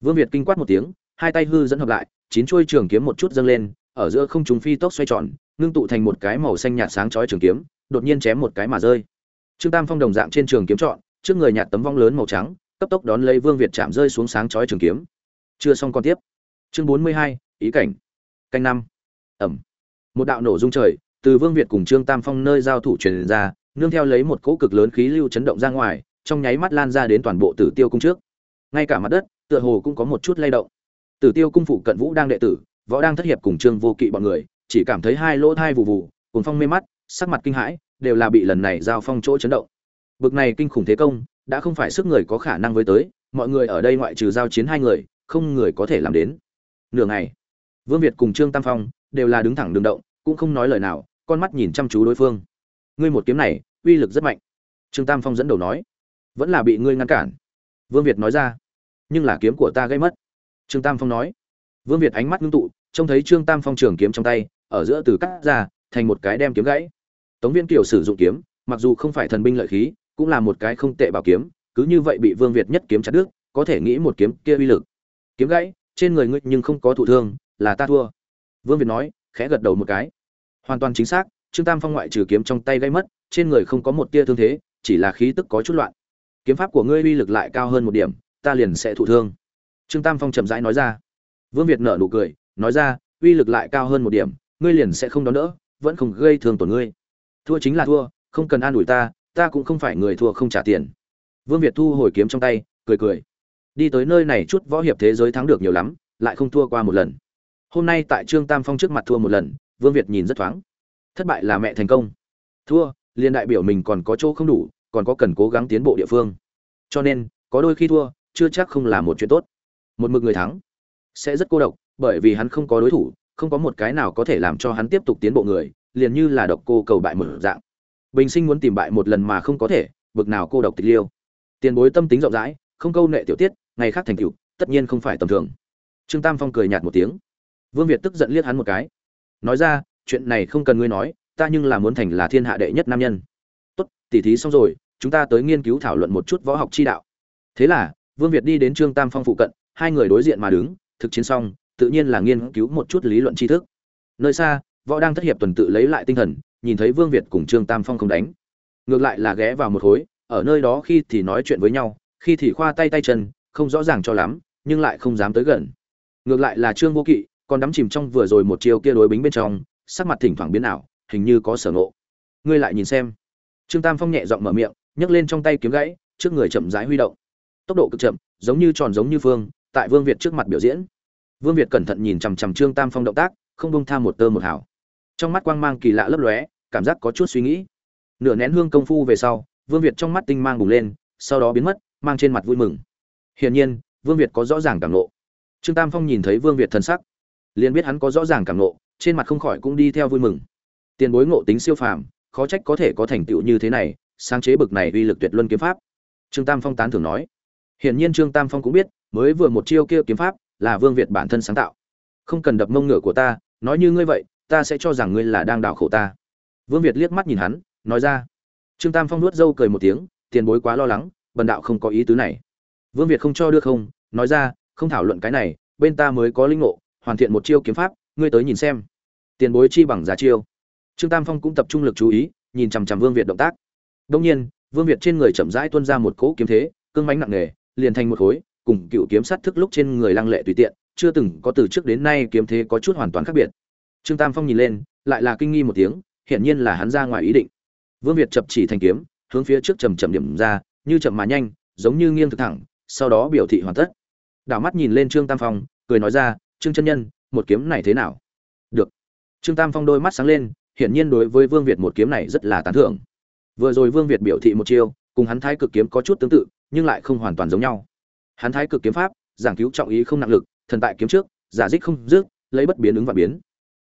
Vương Việt kinh quát một tiếng, hai tay hư dẫn hợp lại, chín chuôi trường kiếm một chút dâng lên, ở giữa không trung phi tốc xoay tròn, ngưng tụ thành một cái màu xanh nhạt sáng chói trường kiếm, đột nhiên chém một cái mà rơi. Trương Tam Phong đồng dạng trên trường kiếm chọn, trước người nhạt tấm vong lớn màu trắng, cấp tốc đón lấy Vương Việt chạm rơi xuống sáng chói trường kiếm. Chưa xong con tiếp. Chương 42, ý cảnh. Canh năm. Ẩm. Một đạo nổ rung trời, từ Vương Việt cùng Trương Tam Phong nơi giao thủ truyền ra, nương theo lấy một cỗ cực lớn khí lưu chấn động ra ngoài, trong nháy mắt lan ra đến toàn bộ Tử Tiêu cung trước. Ngay cả mặt đất, tựa hồ cũng có một chút lay động. Tử Tiêu cung phụ cận Vũ đang đệ tử, võ đang thất hiệp cùng Trương Vô Kỵ bọn người, chỉ cảm thấy hai lỗ thai vụ vụ, cùng phong mê mắt, sắc mặt kinh hãi, đều là bị lần này giao phong chỗ chấn động. Bực này kinh khủng thế công, đã không phải sức người có khả năng với tới, mọi người ở đây ngoại trừ giao chiến hai người, không người có thể làm đến. Nửa ngày, Vương Việt cùng Trương Tam Phong đều là đứng thẳng đường động, cũng không nói lời nào, con mắt nhìn chăm chú đối phương. Ngươi một kiếm này, uy lực rất mạnh. Trương Tam Phong dẫn đầu nói, vẫn là bị ngươi ngăn cản. Vương Việt nói ra, nhưng là kiếm của ta gây mất. Trương Tam Phong nói. Vương Việt ánh mắt ngưng tụ, trông thấy Trương Tam Phong trường kiếm trong tay, ở giữa từ cắt ra, thành một cái đem kiếm gãy. Tống Viên Kiều sử dụng kiếm, mặc dù không phải thần binh lợi khí, cũng là một cái không tệ bảo kiếm, cứ như vậy bị Vương Việt nhất kiếm chặt đứt, có thể nghĩ một kiếm kia uy lực. Kiếm gãy, trên người ngươi nhưng không có thụ thương, là ta thua. Vương Việt nói, khẽ gật đầu một cái. Hoàn toàn chính xác, Trương Tam Phong ngoại trừ kiếm trong tay gây mất, trên người không có một tia thương thế, chỉ là khí tức có chút loạn. Kiếm pháp của ngươi uy lực lại cao hơn một điểm, ta liền sẽ thụ thương. Trương Tam Phong chậm rãi nói ra. Vương Việt nở nụ cười, nói ra, uy lực lại cao hơn một điểm, ngươi liền sẽ không đón đỡ, vẫn không gây thương tổn ngươi. Thua chính là thua, không cần an ủi ta, ta cũng không phải người thua không trả tiền. Vương Việt thu hồi kiếm trong tay, cười cười. Đi tới nơi này chút võ hiệp thế giới thắng được nhiều lắm, lại không thua qua một lần. Hôm nay tại Trương Tam Phong trước mặt thua một lần, Vương Việt nhìn rất thoáng. Thất bại là mẹ thành công. Thua, liên đại biểu mình còn có chỗ không đủ, còn có cần cố gắng tiến bộ địa phương. Cho nên, có đôi khi thua, chưa chắc không là một chuyện tốt. Một mực người thắng sẽ rất cô độc, bởi vì hắn không có đối thủ, không có một cái nào có thể làm cho hắn tiếp tục tiến bộ người, liền như là độc cô cầu bại một dạng. Bình sinh muốn tìm bại một lần mà không có thể, bực nào cô độc tịch liêu. Tiền bối tâm tính rộng rãi, không câu nệ tiểu tiết, ngày khác thành tựu, tất nhiên không phải tầm thường. Trương tam phong cười nhạt một tiếng. Vương việt tức giận liếc hắn một cái. Nói ra, chuyện này không cần ngươi nói, ta nhưng là muốn thành là thiên hạ đệ nhất nam nhân. Tốt, tỉ thí xong rồi, chúng ta tới nghiên cứu thảo luận một chút võ học chi đạo. Thế là Vương Việt đi đến Trương Tam Phong phụ cận, hai người đối diện mà đứng, thực chiến xong, tự nhiên là nghiên cứu một chút lý luận tri thức. Nơi xa, võ đang thất hiệp tuần tự lấy lại tinh thần, nhìn thấy Vương Việt cùng Trương Tam Phong không đánh, ngược lại là ghé vào một khối, ở nơi đó khi thì nói chuyện với nhau, khi thì khoa tay tay chân, không rõ ràng cho lắm, nhưng lại không dám tới gần. Ngược lại là Trương Vô Kỵ, còn đắm chìm trong vừa rồi một chiều kia đối bính bên trong, sắc mặt thỉnh thoảng biến ảo, hình như có sở ngộ. Ngươi lại nhìn xem. Trương Tam Phong nhẹ giọng mở miệng, nhấc lên trong tay kiếm gãy, trước người chậm rãi huy động tốc độ cực chậm, giống như tròn giống như phương, tại vương việt trước mặt biểu diễn. Vương việt cẩn thận nhìn chằm chằm trương tam phong động tác, không bông tha một tơ một hảo trong mắt quang mang kỳ lạ lấp lóe, cảm giác có chút suy nghĩ. Nửa nén hương công phu về sau, vương việt trong mắt tinh mang bùng lên, sau đó biến mất, mang trên mặt vui mừng. Hiển nhiên, vương việt có rõ ràng cảm nộ trương tam phong nhìn thấy vương việt thân sắc, liền biết hắn có rõ ràng cảm nộ trên mặt không khỏi cũng đi theo vui mừng. Tiền bối ngộ tính siêu phàm, khó trách có thể có thành tựu như thế này, sáng chế bực này uy lực tuyệt luân kiếm pháp. Trương tam phong tán thưởng nói. Hiển nhiên Trương Tam Phong cũng biết, mới vừa một chiêu kia kiếm pháp là Vương Việt bản thân sáng tạo. Không cần đập mông ngựa của ta, nói như ngươi vậy, ta sẽ cho rằng ngươi là đang đảo khổ ta. Vương Việt liếc mắt nhìn hắn, nói ra. Trương Tam Phong nuốt dâu cười một tiếng, tiền bối quá lo lắng, bần đạo không có ý tứ này. Vương Việt không cho đưa không, nói ra, không thảo luận cái này, bên ta mới có linh ngộ, hoàn thiện một chiêu kiếm pháp, ngươi tới nhìn xem. Tiền bối chi bằng giá chiêu. Trương Tam Phong cũng tập trung lực chú ý, nhìn chằm chằm Vương Việt động tác. Đương nhiên, Vương Việt trên người chậm rãi tuôn ra một cỗ kiếm thế, cương mãnh nặng nề, liền thành một khối, cùng cựu kiếm sát thức lúc trên người lăng lệ tùy tiện, chưa từng có từ trước đến nay kiếm thế có chút hoàn toàn khác biệt. Trương Tam Phong nhìn lên, lại là kinh nghi một tiếng, hiển nhiên là hắn ra ngoài ý định. Vương Việt chập chỉ thành kiếm, hướng phía trước chậm chậm điểm ra, như chậm mà nhanh, giống như nghiêng thực thẳng, sau đó biểu thị hoàn tất. Đảo mắt nhìn lên Trương Tam Phong, cười nói ra, "Trương chân nhân, một kiếm này thế nào?" "Được." Trương Tam Phong đôi mắt sáng lên, hiển nhiên đối với Vương Việt một kiếm này rất là tán thưởng. Vừa rồi Vương Việt biểu thị một chiêu, cùng hắn thái cực kiếm có chút tương tự, nhưng lại không hoàn toàn giống nhau. Hắn thái cực kiếm pháp, giảng cứu trọng ý không nặng lực, thần tại kiếm trước, giả dích không dứt, lấy bất biến ứng và biến.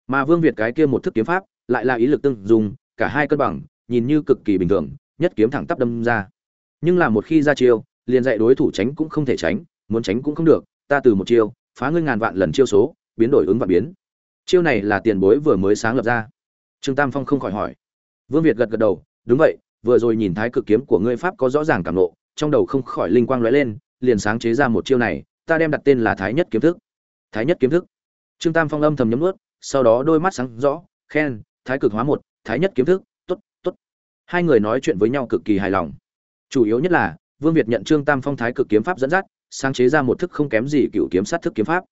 Mà Vương Việt cái kia một thức kiếm pháp, lại là ý lực tương dùng, cả hai cân bằng, nhìn như cực kỳ bình thường, nhất kiếm thẳng tắp đâm ra. Nhưng là một khi ra chiêu, liền dạy đối thủ tránh cũng không thể tránh, muốn tránh cũng không được, ta từ một chiêu, phá ngươi ngàn vạn lần chiêu số, biến đổi ứng và biến. Chiêu này là tiền bối vừa mới sáng lập ra. Trương Tam Phong không khỏi hỏi. Vương Việt gật gật đầu, đúng vậy, vừa rồi nhìn thái cực kiếm của ngươi pháp có rõ ràng cảm ngộ, trong đầu không khỏi linh quang lóe lên, liền sáng chế ra một chiêu này, ta đem đặt tên là thái nhất kiếm thức. Thái nhất kiếm thức. Trương tam phong âm thầm nhấm nuốt sau đó đôi mắt sáng rõ khen thái cực hóa một thái nhất kiếm thức tốt, tốt. hai người nói chuyện với nhau cực kỳ hài lòng. Chủ yếu nhất là vương việt nhận trương tam phong thái cực kiếm pháp dẫn dắt sáng chế ra một thức không kém gì cựu kiếm sát thức kiếm pháp.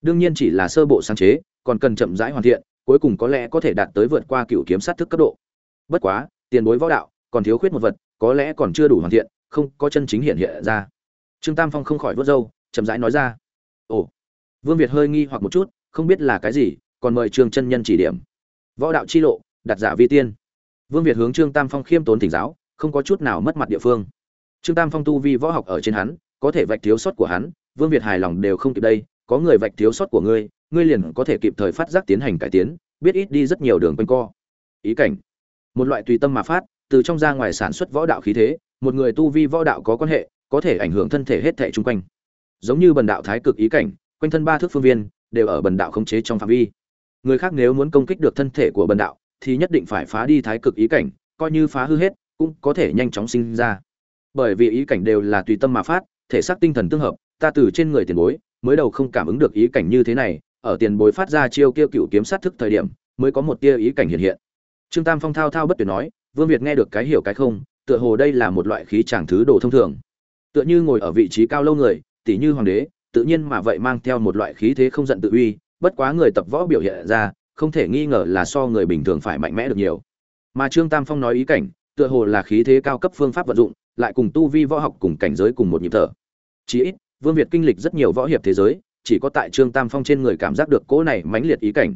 Đương nhiên chỉ là sơ bộ sáng chế còn cần chậm rãi hoàn thiện cuối cùng có lẽ có thể đạt tới vượt qua cựu kiếm sát thức cấp độ. Bất quá tiền bối võ đạo còn thiếu khuyết một vật có lẽ còn chưa đủ hoàn thiện không có chân chính hiện hiện ra. Trương tam phong không khỏi vớt râu, chậm rãi nói ra. Ồ, vương việt hơi nghi hoặc một chút, không biết là cái gì, còn mời trương chân nhân chỉ điểm. Võ đạo chi lộ, đặt giả vi tiên. Vương việt hướng trương tam phong khiêm tốn thỉnh giáo, không có chút nào mất mặt địa phương. Trương tam phong tu vi võ học ở trên hắn, có thể vạch thiếu sót của hắn, vương việt hài lòng đều không kịp đây, có người vạch thiếu sót của ngươi ngươi liền có thể kịp thời phát giác tiến hành cải tiến, biết ít đi rất nhiều đường quanh co. Ý cảnh. Một loại tùy tâm mà phát, từ trong ra ngoài sản xuất võ đạo khí thế một người tu vi võ đạo có quan hệ, có thể ảnh hưởng thân thể hết thể chung quanh. Giống như bần đạo thái cực ý cảnh, quanh thân ba thước phương viên, đều ở bần đạo khống chế trong phạm vi. Người khác nếu muốn công kích được thân thể của bần đạo, thì nhất định phải phá đi thái cực ý cảnh, coi như phá hư hết, cũng có thể nhanh chóng sinh ra. Bởi vì ý cảnh đều là tùy tâm mà phát, thể xác tinh thần tương hợp, ta từ trên người tiền bối, mới đầu không cảm ứng được ý cảnh như thế này, ở tiền bối phát ra chiêu kêu cựu kiếm sát thức thời điểm, mới có một tia ý cảnh hiện hiện. Trương tam phong thao thao bất tuyệt nói, vương việt nghe được cái hiểu cái không tựa hồ đây là một loại khí chàng thứ đồ thông thường. Tựa như ngồi ở vị trí cao lâu người tỷ như hoàng đế, tự nhiên mà vậy mang theo một loại khí thế không giận tự uy, bất quá người tập võ biểu hiện ra, không thể nghi ngờ là so người bình thường phải mạnh mẽ được nhiều. Mà trương tam phong nói ý cảnh, tựa hồ là khí thế cao cấp phương pháp vận dụng, lại cùng tu vi võ học cùng cảnh giới cùng một nhịp thở. Chí ít, vương việt kinh lịch rất nhiều võ hiệp thế giới, chỉ có tại trương tam phong trên người cảm giác được cỗ này mãnh liệt ý cảnh.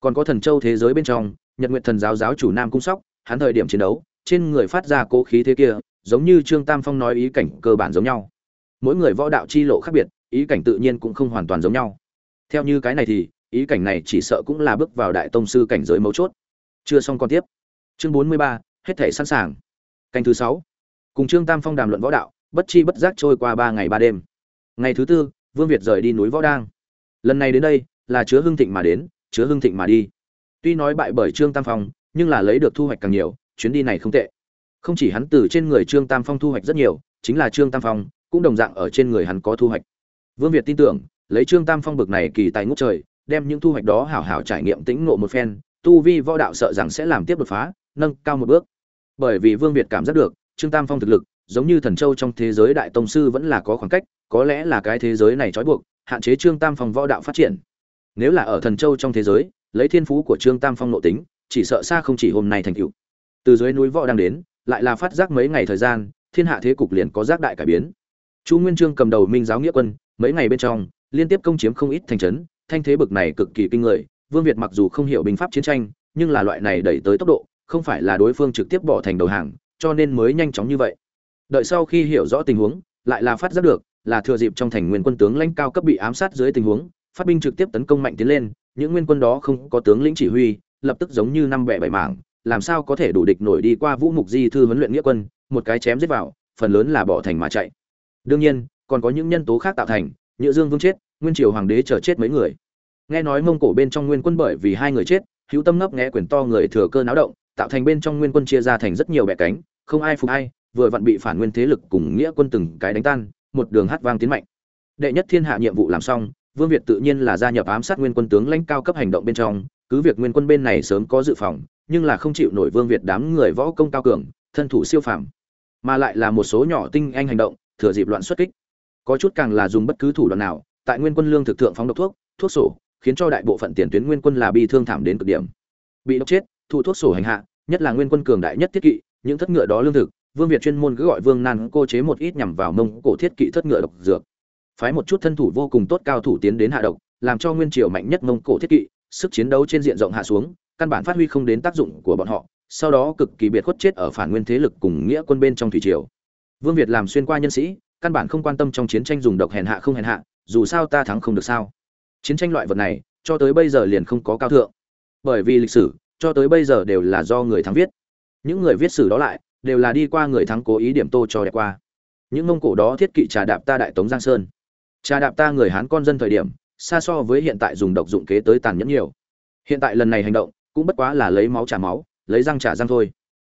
Còn có thần châu thế giới bên trong, nhật nguyện thần giáo giáo chủ nam cung sóc, hắn thời điểm chiến đấu trên người phát ra cố khí thế kia, giống như trương tam phong nói ý cảnh cơ bản giống nhau. Mỗi người võ đạo chi lộ khác biệt, ý cảnh tự nhiên cũng không hoàn toàn giống nhau. Theo như cái này thì, ý cảnh này chỉ sợ cũng là bước vào đại tông sư cảnh giới mấu chốt. Chưa xong còn tiếp. Chương bốn mươi ba, hết thể sẵn sàng. Canh thứ sáu. Cùng trương tam phong đàm luận võ đạo, bất chi bất giác trôi qua ba ngày ba đêm. Ngày thứ tư, vương việt rời đi núi võ đang. Lần này đến đây, là chứa hưng thịnh mà đến, chứa hưng thịnh mà đi. Tuy nói bại bởi trương tam phong, nhưng là lấy được thu hoạch càng nhiều chuyến đi này không tệ. Không chỉ hắn từ trên người trương tam phong thu hoạch rất nhiều, chính là trương tam phong cũng đồng dạng ở trên người hắn có thu hoạch. Vương việt tin tưởng, lấy trương tam phong bực này kỳ tài ngút trời, đem những thu hoạch đó hảo hảo trải nghiệm tĩnh ngộ một phen, tu vi võ đạo sợ rằng sẽ làm tiếp đột phá, nâng cao một bước. Bởi vì vương việt cảm giác được, trương tam phong thực lực, giống như thần châu trong thế giới đại tông sư vẫn là có khoảng cách, có lẽ là cái thế giới này trói buộc, hạn chế trương tam phong võ đạo phát triển. Nếu là ở thần châu trong thế giới, lấy thiên phú của trương tam phong nội tính, chỉ sợ xa không chỉ hôm nay thành cựu từ dưới núi võ đang đến, lại là phát giác mấy ngày thời gian, thiên hạ thế cục liền có giác đại cải biến. Chu nguyên trương cầm đầu minh giáo nghĩa quân, mấy ngày bên trong, liên tiếp công chiếm không ít thành trấn, thanh thế bực này cực kỳ kinh người, vương việt mặc dù không hiểu binh pháp chiến tranh, nhưng là loại này đẩy tới tốc độ, không phải là đối phương trực tiếp bỏ thành đầu hàng, cho nên mới nhanh chóng như vậy. Đợi sau khi hiểu rõ tình huống, lại là phát giác được, là thừa dịp trong thành nguyên quân tướng lãnh cao cấp bị ám sát dưới tình huống, phát binh trực tiếp tấn công mạnh tiến lên, những nguyên quân đó không có tướng lĩnh chỉ huy, lập tức giống như năm bẻ bảy mảng làm sao có thể đủ địch nổi đi qua vũ mục di thư huấn luyện nghĩa quân, một cái chém giết vào, phần lớn là bỏ thành mà chạy. Đương nhiên, còn có những nhân tố khác tạo thành, nhựa dương vương chết, nguyên triều hoàng đế chờ chết mấy người. Nghe nói mông cổ bên trong nguyên quân bởi vì hai người chết, hữu tâm ngấp nghe quyền to người thừa cơ náo động, tạo thành bên trong nguyên quân chia ra thành rất nhiều bẻ cánh, không ai phục ai, vừa vặn bị phản nguyên thế lực cùng nghĩa quân từng cái đánh tan, một đường hát vang tiến mạnh. Đệ nhất thiên hạ nhiệm vụ làm xong, vương việt tự nhiên là gia nhập ám sát nguyên quân tướng lãnh cao cấp hành động bên trong cứ việc nguyên quân bên này sớm có dự phòng, nhưng là không chịu nổi vương việt đám người võ công cao cường, thân thủ siêu phàm. Mà lại là một số nhỏ tinh anh hành động, thừa dịp loạn xuất kích. Có chút càng là dùng bất cứ thủ đoạn nào, tại nguyên quân lương thực thượng phóng độc thuốc thuốc sổ, khiến cho đại bộ phận tiền tuyến nguyên quân là bị thương thảm đến cực điểm. Bị độc chết, thụ thuốc sổ hành hạ, nhất là nguyên quân cường đại nhất thiết kỵ, những thất ngựa đó lương thực, vương việt chuyên môn cứ gọi vương nan cô chế một ít nhằm vào mông cổ thiết kỵ thất ngựa độc dược. Phái một chút thân thủ vô cùng tốt cao thủ tiến đến hạ độc, làm cho nguyên triều mạnh nhất mông cổ thiết kỵ sức chiến đấu trên diện rộng hạ xuống, căn bản phát huy không đến tác dụng của bọn họ, sau đó cực kỳ biệt khuất chết ở phản nguyên thế lực cùng nghĩa quân bên trong thủy triều. Vương việt làm xuyên qua nhân sĩ, căn bản không quan tâm trong chiến tranh dùng độc hèn hạ không hèn hạ, dù sao ta thắng không được sao. Chiến tranh loại vật này, cho tới bây giờ liền không có cao thượng. Bởi vì lịch sử, cho tới bây giờ đều là do người thắng viết. Những người viết sử đó lại, đều là đi qua người thắng cố ý điểm tô cho đẹp qua. Những mông cổ đó thiết kỵ trà đạp ta đại tống giang sơn. Trà đạp ta người hán con dân thời điểm xa so với hiện tại dùng độc dụng kế tới tàn nhẫn nhiều. Hiện tại lần này hành động cũng bất quá là lấy máu trả máu, lấy răng trả răng thôi.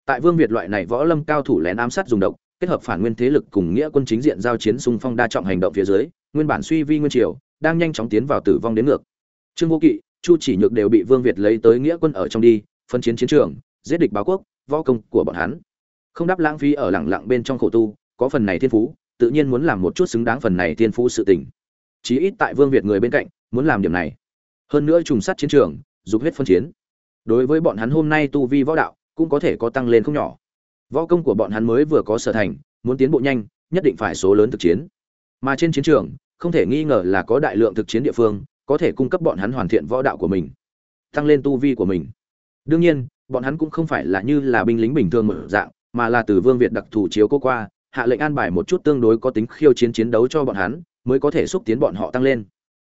Tại vương việt loại này võ lâm cao thủ lén ám sát dùng độc, kết hợp phản nguyên thế lực cùng nghĩa quân chính diện giao chiến xung phong đa trọng hành động phía dưới, nguyên bản suy vi nguyên triều, đang nhanh chóng tiến vào tử vong đến ngược. Trương vô kỵ, chu chỉ nhược đều bị vương việt lấy tới nghĩa quân ở trong đi, phân chiến chiến trường, giết địch báo quốc, võ công của bọn hắn. Không đáp lãng phí ở lẳng lặng bên trong khổ tu, có phần này thiên phú, tự nhiên muốn làm một chút xứng đáng phần này thiên phú sự tình chí ít tại vương việt người bên cạnh, muốn làm điểm này. Hơn nữa trùng sát chiến trường, dục huyết phân chiến. Đối với bọn hắn hôm nay tu vi võ đạo, cũng có thể có tăng lên không nhỏ. Võ công của bọn hắn mới vừa có sở thành, muốn tiến bộ nhanh, nhất định phải số lớn thực chiến. Mà trên chiến trường, không thể nghi ngờ là có đại lượng thực chiến địa phương, có thể cung cấp bọn hắn hoàn thiện võ đạo của mình, tăng lên tu vi của mình. Đương nhiên, bọn hắn cũng không phải là như là binh lính bình thường mở dạng, mà là từ vương việt đặc thù chiếu cô qua, hạ lệnh an bài một chút tương đối có tính khiêu chiến chiến đấu cho bọn hắn mới có thể xúc tiến bọn họ tăng lên.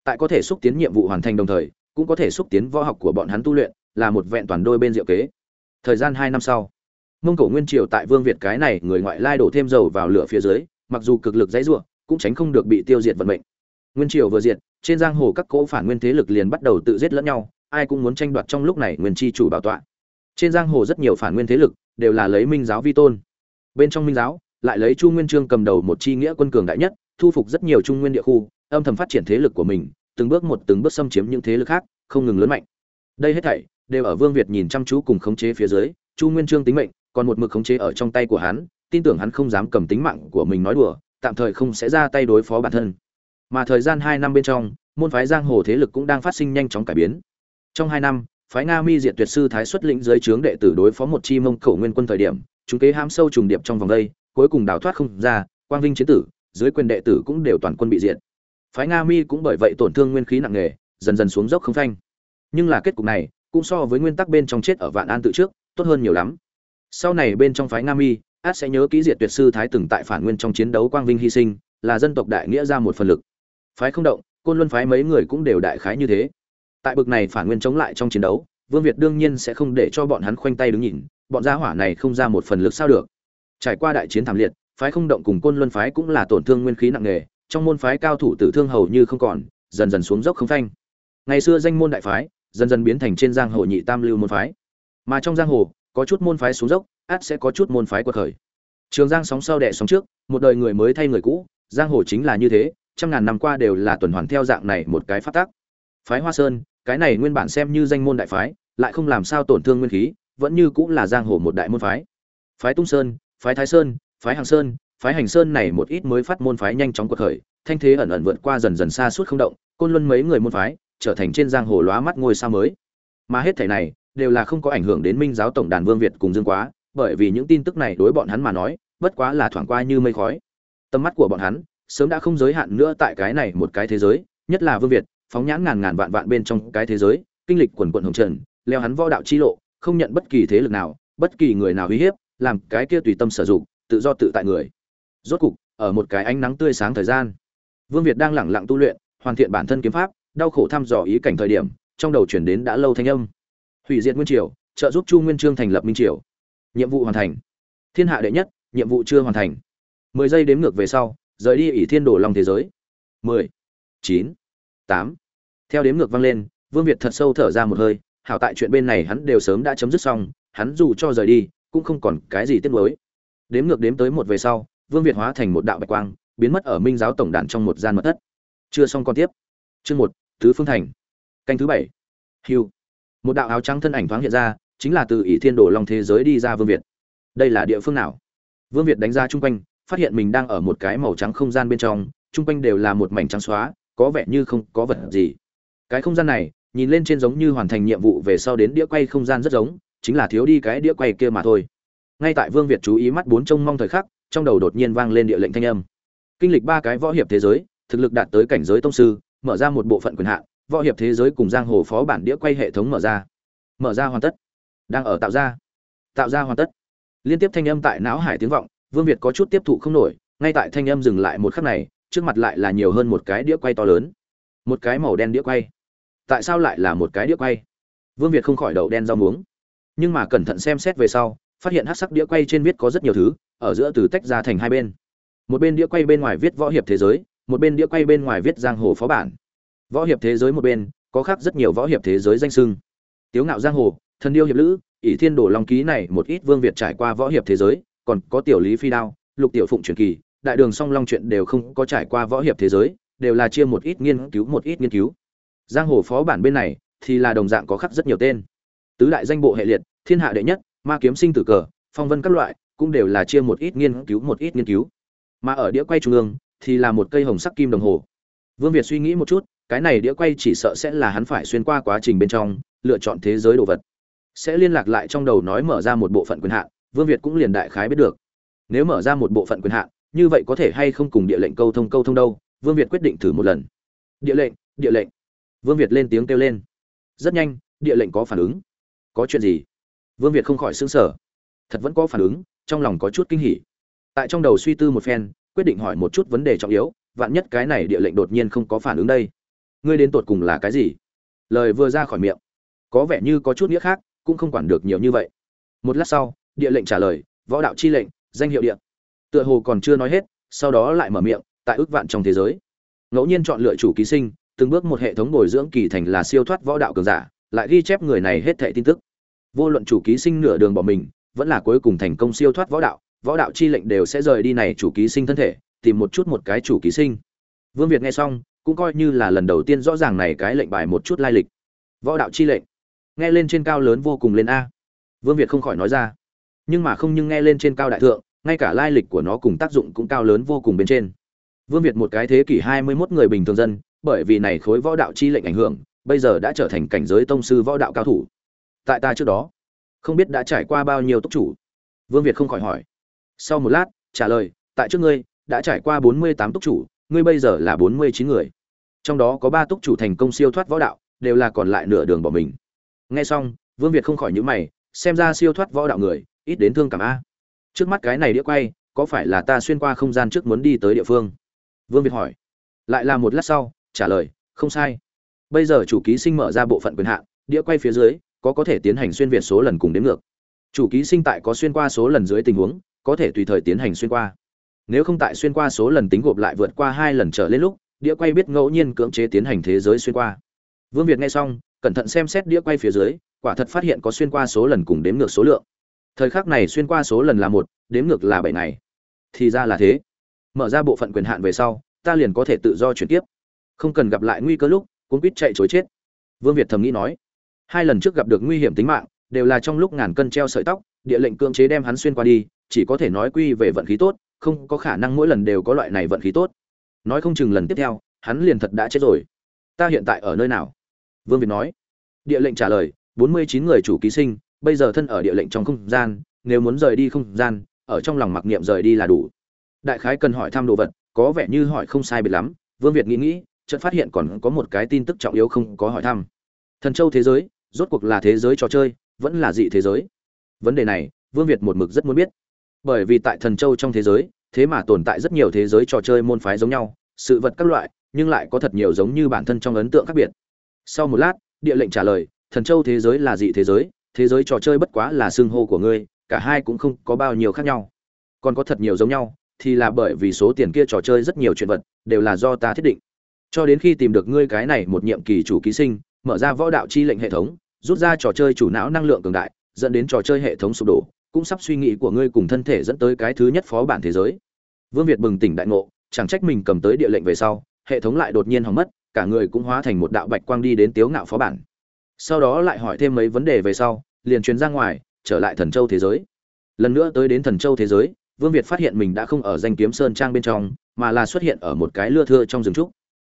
Tại có thể xúc tiến nhiệm vụ hoàn thành đồng thời, cũng có thể xúc tiến võ học của bọn hắn tu luyện, là một vẹn toàn đôi bên diệu kế. Thời gian hai năm sau, mông cổ nguyên triều tại vương việt cái này người ngoại lai đổ thêm dầu vào lửa phía dưới, mặc dù cực lực dãy ruộng cũng tránh không được bị tiêu diệt vận mệnh. Nguyên triều vừa diệt, trên giang hồ các cỗ phản nguyên thế lực liền bắt đầu tự giết lẫn nhau, ai cũng muốn tranh đoạt trong lúc này nguyên chi chủ bảo tọa. Trên giang hồ rất nhiều phản nguyên thế lực đều là lấy minh giáo vi tôn. Bên trong minh giáo, lại lấy chu nguyên trương cầm đầu một chi nghĩa quân cường đại nhất thu phục rất nhiều trung nguyên địa khu, âm thầm phát triển thế lực của mình, từng bước một từng bước xâm chiếm những thế lực khác, không ngừng lớn mạnh. Đây hết thảy đều ở vương việt nhìn chăm chú cùng khống chế phía dưới, chu nguyên trương tính mệnh, còn một mực khống chế ở trong tay của hắn, tin tưởng hắn không dám cầm tính mạng của mình nói đùa, tạm thời không sẽ ra tay đối phó bản thân. Mà thời gian hai năm bên trong, môn phái giang hồ thế lực cũng đang phát sinh nhanh chóng cải biến. Trong hai năm, phái nga mi diệt tuyệt sư thái xuất lĩnh dưới trướng đệ tử đối phó một chi mông khẩu nguyên quân thời điểm, chúng kế hãm sâu trùng điệp trong vòng đây, cuối cùng đào thoát không ra, quang vinh chiến tử dưới quyền đệ tử cũng đều toàn quân bị diệt. Phái nga mi cũng bởi vậy tổn thương nguyên khí nặng nề, dần dần xuống dốc không phanh. Nhưng là kết cục này, cũng so với nguyên tắc bên trong chết ở vạn an tự trước, tốt hơn nhiều lắm. Sau này bên trong phái nga mi, át sẽ nhớ kỹ diệt tuyệt sư thái từng tại phản nguyên trong chiến đấu quang vinh hy sinh, là dân tộc đại nghĩa ra một phần lực. Phái không động, côn luân phái mấy người cũng đều đại khái như thế. Tại bực này phản nguyên chống lại trong chiến đấu, vương việt đương nhiên sẽ không để cho bọn hắn khoanh tay đứng nhìn, bọn gia hỏa này không ra một phần lực sao được. Trải qua đại chiến thảm liệt phái không động cùng côn luân phái cũng là tổn thương nguyên khí nặng nề, trong môn phái cao thủ tử thương hầu như không còn, dần dần xuống dốc không phanh. Ngày xưa danh môn đại phái, dần dần biến thành trên giang hồ nhị tam lưu môn phái. Mà trong giang hồ, có chút môn phái xuống dốc át sẽ có chút môn phái quật khởi. Trường giang sóng sau đẻ sóng trước, một đời người mới thay người cũ, giang hồ chính là như thế, trăm ngàn năm qua đều là tuần hoàn theo dạng này một cái phát tác phái hoa sơn, cái này nguyên bản xem như danh môn đại phái, lại không làm sao tổn thương nguyên khí, vẫn như cũng là giang hồ một đại môn phái. Phái tung sơn, phái thái sơn phái hàng sơn, phái hành sơn này một ít mới phát môn phái nhanh chóng cuộc khởi, thanh thế ẩn ẩn vượt qua dần dần xa suốt không động, côn luân mấy người môn phái trở thành trên giang hồ lóa mắt ngôi sao mới. Mà hết thảy này đều là không có ảnh hưởng đến minh giáo tổng đàn vương việt cùng dương quá, bởi vì những tin tức này đối bọn hắn mà nói, bất quá là thoảng qua như mây khói. Tầm mắt của bọn hắn sớm đã không giới hạn nữa tại cái này một cái thế giới, nhất là vương việt, phóng nhãn ngàn ngàn vạn vạn bên trong cái thế giới, kinh lịch quần quận hồng trần, leo hắn võ đạo chi lộ, không nhận bất kỳ thế lực nào, bất kỳ người nào uy hiếp, làm cái kia tùy tâm sử dụng tự do tự tại người. Rốt cục, ở một cái ánh nắng tươi sáng thời gian, vương việt đang lẳng lặng tu luyện, hoàn thiện bản thân kiếm pháp, đau khổ thăm dò ý cảnh thời điểm, trong đầu chuyển đến đã lâu thanh âm. Hủy diệt nguyên triều, trợ giúp chu nguyên trương thành lập minh triều. Nhiệm vụ hoàn thành. Thiên hạ đệ nhất, nhiệm vụ chưa hoàn thành. Mười giây đếm ngược về sau, rời đi ỷ thiên đổ lòng thế giới. Mười, chín, tám. Theo đếm ngược vang lên, vương việt thật sâu thở ra một hơi, hảo tại chuyện bên này hắn đều sớm đã chấm dứt xong, hắn dù cho rời đi, cũng không còn cái gì tiếc nuối đếm ngược đếm tới một về sau, vương việt hóa thành một đạo bạch quang, biến mất ở minh giáo tổng đàn trong một gian mật thất. Chưa xong còn tiếp. Chương một thứ phương thành. Canh thứ bảy. Hiu một đạo áo trắng thân ảnh thoáng hiện ra, chính là từ ỷ thiên đổ long thế giới đi ra vương việt. Đây là địa phương nào? Vương việt đánh ra chung quanh, phát hiện mình đang ở một cái màu trắng không gian bên trong, chung quanh đều là một mảnh trắng xóa, có vẻ như không có vật gì. Cái không gian này, nhìn lên trên giống như hoàn thành nhiệm vụ về sau đến đĩa quay không gian rất giống, chính là thiếu đi cái đĩa quay kia mà thôi ngay tại vương việt chú ý mắt bốn trông mong thời khắc, trong đầu đột nhiên vang lên địa lệnh thanh âm. Kinh lịch ba cái võ hiệp thế giới, thực lực đạt tới cảnh giới tông sư, mở ra một bộ phận quyền hạn, võ hiệp thế giới cùng giang hồ phó bản đĩa quay hệ thống mở ra. Mở ra hoàn tất. Đang ở tạo ra. Tạo ra hoàn tất. Liên tiếp thanh âm tại não hải tiếng vọng, vương việt có chút tiếp thụ không nổi, ngay tại thanh âm dừng lại một khắc này, trước mặt lại là nhiều hơn một cái đĩa quay to lớn. Một cái màu đen đĩa quay. Tại sao lại là một cái đĩa quay? Vương việt không khỏi đậu đen rau muống. Nhưng mà cẩn thận xem xét về sau phát hiện hát sắc đĩa quay trên viết có rất nhiều thứ, ở giữa từ tách ra thành hai bên. Một bên đĩa quay bên ngoài viết võ hiệp thế giới, một bên đĩa quay bên ngoài viết giang hồ phó bản. Võ hiệp thế giới một bên, có khác rất nhiều võ hiệp thế giới danh sưng. Tiếu ngạo giang hồ, thần điêu hiệp lữ, ỷ thiên đổ long ký này một ít vương việt trải qua võ hiệp thế giới, còn có tiểu lý phi đao, lục tiểu phụng truyền kỳ, đại đường song long chuyện đều không có trải qua võ hiệp thế giới, đều là chia một ít nghiên cứu, một ít nghiên cứu. Giang hồ phó bản bên này thì là đồng dạng có khắc rất nhiều tên. Tứ đại danh bộ hệ liệt, thiên hạ đệ nhất ma kiếm sinh tử cờ, phong vân các loại, cũng đều là chia một ít nghiên cứu một ít nghiên cứu. Mà ở đĩa quay trung ương, thì là một cây hồng sắc kim đồng hồ. Vương việt suy nghĩ một chút, cái này đĩa quay chỉ sợ sẽ là hắn phải xuyên qua quá trình bên trong, lựa chọn thế giới đồ vật. Sẽ liên lạc lại trong đầu nói mở ra một bộ phận quyền hạn, vương việt cũng liền đại khái biết được. Nếu mở ra một bộ phận quyền hạn, như vậy có thể hay không cùng địa lệnh câu thông câu thông đâu, vương việt quyết định thử một lần. Địa lệnh địa lệnh. Vương việt lên tiếng kêu lên. Rất nhanh, địa lệnh có phản ứng. Có chuyện gì? Vương việt không khỏi xứng sở thật vẫn có phản ứng, trong lòng có chút kinh hỉ. Tại trong đầu suy tư một phen, quyết định hỏi một chút vấn đề trọng yếu, vạn nhất cái này địa lệnh đột nhiên không có phản ứng đây. Ngươi đến tột cùng là cái gì? Lời vừa ra khỏi miệng. Có vẻ như có chút nghĩa khác, cũng không quản được nhiều như vậy. Một lát sau, địa lệnh trả lời, võ đạo chi lệnh, danh hiệu địa. Tựa hồ còn chưa nói hết, sau đó lại mở miệng, tại ước vạn trong thế giới. Ngẫu nhiên chọn lựa chủ ký sinh, từng bước một hệ thống bồi dưỡng kỳ thành là siêu thoát võ đạo cường giả, lại ghi chép người này hết thệ tin tức vô luận chủ ký sinh nửa đường bỏ mình, vẫn là cuối cùng thành công siêu thoát võ đạo võ đạo chi lệnh đều sẽ rời đi này chủ ký sinh thân thể, tìm một chút một cái chủ ký sinh. Vương việt nghe xong, cũng coi như là lần đầu tiên rõ ràng này cái lệnh bài một chút lai lịch. Võ đạo chi lệnh. Nghe lên trên cao lớn vô cùng lên a. Vương việt không khỏi nói ra. Nhưng mà không nhưng nghe lên trên cao đại thượng, ngay cả lai lịch của nó cùng tác dụng cũng cao lớn vô cùng bên trên. Vương việt một cái thế kỷ hai mươi 21 người bình thường dân, bởi vì này khối võ đạo chi lệnh ảnh hưởng, bây giờ đã trở thành cảnh giới tông sư võ đạo cao thủ tại ta trước đó. Không biết đã trải qua bao nhiêu túc chủ. Vương việt không khỏi hỏi. Sau một lát, trả lời, tại trước ngươi, đã trải qua bốn mươi tám túc chủ, ngươi bây giờ là bốn mươi chín người. Trong đó có ba túc chủ thành công siêu thoát võ đạo, đều là còn lại nửa đường bỏ mình. Nghe xong, vương việt không khỏi nhữ mày, xem ra siêu thoát võ đạo người, ít đến thương cảm a. Trước mắt cái này đĩa quay, có phải là ta xuyên qua không gian trước muốn đi tới địa phương? Vương việt hỏi. Lại là một lát sau, trả lời, không sai. Bây giờ chủ ký sinh mở ra bộ phận quyền hạn, đĩa quay phía dưới có có thể tiến hành xuyên việt số lần cùng đến ngược. Chủ ký sinh tại có xuyên qua số lần dưới tình huống, có thể tùy thời tiến hành xuyên qua. Nếu không tại xuyên qua số lần tính gộp lại vượt qua hai lần trở lên lúc, đĩa quay biết ngẫu nhiên cưỡng chế tiến hành thế giới xuyên qua. Vương việt nghe xong, cẩn thận xem xét đĩa quay phía dưới, quả thật phát hiện có xuyên qua số lần cùng đếm ngược số lượng. Thời khắc này xuyên qua số lần là một, đếm ngược là bảy ngày. Thì ra là thế. Mở ra bộ phận quyền hạn về sau, ta liền có thể tự do chuyển tiếp. Không cần gặp lại nguy cơ lúc cũng biết chạy chối chết. Vương việt thầm nghĩ nói hai lần trước gặp được nguy hiểm tính mạng, đều là trong lúc ngàn cân treo sợi tóc, địa lệnh cưỡng chế đem hắn xuyên qua đi, chỉ có thể nói quy về vận khí tốt, không có khả năng mỗi lần đều có loại này vận khí tốt. Nói không chừng lần tiếp theo, hắn liền thật đã chết rồi. Ta hiện tại ở nơi nào? Vương việt nói. Địa lệnh trả lời, bốn mươi chín người chủ ký sinh, bây giờ thân ở địa lệnh trong không gian, nếu muốn rời đi không gian, ở trong lòng mặc niệm rời đi là đủ. Đại khái cần hỏi thăm đồ vật, có vẻ như hỏi không sai biệt lắm, vương việt nghĩ nghĩ, chợt phát hiện còn có một cái tin tức trọng yếu không có hỏi thăm. Thần châu thế giới rốt cuộc là thế giới trò chơi, vẫn là dị thế giới. Vấn đề này, vương việt một mực rất muốn biết. Bởi vì tại thần châu trong thế giới, thế mà tồn tại rất nhiều thế giới trò chơi môn phái giống nhau, sự vật các loại, nhưng lại có thật nhiều giống như bản thân trong ấn tượng khác biệt. Sau một lát, địa lệnh trả lời, thần châu thế giới là dị thế giới thế giới trò chơi bất quá là xưng hô của ngươi, cả hai cũng không có bao nhiêu khác nhau. Còn có thật nhiều giống nhau, thì là bởi vì số tiền kia trò chơi rất nhiều chuyện vật, đều là do ta thiết định. Cho đến khi tìm được ngươi cái này một nhiệm kỳ chủ ký sinh mở ra võ đạo chi lệnh hệ thống, rút ra trò chơi chủ não năng lượng cường đại, dẫn đến trò chơi hệ thống sụp đổ, cũng sắp suy nghĩ của ngươi cùng thân thể dẫn tới cái thứ nhất phó bản thế giới. Vương việt bừng tỉnh đại ngộ, chẳng trách mình cầm tới địa lệnh về sau, hệ thống lại đột nhiên hỏng mất, cả người cũng hóa thành một đạo bạch quang đi đến tiếu ngạo phó bản. Sau đó lại hỏi thêm mấy vấn đề về sau, liền truyền ra ngoài, trở lại thần châu thế giới. Lần nữa tới đến thần châu thế giới, vương việt phát hiện mình đã không ở danh kiếm sơn trang bên trong, mà là xuất hiện ở một cái lưa thưa trong rừng trúc.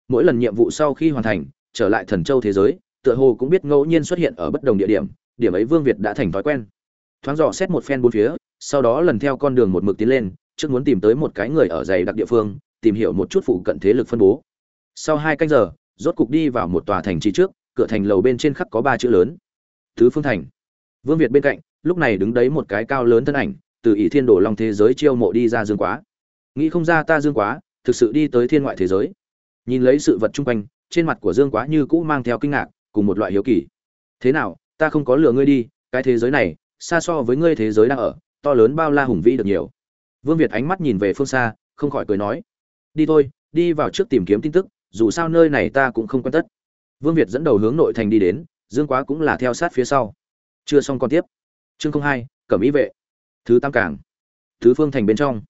Mỗi lần nhiệm vụ sau khi hoàn thành trở lại thần châu thế giới, tựa hồ cũng biết ngẫu nhiên xuất hiện ở bất đồng địa điểm điểm ấy vương việt đã thành thói quen. Thoáng dò xét một phen bốn phía, sau đó lần theo con đường một mực tiến lên, trước muốn tìm tới một cái người ở dày đặc địa phương, tìm hiểu một chút phụ cận thế lực phân bố. Sau hai canh giờ, rốt cục đi vào một tòa thành trì trước, cửa thành lầu bên trên khắc có ba chữ lớn. Thứ phương thành. Vương việt bên cạnh, lúc này đứng đấy một cái cao lớn thân ảnh, từ ỷ thiên đổ long thế giới chiêu mộ đi ra dương quá. Nghĩ không ra ta dương quá, thực sự đi tới thiên ngoại thế giới. Nhìn lấy sự vật chung quanh trên mặt của dương quá như cũ mang theo kinh ngạc, cùng một loại hiếu kỳ. Thế nào, ta không có lừa ngươi đi, cái thế giới này, xa so với ngươi thế giới đang ở, to lớn bao la hùng vĩ được nhiều. Vương việt ánh mắt nhìn về phương xa, không khỏi cười nói, đi thôi, đi vào trước tìm kiếm tin tức, dù sao nơi này ta cũng không quan tất. Vương việt dẫn đầu hướng nội thành đi đến, dương quá cũng là theo sát phía sau. Chưa xong còn tiếp. Chương không hai, cẩm ý vệ. Thứ tam cảng thứ phương thành bên trong.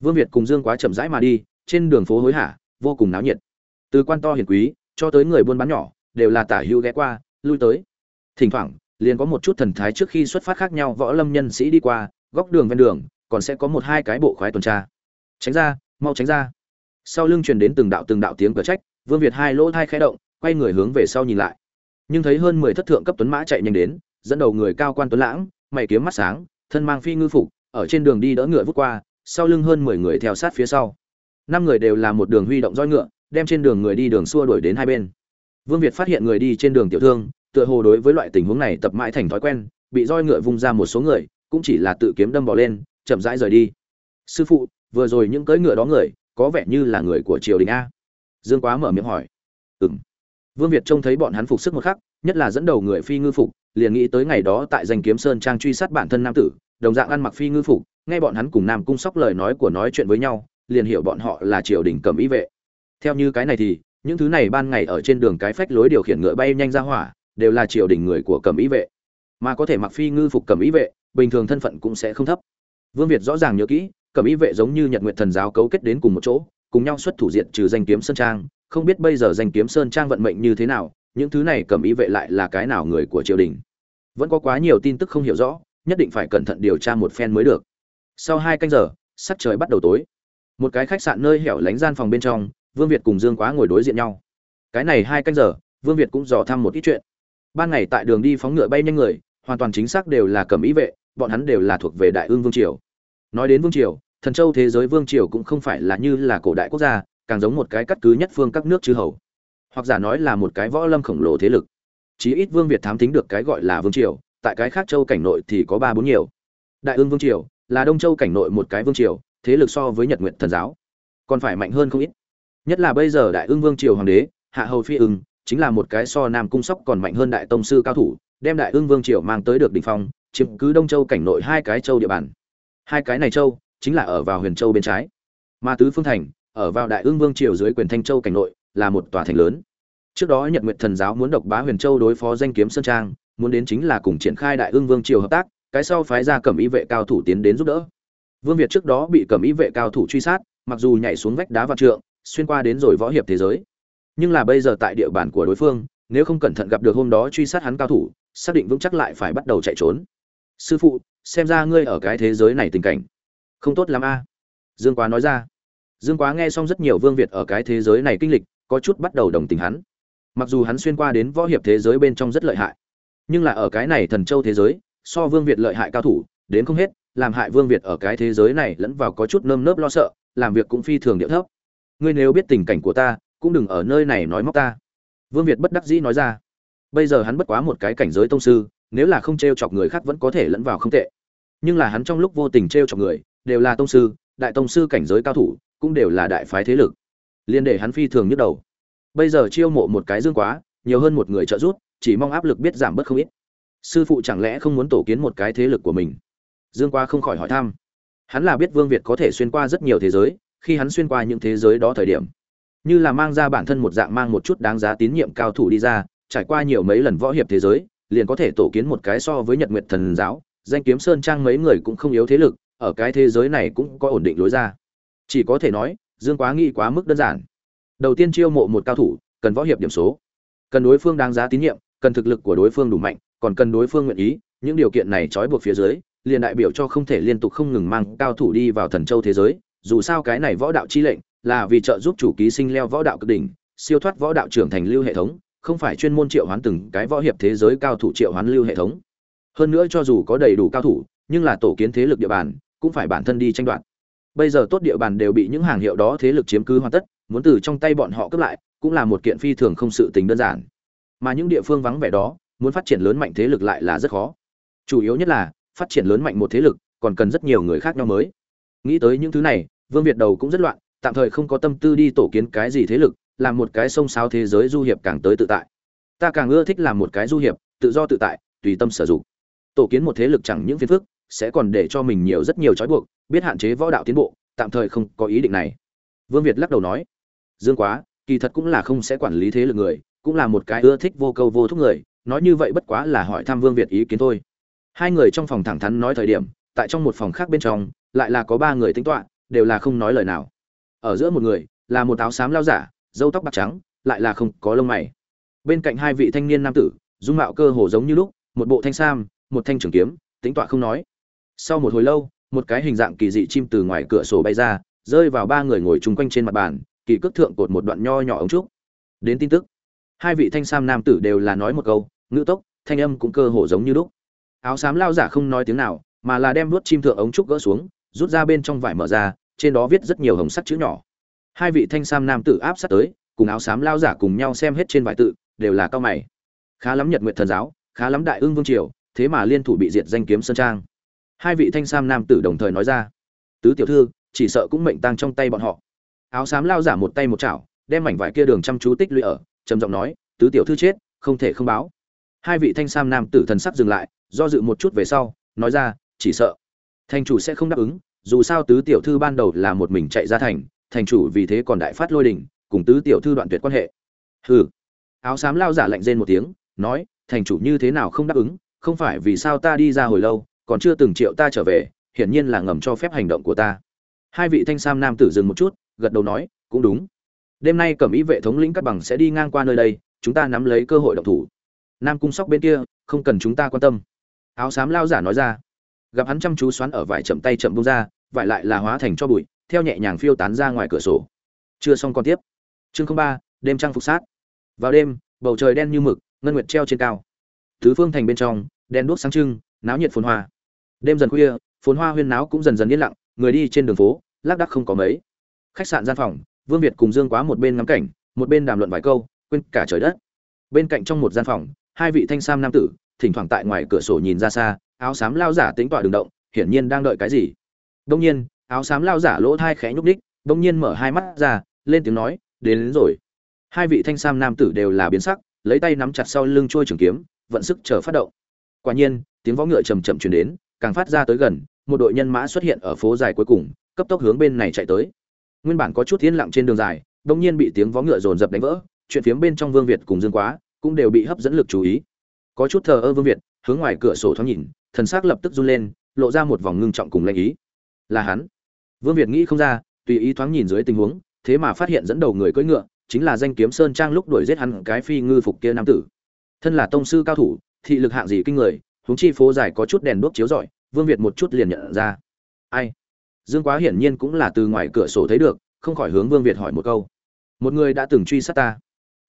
Vương việt cùng dương quá chậm rãi mà đi, trên đường phố hối hả, vô cùng náo nhiệt. Từ quan to hiển quý cho tới người buôn bán nhỏ, đều là tả hữu ghé qua, lui tới. Thỉnh thoảng, liền có một chút thần thái trước khi xuất phát khác nhau võ lâm nhân sĩ đi qua, góc đường ven đường, còn sẽ có một hai cái bộ khoái tuần tra. Tránh ra, mau tránh ra. Sau lưng truyền đến từng đạo từng đạo tiếng cờ trách, vương việt hai lỗ thai khẽ động, quay người hướng về sau nhìn lại. Nhưng thấy hơn mười thất thượng cấp tuấn mã chạy nhanh đến, dẫn đầu người cao quan tuấn lãng, mày kiếm mắt sáng, thân mang phi ngư phục, ở trên đường đi đỡ ngựa vút qua, sau lưng hơn mười người theo sát phía sau. Năm người đều là một đường huy động roi ngựa đem trên đường người đi đường xua đuổi đến hai bên. Vương việt phát hiện người đi trên đường tiểu thương, tựa hồ đối với loại tình huống này tập mãi thành thói quen, bị roi ngựa vung ra một số người, cũng chỉ là tự kiếm đâm bỏ lên, chậm rãi rời đi. Sư phụ, vừa rồi những cưỡi ngựa đó người, có vẻ như là người của triều đình a. Dương quá mở miệng hỏi. Ừng vương việt trông thấy bọn hắn phục sức một khắc, nhất là dẫn đầu người phi ngư phục, liền nghĩ tới ngày đó tại danh kiếm sơn trang truy sát bản thân nam tử, đồng dạng ăn mặc phi ngư phục, nghe bọn hắn cùng nam cung sóc lời nói của nói chuyện với nhau, liền hiểu bọn họ là triều đình cầm ý vệ theo như cái này thì, những thứ này ban ngày ở trên đường cái phách lối điều khiển ngựa bay nhanh ra hỏa, đều là triều đình người của cẩm ý vệ. Mà có thể mặc phi ngư phục cẩm ý vệ, bình thường thân phận cũng sẽ không thấp. Vương việt rõ ràng nhớ kỹ, cẩm ý vệ giống như nhật nguyện thần giáo cấu kết đến cùng một chỗ, cùng nhau xuất thủ diện trừ danh kiếm sơn trang, không biết bây giờ danh kiếm sơn trang vận mệnh như thế nào, những thứ này cẩm ý vệ lại là cái nào người của triều đình. Vẫn có quá nhiều tin tức không hiểu rõ, nhất định phải cẩn thận điều tra một phen mới được. Sau hai canh giờ, sắc trời bắt đầu tối. Một cái khách sạn nơi hẻo lánh gian phòng bên trong vương việt cùng dương quá ngồi đối diện nhau. Cái này hai canh giờ, vương việt cũng dò thăm một ít chuyện. Ban ngày tại đường đi phóng ngựa bay nhanh người, hoàn toàn chính xác đều là cầm ý vệ, bọn hắn đều là thuộc về đại ương vương triều. Nói đến vương triều, thần châu thế giới vương triều cũng không phải là như là cổ đại quốc gia, càng giống một cái cắt cứ nhất phương các nước chư hầu. Hoặc giả nói là một cái võ lâm khổng lồ thế lực. Chí ít vương việt thám tính được cái gọi là vương triều, tại cái khác châu cảnh nội thì có ba bốn nhiều. Đại ương vương triều là đông châu cảnh nội một cái vương triều, thế lực so với nhật nguyện thần giáo còn phải mạnh hơn không ít nhất là bây giờ đại ương vương triều hoàng đế, hạ hầu phi ưng, chính là một cái so nam cung sóc còn mạnh hơn đại tông sư cao thủ, đem đại ương vương triều mang tới được đỉnh phong, chiếm cứ đông châu cảnh nội hai cái châu địa bàn. Hai cái này châu chính là ở vào huyền châu bên trái. Ma tứ phương thành, ở vào đại ương vương triều dưới quyền thanh châu cảnh nội, là một tòa thành lớn. Trước đó nhật nguyện thần giáo muốn độc bá huyền châu đối phó danh kiếm sơn trang, muốn đến chính là cùng triển khai đại ương vương triều hợp tác, cái sau phái ra cẩm y vệ cao thủ tiến đến giúp đỡ. Vương việt trước đó bị cẩm y vệ cao thủ truy sát, mặc dù nhảy xuống vách đá và trượng xuyên qua đến rồi võ hiệp thế giới. Nhưng là bây giờ tại địa bàn của đối phương, nếu không cẩn thận gặp được hôm đó truy sát hắn cao thủ, xác định vững chắc lại phải bắt đầu chạy trốn. Sư phụ, xem ra ngươi ở cái thế giới này tình cảnh không tốt lắm a. Dương quá nói ra. Dương quá nghe xong rất nhiều vương việt ở cái thế giới này kinh lịch, có chút bắt đầu đồng tình hắn. Mặc dù hắn xuyên qua đến võ hiệp thế giới bên trong rất lợi hại, nhưng là ở cái này thần châu thế giới, so vương việt lợi hại cao thủ, đến không hết, làm hại vương việt ở cái thế giới này lẫn vào có chút nơm nớp lo sợ, làm việc cũng phi thường điệu thấp ngươi nếu biết tình cảnh của ta, cũng đừng ở nơi này nói móc ta. Vương việt bất đắc dĩ nói ra. Bây giờ hắn bất quá một cái cảnh giới tông sư, nếu là không t r e o chọc người khác vẫn có thể lẫn vào không tệ. Nhưng là hắn trong lúc vô tình t r e o chọc người, đều là tông sư, đại tông sư cảnh giới cao thủ, cũng đều là đại phái thế lực. Liên để hắn phi thường nhức đầu. Bây giờ chiêu mộ một cái dương quá, nhiều hơn một người trợ giúp, chỉ mong áp lực biết giảm bớt không ít. Sư phụ chẳng lẽ không muốn tổ kiến một cái thế lực của mình? Dương quá không khỏi hỏi thăm. Hắn là biết vương việt có thể xuyên qua rất nhiều thế giới khi hắn xuyên qua những thế giới đó thời điểm, như là mang ra bản thân một dạng mang một chút đáng giá tín nhiệm cao thủ đi ra, trải qua nhiều mấy lần võ hiệp thế giới, liền có thể tổ kiến một cái so với nhật nguyệt thần giáo, danh kiếm sơn trang mấy người cũng không yếu thế lực, ở cái thế giới này cũng có ổn định lối ra. Chỉ có thể nói, dương quá nghĩ quá mức đơn giản. Đầu tiên chiêu mộ một cao thủ, cần võ hiệp điểm số. Cần đối phương đáng giá tín nhiệm, cần thực lực của đối phương đủ mạnh, còn cần đối phương nguyện ý, những điều kiện này trói buộc phía dưới, liền đại biểu cho không thể liên tục không ngừng mang cao thủ đi vào thần châu thế giới dù sao cái này võ đạo chi lệnh là vì trợ giúp chủ ký sinh leo võ đạo cực đỉnh, siêu thoát võ đạo trưởng thành lưu hệ thống, không phải chuyên môn triệu hoán từng cái võ hiệp thế giới cao thủ triệu hoán lưu hệ thống. Hơn nữa cho dù có đầy đủ cao thủ, nhưng là tổ kiến thế lực địa bàn, cũng phải bản thân đi tranh đoạt. Bây giờ tốt địa bàn đều bị những hàng hiệu đó thế lực chiếm cứ hoàn tất, muốn từ trong tay bọn họ cướp lại, cũng là một kiện phi thường không sự tình đơn giản. Mà những địa phương vắng vẻ đó, muốn phát triển lớn mạnh thế lực lại là rất khó. Chủ yếu nhất là, phát triển lớn mạnh một thế lực, còn cần rất nhiều người khác nhau mới nghĩ tới những thứ này, vương việt đầu cũng rất loạn, tạm thời không có tâm tư đi tổ kiến cái gì thế lực, làm một cái sông sáo thế giới du hiệp càng tới tự tại. Ta càng ưa thích làm một cái du hiệp, tự do tự tại, tùy tâm sử dụng. Tổ kiến một thế lực chẳng những phiền phức, sẽ còn để cho mình nhiều rất nhiều trói buộc, biết hạn chế võ đạo tiến bộ, tạm thời không có ý định này. Vương việt lắc đầu nói, dương quá, kỳ thật cũng là không sẽ quản lý thế lực người, cũng là một cái ưa thích vô câu vô thúc người, nói như vậy bất quá là hỏi thăm vương việt ý kiến thôi. Hai người trong phòng thẳng thắn nói thời điểm, tại trong một phòng khác bên trong lại là có ba người tính toán, đều là không nói lời nào. Ở giữa một người, là một áo xám lao giả, râu tóc bạc trắng, lại là không có lông mày. Bên cạnh hai vị thanh niên nam tử, dung mạo cơ hồ giống như lúc, một bộ thanh sam, một thanh trường kiếm, tính tọa không nói. Sau một hồi lâu, một cái hình dạng kỳ dị chim từ ngoài cửa sổ bay ra, rơi vào ba người ngồi chung quanh trên mặt bàn, kỳ cước thượng cột một đoạn nho nhỏ ống trúc. Đến tin tức, hai vị thanh sam nam tử đều là nói một câu, ngữ tốc, thanh âm cũng cơ hồ giống như lúc. Áo xám lao giả không nói tiếng nào, mà là đem vuốt chim thượng ống trúc gỡ xuống rút ra bên trong vải mở ra, trên đó viết rất nhiều hồng sắc chữ nhỏ. Hai vị thanh sam nam tử áp sát tới, cùng áo xám lao giả cùng nhau xem hết trên vải tự, đều là cao mày. Khá lắm nhật nguyện thần giáo, khá lắm đại ương vương triều, thế mà liên thủ bị diệt danh kiếm sơn trang. Hai vị thanh sam nam tử đồng thời nói ra, tứ tiểu thư, chỉ sợ cũng mệnh tang trong tay bọn họ. Áo xám lao giả một tay một chảo, đem mảnh vải kia đường chăm chú tích lũy ở, trầm giọng nói, tứ tiểu thư chết, không thể không báo. Hai vị thanh sam nam tử thần sắc dừng lại, do dự một chút về sau, nói ra, chỉ sợ thành chủ sẽ không đáp ứng, dù sao tứ tiểu thư ban đầu là một mình chạy ra thành thành chủ vì thế còn đại phát lôi đình, cùng tứ tiểu thư đoạn tuyệt quan hệ. Hừ. Áo xám lao giả lạnh rên một tiếng, nói, thành chủ như thế nào không đáp ứng? Không phải vì sao ta đi ra hồi lâu, còn chưa từng triệu ta trở về, hiển nhiên là ngầm cho phép hành động của ta. Hai vị thanh sam nam tử dừng một chút, gật đầu nói, cũng đúng. Đêm nay cẩm ý vệ thống lĩnh các bằng sẽ đi ngang qua nơi đây, chúng ta nắm lấy cơ hội động thủ. Nam cung sóc bên kia, không cần chúng ta quan tâm. Áo xám lao giả nói ra gặp hắn chăm chú xoắn ở vải chậm tay chậm bung ra, vải lại là hóa thành cho bụi, theo nhẹ nhàng phiêu tán ra ngoài cửa sổ. Chưa xong còn tiếp. Chương ba, đêm trăng phục sát. Vào đêm, bầu trời đen như mực, ngân nguyệt treo trên cao. Tứ phương thành bên trong, đèn đuốc sáng trưng, náo nhiệt phồn hoa. Đêm dần khuya, phồn hoa huyên náo cũng dần dần yên lặng, người đi trên đường phố, lác đác không có mấy. Khách sạn gian phòng, vương việt cùng dương quá một bên ngắm cảnh, một bên đàm luận vài câu, quên cả trời đất. Bên cạnh trong một gian phòng, hai vị thanh sam nam tử, thỉnh thoảng tại ngoài cửa sổ nhìn ra xa áo xám lao giả tính tỏa đường động hiển nhiên đang đợi cái gì. Đông nhiên áo xám lao giả lỗ thai khẽ nhúc ních đông nhiên mở hai mắt ra lên tiếng nói đến, đến rồi. Hai vị thanh sam nam tử đều là biến sắc lấy tay nắm chặt sau lưng trôi trường kiếm vận sức chờ phát động. Quả nhiên tiếng võ ngựa chầm chậm chuyển đến càng phát ra tới gần một đội nhân mã xuất hiện ở phố dài cuối cùng cấp tốc hướng bên này chạy tới. Nguyên bản có chút thiên lặng trên đường dài đông nhiên bị tiếng vó ngựa dồn dập đánh vỡ chuyện phiếm bên trong vương việt cùng dương quá cũng đều bị hấp dẫn lực chú ý. Có chút thờ ơ vương việt hướng ngoài cửa sổ thoáng nhìn thần sắc lập tức run lên, lộ ra một vòng ngưng trọng cùng lạnh ý. Là hắn. Vương việt nghĩ không ra, tùy ý thoáng nhìn dưới tình huống, thế mà phát hiện dẫn đầu người cưỡi ngựa chính là danh kiếm sơn trang lúc đuổi giết hắn cái phi ngư phục kia nam tử. Thân là tông sư cao thủ, thị lực hạng gì kinh người, huống chi phố dài có chút đèn đuốc chiếu rọi, vương việt một chút liền nhận ra. Ai? Dương quá hiển nhiên cũng là từ ngoài cửa sổ thấy được, không khỏi hướng vương việt hỏi một câu. Một người đã từng truy sát ta.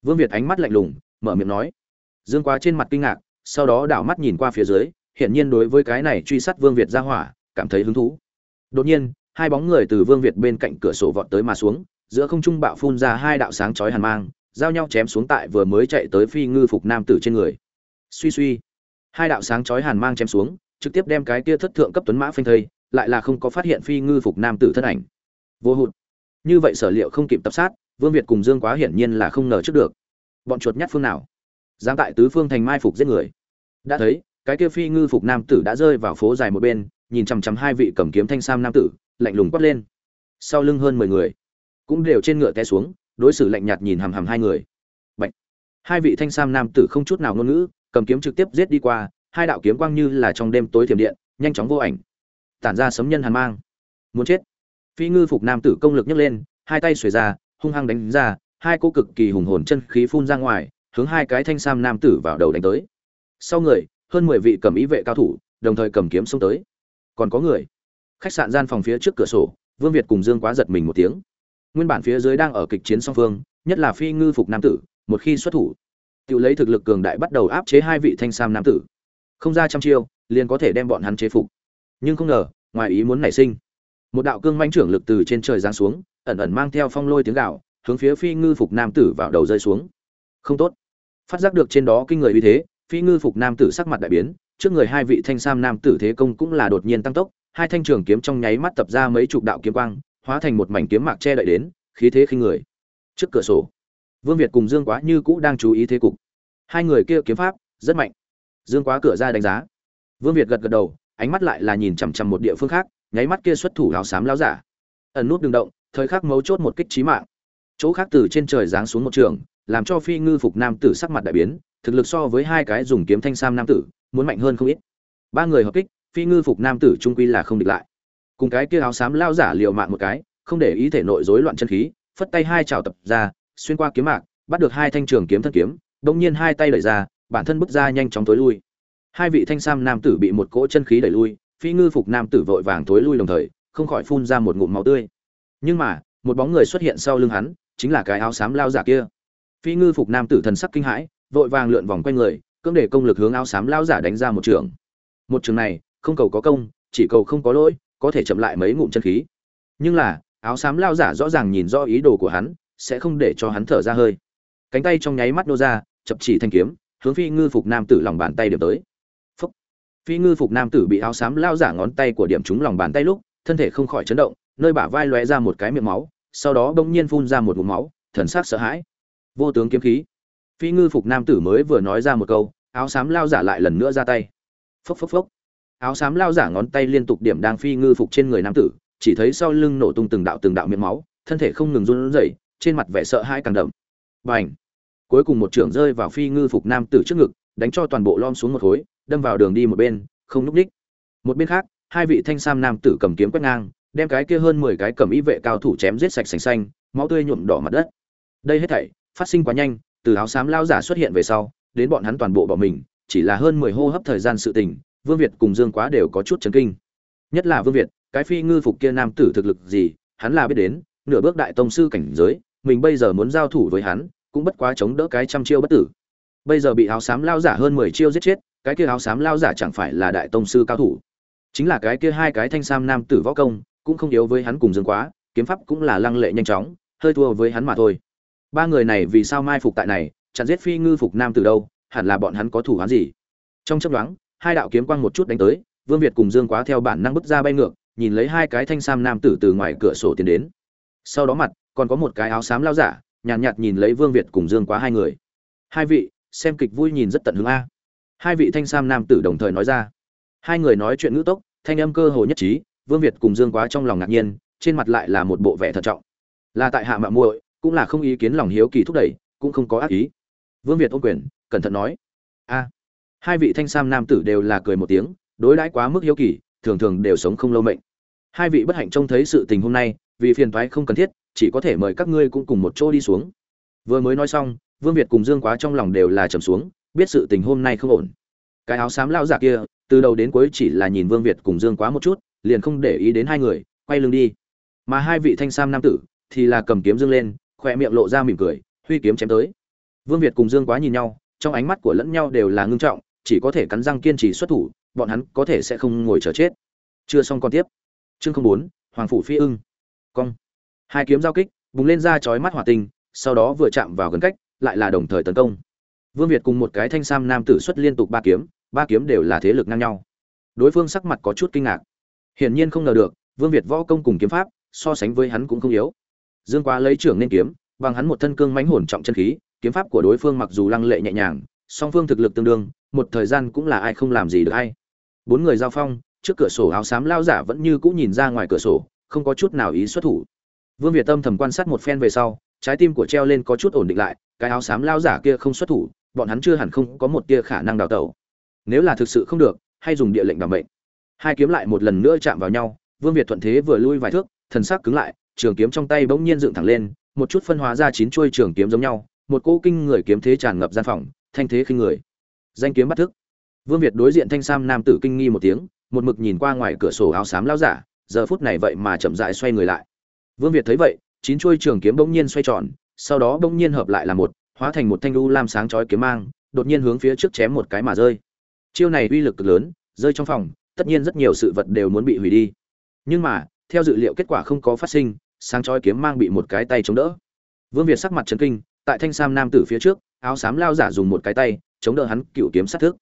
Vương việt ánh mắt lạnh lùng, mở miệng nói. Dương quá trên mặt kinh ngạc, sau đó đảo mắt nhìn qua phía dưới hiển nhiên đối với cái này truy sát vương việt ra hỏa, cảm thấy hứng thú. Đột nhiên, hai bóng người từ vương việt bên cạnh cửa sổ vọt tới mà xuống, giữa không trung bạo phun ra hai đạo sáng chói hàn mang, giao nhau chém xuống tại vừa mới chạy tới phi ngư phục nam tử trên người. Suy suy, hai đạo sáng chói hàn mang chém xuống, trực tiếp đem cái kia thất thượng cấp tuấn mã phanh thây, lại là không có phát hiện phi ngư phục nam tử thân ảnh. Vô hụt. Như vậy sở liệu không kịp tập sát, vương việt cùng dương quá hiển nhiên là không ngờ trước được. Bọn chuột nhắt phương nào? Giang tại tứ phương thành mai phục giết người. Đã thấy cái kia phi ngư phục nam tử đã rơi vào phố dài một bên, nhìn chằm chằm hai vị cầm kiếm thanh sam nam tử, lạnh lùng quát lên. Sau lưng hơn mười người, cũng đều trên ngựa té xuống, đối xử lạnh nhạt nhìn hằm hằm hai người. Bạch. hai vị thanh sam nam tử không chút nào ngôn ngữ, cầm kiếm trực tiếp giết đi qua, hai đạo kiếm quang như là trong đêm tối thiểm điện, nhanh chóng vô ảnh. Tản ra sấm nhân hàn mang. Muốn chết! Phi ngư phục nam tử công lực nhấc lên, hai tay xuề ra, hung hăng đánh ra, hai cô cực kỳ hùng hồn chân khí phun ra ngoài, hướng hai cái thanh sam nam tử vào đầu đánh tới. Sau người hơn mười vị cầm ý vệ cao thủ, đồng thời cầm kiếm xông tới. Còn có người. Khách sạn gian phòng phía trước cửa sổ, vương việt cùng dương quá giật mình một tiếng. Nguyên bản phía dưới đang ở kịch chiến song phương, nhất là phi ngư phục nam tử, một khi xuất thủ, tự lấy thực lực cường đại bắt đầu áp chế hai vị thanh sam nam tử. Không ra trăm chiêu, liền có thể đem bọn hắn chế phục. Nhưng không ngờ, ngoài ý muốn nảy sinh. Một đạo cương manh trưởng lực từ trên trời giáng xuống, ẩn ẩn mang theo phong lôi tiếng gạo hướng phía phi ngư phục nam tử vào đầu rơi xuống. Không tốt. Phát giác được trên đó kinh người uy thế phi ngư phục nam tử sắc mặt đại biến, trước người hai vị thanh sam nam tử thế công cũng là đột nhiên tăng tốc, hai thanh trường kiếm trong nháy mắt tập ra mấy chục đạo kiếm quang, hóa thành một mảnh kiếm mạc che đậy đến, khí thế khinh người. Trước cửa sổ, vương việt cùng dương quá như cũ đang chú ý thế cục. Hai người kia kiếm pháp rất mạnh. Dương quá cửa ra đánh giá. Vương việt gật gật đầu, ánh mắt lại là nhìn chằm chằm một địa phương khác, nháy mắt kia xuất thủ áo xám láo giả. Ẩn nút đường động, thời khắc mấu chốt một kích trí mạng. Chỗ khác từ trên trời giáng xuống một trường, làm cho phi ngư phục nam tử sắc mặt đại biến thực lực so với hai cái dùng kiếm thanh sam nam tử, muốn mạnh hơn không ít. Ba người hợp kích, phi ngư phục nam tử trung quy là không địch lại. Cùng cái kia áo xám lao giả liều mạng một cái, không để ý thể nội rối loạn chân khí, phất tay hai chảo tập ra, xuyên qua kiếm mạc, bắt được hai thanh trường kiếm thân kiếm bỗng nhiên hai tay đẩy ra, bản thân bước ra nhanh chóng tối lui. Hai vị thanh sam nam tử bị một cỗ chân khí đẩy lui, phi ngư phục nam tử vội vàng tối lui đồng thời, không khỏi phun ra một ngụm máu tươi. Nhưng mà, một bóng người xuất hiện sau lưng hắn, chính là cái áo xám lao giả kia. Phi ngư phục nam tử thần sắc kinh hãi vội vàng lượn vòng quanh người, cưỡng để công lực hướng áo xám lao giả đánh ra một trường. Một trường này, không cầu có công, chỉ cầu không có lỗi, có thể chậm lại mấy ngụm chân khí. Nhưng là, áo xám lao giả rõ ràng nhìn rõ ý đồ của hắn, sẽ không để cho hắn thở ra hơi. Cánh tay trong nháy mắt nô ra, chập chỉ thanh kiếm, hướng phi ngư phục nam tử lòng bàn tay điểm tới. Phúc. phi ngư phục nam tử bị áo xám lao giả ngón tay của điểm trúng lòng bàn tay lúc, thân thể không khỏi chấn động, nơi bả vai lóe ra một cái miệng máu, sau đó bỗng nhiên phun ra một ngụm máu, thần sắc sợ hãi. Vô tướng kiếm khí phi ngư phục nam tử mới vừa nói ra một câu, áo xám lao giả lại lần nữa ra tay. Phốc phốc phốc. Áo xám lao giả ngón tay liên tục điểm đang phi ngư phục trên người nam tử, chỉ thấy sau lưng nổ tung từng đạo từng đạo miệng máu, thân thể không ngừng run rẩy, trên mặt vẻ sợ hãi càng đậm. Bành! Cuối cùng một trưởng rơi vào phi ngư phục nam tử trước ngực, đánh cho toàn bộ lom xuống một khối, đâm vào đường đi một bên, không núp đích. Một bên khác, hai vị thanh sam nam tử cầm kiếm quét ngang, đem cái kia hơn mười cái cầm ý vệ cao thủ chém giết sạch sành xanh, máu tươi nhuộm đỏ mặt đất. Đây hết thảy, phát sinh quá nhanh từ áo xám lao giả xuất hiện về sau, đến bọn hắn toàn bộ bỏ mình, chỉ là hơn mười hô hấp thời gian sự tình, vương việt cùng dương quá đều có chút chấn kinh. Nhất là vương việt, cái phi ngư phục kia nam tử thực lực gì, hắn là biết đến, nửa bước đại tông sư cảnh giới, mình bây giờ muốn giao thủ với hắn, cũng bất quá chống đỡ cái trăm chiêu bất tử. Bây giờ bị áo xám lao giả hơn mười chiêu giết chết, cái kia áo xám lao giả chẳng phải là đại tông sư cao thủ. Chính là cái kia hai cái thanh sam nam tử võ công, cũng không yếu với hắn cùng dương quá, kiếm pháp cũng là lăng lệ nhanh chóng, hơi thua với hắn mà thôi ba người này vì sao mai phục tại này chặn giết phi ngư phục nam từ đâu hẳn là bọn hắn có thủ hắn gì? Trong chấp đoán hai đạo kiếm quang một chút đánh tới vương việt cùng dương quá theo bản năng bước ra bay ngược nhìn lấy hai cái thanh sam nam tử từ ngoài cửa sổ tiến đến. Sau đó mặt còn có một cái áo xám lao giả nhàn nhạt, nhạt nhìn lấy vương việt cùng dương quá hai người. Hai vị xem kịch vui nhìn rất tận hướng a. Hai vị thanh sam nam tử đồng thời nói ra. Hai người nói chuyện ngữ tốc thanh âm cơ hồ nhất trí vương việt cùng dương quá trong lòng ngạc nhiên trên mặt lại là một bộ vẻ thận trọng. Là tại hạ mạng muội cũng là không ý kiến lòng hiếu kỳ thúc đẩy, cũng không có ác ý. Vương việt ôm quyền, cẩn thận nói, a. Hai vị thanh sam nam tử đều là cười một tiếng, đối đãi quá mức hiếu kỳ, thường thường đều sống không lâu mệnh. Hai vị bất hạnh trông thấy sự tình hôm nay, vì phiền toái không cần thiết, chỉ có thể mời các ngươi cũng cùng một chỗ đi xuống. Vừa mới nói xong, vương việt cùng dương quá trong lòng đều là trầm xuống, biết sự tình hôm nay không ổn. Cái áo xám lao giả kia, từ đầu đến cuối chỉ là nhìn vương việt cùng dương quá một chút, liền không để ý đến hai người, quay lưng đi. Mà hai vị thanh sam nam tử thì là cầm kiếm dương lên khỏe miệng lộ ra mỉm cười, huy kiếm chém tới. Vương việt cùng dương quá nhìn nhau, trong ánh mắt của lẫn nhau đều là ngưng trọng, chỉ có thể cắn răng kiên trì xuất thủ, bọn hắn có thể sẽ không ngồi chờ chết. Chưa xong con tiếp. Chương không bốn, hoàng phủ phi ưng. Cong. Hai kiếm giao kích, bùng lên ra chói mắt hỏa tinh, sau đó vừa chạm vào gần cách, lại là đồng thời tấn công. Vương việt cùng một cái thanh sam nam tử xuất liên tục ba kiếm ba kiếm đều là thế lực ngang nhau. Đối phương sắc mặt có chút kinh ngạc. Hiển nhiên không ngờ được, vương việt võ công cùng kiếm pháp, so sánh với hắn cũng không yếu dương quá lấy trưởng nên kiếm, bằng hắn một thân cương mãnh hồn trọng chân khí, kiếm pháp của đối phương mặc dù lăng lệ nhẹ nhàng, song phương thực lực tương đương, một thời gian cũng là ai không làm gì được hay. Bốn người giao phong, trước cửa sổ áo xám lao giả vẫn như cũ nhìn ra ngoài cửa sổ, không có chút nào ý xuất thủ. Vương việt tâm thầm quan sát một phen về sau, trái tim của treo lên có chút ổn định lại, cái áo xám lao giả kia không xuất thủ, bọn hắn chưa hẳn không có một tia khả năng đào tẩu. Nếu là thực sự không được, hay dùng địa lệnh đảm mệnh. Hai kiếm lại một lần nữa chạm vào nhau, vương việt thuận thế vừa lui vài thước, thần sắc cứng lại trường kiếm trong tay bỗng nhiên dựng thẳng lên, một chút phân hóa ra chín chuôi trường kiếm giống nhau, một cỗ kinh người kiếm thế tràn ngập gian phòng, thanh thế khinh người. Danh kiếm bắt thức. Vương việt đối diện thanh sam nam tử kinh nghi một tiếng, một mực nhìn qua ngoài cửa sổ áo xám lão giả, giờ phút này vậy mà chậm rãi xoay người lại. Vương việt thấy vậy, chín chuôi trường kiếm bỗng nhiên xoay tròn, sau đó bỗng nhiên hợp lại là một, hóa thành một thanh u lam sáng chói kiếm mang, đột nhiên hướng phía trước chém một cái mà rơi. Chiêu này uy lực cực lớn, rơi trong phòng, tất nhiên rất nhiều sự vật đều muốn bị hủy đi. Nhưng mà, theo dự liệu kết quả không có phát sinh sáng chói kiếm mang bị một cái tay chống đỡ. Vương việt sắc mặt chấn kinh, tại thanh sam nam tử phía trước, áo xám lao giả dùng một cái tay, chống đỡ hắn cựu kiếm sát thức.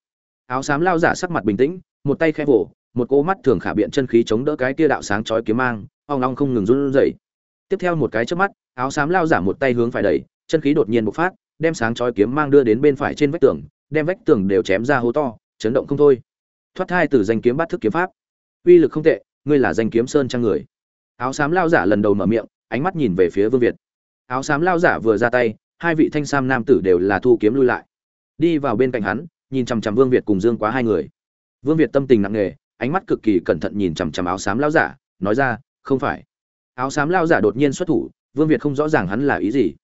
Áo xám lao giả sắc mặt bình tĩnh, một tay khẽ vỗ một cỗ mắt thường khả biện chân khí chống đỡ cái kia đạo sáng chói kiếm mang, ong ong không ngừng run rẩy. Tiếp theo một cái chớp mắt, áo xám lao giả một tay hướng phải đẩy, chân khí đột nhiên bộc phát, đem sáng chói kiếm mang đưa đến bên phải trên vách tường, đem vách tường đều chém ra hố to, chấn động không thôi. Thoát thai từ danh kiếm bắt thức kiếm pháp. Uy lực không tệ, ngươi là danh kiếm sơn trang người áo xám lao giả lần đầu mở miệng, ánh mắt nhìn về phía vương việt. Áo xám lao giả vừa ra tay, hai vị thanh sam nam tử đều là thu kiếm lui lại. Đi vào bên cạnh hắn, nhìn chằm chằm vương việt cùng dương quá hai người. Vương việt tâm tình nặng nề, ánh mắt cực kỳ cẩn thận nhìn chằm chằm áo xám lao giả, nói ra, không phải. Áo xám lao giả đột nhiên xuất thủ, vương việt không rõ ràng hắn là ý gì.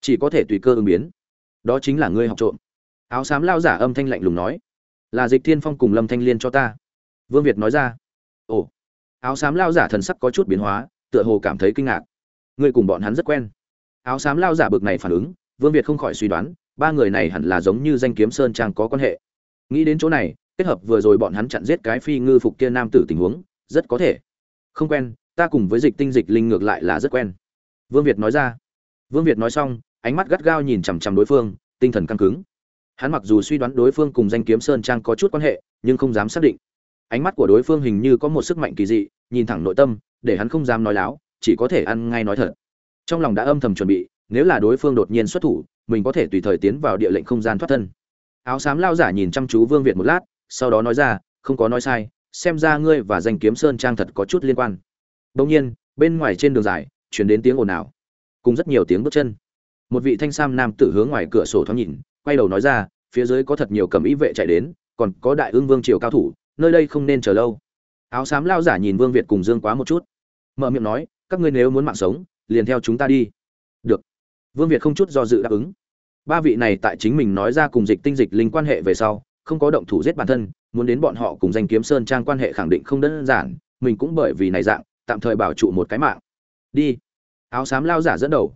Chỉ có thể tùy cơ ứng biến. Đó chính là ngươi học trộm. Áo xám lao giả âm thanh lạnh lùng nói, là dịch thiên phong cùng lâm thanh liên cho ta. Vương việt nói ra, ồ áo xám lao giả thần sắc có chút biến hóa, tựa hồ cảm thấy kinh ngạc. Ngươi cùng bọn hắn rất quen. Áo xám lao giả bực này phản ứng, vương việt không khỏi suy đoán, ba người này hẳn là giống như danh kiếm sơn trang có quan hệ. Nghĩ đến chỗ này, kết hợp vừa rồi bọn hắn chặn giết cái phi ngư phục kia nam tử tình huống, rất có thể. Không quen, ta cùng với dịch tinh dịch linh ngược lại là rất quen. Vương việt nói ra. Vương việt nói xong, ánh mắt gắt gao nhìn chằm chằm đối phương, tinh thần căng cứng. Hắn mặc dù suy đoán đối phương cùng danh kiếm sơn trang có chút quan hệ, nhưng không dám xác định ánh mắt của đối phương hình như có một sức mạnh kỳ dị, nhìn thẳng nội tâm, để hắn không dám nói láo, chỉ có thể ăn ngay nói thật. Trong lòng đã âm thầm chuẩn bị, nếu là đối phương đột nhiên xuất thủ, mình có thể tùy thời tiến vào địa lệnh không gian thoát thân. Áo xám lao giả nhìn chăm chú vương việt một lát, sau đó nói ra, không có nói sai, xem ra ngươi và danh kiếm sơn trang thật có chút liên quan. Đông nhiên, bên ngoài trên đường dài, chuyển đến tiếng ồn ào, cùng rất nhiều tiếng bước chân. Một vị thanh sam nam tử hướng ngoài cửa sổ thoáng nhìn, quay đầu nói ra, phía dưới có thật nhiều cầm ý vệ chạy đến, còn có đại ương vương triều cao thủ nơi đây không nên chờ lâu. Áo xám lao giả nhìn vương việt cùng dương quá một chút. Mở miệng nói, các ngươi nếu muốn mạng sống, liền theo chúng ta đi. Được. Vương việt không chút do dự đáp ứng. Ba vị này tại chính mình nói ra cùng dịch tinh dịch linh quan hệ về sau, không có động thủ giết bản thân, muốn đến bọn họ cùng danh kiếm sơn trang quan hệ khẳng định không đơn giản, mình cũng bởi vì này dạng, tạm thời bảo trụ một cái mạng. Đi. Áo xám lao giả dẫn đầu.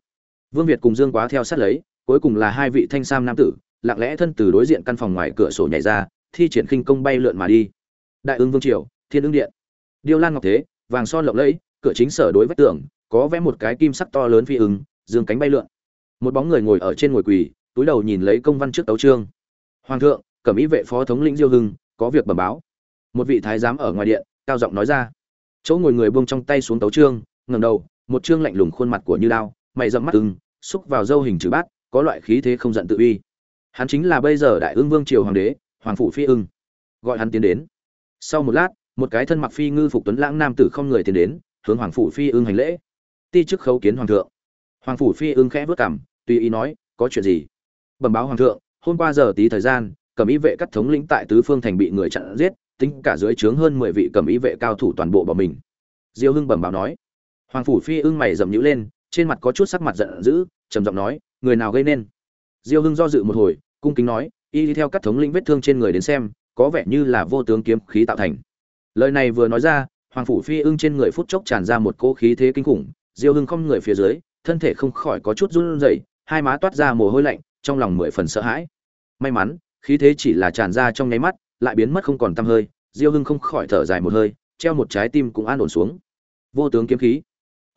Vương việt cùng dương quá theo sát lấy, cuối cùng là hai vị thanh sam nam tử, lặng lẽ thân từ đối diện căn phòng ngoài cửa sổ nhảy ra, thi triển khinh công bay lượn mà đi đại ương vương triều, thiên ương điện. Điêu lan ngọc thế, vàng son lộng lẫy, cửa chính sở đối vách tường, có vẽ một cái kim sắc to lớn phi ứng dương cánh bay lượn. Một bóng người ngồi ở trên ngồi quỳ, túi đầu nhìn lấy công văn trước tấu trương hoàng thượng, cẩm ý vệ phó thống lĩnh diêu hưng, có việc bẩm báo. Một vị thái giám ở ngoài điện, cao giọng nói ra. Chỗ ngồi người buông trong tay xuống tấu trương ngẩng đầu, một trương lạnh lùng khuôn mặt của như đao, mày dẫm mắt ưng, xúc vào dâu hình trừ bát, có loại khí thế không giận tự uy. Hắn chính là bây giờ đại ương vương triều hoàng đế, hoàng phủ phi ưng. Gọi hắn tiến đến sau một lát, một cái thân mặc phi ngư phục tuấn lãng nam tử không người tiến đến, hướng hoàng phủ phi ưng hành lễ. Ti chức khấu kiến hoàng thượng. Hoàng phủ phi ưng khẽ vớt cảm tùy ý nói, có chuyện gì? Bẩm báo hoàng thượng, hôm qua giờ tí thời gian, cầm ý vệ cắt thống lĩnh tại tứ phương thành bị người chặn giết, tính cả dưới trướng hơn mười vị cầm ý vệ cao thủ toàn bộ bỏ mình. Diêu hưng bẩm báo nói. Hoàng phủ phi ưng mày rậm nhữ lên, trên mặt có chút sắc mặt giận dữ, trầm giọng nói, người nào gây nên? Diêu hưng do dự một hồi, cung kính nói, y đi theo các thống lĩnh vết thương trên người đến xem có vẻ như là vô tướng kiếm khí tạo thành. Lời này vừa nói ra, hoàng phủ phi ưng trên người phút chốc tràn ra một cỗ khí thế kinh khủng, diêu hưng không người phía dưới, thân thể không khỏi có chút run rẩy, hai má toát ra mồ hôi lạnh, trong lòng mười phần sợ hãi. May mắn, khí thế chỉ là tràn ra trong nháy mắt, lại biến mất không còn tăm hơi, diêu hưng không khỏi thở dài một hơi, treo một trái tim cũng an ổn xuống. Vô tướng kiếm khí.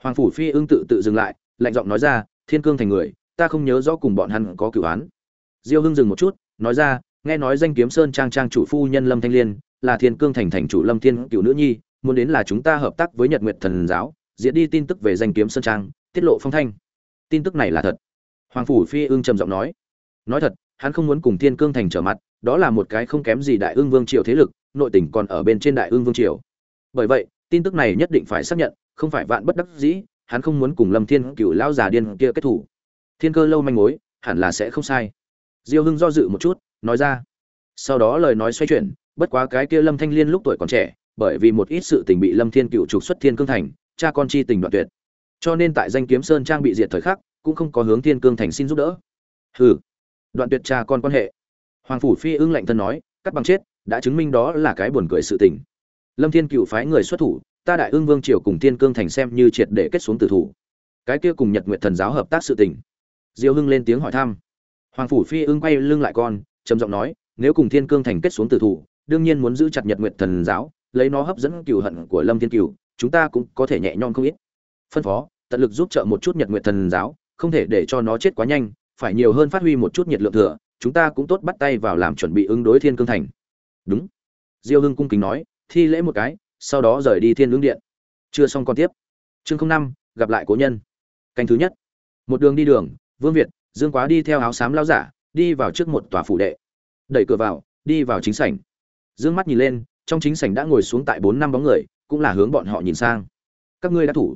Hoàng phủ phi ưng tự tự dừng lại, lạnh giọng nói ra, thiên cương thành người, ta không nhớ rõ cùng bọn hắn có cửu án. Diêu hưng dừng một chút, nói ra nghe nói danh kiếm sơn trang trang chủ phu nhân lâm thanh liên, là thiên cương thành thành chủ lâm thiên cựu nữ nhi, muốn đến là chúng ta hợp tác với nhật nguyệt thần giáo, diễn đi tin tức về danh kiếm sơn trang, tiết lộ phong thanh. Tin tức này là thật. Hoàng phủ phi ương trầm giọng nói. Nói thật, hắn không muốn cùng thiên cương thành trở mặt, đó là một cái không kém gì đại ương vương triều thế lực, nội tình còn ở bên trên đại ương vương triều. Bởi vậy, tin tức này nhất định phải xác nhận, không phải vạn bất đắc dĩ, hắn không muốn cùng lâm thiên cựu lão già điên kia kết thủ. Thiên cơ lâu manh mối, hẳn là sẽ không sai. Diêu hưng do dự một chút nói ra. Sau đó lời nói xoay chuyển, bất quá cái kia lâm thanh liên lúc tuổi còn trẻ, bởi vì một ít sự tình bị lâm thiên cựu trục xuất thiên cương thành, cha con chi tình đoạn tuyệt. Cho nên tại danh kiếm sơn trang bị diệt thời khắc, cũng không có hướng thiên cương thành xin giúp đỡ. Hừ. Đoạn tuyệt cha con quan hệ. Hoàng phủ phi ưng lạnh thân nói cắt bằng chết, đã chứng minh đó là cái buồn cười sự tình. Lâm thiên cựu phái người xuất thủ, ta đại ương vương triều cùng thiên cương thành xem như triệt để kết xuống tử thủ. Cái kia cùng nhật nguyện thần giáo hợp tác sự tình. Diêu hưng lên tiếng hỏi thăm. Hoàng phủ phi ưng quay lưng lại con trầm giọng nói, nếu cùng thiên cương thành kết xuống tử thủ, đương nhiên muốn giữ chặt nhật nguyện thần giáo, lấy nó hấp dẫn cừu hận của lâm thiên cửu chúng ta cũng có thể nhẹ nhõm không ít. Phân phó, tận lực giúp trợ một chút nhật nguyện thần giáo, không thể để cho nó chết quá nhanh, phải nhiều hơn phát huy một chút nhiệt lượng thừa, chúng ta cũng tốt bắt tay vào làm chuẩn bị ứng đối thiên cương thành. Đúng. Diêu hưng cung kính nói, thi lễ một cái, sau đó rời đi thiên lương điện. Chưa xong còn tiếp. Chương năm, gặp lại cố nhân. Canh thứ nhất. Một đường đi đường, vương việt, dương quá đi theo áo xám lao giả đi vào trước một tòa phủ đệ. Đẩy cửa vào, đi vào chính sảnh. Dương mắt nhìn lên, trong chính sảnh đã ngồi xuống tại bốn năm bóng người, cũng là hướng bọn họ nhìn sang. Các ngươi đã thủ.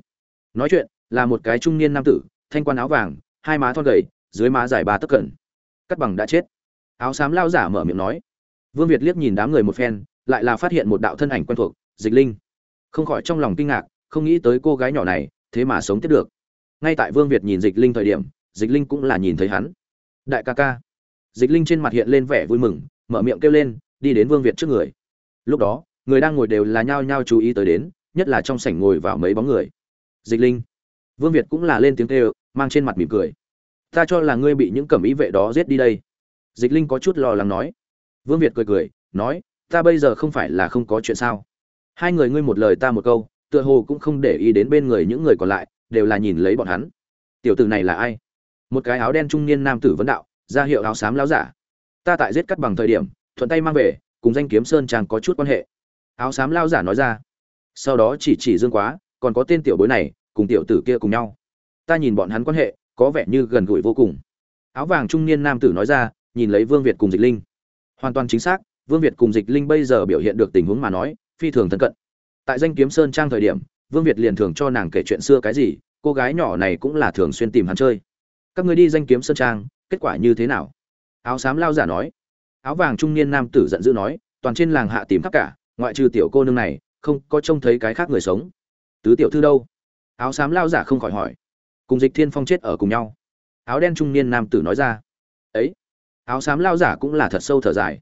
Nói chuyện, là một cái trung niên nam tử, thanh quan áo vàng, hai má thon gầy, dưới má dài ba tấc cẩn. Cắt bằng đã chết. Áo xám lao giả mở miệng nói. Vương việt liếc nhìn đám người một phen, lại là phát hiện một đạo thân ảnh quen thuộc, dịch linh. Không khỏi trong lòng kinh ngạc, không nghĩ tới cô gái nhỏ này, thế mà sống tiếp được. Ngay tại vương việt nhìn dịch linh thời điểm, dịch linh cũng là nhìn thấy hắn. Đại ca ca dịch linh trên mặt hiện lên vẻ vui mừng, mở miệng kêu lên, đi đến vương việt trước người. Lúc đó, người đang ngồi đều là nhao nhao chú ý tới đến, nhất là trong sảnh ngồi vào mấy bóng người. Dịch linh. Vương việt cũng là lên tiếng kêu, mang trên mặt mỉm cười. Ta cho là ngươi bị những cẩm ý vệ đó giết đi đây. Dịch linh có chút lo lắng nói. Vương việt cười cười, nói, ta bây giờ không phải là không có chuyện sao? Hai người ngươi một lời ta một câu, tựa hồ cũng không để ý đến bên người những người còn lại, đều là nhìn lấy bọn hắn. Tiểu tử này là ai? Một cái áo đen trung niên nam tử vấn đạo ra hiệu áo xám lão giả. Ta tại giết cắt bằng thời điểm, thuận tay mang về, cùng danh kiếm sơn trang có chút quan hệ. Áo xám lão giả nói ra. Sau đó chỉ chỉ dương quá, còn có tên tiểu bối này, cùng tiểu tử kia cùng nhau. Ta nhìn bọn hắn quan hệ, có vẻ như gần gũi vô cùng. Áo vàng trung niên nam tử nói ra, nhìn lấy vương việt cùng dịch linh. Hoàn toàn chính xác, vương việt cùng dịch linh bây giờ biểu hiện được tình huống mà nói, phi thường thân cận. Tại danh kiếm sơn trang thời điểm, vương việt liền thường cho nàng kể chuyện xưa cái gì, cô gái nhỏ này cũng là thường xuyên tìm hắn chơi. Các người đi danh kiếm sơn trang kết quả như thế nào? Áo xám lao giả nói. Áo vàng trung niên nam tử giận dữ nói, toàn trên làng hạ tìm khắp cả, ngoại trừ tiểu cô nương này, không có trông thấy cái khác người sống. Tứ tiểu thư đâu? Áo xám lao giả không khỏi hỏi. Cùng dịch thiên phong chết ở cùng nhau. Áo đen trung niên nam tử nói ra. Ấy! Áo xám lao giả cũng là thật sâu thở dài.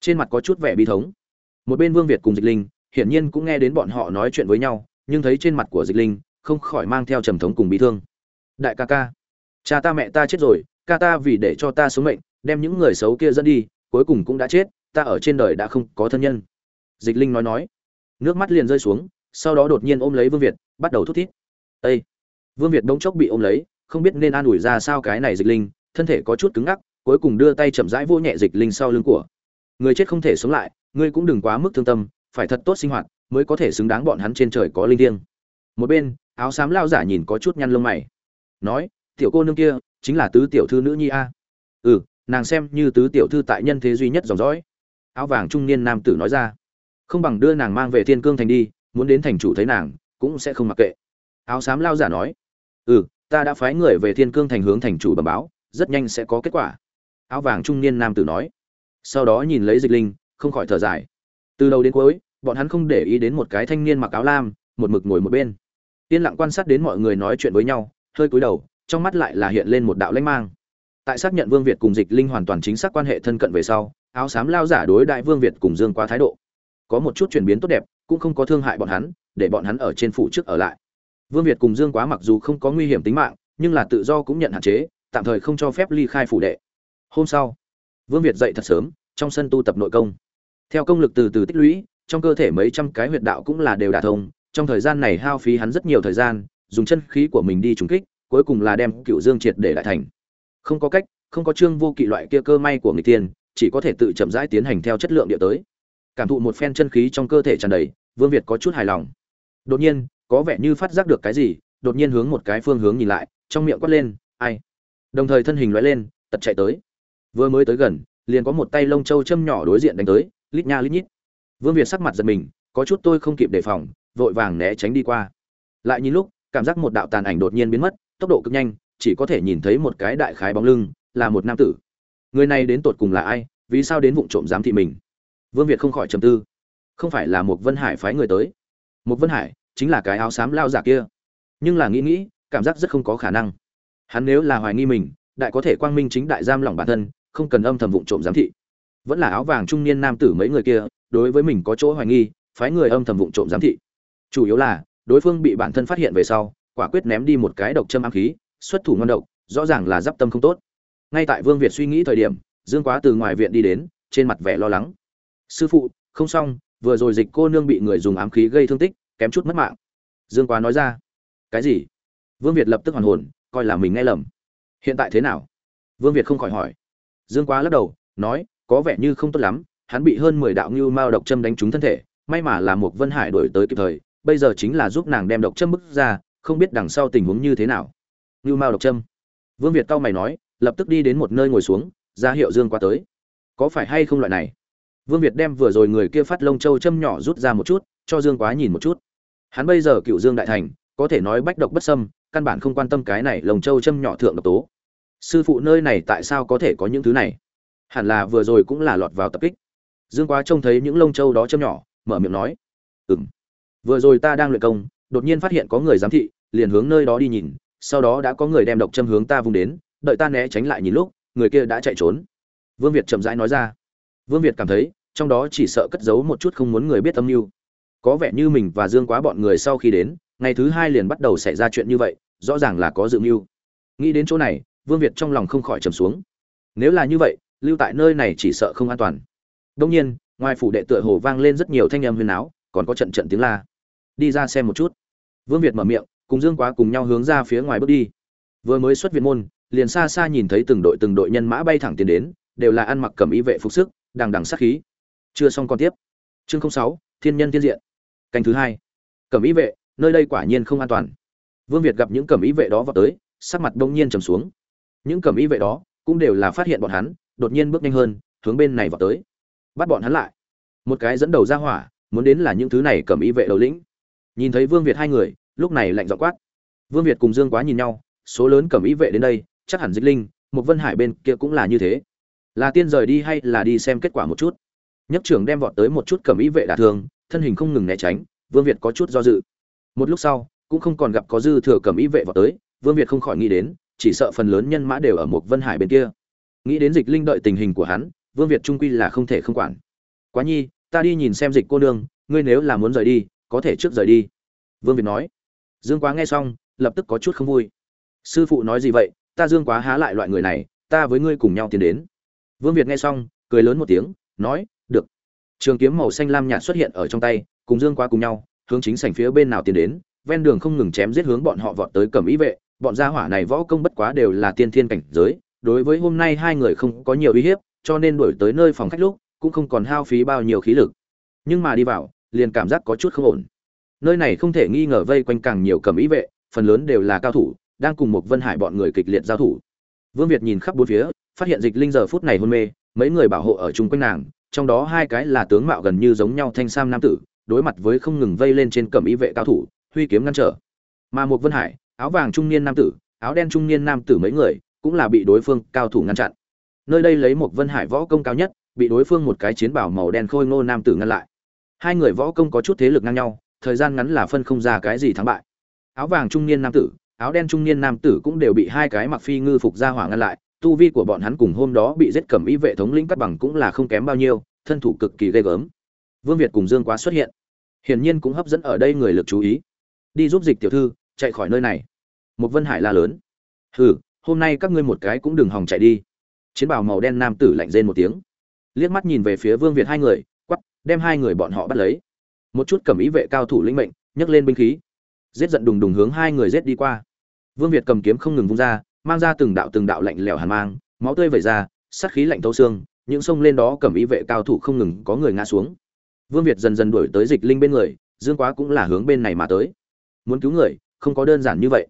Trên mặt có chút vẻ bi thống. Một bên vương việt cùng dịch linh, hiển nhiên cũng nghe đến bọn họ nói chuyện với nhau, nhưng thấy trên mặt của dịch linh, không khỏi mang theo trầm thống cùng bi thương. Đại ca ca, cha ta mẹ ta chết rồi ca ta vì để cho ta sống mệnh, đem những người xấu kia dẫn đi, cuối cùng cũng đã chết, ta ở trên đời đã không có thân nhân. Dịch linh nói nói. Nước mắt liền rơi xuống, sau đó đột nhiên ôm lấy vương việt, bắt đầu thút thít. Ây vương việt đống chốc bị ôm lấy, không biết nên an ủi ra sao cái này dịch linh, thân thể có chút cứng ngắc, cuối cùng đưa tay chậm rãi vô nhẹ dịch linh sau lưng của. Người chết không thể sống lại, ngươi cũng đừng quá mức thương tâm, phải thật tốt sinh hoạt, mới có thể xứng đáng bọn hắn trên trời có linh thiêng. Một bên, áo xám lao giả nhìn có chút nhăn lông mày. Nói, tiểu cô nương kia chính là tứ tiểu thư nữ nhi a. Ừ nàng xem như tứ tiểu thư tại nhân thế duy nhất dòng dõi. Áo vàng trung niên nam tử nói ra. Không bằng đưa nàng mang về thiên cương thành đi, muốn đến thành chủ thấy nàng, cũng sẽ không mặc kệ. Áo xám lao giả nói. Ừ ta đã phái người về thiên cương thành hướng thành chủ bẩm báo, rất nhanh sẽ có kết quả. Áo vàng trung niên nam tử nói. Sau đó nhìn lấy dịch linh, không khỏi thở dài. Từ đầu đến cuối, bọn hắn không để ý đến một cái thanh niên mặc áo lam, một mực ngồi một bên. Yên lặng quan sát đến mọi người nói chuyện với nhau, hơi cúi đầu trong mắt lại là hiện lên một đạo lãnh mang. Tại xác nhận vương việt cùng dịch linh hoàn toàn chính xác quan hệ thân cận về sau, áo xám lao giả đối đại vương việt cùng dương quá thái độ. Có một chút chuyển biến tốt đẹp, cũng không có thương hại bọn hắn, để bọn hắn ở trên phủ trước ở lại. Vương việt cùng dương quá mặc dù không có nguy hiểm tính mạng, nhưng là tự do cũng nhận hạn chế, tạm thời không cho phép ly khai phủ đệ. Hôm sau, vương việt dậy thật sớm, trong sân tu tập nội công. Theo công lực từ từ tích lũy, trong cơ thể mấy trăm cái huyệt đạo cũng là đều đả thông, trong thời gian này hao phí hắn rất nhiều thời gian, dùng chân khí của mình đi trúng kích cuối cùng là đem cựu dương triệt để lại thành. Không có cách, không có chương vô kỵ loại kia cơ may của người tiên, chỉ có thể tự chậm rãi tiến hành theo chất lượng địa tới. Cảm thụ một phen chân khí trong cơ thể tràn đầy, vương việt có chút hài lòng. Đột nhiên, có vẻ như phát giác được cái gì, đột nhiên hướng một cái phương hướng nhìn lại, trong miệng quát lên, ai? Đồng thời thân hình loại lên tật chạy tới. Vừa mới tới gần, liền có một tay lông châu châm nhỏ đối diện đánh tới, lít nha lít nhít. Vương việt sắc mặt giật mình, có chút tôi không kịp đề phòng, vội vàng né tránh đi qua. Lại nhìn lúc, cảm giác một đạo tàn ảnh đột nhiên biến mất tốc độ cực nhanh, chỉ có thể nhìn thấy một cái đại khái bóng lưng, là một nam tử. Người này đến tột cùng là ai, vì sao đến vụ trộm giám thị mình? Vương việt không khỏi trầm tư. Không phải là một vân hải phái người tới. Một vân hải chính là cái áo xám lao giả kia. Nhưng là nghĩ nghĩ, cảm giác rất không có khả năng. Hắn nếu là hoài nghi mình, đại có thể quang minh chính đại giam lòng bản thân, không cần âm thầm vụ trộm giám thị. Vẫn là áo vàng trung niên nam tử mấy người kia, đối với mình có chỗ hoài nghi, phái người âm thầm vụ trộm giám thị. Chủ yếu là, đối phương bị bản thân phát hiện về sau quả quyết ném đi một cái độc châm ám khí, xuất thủ ngon độc, rõ ràng là giáp tâm không tốt. Ngay tại vương việt suy nghĩ thời điểm, dương quá từ ngoài viện đi đến, trên mặt vẻ lo lắng. Sư phụ, không xong, vừa rồi dịch cô nương bị người dùng ám khí gây thương tích, kém chút mất mạng. Dương quá nói ra. Cái gì? Vương việt lập tức hoàn hồn, coi là mình nghe lầm. Hiện tại thế nào? Vương việt không khỏi hỏi. Dương quá lắc đầu, nói, có vẻ như không tốt lắm, hắn bị hơn mười đạo lưu mao độc châm đánh trúng thân thể, may mà là một vân hải đuổi tới kịp thời, bây giờ chính là giúp nàng đem độc châm bức ra không biết đằng sau tình huống như thế nào. Ngưu mao độc châm. Vương việt cau mày nói lập tức đi đến một nơi ngồi xuống ra hiệu dương quá tới. Có phải hay không loại này? Vương việt đem vừa rồi người kia phát lông châu châm nhỏ rút ra một chút cho dương quá nhìn một chút. Hắn bây giờ cựu dương đại thành có thể nói bách độc bất sâm căn bản không quan tâm cái này lồng châu châm nhỏ thượng độc tố. Sư phụ nơi này tại sao có thể có những thứ này? Hẳn là vừa rồi cũng là lọt vào tập kích. Dương quá trông thấy những lông châu đó châm nhỏ mở miệng nói ừm, vừa rồi ta đang luyện công đột nhiên phát hiện có người giám thị, liền hướng nơi đó đi nhìn, sau đó đã có người đem độc châm hướng ta vung đến, đợi ta né tránh lại nhìn lúc, người kia đã chạy trốn. Vương việt chậm rãi nói ra. Vương việt cảm thấy, trong đó chỉ sợ cất giấu một chút không muốn người biết âm mưu. Có vẻ như mình và dương quá bọn người sau khi đến, ngày thứ hai liền bắt đầu xảy ra chuyện như vậy, rõ ràng là có dự mưu. Nghĩ đến chỗ này, vương việt trong lòng không khỏi trầm xuống. Nếu là như vậy, lưu tại nơi này chỉ sợ không an toàn. Đông nhiên, ngoài phủ đệ tựa hồ vang lên rất nhiều thanh âm huyền áo, còn có trận trận tiếng la đi ra xem một chút. Vương việt mở miệng, cùng dương quá cùng nhau hướng ra phía ngoài bước đi. Vừa mới xuất viện môn, liền xa xa nhìn thấy từng đội từng đội nhân mã bay thẳng tiến đến, đều là ăn mặc cầm y vệ phục sức, đằng đằng sát khí. Chưa xong còn tiếp. Chương sáu, thiên nhân thiên diện. Canh thứ hai. Cầm y vệ, nơi đây quả nhiên không an toàn. Vương việt gặp những cầm y vệ đó vào tới, sắc mặt đông nhiên trầm xuống. Những cầm y vệ đó cũng đều là phát hiện bọn hắn, đột nhiên bước nhanh hơn, hướng bên này vào tới. Bắt bọn hắn lại. Một cái dẫn đầu ra hỏa, muốn đến là những thứ này cầm y vệ đầu lĩnh nhìn thấy vương việt hai người, lúc này lạnh dọ quát. Vương việt cùng dương quá nhìn nhau, số lớn cẩm y vệ đến đây, chắc hẳn dịch linh, một vân hải bên kia cũng là như thế. Là tiên rời đi hay là đi xem kết quả một chút? Nhất trưởng đem vọt tới một chút cẩm y vệ đả thương, thân hình không ngừng né tránh, vương việt có chút do dự. Một lúc sau, cũng không còn gặp có dư thừa cẩm y vệ vọt tới, vương việt không khỏi nghĩ đến, chỉ sợ phần lớn nhân mã đều ở một vân hải bên kia. Nghĩ đến dịch linh đợi tình hình của hắn, vương việt trung quy là không thể không quản. Quá nhi, ta đi nhìn xem dịch cô nương, ngươi nếu là muốn rời đi có thể trước rời đi. Vương việt nói. Dương quá nghe xong, lập tức có chút không vui. Sư phụ nói gì vậy? Ta dương quá há lại loại người này, ta với ngươi cùng nhau tiến đến. Vương việt nghe xong, cười lớn một tiếng, nói, được. Trường kiếm màu xanh lam nhạt xuất hiện ở trong tay, cùng dương quá cùng nhau, hướng chính sảnh phía bên nào tiến đến, ven đường không ngừng chém giết hướng bọn họ vọt tới cầm ý vệ. Bọn gia hỏa này võ công bất quá đều là tiên thiên cảnh giới, đối với hôm nay hai người không có nhiều uy hiếp, cho nên đuổi tới nơi phòng khách lúc, cũng không còn hao phí bao nhiêu khí lực. Nhưng mà đi vào liền cảm giác có chút không ổn. Nơi này không thể nghi ngờ vây quanh càng nhiều cầm ý vệ, phần lớn đều là cao thủ, đang cùng một vân hải bọn người kịch liệt giao thủ. Vương việt nhìn khắp bốn phía, phát hiện dịch linh giờ phút này hôn mê, mấy người bảo hộ ở chung quanh nàng, trong đó hai cái là tướng mạo gần như giống nhau thanh sam nam tử, đối mặt với không ngừng vây lên trên cầm ý vệ cao thủ, huy kiếm ngăn trở. Mà một vân hải, áo vàng trung niên nam tử, áo đen trung niên nam tử mấy người, cũng là bị đối phương cao thủ ngăn chặn. Nơi đây lấy một vân hải võ công cao nhất, bị đối phương một cái chiến bảo màu đen khôi ngô nam tử ngăn lại hai người võ công có chút thế lực ngang nhau, thời gian ngắn là phân không ra cái gì thắng bại. Áo vàng trung niên nam tử, áo đen trung niên nam tử cũng đều bị hai cái mặc phi ngư phục ra hỏa ngăn lại, tu vi của bọn hắn cùng hôm đó bị giết cẩm y vệ thống lĩnh cắt bằng cũng là không kém bao nhiêu, thân thủ cực kỳ ghê gớm. Vương việt cùng dương quá xuất hiện. Hiển nhiên cũng hấp dẫn ở đây người lực chú ý. Đi giúp dịch tiểu thư, chạy khỏi nơi này. Một vân hải la lớn. Hừ, hôm nay các ngươi một cái cũng đừng hòng chạy đi. Chiến bào màu đen nam tử lạnh rên một tiếng. Liếc mắt nhìn về phía vương việt hai người đem hai người bọn họ bắt lấy. Một chút cầm ý vệ cao thủ linh mệnh, nhấc lên binh khí. Giết giận đùng đùng hướng hai người giết đi qua. Vương việt cầm kiếm không ngừng vung ra, mang ra từng đạo từng đạo lạnh lẽo hàn mang, máu tươi vẩy ra, sát khí lạnh thấu xương, những sông lên đó cầm ý vệ cao thủ không ngừng có người ngã xuống. Vương việt dần dần đuổi tới dịch linh bên người, dương quá cũng là hướng bên này mà tới. Muốn cứu người, không có đơn giản như vậy.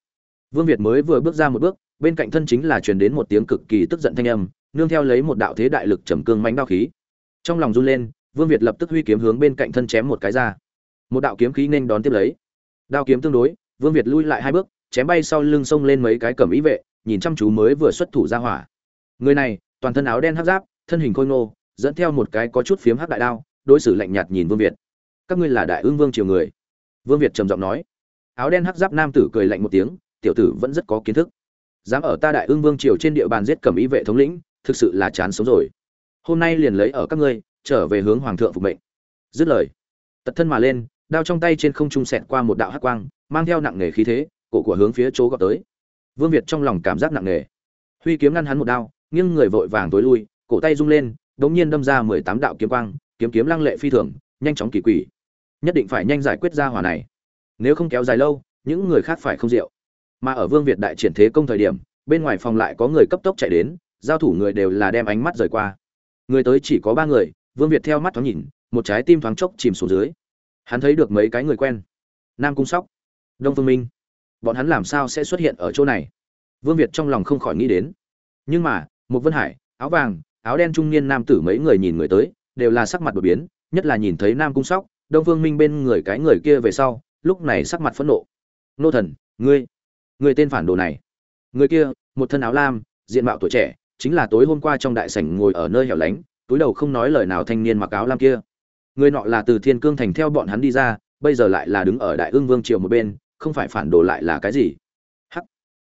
Vương việt mới vừa bước ra một bước, bên cạnh thân chính là truyền đến một tiếng cực kỳ tức giận thanh âm, nương theo lấy một đạo thế đại lực trầm cương mãnh đao khí. Trong lòng run lên vương việt lập tức huy kiếm hướng bên cạnh thân chém một cái ra. Một đạo kiếm khí nên đón tiếp lấy. Đao kiếm tương đối, vương việt lui lại hai bước, chém bay sau lưng xông lên mấy cái cẩm ý vệ, nhìn chăm chú mới vừa xuất thủ ra hỏa. Người này, toàn thân áo đen hắc giáp, thân hình khôi ngô, dẫn theo một cái có chút phiếm hắc đại đao, đối xử lạnh nhạt nhìn vương việt. Các ngươi là đại ương vương triều người? Vương việt trầm giọng nói. Áo đen hắc giáp nam tử cười lạnh một tiếng, tiểu tử vẫn rất có kiến thức. Dám ở ta đại ương vương triều trên địa bàn giết cẩm ý vệ thống lĩnh, thực sự là chán sống rồi. Hôm nay liền lấy ở các ngươi trở về hướng hoàng thượng phục mệnh. Dứt lời, tật thân mà lên, đao trong tay trên không trung xẹt qua một đạo hắc quang, mang theo nặng nề khí thế, cổ của hướng phía chỗ gọt tới. Vương việt trong lòng cảm giác nặng nề. Huy kiếm ngăn hắn một đao, nghiêng người vội vàng tối lui, cổ tay rung lên, đống nhiên đâm ra mười tám đạo kiếm quang, kiếm kiếm lăng lệ phi thường, nhanh chóng kỳ quỷ. Nhất định phải nhanh giải quyết ra hỏa này. Nếu không kéo dài lâu, những người khác phải không rượu. Mà ở vương việt đại triển thế công thời điểm, bên ngoài phòng lại có người cấp tốc chạy đến, giao thủ người đều là đem ánh mắt rời qua. Người tới chỉ có ba người vương việt theo mắt thoáng nhìn, một trái tim thoáng chốc chìm xuống dưới. Hắn thấy được mấy cái người quen. Nam cung sóc, đông phương minh. Bọn hắn làm sao sẽ xuất hiện ở chỗ này? Vương việt trong lòng không khỏi nghĩ đến. Nhưng mà, một vân hải, áo vàng, áo đen trung niên nam tử mấy người nhìn người tới, đều là sắc mặt đột biến, nhất là nhìn thấy nam cung sóc, đông phương minh bên người cái người kia về sau, lúc này sắc mặt phẫn nộ. Nô thần, ngươi người tên phản đồ này. Người kia, một thân áo lam, diện mạo tuổi trẻ, chính là tối hôm qua trong đại sảnh ngồi ở nơi hẻo lánh túi đầu không nói lời nào thanh niên mặc áo lam kia. Người nọ là từ thiên cương thành theo bọn hắn đi ra, bây giờ lại là đứng ở đại ương vương triều một bên, không phải phản đồ lại là cái gì? Hắc.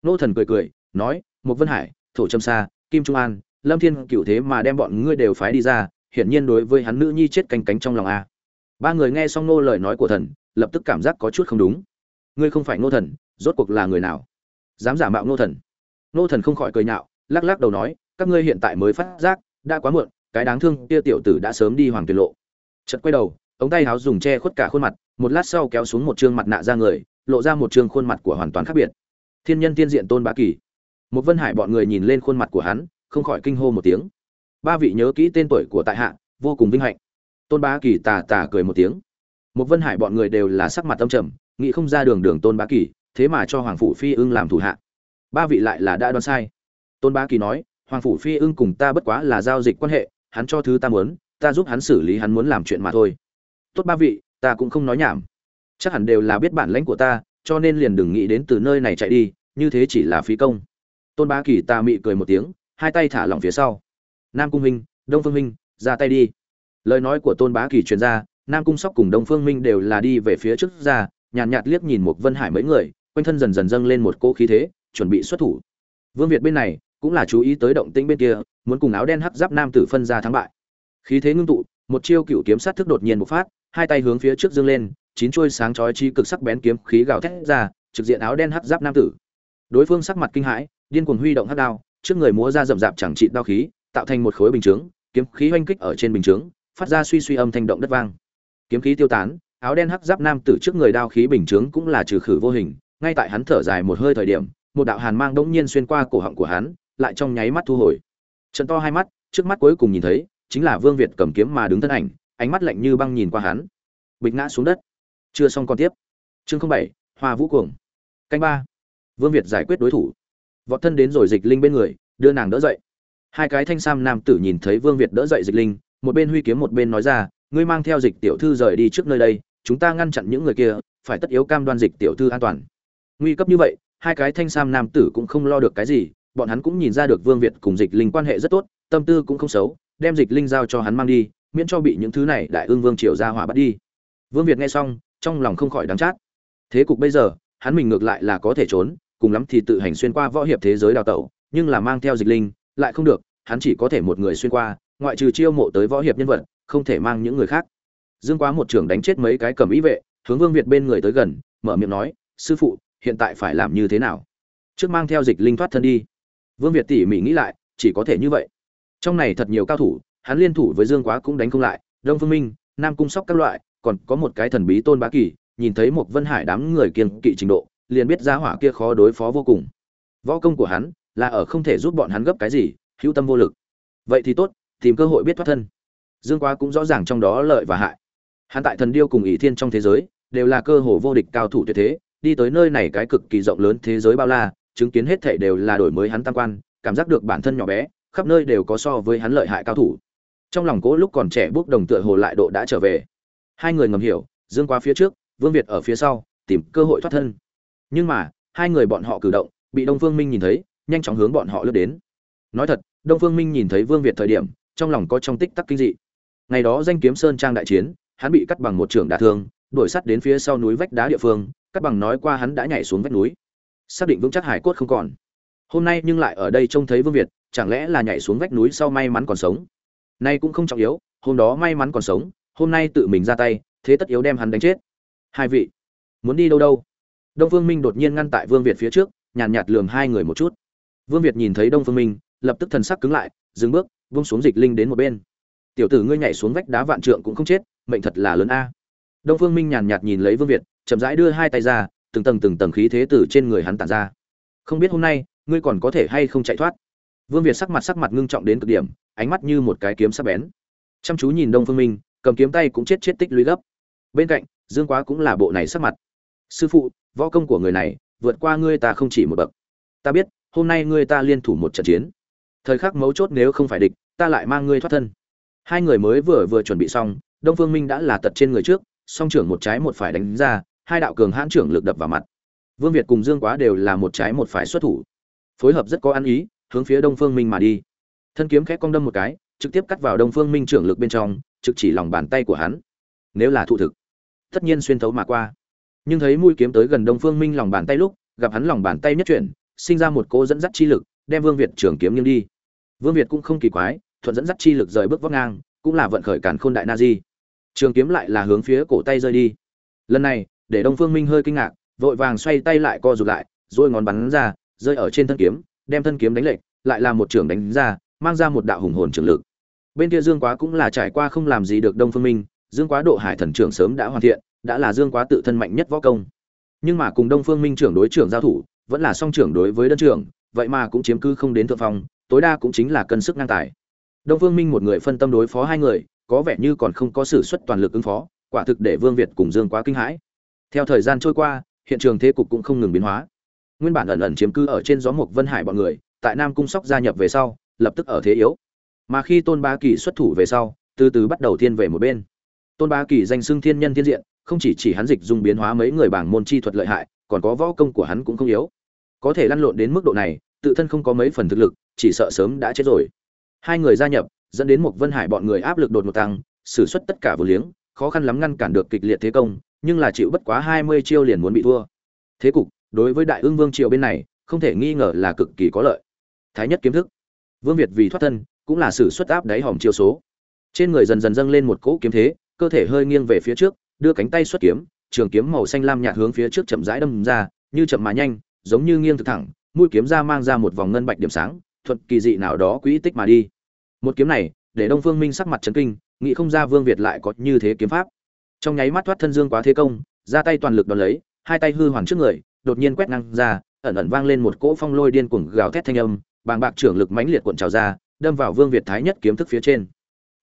Nô thần cười cười, nói một vân hải, thổ trâm sa, kim trung an, lâm thiên cựu thế mà đem bọn ngươi đều phái đi ra, hiển nhiên đối với hắn nữ nhi chết canh cánh trong lòng a. Ba người nghe xong nô lời nói của thần, lập tức cảm giác có chút không đúng. Ngươi không phải nô thần, rốt cuộc là người nào? Dám giả mạo nô thần. Nô thần không khỏi cười nhạo, lắc lắc đầu nói, các ngươi hiện tại mới phát giác, đã quá muộn cái đáng thương kia tiểu tử đã sớm đi hoàng tuyệt lộ. Chật quay đầu, ống tay áo dùng che khuất cả khuôn mặt, một lát sau kéo xuống một trương mặt nạ ra người, lộ ra một trương khuôn mặt của hoàn toàn khác biệt. Thiên nhân tiên diện tôn bá kỳ. Một vân hải bọn người nhìn lên khuôn mặt của hắn, không khỏi kinh hô một tiếng. Ba vị nhớ kỹ tên tuổi của tại hạ, vô cùng vinh hạnh. Tôn bá kỳ tà tà cười một tiếng. Một vân hải bọn người đều là sắc mặt tâm trầm, nghĩ không ra đường đường tôn bá kỳ, thế mà cho hoàng phủ phi ưng làm thủ hạ. Ba vị lại là đã đoán sai. Tôn bá kỳ nói, hoàng phủ phi ưng cùng ta bất quá là giao dịch quan hệ hắn cho thứ ta muốn ta giúp hắn xử lý hắn muốn làm chuyện mà thôi. Tốt ba vị ta cũng không nói nhảm. Chắc hẳn đều là biết bản lãnh của ta cho nên liền đừng nghĩ đến từ nơi này chạy đi như thế chỉ là phí công. Tôn bá kỳ ta mị cười một tiếng hai tay thả lỏng phía sau. Nam cung minh đông phương minh ra tay đi. Lời nói của tôn bá kỳ truyền ra nam cung sóc cùng đông phương minh đều là đi về phía trước ra nhàn nhạt, nhạt liếc nhìn một vân hải mấy người quanh thân dần dần dâng lên một cỗ khí thế chuẩn bị xuất thủ. Vương việt bên này cũng là chú ý tới động tĩnh bên kia muốn cùng áo đen hắc giáp nam tử phân ra thắng bại. Khí thế ngưng tụ, một chiêu cựu kiếm sát thức đột nhiên bộc phát, hai tay hướng phía trước dương lên, chín chuôi sáng chói chi cực sắc bén kiếm khí gào thét ra, trực diện áo đen hắc giáp nam tử. Đối phương sắc mặt kinh hãi, điên cuồng huy động hắc đao, trước người múa ra rậm rạp chẳng trị đao khí, tạo thành một khối bình chướng, kiếm khí hoanh kích ở trên bình chướng, phát ra suy suy âm thanh động đất vang. Kiếm khí tiêu tán, áo đen hắc giáp nam tử trước người đao khí bình chướng cũng là trừ khử vô hình, ngay tại hắn thở dài một hơi thời điểm, một đạo hàn mang đống nhiên xuyên qua cổ họng của hắn, lại trong nháy mắt thu hồi trận to hai mắt, trước mắt cuối cùng nhìn thấy, chính là vương việt cầm kiếm mà đứng thân ảnh, ánh mắt lạnh như băng nhìn qua hắn. Bịch ngã xuống đất. Chưa xong còn tiếp. Chương bảy, hoa vũ cuồng. Canh ba. Vương việt giải quyết đối thủ. Vọt thân đến rồi dịch linh bên người, đưa nàng đỡ dậy. Hai cái thanh sam nam tử nhìn thấy vương việt đỡ dậy dịch linh, một bên huy kiếm một bên nói ra, ngươi mang theo dịch tiểu thư rời đi trước nơi đây, chúng ta ngăn chặn những người kia, phải tất yếu cam đoan dịch tiểu thư an toàn. Nguy cấp như vậy, hai cái thanh sam nam tử cũng không lo được cái gì bọn hắn cũng nhìn ra được vương việt cùng dịch linh quan hệ rất tốt, tâm tư cũng không xấu, đem dịch linh giao cho hắn mang đi, miễn cho bị những thứ này đại ương vương triều ra hỏa bắt đi. Vương việt nghe xong, trong lòng không khỏi đắng chát. Thế cục bây giờ, hắn mình ngược lại là có thể trốn, cùng lắm thì tự hành xuyên qua võ hiệp thế giới đào tẩu, nhưng là mang theo dịch linh, lại không được, hắn chỉ có thể một người xuyên qua, ngoại trừ chiêu mộ tới võ hiệp nhân vật, không thể mang những người khác. Dương quá một trưởng đánh chết mấy cái cầm ý vệ, hướng vương việt bên người tới gần, mở miệng nói, sư phụ, hiện tại phải làm như thế nào? Trước mang theo dịch linh thoát thân đi vương việt tỉ mỉ nghĩ lại, chỉ có thể như vậy. Trong này thật nhiều cao thủ, hắn liên thủ với dương quá cũng đánh không lại, đông phương minh, nam cung sóc các loại, còn có một cái thần bí tôn bá kỳ, nhìn thấy một vân hải đám người kiên kỵ trình độ, liền biết ra hỏa kia khó đối phó vô cùng. Võ công của hắn là ở không thể giúp bọn hắn gấp cái gì, hữu tâm vô lực. Vậy thì tốt, tìm cơ hội biết thoát thân. Dương quá cũng rõ ràng trong đó lợi và hại. Hắn tại thần điêu cùng ỷ thiên trong thế giới, đều là cơ hồ vô địch cao thủ tuyệt thế, đi tới nơi này cái cực kỳ rộng lớn thế giới bao la chứng kiến hết thảy đều là đổi mới hắn tam quan, cảm giác được bản thân nhỏ bé, khắp nơi đều có so với hắn lợi hại cao thủ. Trong lòng cố lúc còn trẻ bước đồng tựa hồ lại độ đã trở về. Hai người ngầm hiểu, dương qua phía trước, vương việt ở phía sau, tìm cơ hội thoát thân. Nhưng mà, hai người bọn họ cử động, bị đông phương minh nhìn thấy, nhanh chóng hướng bọn họ lướt đến. Nói thật, đông phương minh nhìn thấy vương việt thời điểm, trong lòng có trong tích tắc kinh dị. Ngày đó danh kiếm sơn trang đại chiến, hắn bị cắt bằng một trưởng đả thương, đuổi sắt đến phía sau núi vách đá địa phương, cắt bằng nói qua hắn đã nhảy xuống vách núi xác định vững chắc hải cốt không còn. Hôm nay nhưng lại ở đây trông thấy vương việt chẳng lẽ là nhảy xuống vách núi sau may mắn còn sống? Nay cũng không trọng yếu hôm đó may mắn còn sống hôm nay tự mình ra tay thế tất yếu đem hắn đánh chết. Hai vị muốn đi đâu đâu? Đông phương minh đột nhiên ngăn tại vương việt phía trước nhàn nhạt, nhạt lường hai người một chút. Vương việt nhìn thấy đông phương minh lập tức thần sắc cứng lại dừng bước vung xuống dịch linh đến một bên. Tiểu tử ngươi nhảy xuống vách đá vạn trượng cũng không chết mệnh thật là lớn a. Đông phương minh nhàn nhạt nhìn lấy vương việt chậm rãi đưa hai tay ra từng tầng từng tầng khí thế từ trên người hắn tản ra. Không biết hôm nay, ngươi còn có thể hay không chạy thoát? Vương việt sắc mặt sắc mặt ngưng trọng đến cực điểm, ánh mắt như một cái kiếm sắc bén. Chăm chú nhìn đông phương minh, cầm kiếm tay cũng chết chết tích lũy gấp. Bên cạnh, dương quá cũng là bộ này sắc mặt. Sư phụ, võ công của người này, vượt qua ngươi ta không chỉ một bậc. Ta biết, hôm nay ngươi ta liên thủ một trận chiến. Thời khắc mấu chốt nếu không phải địch, ta lại mang ngươi thoát thân. Hai người mới vừa vừa chuẩn bị xong, đông phương minh đã là tật trên người trước, song trưởng một trái một phải đánh ra hai đạo cường hãn trưởng lực đập vào mặt. Vương việt cùng dương quá đều là một trái một phải xuất thủ, phối hợp rất có ăn ý, hướng phía đông phương minh mà đi. Thân kiếm khẽ cong đâm một cái, trực tiếp cắt vào đông phương minh trưởng lực bên trong, trực chỉ lòng bàn tay của hắn. Nếu là thụ thực, tất nhiên xuyên thấu mà qua. Nhưng thấy mũi kiếm tới gần đông phương minh lòng bàn tay lúc, gặp hắn lòng bàn tay nhất chuyển, sinh ra một cỗ dẫn dắt chi lực, đem vương việt trường kiếm nghiêng đi. Vương việt cũng không kỳ quái, thuận dẫn dắt chi lực rời bước vóc ngang, cũng là vận khởi cản khôn đại na di. Trường kiếm lại là hướng phía cổ tay rơi đi. Lần này để đông phương minh hơi kinh ngạc, vội vàng xoay tay lại co rụt lại rồi ngón bắn ra, rơi ở trên thân kiếm, đem thân kiếm đánh lệch, lại là một trường đánh ra, mang ra một đạo hùng hồn trường lực. Bên kia dương quá cũng là trải qua không làm gì được đông phương minh, dương quá độ hải thần trưởng sớm đã hoàn thiện, đã là dương quá tự thân mạnh nhất võ công. Nhưng mà cùng đông phương minh trưởng đối trưởng giao thủ, vẫn là song trưởng đối với đơn trưởng, vậy mà cũng chiếm cứ không đến thượng phong, tối đa cũng chính là cân sức ngang tài. Đông phương minh một người phân tâm đối phó hai người, có vẻ như còn không có sự xuất toàn lực ứng phó, quả thực để vương việt cùng dương quá kinh hãi theo thời gian trôi qua, hiện trường thế cục cũng không ngừng biến hóa. Nguyên bản ẩn ẩn chiếm cứ ở trên gió mục vân hải bọn người, tại nam cung sóc gia nhập về sau, lập tức ở thế yếu. Mà khi tôn ba kỳ xuất thủ về sau, từ từ bắt đầu thiên về một bên. Tôn ba kỳ danh xưng thiên nhân thiên diện, không chỉ chỉ hắn dịch dùng biến hóa mấy người bảng môn chi thuật lợi hại, còn có võ công của hắn cũng không yếu. Có thể lăn lộn đến mức độ này, tự thân không có mấy phần thực lực, chỉ sợ sớm đã chết rồi. Hai người gia nhập, dẫn đến một vân hải bọn người áp lực đột ngột tăng sử xuất tất cả vừa liếng, khó khăn lắm ngăn cản được kịch liệt thế công nhưng là chịu bất quá hai mươi chiêu liền muốn bị thua. Thế cục, đối với đại ương vương triều bên này, không thể nghi ngờ là cực kỳ có lợi. Thái nhất kiếm thức. Vương việt vì thoát thân, cũng là sử xuất áp đáy hòm chiêu số. Trên người dần dần dâng lên một cỗ kiếm thế, cơ thể hơi nghiêng về phía trước, đưa cánh tay xuất kiếm, trường kiếm màu xanh lam nhạt hướng phía trước chậm rãi đâm ra, như chậm mà nhanh, giống như nghiêng thực thẳng, mũi kiếm ra mang ra một vòng ngân bạch điểm sáng, thuật kỳ dị nào đó quỹ tích mà đi. Một kiếm này, để đông phương minh sắc mặt chấn kinh, nghĩ không ra vương việt lại có như thế kiếm pháp trong nháy mắt thoát thân dương quá thế công, ra tay toàn lực đón lấy, hai tay hư hoàng trước người, đột nhiên quét ngang ra, ẩn ẩn vang lên một cỗ phong lôi điên cuồng gào thét thanh âm, bàng bạc trưởng lực mãnh liệt cuộn trào ra, đâm vào vương việt thái nhất kiếm thức phía trên.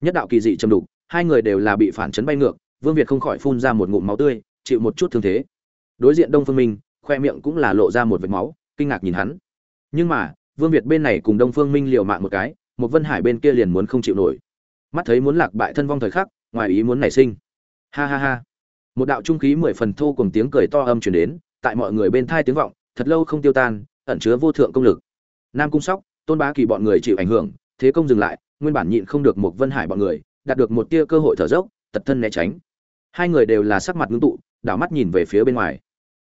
Nhất đạo kỳ dị châm đục, hai người đều là bị phản chấn bay ngược, vương việt không khỏi phun ra một ngụm máu tươi, chịu một chút thương thế. Đối diện đông phương minh, khoe miệng cũng là lộ ra một vệt máu, kinh ngạc nhìn hắn. Nhưng mà, vương việt bên này cùng đông phương minh liều mạng một cái một vân hải bên kia liền muốn không chịu nổi. Mắt thấy muốn lạc bại thân vong thời khắc, ngoài ý muốn nảy sinh ha ha ha. Một đạo trung khí mười phần thô cùng tiếng cười to âm truyền đến, tại mọi người bên thai tiếng vọng, thật lâu không tiêu tan, ẩn chứa vô thượng công lực. Nam cung sóc, tôn bá kỳ bọn người chịu ảnh hưởng, thế công dừng lại, nguyên bản nhịn không được một vân hải bọn người, đạt được một tia cơ hội thở dốc, tật thân né tránh. Hai người đều là sắc mặt ngưng tụ, đảo mắt nhìn về phía bên ngoài.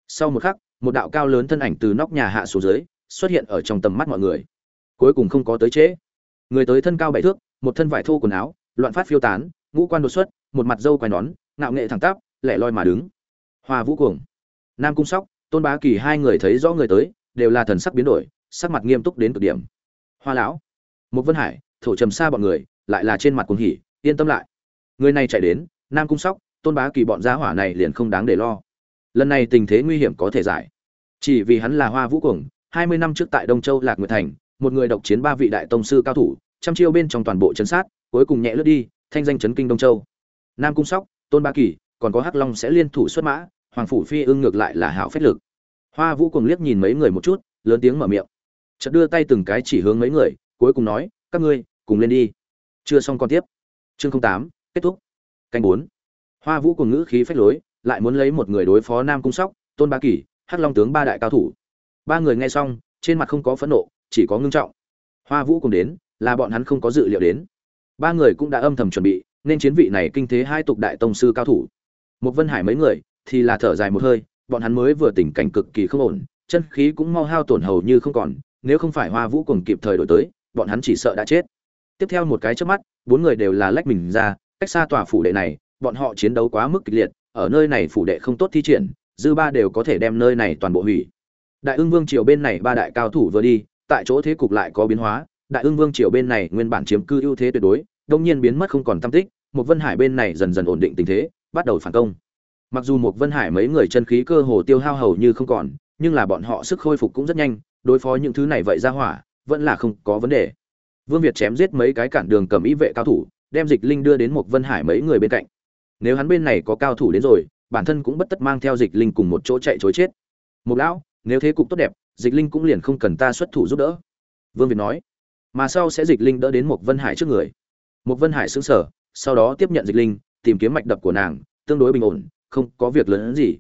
Sau một khắc, một đạo cao lớn thân ảnh từ nóc nhà hạ xuống dưới, xuất hiện ở trong tầm mắt mọi người. Cuối cùng không có tới trễ. Người tới thân cao bảy thước, một thân vải thô quần áo, loạn phát phiêu tán, ngũ quan đột xuất, một mặt dâu quai nón ngạo nghệ thẳng tắp, lẻ loi mà đứng. Hoa vũ cuồng. Nam cung sóc, tôn bá kỳ hai người thấy rõ người tới, đều là thần sắc biến đổi, sắc mặt nghiêm túc đến cực điểm. Hoa lão một vân hải, thổ trầm xa bọn người, lại là trên mặt cuồng hỉ, yên tâm lại. Người này chạy đến, nam cung sóc, tôn bá kỳ bọn gia hỏa này liền không đáng để lo. Lần này tình thế nguy hiểm có thể giải. Chỉ vì hắn là hoa vũ cuồng, hai mươi năm trước tại đông châu lạc nguyệt thành, một người độc chiến ba vị đại tông sư cao thủ, trăm chiêu bên trong toàn bộ chấn sát, cuối cùng nhẹ lướt đi, thanh danh chấn kinh đông châu. Nam cung sóc tôn ba kỳ, còn có hắc long sẽ liên thủ xuất mã, hoàng phủ phi ưng ngược lại là hảo phách lực. Hoa vũ cùng liếc nhìn mấy người một chút, lớn tiếng mở miệng. Chợt đưa tay từng cái chỉ hướng mấy người, cuối cùng nói, các ngươi, cùng lên đi. Chưa xong còn tiếp. Chương tám, kết thúc. Canh bốn. Hoa vũ cùng ngữ khí phách lối, lại muốn lấy một người đối phó nam cung sóc, tôn ba kỳ, hắc long tướng ba đại cao thủ. Ba người nghe xong, trên mặt không có phẫn nộ, chỉ có ngưng trọng. Hoa vũ cùng đến, là bọn hắn không có dự liệu đến. Ba người cũng đã âm thầm chuẩn bị nên chiến vị này kinh thế hai tục đại tông sư cao thủ. Một vân hải mấy người thì là thở dài một hơi, bọn hắn mới vừa tình cảnh cực kỳ không ổn, chân khí cũng mau hao tổn hầu như không còn, nếu không phải hoa vũ cùng kịp thời đổi tới, bọn hắn chỉ sợ đã chết. Tiếp theo một cái trước mắt, bốn người đều là lách mình ra, cách xa tòa phủ đệ này, bọn họ chiến đấu quá mức kịch liệt, ở nơi này phủ đệ không tốt thi triển, dư ba đều có thể đem nơi này toàn bộ hủy. Đại ương vương triều bên này ba đại cao thủ vừa đi, tại chỗ thế cục lại có biến hóa, đại ương vương triều bên này nguyên bản chiếm cư ưu thế tuyệt đối, đông nhiên biến mất không còn tâm tích một vân hải bên này dần dần ổn định tình thế, bắt đầu phản công. Mặc dù một vân hải mấy người chân khí cơ hồ tiêu hao hầu như không còn, nhưng là bọn họ sức khôi phục cũng rất nhanh, đối phó những thứ này vậy ra hỏa, vẫn là không có vấn đề. Vương việt chém giết mấy cái cản đường cầm ý vệ cao thủ, đem dịch linh đưa đến một vân hải mấy người bên cạnh. Nếu hắn bên này có cao thủ đến rồi, bản thân cũng bất tất mang theo dịch linh cùng một chỗ chạy chối chết. Một lão, nếu thế cục tốt đẹp, dịch linh cũng liền không cần ta xuất thủ giúp đỡ. Vương việt nói. Mà sau sẽ dịch linh đỡ đến một vân hải trước người. Một vân hải xứng sở sau đó tiếp nhận dịch linh, tìm kiếm mạch đập của nàng, tương đối bình ổn, không có việc lớn gì.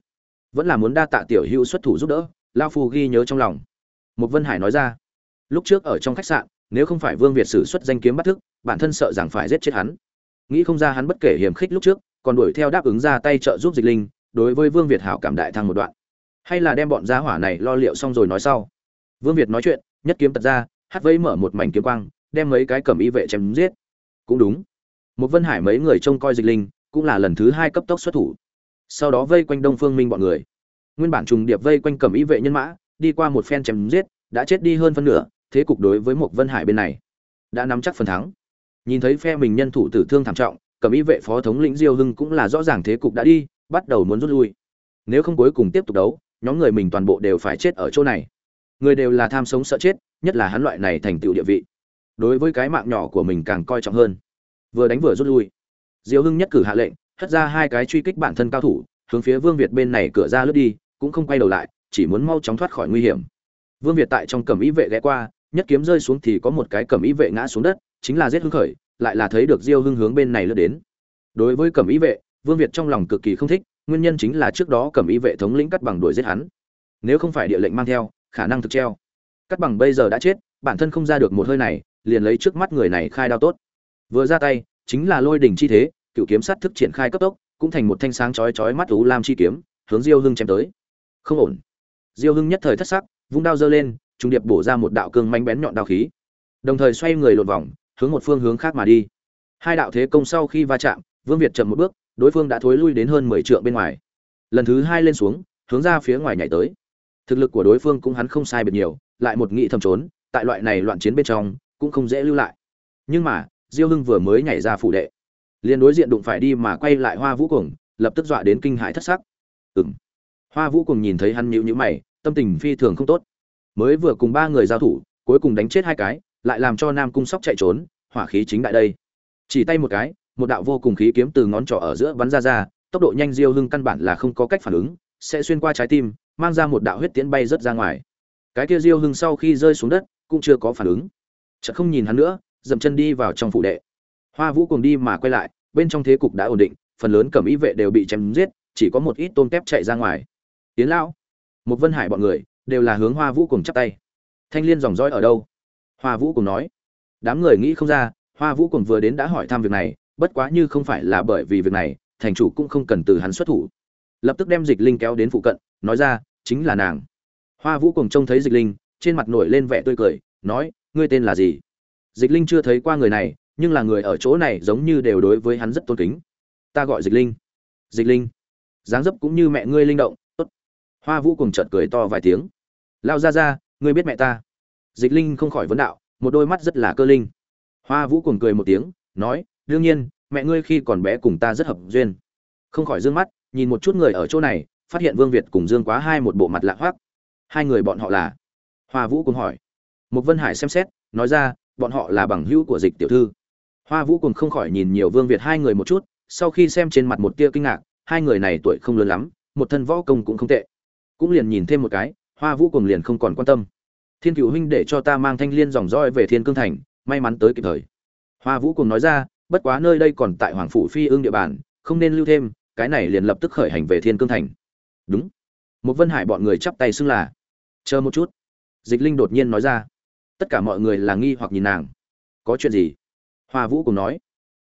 Vẫn là muốn đa tạ tiểu hữu xuất thủ giúp đỡ, lao phu ghi nhớ trong lòng. Một vân hải nói ra, lúc trước ở trong khách sạn, nếu không phải vương việt sử xuất danh kiếm bắt thức, bản thân sợ rằng phải giết chết hắn. Nghĩ không ra hắn bất kể hiểm khích lúc trước, còn đuổi theo đáp ứng ra tay trợ giúp dịch linh, đối với vương việt hảo cảm đại thăng một đoạn. Hay là đem bọn gia hỏa này lo liệu xong rồi nói sau. Vương việt nói chuyện, nhất kiếm tật ra, hắt vây mở một mảnh kiếm quang, đem mấy cái cẩm y vệ chém giết. Cũng đúng một vân hải mấy người trông coi dịch linh, cũng là lần thứ hai cấp tốc xuất thủ. Sau đó vây quanh đông phương minh bọn người. Nguyên bản trùng điệp vây quanh cẩm y vệ nhân mã, đi qua một phen chém giết, đã chết đi hơn phân nửa, thế cục đối với một vân hải bên này đã nắm chắc phần thắng. Nhìn thấy phe mình nhân thủ tử thương thảm trọng cẩm y vệ phó thống lĩnh diêu hưng cũng là rõ ràng thế cục đã đi, bắt đầu muốn rút lui. Nếu không cuối cùng tiếp tục đấu, nhóm người mình toàn bộ đều phải chết ở chỗ này. Người đều là tham sống sợ chết, nhất là hắn loại này thành tựu địa vị. Đối với cái mạng nhỏ của mình càng coi trọng hơn vừa đánh vừa rút lui. Diêu hưng nhất cử hạ lệnh, hất ra hai cái truy kích bản thân cao thủ, hướng phía vương việt bên này cửa ra lướt đi, cũng không quay đầu lại, chỉ muốn mau chóng thoát khỏi nguy hiểm. Vương việt tại trong cẩm ý vệ ghé qua, nhất kiếm rơi xuống thì có một cái cẩm ý vệ ngã xuống đất, chính là giết hưng khởi, lại là thấy được diêu hưng hướng bên này lướt đến. Đối với cẩm ý vệ, vương việt trong lòng cực kỳ không thích, nguyên nhân chính là trước đó cẩm ý vệ thống lĩnh cắt bằng đuổi giết hắn. Nếu không phải địa lệnh mang theo, khả năng thực treo. Cắt bằng bây giờ đã chết, bản thân không ra được một hơi này, liền lấy trước mắt người này khai đao tốt vừa ra tay, chính là lôi đỉnh chi thế, cựu kiếm sát thức triển khai cấp tốc, cũng thành một thanh sáng chói chói mắt ú lam chi kiếm, hướng diêu hưng chém tới. Không ổn. Diêu hưng nhất thời thất sắc, vung đao giơ lên trung điệp bổ ra một đạo cương manh bén nhọn đao khí. Đồng thời xoay người lột vòng, hướng một phương hướng khác mà đi. Hai đạo thế công sau khi va chạm, vương việt chậm một bước, đối phương đã thối lui đến hơn mười trượng bên ngoài. Lần thứ hai lên xuống, hướng ra phía ngoài nhảy tới. Thực lực của đối phương cũng hắn không sai biệt nhiều, lại một nghị thầm trốn, tại loại này loạn chiến bên trong, cũng không dễ lưu lại. Nhưng mà diêu hưng vừa mới nhảy ra phủ đệ. Liền đối diện đụng phải đi mà quay lại hoa vũ cuồng, lập tức dọa đến kinh hãi thất sắc. Ừng hoa vũ cuồng nhìn thấy hắn nhịu nhữ mày, tâm tình phi thường không tốt. Mới vừa cùng ba người giao thủ, cuối cùng đánh chết hai cái, lại làm cho nam cung sóc chạy trốn, hỏa khí chính đại đây. Chỉ tay một cái, một đạo vô cùng khí kiếm từ ngón trỏ ở giữa bắn ra ra, tốc độ nhanh diêu hưng căn bản là không có cách phản ứng, sẽ xuyên qua trái tim, mang ra một đạo huyết tiễn bay rớt ra ngoài. Cái kia diêu hưng sau khi rơi xuống đất, cũng chưa có phản ứng. Chợt không nhìn hắn nữa dậm chân đi vào trong phủ đệ. Hoa vũ cùng đi mà quay lại, bên trong thế cục đã ổn định, phần lớn cẩm ý vệ đều bị chém giết, chỉ có một ít tôm tép chạy ra ngoài. Tiến lão một vân hải bọn người đều là hướng hoa vũ cùng chắp tay. Thanh liên dòng dõi ở đâu? Hoa vũ cùng nói. Đám người nghĩ không ra, hoa vũ cùng vừa đến đã hỏi thăm việc này, bất quá như không phải là bởi vì việc này, thành chủ cũng không cần từ hắn xuất thủ. Lập tức đem dịch linh kéo đến phụ cận, nói ra, chính là nàng. Hoa vũ cùng trông thấy dịch linh, trên mặt nổi lên vẻ tươi cười, nói, ngươi tên là gì? Dịch linh chưa thấy qua người này, nhưng là người ở chỗ này giống như đều đối với hắn rất tôn kính. Ta gọi dịch linh. Dịch linh. Dáng dấp cũng như mẹ ngươi linh động, tốt. Hoa vũ cùng chợt cười to vài tiếng. Lao ra ra ngươi biết mẹ ta. Dịch linh không khỏi vấn đạo, một đôi mắt rất là cơ linh. Hoa vũ cùng cười một tiếng, nói, đương nhiên, mẹ ngươi khi còn bé cùng ta rất hợp duyên. Không khỏi d ư ơ n g mắt, nhìn một chút người ở chỗ này, phát hiện vương việt cùng dương quá hai một bộ mặt lạ hoác hai người bọn họ là? Hoa vũ cùng hỏi. Một vân hải xem xét, nói ra bọn họ là bằng hữu của dịch tiểu thư. Hoa vũ cùng không khỏi nhìn nhiều vương việt hai người một chút, sau khi xem trên mặt một tia kinh ngạc, hai người này tuổi không lớn lắm, một thân võ công cũng không tệ. Cũng liền nhìn thêm một cái, hoa vũ cùng liền không còn quan tâm. Thiên cựu huynh để cho ta mang thanh liên dòng roi về thiên cương thành, may mắn tới kịp thời. Hoa vũ cùng nói ra, bất quá nơi đây còn tại hoàng phủ phi ương địa bàn, không nên lưu thêm, cái này liền lập tức khởi hành về thiên cương thành. Đúng. Một vân hải bọn người chắp tay xưng là. Chờ một chút. Dịch linh đột nhiên nói ra tất cả mọi người là nghi hoặc nhìn nàng. Có chuyện gì? Hoa vũ cùng nói.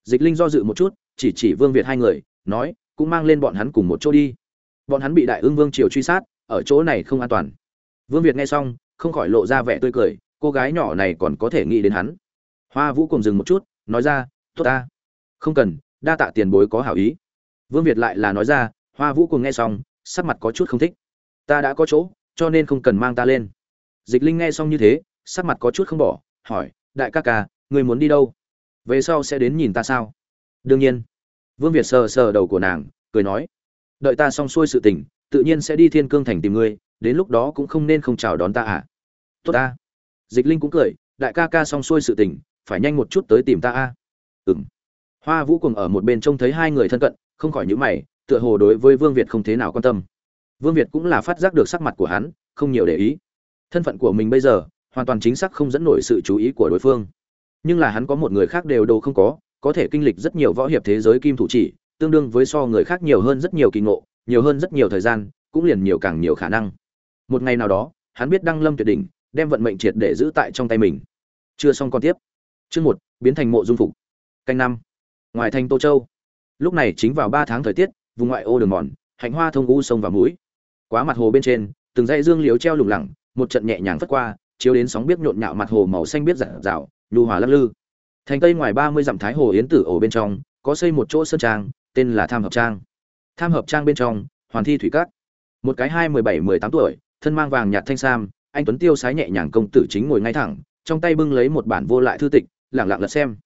Dịch linh do dự một chút, chỉ chỉ vương việt hai người, nói, cũng mang lên bọn hắn cùng một chỗ đi. Bọn hắn bị đại ương vương triều truy sát, ở chỗ này không an toàn. Vương việt nghe xong, không khỏi lộ ra vẻ tươi cười, cô gái nhỏ này còn có thể nghĩ đến hắn. Hoa vũ cùng dừng một chút, nói ra, tốt ta. Không cần, đa tạ tiền bối có hảo ý. Vương việt lại là nói ra, hoa vũ cùng nghe xong, sắc mặt có chút không thích. Ta đã có chỗ, cho nên không cần mang ta lên. Dịch linh nghe xong như thế sắc mặt có chút không bỏ, hỏi, đại ca ca người muốn đi đâu? Về sau sẽ đến nhìn ta sao? Đương nhiên. Vương việt sờ sờ đầu của nàng, cười nói, đợi ta xong xuôi sự tình, tự nhiên sẽ đi thiên cương thành tìm ngươi, đến lúc đó cũng không nên không chào đón ta à. Tốt ta. Dịch linh cũng cười, đại ca ca xong xuôi sự tình, phải nhanh một chút tới tìm ta a à? ừng hoa vũ cùng ở một bên trông thấy hai người thân cận, không khỏi nhữ mày, tựa hồ đối với vương việt không thế nào quan tâm. Vương việt cũng là phát giác được sắc mặt của hắn, không nhiều để ý. Thân phận của mình bây giờ hoàn toàn chính xác không dẫn nổi sự chú ý của đối phương. Nhưng là hắn có một người khác đều đồ không có có thể kinh lịch rất nhiều võ hiệp thế giới kim thủ chỉ, tương đương với so người khác nhiều hơn rất nhiều kỳ ngộ, nhiều hơn rất nhiều thời gian, cũng liền nhiều càng nhiều khả năng. Một ngày nào đó, hắn biết đăng lâm tuyệt đỉnh, đem vận mệnh triệt để giữ tại trong tay mình. Chưa xong còn tiếp. Chương một, biến thành mộ dung phục. Canh năm. Ngoài thành tô châu. Lúc này chính vào ba tháng thời tiết, vùng ngoại ô đường mòn, hạnh hoa thông u sông và mũi. Quá mặt hồ bên trên, từng dãy dương liếu treo lủng lẳng, một trận nhẹ nhàng phất qua chiếu đến sóng biết nhộn nhạo mặt hồ màu xanh biết rạng rào nhu hòa lắc lư. Thành tây ngoài ba mươi dặm thái hồ yến tử ổ bên trong, có xây một chỗ sơn trang, tên là tham hợp trang. Tham hợp trang bên trong, hoàn thi thủy cát một cái hai mười bảy, mười tám tuổi, thân mang vàng nhạt thanh sam, anh tuấn tiêu sái nhẹ nhàng công tử chính ngồi ngay thẳng, trong tay bưng lấy một bản vô lại thư tịch, lặng lặng lật xem.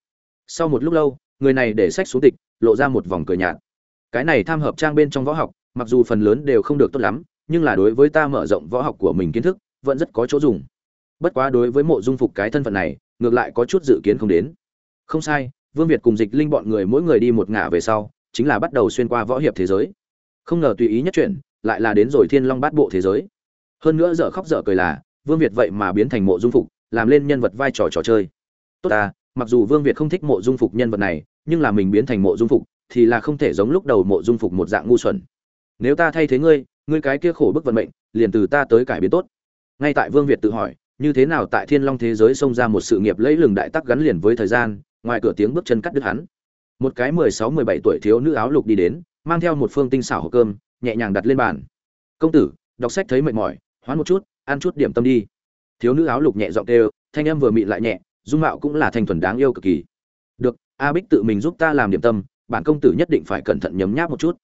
Sau một lúc lâu, người này để sách xuống tịch, lộ ra một vòng cười nhạt. Cái này tham hợp trang bên trong võ học, mặc dù phần lớn đều không được tốt lắm, nhưng là đối với ta mở rộng võ học của mình kiến thức, vẫn rất có chỗ dùng bất quá đối với mộ dung phục cái thân phận này, ngược lại có chút dự kiến không đến. Không sai, vương việt cùng dịch linh bọn người mỗi người đi một ngả về sau, chính là bắt đầu xuyên qua võ hiệp thế giới. Không ngờ tùy ý nhất chuyển, lại là đến rồi thiên long bát bộ thế giới. Hơn nữa dở khóc dở cười là, vương việt vậy mà biến thành mộ dung phục, làm lên nhân vật vai trò trò chơi. Tốt ta, mặc dù vương việt không thích mộ dung phục nhân vật này, nhưng là mình biến thành mộ dung phục, thì là không thể giống lúc đầu mộ dung phục một dạng ngu xuẩn. Nếu ta thay thế ngươi ngươi cái kia khổ bức vận mệnh, liền từ ta tới cải biến tốt. Ngay tại vương việt tự hỏi như thế nào tại thiên long thế giới xông ra một sự nghiệp lẫy lừng đại tắc gắn liền với thời gian, ngoài cửa tiếng bước chân cắt đứt hắn. Một cái mười sáu mười bảy tuổi thiếu nữ áo lục đi đến, mang theo một phương tinh xảo hộp cơm, nhẹ nhàng đặt lên bàn. Công tử, đọc sách thấy mệt mỏi, hoán một chút, ăn chút điểm tâm đi. Thiếu nữ áo lục nhẹ giọng kêu, thanh em vừa mịn lại nhẹ, dung mạo cũng là thanh thuần đáng yêu cực kỳ. Được, a bích tự mình giúp ta làm điểm tâm, bản công tử nhất định phải cẩn thận nhấm nháp một chút.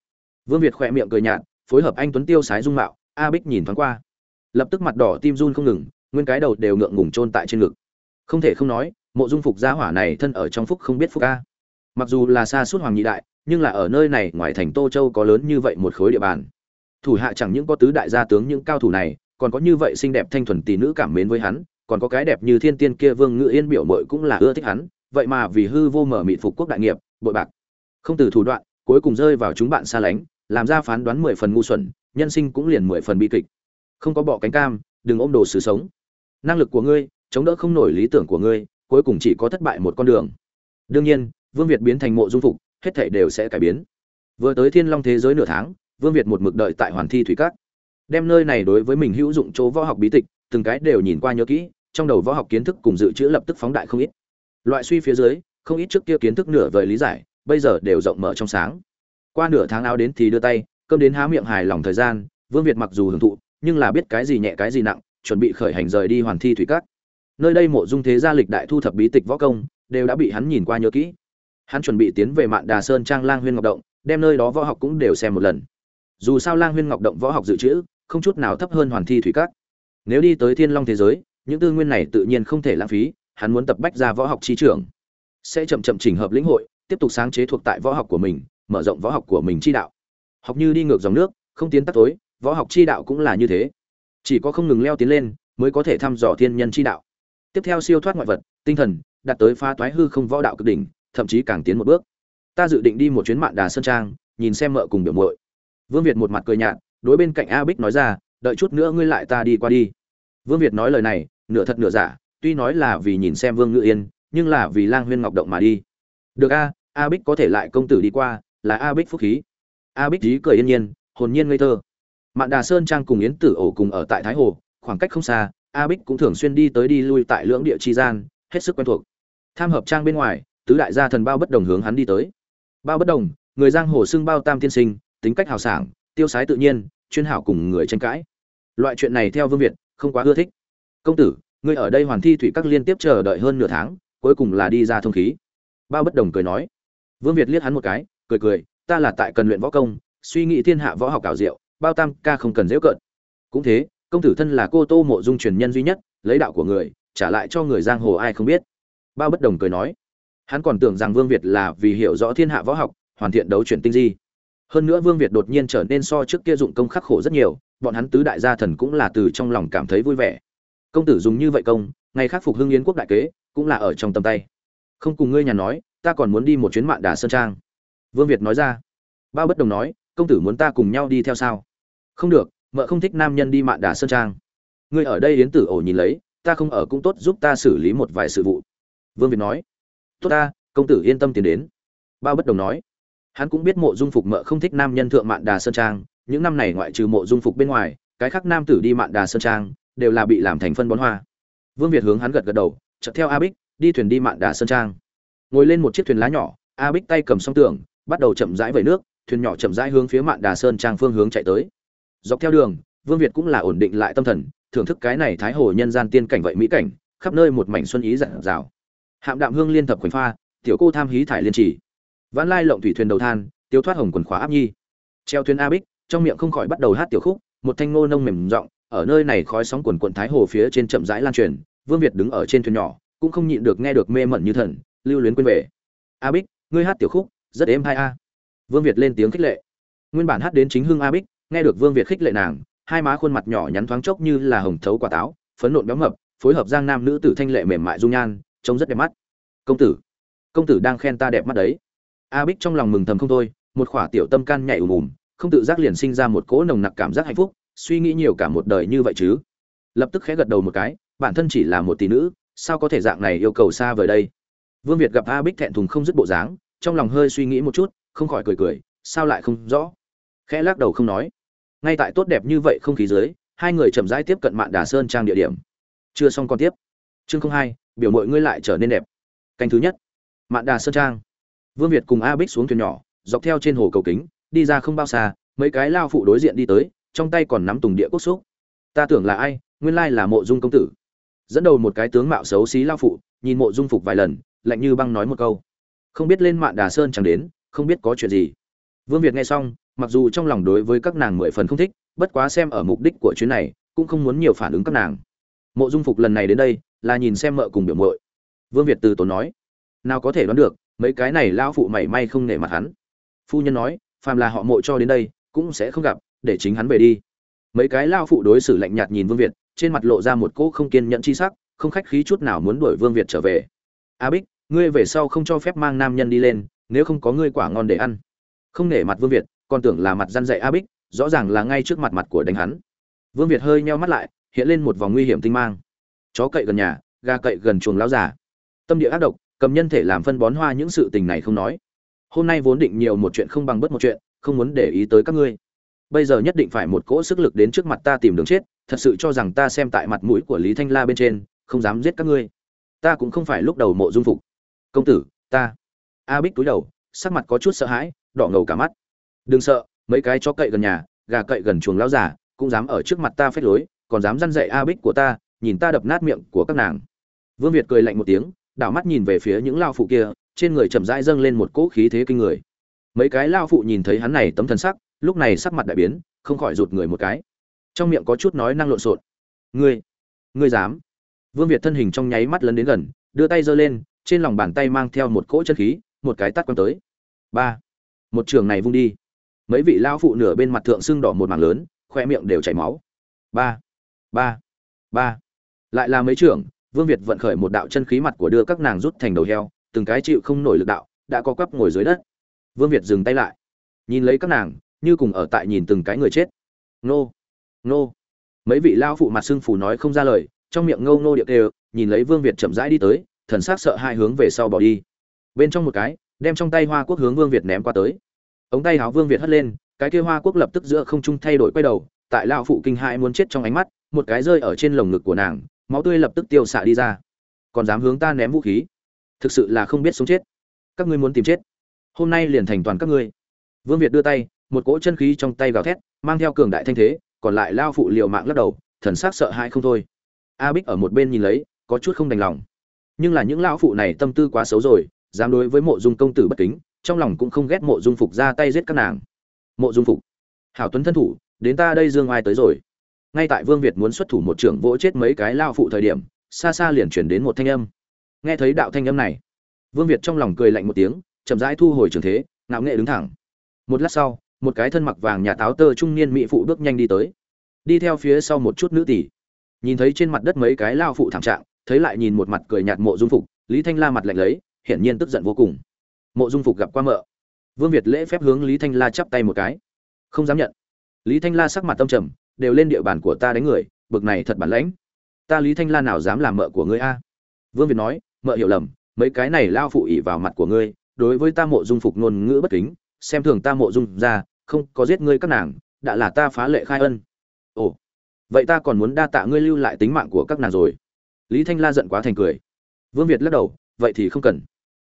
Vương việt khỏe miệng cười nhạt, phối hợp anh tuấn tiêu sái dung mạo, a bích nhìn thoáng qua. Lập tức mặt đỏ tim run không ngừng nguyên cái đầu đều ngượng ngùng chôn tại trên ngực. Không thể không nói, mộ dung phục gia hỏa này thân ở trong phúc không biết phúc a mặc dù là xa suốt hoàng nhị đại, nhưng là ở nơi này ngoài thành tô châu có lớn như vậy một khối địa bàn. Thủ hạ chẳng những có tứ đại gia tướng những cao thủ này, còn có như vậy xinh đẹp thanh thuần tỷ nữ cảm mến với hắn, còn có cái đẹp như thiên tiên kia vương ngự yên biểu mội cũng là ưa thích hắn, vậy mà vì hư vô mở mịt phục quốc đại nghiệp, bội bạc. Không từ thủ đoạn, cuối cùng rơi vào chúng bạn xa lánh, làm ra phán đoán mười phần ngu xuẩn, nhân sinh cũng liền mười phần bi kịch. Không có bỏ cánh cam, đừng ôm đồ sự sống năng lực của ngươi, chống đỡ không nổi lý tưởng của ngươi, cuối cùng chỉ có thất bại một con đường. Đương nhiên, vương việt biến thành mộ dung phục, hết thảy đều sẽ cải biến. Vừa tới thiên long thế giới nửa tháng, vương việt một mực đợi tại hoàn thi thủy cát đem nơi này đối với mình hữu dụng chỗ võ học bí tịch, từng cái đều nhìn qua nhớ kỹ, trong đầu võ học kiến thức cùng dự trữ lập tức phóng đại không ít. Loại suy phía dưới, không ít trước kia kiến thức nửa vời lý giải, bây giờ đều rộng mở trong sáng. Qua nửa tháng áo đến thì đưa tay, cơm đến há miệng hài lòng thời gian, vương việt mặc dù hưởng thụ, nhưng là biết cái gì nhẹ cái gì nặng chuẩn bị khởi hành rời đi hoàn thi thủy cát nơi đây mộ dung thế gia lịch đại thu thập bí tịch võ công, đều đã bị hắn nhìn qua nhớ kỹ. Hắn chuẩn bị tiến về mạn đà sơn trang lang huyên ngọc động, đem nơi đó võ học cũng đều xem một lần. Dù sao lang huyên ngọc động võ học dự trữ, không chút nào thấp hơn hoàn thi thủy cát nếu đi tới thiên long thế giới, những tư nguyên này tự nhiên không thể lãng phí, hắn muốn tập bách ra võ học trí trưởng sẽ chậm chậm chỉnh hợp lĩnh hội, tiếp tục sáng chế thuộc tại võ học của mình, mở rộng võ học của mình chi đạo. Học như đi ngược dòng nước, không tiến tắt tối, võ học chi đạo cũng là như thế chỉ có không ngừng leo tiến lên mới có thể thăm dò thiên nhân chi đạo. Tiếp theo siêu thoát ngoại vật, tinh thần, đạt tới phá toái hư không võ đạo cực đỉnh, thậm chí càng tiến một bước. Ta dự định đi một chuyến mạn đà sơn trang, nhìn xem mợ cùng biểu muội. Vương việt một mặt cười nhạt, đối bên cạnh a bích nói ra, đợi chút nữa ngươi lại ta đi qua đi. Vương việt nói lời này, nửa thật nửa giả, tuy nói là vì nhìn xem vương ngự yên, nhưng là vì lang huyên ngọc động mà đi. Được a a bích có thể lại công tử đi qua, là a bích phúc khí. A bích dí cười yên nhiên, hồn nhiên ngây thơ mạn đà sơn trang cùng yến tử ổ cùng ở tại thái hồ, khoảng cách không xa, a bích cũng thường xuyên đi tới đi lui tại lưỡng địa Chi gian, hết sức quen thuộc. Tham hợp trang bên ngoài, tứ đại gia thần bao bất đồng hướng hắn đi tới. Bao bất đồng, người giang hồ xưng bao tam tiên sinh, tính cách hào sảng, tiêu sái tự nhiên, chuyên hảo cùng người tranh cãi. Loại chuyện này theo vương việt, không quá ưa thích. Công tử, ngươi ở đây hoàn thi thủy các liên tiếp chờ đợi hơn nửa tháng, cuối cùng là đi ra thông khí. Bao bất đồng cười nói. Vương việt liếc hắn một cái, cười cười, ta là tại cần luyện võ công, suy nghĩ thiên hạ võ học cảo diệu bao tam ca không cần dễ cợt. Cũng thế, công tử thân là cô tô mộ dung truyền nhân duy nhất, lấy đạo của người, trả lại cho người giang hồ ai không biết. Bao bất đồng cười nói, hắn còn tưởng rằng vương việt là vì hiểu rõ thiên hạ võ học, hoàn thiện đấu chuyển tinh di. Hơn nữa vương việt đột nhiên trở nên so trước kia dụng công khắc khổ rất nhiều, bọn hắn tứ đại gia thần cũng là từ trong lòng cảm thấy vui vẻ. Công tử dùng như vậy công, ngày khắc phục hưng yến quốc đại kế, cũng là ở trong tầm tay. Không cùng ngươi nhà nói, ta còn muốn đi một chuyến mạn đà sơn trang. Vương việt nói ra. Bao bất đồng nói, công tử muốn ta cùng nhau đi theo sao? Không được, mợ không thích nam nhân đi mạn đà sơn trang. Ngươi ở đây yến tử ổ nhìn lấy, ta không ở cũng tốt giúp ta xử lý một vài sự vụ. Vương việt nói. Tốt ta, công tử yên tâm tiến đến. Bao bất đồng nói. Hắn cũng biết mộ dung phục mợ không thích nam nhân thượng mạn đà sơn trang, những năm này ngoại trừ mộ dung phục bên ngoài, cái khác nam tử đi mạn đà sơn trang đều là bị làm thành phân bón hoa. Vương việt hướng hắn gật gật đầu, chợt theo a bích, đi thuyền đi mạn đà sơn trang. Ngồi lên một chiếc thuyền lá nhỏ, a bích tay cầm song tường, bắt đầu chậm rãi vẩy nước, thuyền nhỏ chậm rãi hướng phía mạn đà sơn trang phương hướng chạy tới dọc theo đường vương việt cũng là ổn định lại tâm thần thưởng thức cái này thái hồ nhân gian tiên cảnh vậy mỹ cảnh khắp nơi một mảnh xuân ý rạng rào hạm đạm hương liên thập khoảnh pha tiểu cô tham hí thải liên trì, vãn lai lộng thủy thuyền đầu than tiêu thoát hồng quần khóa áp nhi. Treo thuyền a bích trong miệng không khỏi bắt đầu hát tiểu khúc một thanh ngô nông mềm rộng ở nơi này khói sóng quần quận thái hồ phía trên chậm rãi lan truyền vương việt đứng ở trên thuyền nhỏ cũng không nhịn được nghe được mê mẩn như thần lưu luyến quên về. A bích ngươi hát tiểu khúc rất êm hai a? Vương việt lên tiếng khích lệ. Nguyên bản hát đến chính hưng a bích nghe được vương việt khích lệ nàng, hai má khuôn mặt nhỏ nhắn thoáng chốc như là hồng thấu quả táo, phấn nộn béo mập, phối hợp giang nam nữ tử thanh lệ mềm mại dung nhan, trông rất đẹp mắt. Công tử công tử đang khen ta đẹp mắt đấy. A bích trong lòng mừng thầm không thôi, một khỏa tiểu tâm can nhảy ùm ùm, không tự giác liền sinh ra một cỗ nồng nặc cảm giác hạnh phúc, suy nghĩ nhiều cả một đời như vậy chứ. Lập tức khẽ gật đầu một cái, bản thân chỉ là một tỷ nữ, sao có thể dạng này yêu cầu xa vời đây? Vương việt gặp a bích thẹn thùng không dứt bộ dáng, trong lòng hơi suy nghĩ một chút, không khỏi cười cười, sao lại không rõ? Khẽ lắc đầu không nói ngay tại tốt đẹp như vậy không khí dưới, hai người chậm rãi tiếp cận mạn đà sơn trang địa điểm. Chưa xong còn tiếp. Chương không hai, biểu mội ngươi lại trở nên đẹp. Canh thứ nhất. Mạn đà sơn trang. Vương việt cùng a bích xuống thuyền nhỏ, dọc theo trên hồ cầu kính, đi ra không bao xa, mấy cái lao phụ đối diện đi tới, trong tay còn nắm tùng địa quốc xúc. Ta tưởng là ai, nguyên lai là mộ dung công tử. Dẫn đầu một cái tướng mạo xấu xí lao phụ, nhìn mộ dung phục vài lần, lạnh như băng nói một câu. Không biết lên mạn đà sơn chẳng đến, không biết có chuyện gì. Vương việt nghe xong mặc dù trong lòng đối với các nàng mười phần không thích, bất quá xem ở mục đích của chuyến này, cũng không muốn nhiều phản ứng các nàng. Mộ dung phục lần này đến đây, là nhìn xem mợ cùng biểu mội vương việt từ tốn nói, nào có thể đoán được, mấy cái này lao phụ mảy may không nể mặt hắn. Phu nhân nói, phàm là họ mộ cho đến đây, cũng sẽ không gặp, để chính hắn về đi. Mấy cái lao phụ đối xử lạnh nhạt nhìn vương việt, trên mặt lộ ra một cỗ không kiên nhẫn chi sắc, không khách khí chút nào muốn đuổi vương việt trở về. A bích, ngươi về sau không cho phép mang nam nhân đi lên, nếu không có ngươi quả ngon để ăn. Không nể mặt vương việt còn tưởng là mặt răn dạy a bích rõ ràng là ngay trước mặt mặt của đánh hắn. Vương việt hơi nheo mắt lại, hiện lên một vòng nguy hiểm tinh mang. Chó cậy gần nhà, gà cậy gần chuồng lão già. Tâm địa ác độc, cầm nhân thể làm phân bón hoa những sự tình này không nói. Hôm nay vốn định nhiều một chuyện không bằng bất một chuyện, không muốn để ý tới các ngươi. Bây giờ nhất định phải một cỗ sức lực đến trước mặt ta tìm đường chết, thật sự cho rằng ta xem tại mặt mũi của lý thanh la bên trên, không dám giết các ngươi. Ta cũng không phải lúc đầu mộ dung phục. Công tử, ta. A bích túi đầu, sắc mặt có chút sợ hãi, đỏ ngầu cả mắt đừng sợ, mấy cái chó cậy gần nhà, gà cậy gần chuồng lão giả cũng dám ở trước mặt ta phết lối, còn dám răn dậy a bích của ta, nhìn ta đập nát miệng của các nàng. Vương việt cười lạnh một tiếng, đảo mắt nhìn về phía những lao phụ kia, trên người chậm rãi dâng lên một cỗ khí thế kinh người. Mấy cái lao phụ nhìn thấy hắn này tấm thần sắc, lúc này sắc mặt đại biến, không khỏi rụt người một cái. Trong miệng có chút nói năng lộn xộn. Ngươi ngươi dám? Vương việt thân hình trong nháy mắt lấn đến gần, đưa tay giơ lên, trên lòng bàn tay mang theo một cỗ chân khí, một cái tắt quăng tới. Ba, một trường này vung đi mấy vị lao phụ nửa bên mặt thượng sưng đỏ một mảng lớn, khoe miệng đều chảy máu. Ba ba ba. Lại là mấy trưởng, vương việt vận khởi một đạo chân khí mặt của đưa các nàng rút thành đầu heo, từng cái chịu không nổi lực đạo, đã có quắp ngồi dưới đất. Vương việt dừng tay lại. Nhìn lấy các nàng, như cùng ở tại nhìn từng cái người chết. Nô nô. Mấy vị lao phụ mặt sưng phù nói không ra lời, trong miệng ngâu nô điệp đều, nhìn lấy vương việt chậm rãi đi tới, thần s á c sợ hai hướng về sau bỏ đi. Bên trong một cái, đem trong tay hoa quốc hướng vương việt ném qua tới ống tay áo vương việt hất lên, cái kia hoa quốc lập tức giữa không trung thay đổi quay đầu, tại lao phụ kinh hãi muốn chết trong ánh mắt, một cái rơi ở trên lồng ngực của nàng, máu tươi lập tức tiêu xạ đi ra. Còn dám hướng ta ném vũ khí? Thực sự là không biết sống chết. Các ngươi muốn tìm chết. Hôm nay liền thành toàn các ngươi. Vương việt đưa tay, một cỗ chân khí trong tay gào thét, mang theo cường đại thanh thế, còn lại lao phụ liệu mạng lắc đầu, thần s á c sợ hãi không thôi. A bích ở một bên nhìn lấy, có chút không đành lòng. Nhưng là những lão phụ này tâm tư quá xấu rồi, dám đối với mộ dung công tử bất kính trong lòng cũng không ghét mộ dung phục ra tay giết các nàng. Mộ dung phục, hảo tuấn thân thủ, đến ta đây dương ai tới rồi. Ngay tại vương việt muốn xuất thủ một trưởng vỗ chết mấy cái lao phụ thời điểm, xa xa liền chuyển đến một thanh âm. Nghe thấy đạo thanh âm này, vương việt trong lòng cười lạnh một tiếng, chậm rãi thu hồi trường thế, ngạo nghệ đứng thẳng. Một lát sau, một cái thân mặc vàng nhà táo tơ trung niên mỹ phụ bước nhanh đi tới. Đi theo phía sau một chút nữ tỷ. Nhìn thấy trên mặt đất mấy cái lao phụ thảm trạng, thấy lại nhìn một mặt cười nhạt mộ dung phục, lý thanh la mặt lạnh lấy, hiển nhiên tức giận vô cùng mộ dung phục gặp qua mợ. Vương việt lễ phép hướng lý thanh la chắp tay một cái. Không dám nhận. Lý thanh la sắc mặt tâm trầm, đều lên địa bàn của ta đánh người, bực này thật bản lãnh. Ta lý thanh la nào dám làm mợ của ngươi a? Vương việt nói, mợ hiểu lầm, mấy cái này lao phụ ỉ vào mặt của ngươi, đối với ta mộ dung phục ngôn ngữ bất kính, xem thường ta mộ dung ra, không có giết ngươi các nàng, đã là ta phá lệ khai ân. Ồ, vậy ta còn muốn đa tạ ngươi lưu lại tính mạng của các nàng rồi. Lý thanh la giận quá thành cười. Vương việt lắc đầu, vậy thì không cần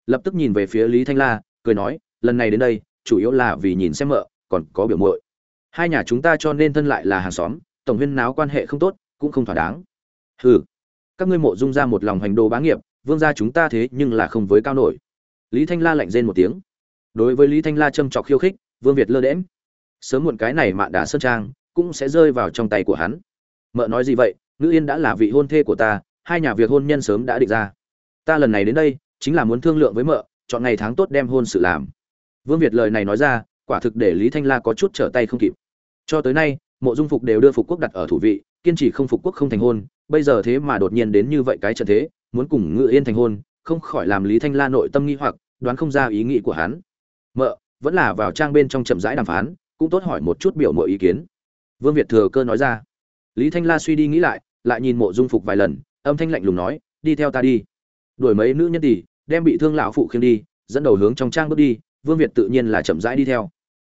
lập tức nhìn về phía lý thanh la, cười nói, lần này đến đây, chủ yếu là vì nhìn xem mợ, còn có biểu muội. Hai nhà chúng ta cho nên thân lại là hàng xóm, tổng huyên náo quan hệ không tốt, cũng không thỏa đáng. Hừ, các ngươi mộ dung ra một lòng hành đồ bá nghiệp, vương gia chúng ta thế nhưng là không với cao nổi. Lý thanh la lạnh rên một tiếng. Đối với lý thanh la châm chọc khiêu khích, vương việt lơ đễm sớm muộn cái này mạn đà sơn trang cũng sẽ rơi vào trong tay của hắn. Mợ nói gì vậy, ngữ yên đã là vị hôn thê của ta, hai nhà việc hôn nhân sớm đã định ra. Ta lần này đến đây chính là muốn thương lượng với mợ, chọn ngày tháng tốt đem hôn sự làm. Vương việt lời này nói ra, quả thực để lý thanh la có chút trở tay không kịp. Cho tới nay, mộ dung phục đều đưa phục quốc đặt ở thủ vị, kiên trì không phục quốc không thành hôn, bây giờ thế mà đột nhiên đến như vậy cái trận thế, muốn cùng ngự yên thành hôn, không khỏi làm lý thanh la nội tâm nghi hoặc, đoán không ra ý nghĩ của hắn. Mợ, vẫn là vào trang bên trong chậm rãi đàm phán, cũng tốt hỏi một chút biểu mọi ý kiến. Vương việt thừa cơ nói ra. Lý thanh la suy đi nghĩ lại lại nhìn mộ dung phục vài lần, âm thanh lạnh lùng nói, đi theo ta đi đuổi mấy nữ nhân tỷ đem bị thương lão phụ khiêng đi, dẫn đầu hướng trong trang bước đi, vương việt tự nhiên là chậm rãi đi theo.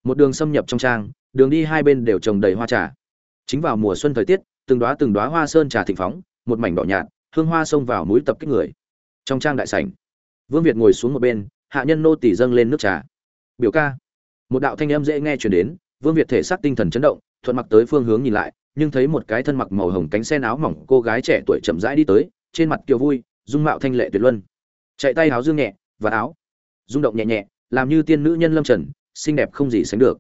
Một đường xâm nhập trong trang, đường đi hai bên đều trồng đầy hoa trà. Chính vào mùa xuân thời tiết, từng đóa từng đóa hoa sơn trà thịnh phóng, một mảnh đỏ nhạt, hương hoa xông vào mũi tập kích người. Trong trang đại sảnh, vương việt ngồi xuống một bên, hạ nhân nô tỷ dâng lên nước trà. Biểu ca. Một đạo thanh âm dễ nghe truyền đến, vương việt thể xác tinh thần chấn động, thuận mặc tới phương hướng nhìn lại, nhưng thấy một cái thân mặc màu hồng cánh sen áo mỏng cô gái trẻ tuổi chậm rãi đi tới, trên mặt kiều vui dung mạo thanh lệ tuyệt luân. Chạy tay áo dương nhẹ và áo rung động nhẹ nhẹ làm như tiên nữ nhân lâm trần xinh đẹp không gì sánh được.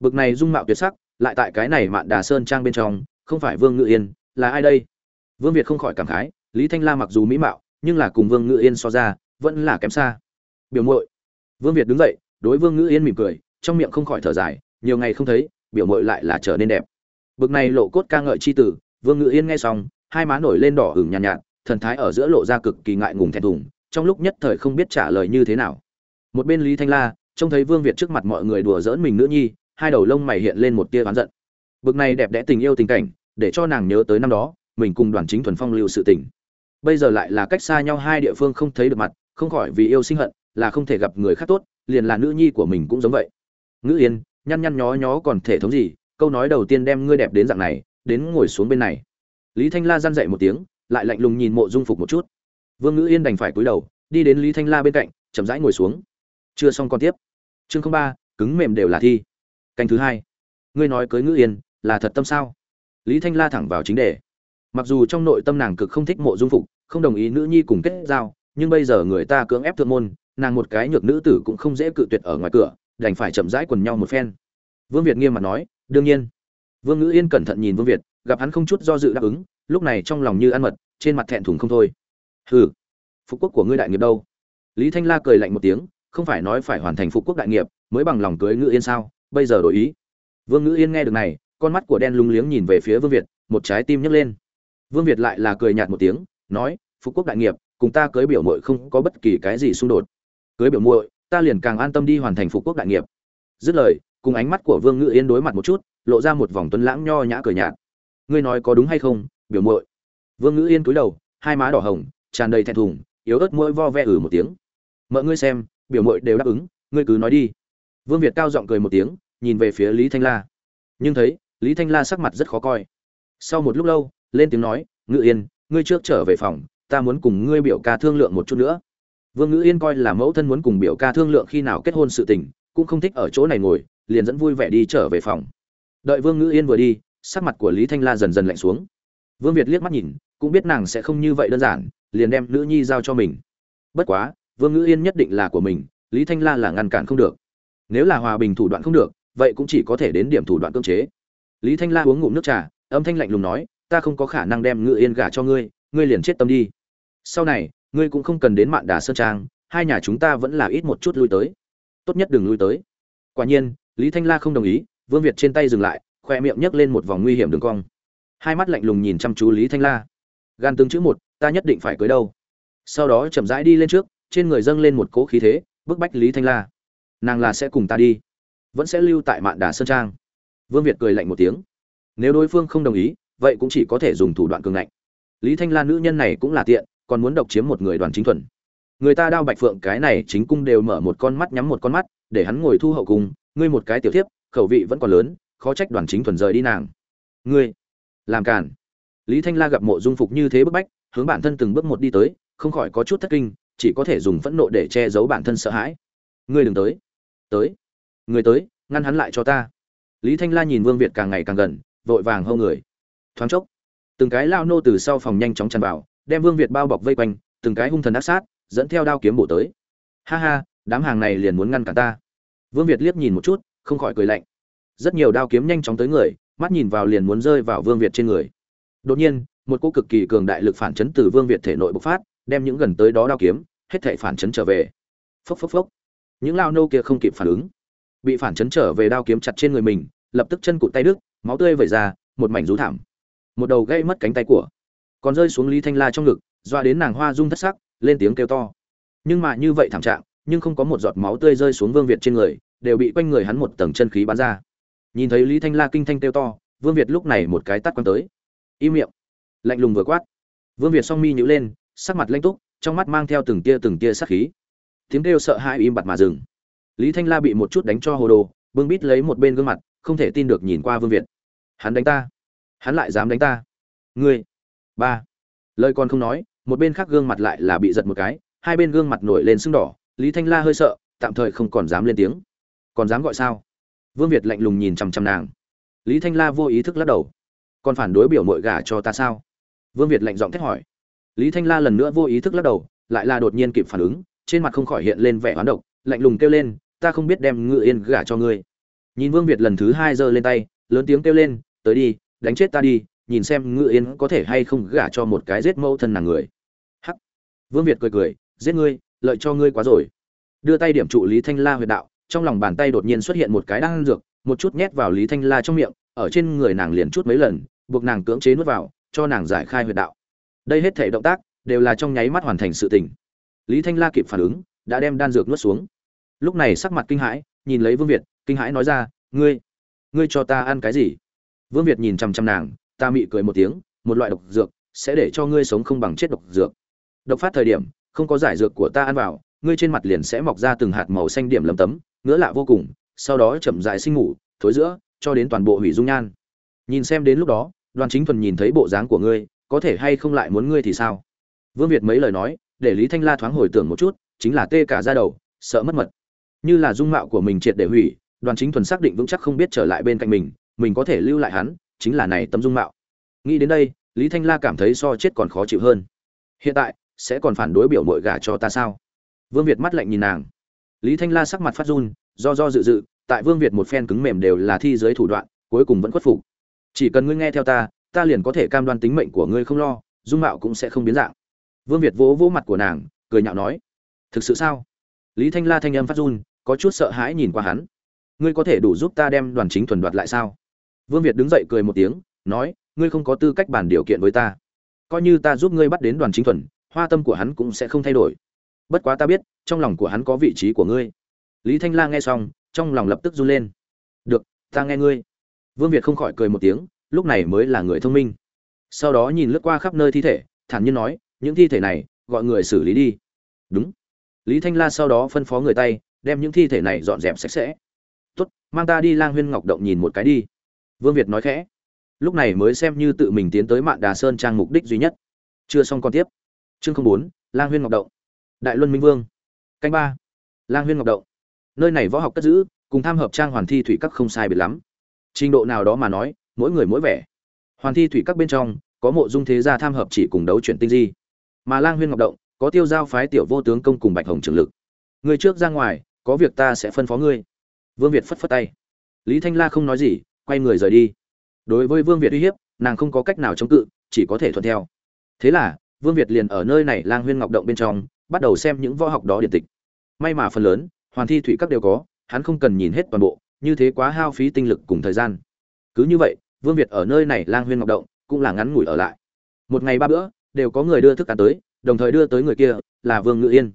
Bực này dung mạo tuyệt sắc lại tại cái này mạn đà sơn trang bên trong không phải vương ngự yên là ai đây? Vương việt không khỏi cảm khái lý thanh la mặc dù mỹ mạo nhưng là cùng vương ngự yên so ra vẫn là kém xa. Biểu muội. Vương việt đứng dậy đối vương ngự yên mỉm cười trong miệng không khỏi thở dài nhiều ngày không thấy biểu muội lại là trở nên đẹp. Bực này lộ cốt ca ngợi chi tử vương ngự yên nghe xong hai má nổi lên đỏ hửng nhàn nhạt, nhạt thần thái ở giữa lộ ra cực kỳ ngại ngùng thẹn thùng, trong lúc nhất thời không biết trả lời như thế nào. Một bên lý thanh la, trông thấy vương việt trước mặt mọi người đùa giỡn mình nữ nhi, hai đầu lông mày hiện lên một tia oán giận. Bực này đẹp đẽ tình yêu tình cảnh, để cho nàng nhớ tới năm đó, mình cùng đoàn chính thuần phong lưu sự tình. Bây giờ lại là cách xa nhau hai địa phương không thấy được mặt, không khỏi vì yêu sinh hận, là không thể gặp người khác tốt, liền là nữ nhi của mình cũng giống vậy. Ngữ yên, nhăn nhăn nhó nhó còn thể thống gì, câu nói đầu tiên đem ngươi đẹp đến dạng này, đến ngồi xuống bên này. Lý thanh la răn dậy một tiếng lại lạnh lùng nhìn mộ dung phục một chút. Vương ngữ yên đành phải cúi đầu, đi đến lý thanh la bên cạnh, chậm rãi ngồi xuống. Chưa xong còn tiếp. Chương không ba, cứng mềm đều là thi. Canh thứ hai. Ngươi nói cưới ngữ yên là thật tâm sao? Lý thanh la thẳng vào chính đề. Mặc dù trong nội tâm nàng cực không thích mộ dung phục, không đồng ý nữ nhi cùng kết giao, nhưng bây giờ người ta cưỡng ép thượng môn, nàng một cái nhược nữ tử cũng không dễ cự tuyệt ở ngoài cửa, đành phải chậm rãi quần nhau một phen. Vương việt nghiêm mặt nói, đương nhiên. Vương ngữ yên cẩn thận nhìn vương việt, gặp hắn không chút do dự đáp ứng lúc này trong lòng như ăn mật, trên mặt thẹn thùng không thôi. Hừ, phục quốc của ngươi đại nghiệp đâu? Lý thanh la cười lạnh một tiếng, không phải nói phải hoàn thành phục quốc đại nghiệp, mới bằng lòng cưới ngữ yên sao? Bây giờ đổi ý. Vương ngữ yên nghe được này, con mắt của đen lúng liếng nhìn về phía vương việt, một trái tim nhấc lên. Vương việt lại là cười nhạt một tiếng, nói, phục quốc đại nghiệp, cùng ta cưới biểu muội không có bất kỳ cái gì xung đột. Cưới biểu muội, ta liền càng an tâm đi hoàn thành phục quốc đại nghiệp. Dứt lời, cùng ánh mắt của vương ngữ yên đối mặt một chút, lộ ra một vòng tuấn lãng nho nhã cười nhạt. Ngươi nói có đúng hay không? Biểu muội. Vương ngữ yên cúi đầu, hai má đỏ hồng, tràn đầy thẹn thùng, yếu ớt môi vo ve ử một tiếng. Mợ ngươi xem, biểu muội đều đáp ứng, ngươi cứ nói đi. Vương việt cao giọng cười một tiếng, nhìn về phía lý thanh la. Nhưng thấy, lý thanh la sắc mặt rất khó coi. Sau một lúc lâu, lên tiếng nói ngự yên, ngươi trước trở về phòng, ta muốn cùng ngươi biểu ca thương lượng một chút nữa. Vương ngữ yên coi là mẫu thân muốn cùng biểu ca thương lượng khi nào kết hôn sự tình, cũng không thích ở chỗ này ngồi, liền dẫn vui vẻ đi trở về phòng. Đợi vương ngữ yên vừa đi, sắc mặt của lý thanh la dần dần lạnh xuống vương việt liếc mắt nhìn, cũng biết nàng sẽ không như vậy đơn giản, liền đem nữ nhi giao cho mình. Bất quá, vương ngữ yên nhất định là của mình, lý thanh la là ngăn cản không được. Nếu là hòa bình thủ đoạn không được, vậy cũng chỉ có thể đến điểm thủ đoạn cưỡng chế. Lý thanh la uống ngụm nước trà, âm thanh lạnh lùng nói, ta không có khả năng đem ngự yên gả cho ngươi ngươi liền chết tâm đi. Sau này, ngươi cũng không cần đến mạn đà sơn trang, hai nhà chúng ta vẫn là ít một chút lui tới. Tốt nhất đừng lui tới. Quả nhiên, lý thanh la không đồng ý, vương việt trên tay dừng lại, khoe miệng nhấc lên một vòng nguy hiểm đường cong hai mắt lạnh lùng nhìn chăm chú lý thanh la. Gan tương chữ một, ta nhất định phải cưới đâu. Sau đó chậm rãi đi lên trước, trên người dâng lên một cỗ khí thế, bức bách lý thanh la. Nàng là sẽ cùng ta đi. Vẫn sẽ lưu tại mạn đà sơn trang. Vương việt cười lạnh một tiếng. Nếu đối phương không đồng ý, vậy cũng chỉ có thể dùng thủ đoạn cường ngạnh. Lý thanh la nữ nhân này cũng là tiện, còn muốn độc chiếm một người đoàn chính thuần. Người ta đao bạch phượng cái này chính cung đều mở một con mắt nhắm một con mắt, để hắn ngồi thu hậu cung ngươi một cái tiểu thiếp, khẩu vị vẫn còn lớn, khó trách đoàn chính thuần rời đi nàng. Ngươi làm cản lý thanh la gặp mộ dung phục như thế bức bách, hướng bản thân từng bước một đi tới, không khỏi có chút thất kinh, chỉ có thể dùng phẫn nộ để che giấu bản thân sợ hãi. Ngươi đừng tới. Tới. Người tới, ngăn hắn lại cho ta. Lý thanh la nhìn vương việt càng ngày càng gần, vội vàng hâu người. Thoáng chốc, từng cái lao nô từ sau phòng nhanh chóng tràn vào, đem vương việt bao bọc vây quanh, từng cái hung thần ác sát, dẫn theo đao kiếm bổ tới. Ha ha, đám hàng này liền muốn ngăn cản ta. Vương việt liếc nhìn một chút, không khỏi cười lạnh. Rất nhiều đao kiếm nhanh chóng tới người mắt nhìn vào liền muốn rơi vào vương việt trên người. Đột nhiên, một cỗ cực kỳ cường đại lực phản chấn từ vương việt thể nội bộc phát, đem những gần tới đó đao kiếm, hết thảy phản chấn trở về. Phốc phốc phốc. Những lao nô kia không kịp phản ứng. Bị phản chấn trở về đao kiếm chặt trên người mình, lập tức chân cụt tay đứt, máu tươi vẩy ra, một mảnh rú thảm. Một đầu gãy mất cánh tay của. Còn rơi xuống lý thanh la trong ngực doa đến nàng hoa dung thất sắc, lên tiếng kêu to. Nhưng mà như vậy thảm trạng, nhưng không có một giọt máu tươi rơi xuống vương việt trên người, đều bị quanh người hắn một tầng chân khí bắn ra nhìn thấy lý thanh la kinh thanh kêu to, vương việt lúc này một cái tắt quăng tới. Im miệng. Lạnh lùng vừa quát. Vương việt song mi nhữ lên, sắc mặt lanh túc, trong mắt mang theo từng tia từng tia sắc khí. Tiếng kêu sợ hãi im bặt mà dừng. Lý thanh la bị một chút đánh cho hồ đồ, bưng bít lấy một bên gương mặt, không thể tin được nhìn qua vương việt. Hắn đánh ta. Hắn lại dám đánh ta. Ngươi. Ba. Lời còn không nói, một bên khác gương mặt lại là bị giật một cái, hai bên gương mặt nổi lên sưng đỏ, lý thanh la hơi sợ, tạm thời không còn dám lên tiếng. Còn dám gọi sao? Vương việt lạnh lùng nhìn chằm chằm nàng. Lý thanh la vô ý thức lắc đầu. Còn phản đối biểu mội gả cho ta sao? Vương việt lạnh giọng thét hỏi. Lý thanh la lần nữa vô ý thức lắc đầu, lại là đột nhiên kịp phản ứng, trên mặt không khỏi hiện lên vẻ hoán độc, lạnh lùng kêu lên, ta không biết đem ngự yên gả cho ngươi. Nhìn vương việt lần thứ hai giơ lên tay, lớn tiếng kêu lên, tới đi, đánh chết ta đi, nhìn xem ngự yên có thể hay không gả cho một cái giết mẫu thân nàng người. Hắc. Vương việt cười cười, giết ngươi, lợi cho ngươi quá rồi. Đưa tay điểm trụ lý thanh la huyệt đạo trong lòng bàn tay đột nhiên xuất hiện một cái đan dược, một chút nhét vào lý thanh la trong miệng, ở trên người nàng liền chút mấy lần, buộc nàng cưỡng chế nuốt vào, cho nàng giải khai huyệt đạo. Đây hết thể động tác, đều là trong nháy mắt hoàn thành sự tình. Lý thanh la kịp phản ứng, đã đem đan dược nuốt xuống. Lúc này sắc mặt kinh hãi, nhìn lấy vương việt, kinh hãi nói ra, ngươi ngươi cho ta ăn cái gì? Vương việt nhìn chằm chằm nàng, ta mị cười một tiếng, một loại độc dược sẽ để cho ngươi sống không bằng chết độc dược. Độc phát thời điểm, không có giải dược của ta ăn vào, ngươi trên mặt liền sẽ mọc ra từng hạt màu xanh điểm lấm tấm ngứa lạ vô cùng, sau đó chậm dại sinh ngủ, thối giữa, cho đến toàn bộ hủy dung nhan. Nhìn xem đến lúc đó, đoàn chính thuần nhìn thấy bộ dáng của ngươi, có thể hay không lại muốn ngươi thì sao? Vương việt mấy lời nói, để lý thanh la thoáng hồi tưởng một chút, chính là tê cả ra đầu, sợ mất mật. Như là dung mạo của mình triệt để hủy, đoàn chính thuần xác định vững chắc không biết trở lại bên cạnh mình mình có thể lưu lại hắn, chính là này tấm dung mạo. Nghĩ đến đây, lý thanh la cảm thấy so chết còn khó chịu hơn. Hiện tại, sẽ còn phản đối biểu mội gả cho ta sao? Vương việt mắt lạnh nhìn nàng lý thanh la sắc mặt phát run, do do dự dự, tại vương việt một phen cứng mềm đều là thi giới thủ đoạn, cuối cùng vẫn khuất phục. Chỉ cần ngươi nghe theo ta ta liền có thể cam đoan tính mệnh của ngươi không lo, dung mạo cũng sẽ không biến dạng. Vương việt vỗ vỗ mặt của nàng, cười nhạo nói, thực sự sao? Lý thanh la thanh âm phát run, có chút sợ hãi nhìn qua hắn. Ngươi có thể đủ giúp ta đem đoàn chính thuần đoạt lại sao? Vương việt đứng dậy cười một tiếng, nói, ngươi không có tư cách bàn điều kiện với ta. Coi như ta giúp ngươi bắt đến đoàn chính thuần, hoa tâm của hắn cũng sẽ không thay đổi. Bất quá ta biết trong lòng của hắn có vị trí của ngươi. Lý thanh la nghe xong, trong lòng lập tức run lên. Được, ta nghe ngươi. Vương việt không khỏi cười một tiếng, lúc này mới là người thông minh. Sau đó nhìn lướt qua khắp nơi thi thể, thản nhiên nói, những thi thể này, gọi người xử lý đi. Đúng. Lý thanh la sau đó phân phó người tay, đem những thi thể này dọn dẹp sạch sẽ. Tốt, mang ta đi lang huyên ngọc động nhìn một cái đi. Vương việt nói khẽ. Lúc này mới xem như tự mình tiến tới mạn đà sơn trang mục đích duy nhất. Chưa xong còn tiếp. Chương không bốn, lang huyên ngọc động. Đại luân minh vương canh ba. Lang huyên ngọc động. Nơi này võ học cất giữ, cùng tham hợp trang hoàn thi thủy các không sai biệt lắm. Trình độ nào đó mà nói, mỗi người mỗi vẻ. Hoàn thi thủy các bên trong, có mộ dung thế gia tham hợp chỉ cùng đấu chuyển tinh di. Mà lang huyên ngọc động, có tiêu giao phái tiểu vô tướng công cùng bạch hồng trường lực. Người trước ra ngoài, có việc ta sẽ phân phó ngươi. Vương việt phất phất tay. Lý thanh la không nói gì, quay người rời đi. Đối với vương việt uy hiếp, nàng không có cách nào chống cự, chỉ có thể thuận theo. Thế là, vương việt liền ở nơi này lang huyên ngọc động bên trong bắt đầu xem những võ học đó điện tịch. May mà phần lớn, hoàn thi thủy các đều có, hắn không cần nhìn hết toàn bộ, như thế quá hao phí tinh lực cùng thời gian. Cứ như vậy, vương việt ở nơi này lang huyên ngọc động, cũng là ngắn ngủi ở lại. Một ngày ba bữa, đều có người đưa thức ăn tới, đồng thời đưa tới người kia, là vương ngự yên.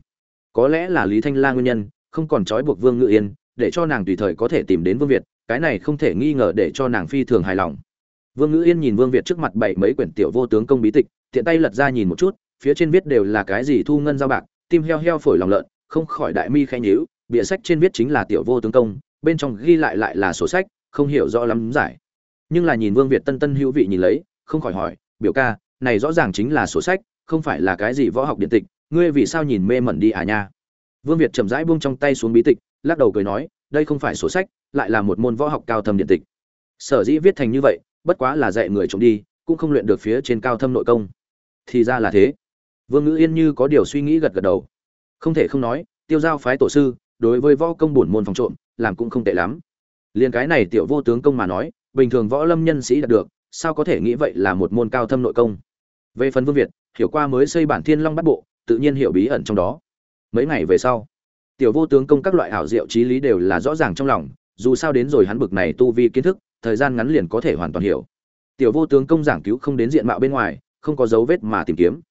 Có lẽ là lý thanh la nguyên nhân, không còn trói buộc vương ngự yên, để cho nàng tùy thời có thể tìm đến vương việt, cái này không thể nghi ngờ để cho nàng phi thường hài lòng. Vương ngự yên nhìn vương việt trước mặt bảy mấy quyển tiểu vô tướng công bí tịch, tiện tay lật ra nhìn một chút phía trên viết đều là cái gì thu ngân giao bạc, tim heo heo phổi lòng lợn, không khỏi đại mi khẽ nhíu, bìa sách trên viết chính là tiểu vô tướng công, bên trong ghi lại lại là sổ sách, không hiểu rõ lắm giải. Nhưng là nhìn vương việt tân tân hữu vị nhìn lấy, không khỏi hỏi, biểu ca, này rõ ràng chính là sổ sách, không phải là cái gì võ học điện tịch, ngươi vì sao nhìn mê mẩn đi à nha? Vương việt chậm rãi buông trong tay xuống bí tịch, lắc đầu cười nói, đây không phải sổ sách, lại là một môn võ học cao thâm điện tịch. Sở dĩ viết thành như vậy, bất quá là dạy người trộm đi, cũng không luyện được phía trên cao thâm nội công. Thì ra là thế vương ngữ yên như có điều suy nghĩ gật gật đầu. Không thể không nói, tiêu giao phái tổ sư, đối với võ công bổn môn phòng trộm, làm cũng không tệ lắm. Liền cái này tiểu vô tướng công mà nói, bình thường võ lâm nhân sĩ đạt được, sao có thể nghĩ vậy là một môn cao thâm nội công? Về phần vương việt, hiểu qua mới xây bản thiên long bắt bộ, tự nhiên hiểu bí ẩn trong đó. Mấy ngày về sau, tiểu vô tướng công các loại ảo diệu trí lý đều là rõ ràng trong lòng, dù sao đến rồi hắn bực này tu vi kiến thức, thời gian ngắn liền có thể hoàn toàn hiểu. Tiểu vô tướng công giảng cứu không đến diện mạo bên ngoài, không có dấu vết mà tìm kiếm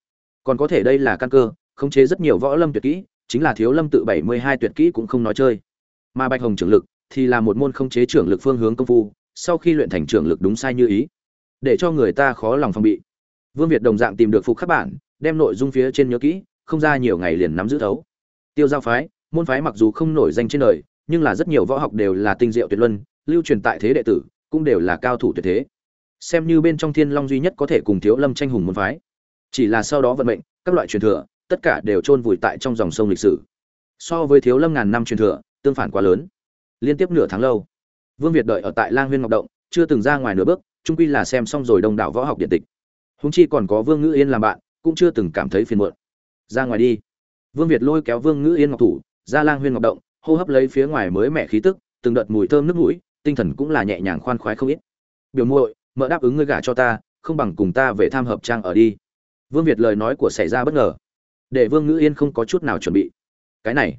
còn có thể đây là căn cơ, khống chế rất nhiều võ lâm tuyệt kỹ, chính là thiếu lâm tự bảy mươi hai tuyệt kỹ cũng không nói chơi. Mà bạch hồng trưởng lực thì là một môn khống chế trưởng lực phương hướng công phu, sau khi luyện thành trưởng lực đúng sai như ý. Để cho người ta khó lòng phòng bị. Vương việt đồng dạng tìm được phục khắc bản, đem nội dung phía trên nhớ kỹ, không ra nhiều ngày liền nắm giữ thấu. Tiêu giao phái, môn phái mặc dù không nổi danh trên đời, nhưng là rất nhiều võ học đều là tinh diệu tuyệt luân, lưu truyền tại thế đệ tử, cũng đều là cao thủ tuyệt thế. Xem như bên trong thiên long duy nhất có thể cùng thiếu lâm tranh hùng môn phái chỉ là sau đó vận mệnh, các loại truyền thừa, tất cả đều chôn vùi tại trong dòng sông lịch sử. So với thiếu lâm ngàn năm truyền thừa, tương phản quá lớn. Liên tiếp nửa tháng lâu, vương việt đợi ở tại lang huyên ngọc động, chưa từng ra ngoài nửa bước trung quy là xem xong rồi đông đảo võ học điện tịch. Húng chi còn có vương ngữ yên làm bạn, cũng chưa từng cảm thấy phiền muộn. Ra ngoài đi. Vương việt lôi kéo vương ngữ yên ngọc thủ, ra lang huyên ngọc động, hô hấp lấy phía ngoài mới mẻ khí tức, từng đợt mùi thơm nước mũi, tinh thần cũng là nhẹ nhàng khoan khoái không ít. Biểu muội, mợ đáp ứng ngươi gả cho ta, không bằng cùng ta về tham hợp trang ở đi vương việt lời nói của xảy ra bất ngờ. Để vương ngữ yên không có chút nào chuẩn bị. Cái này.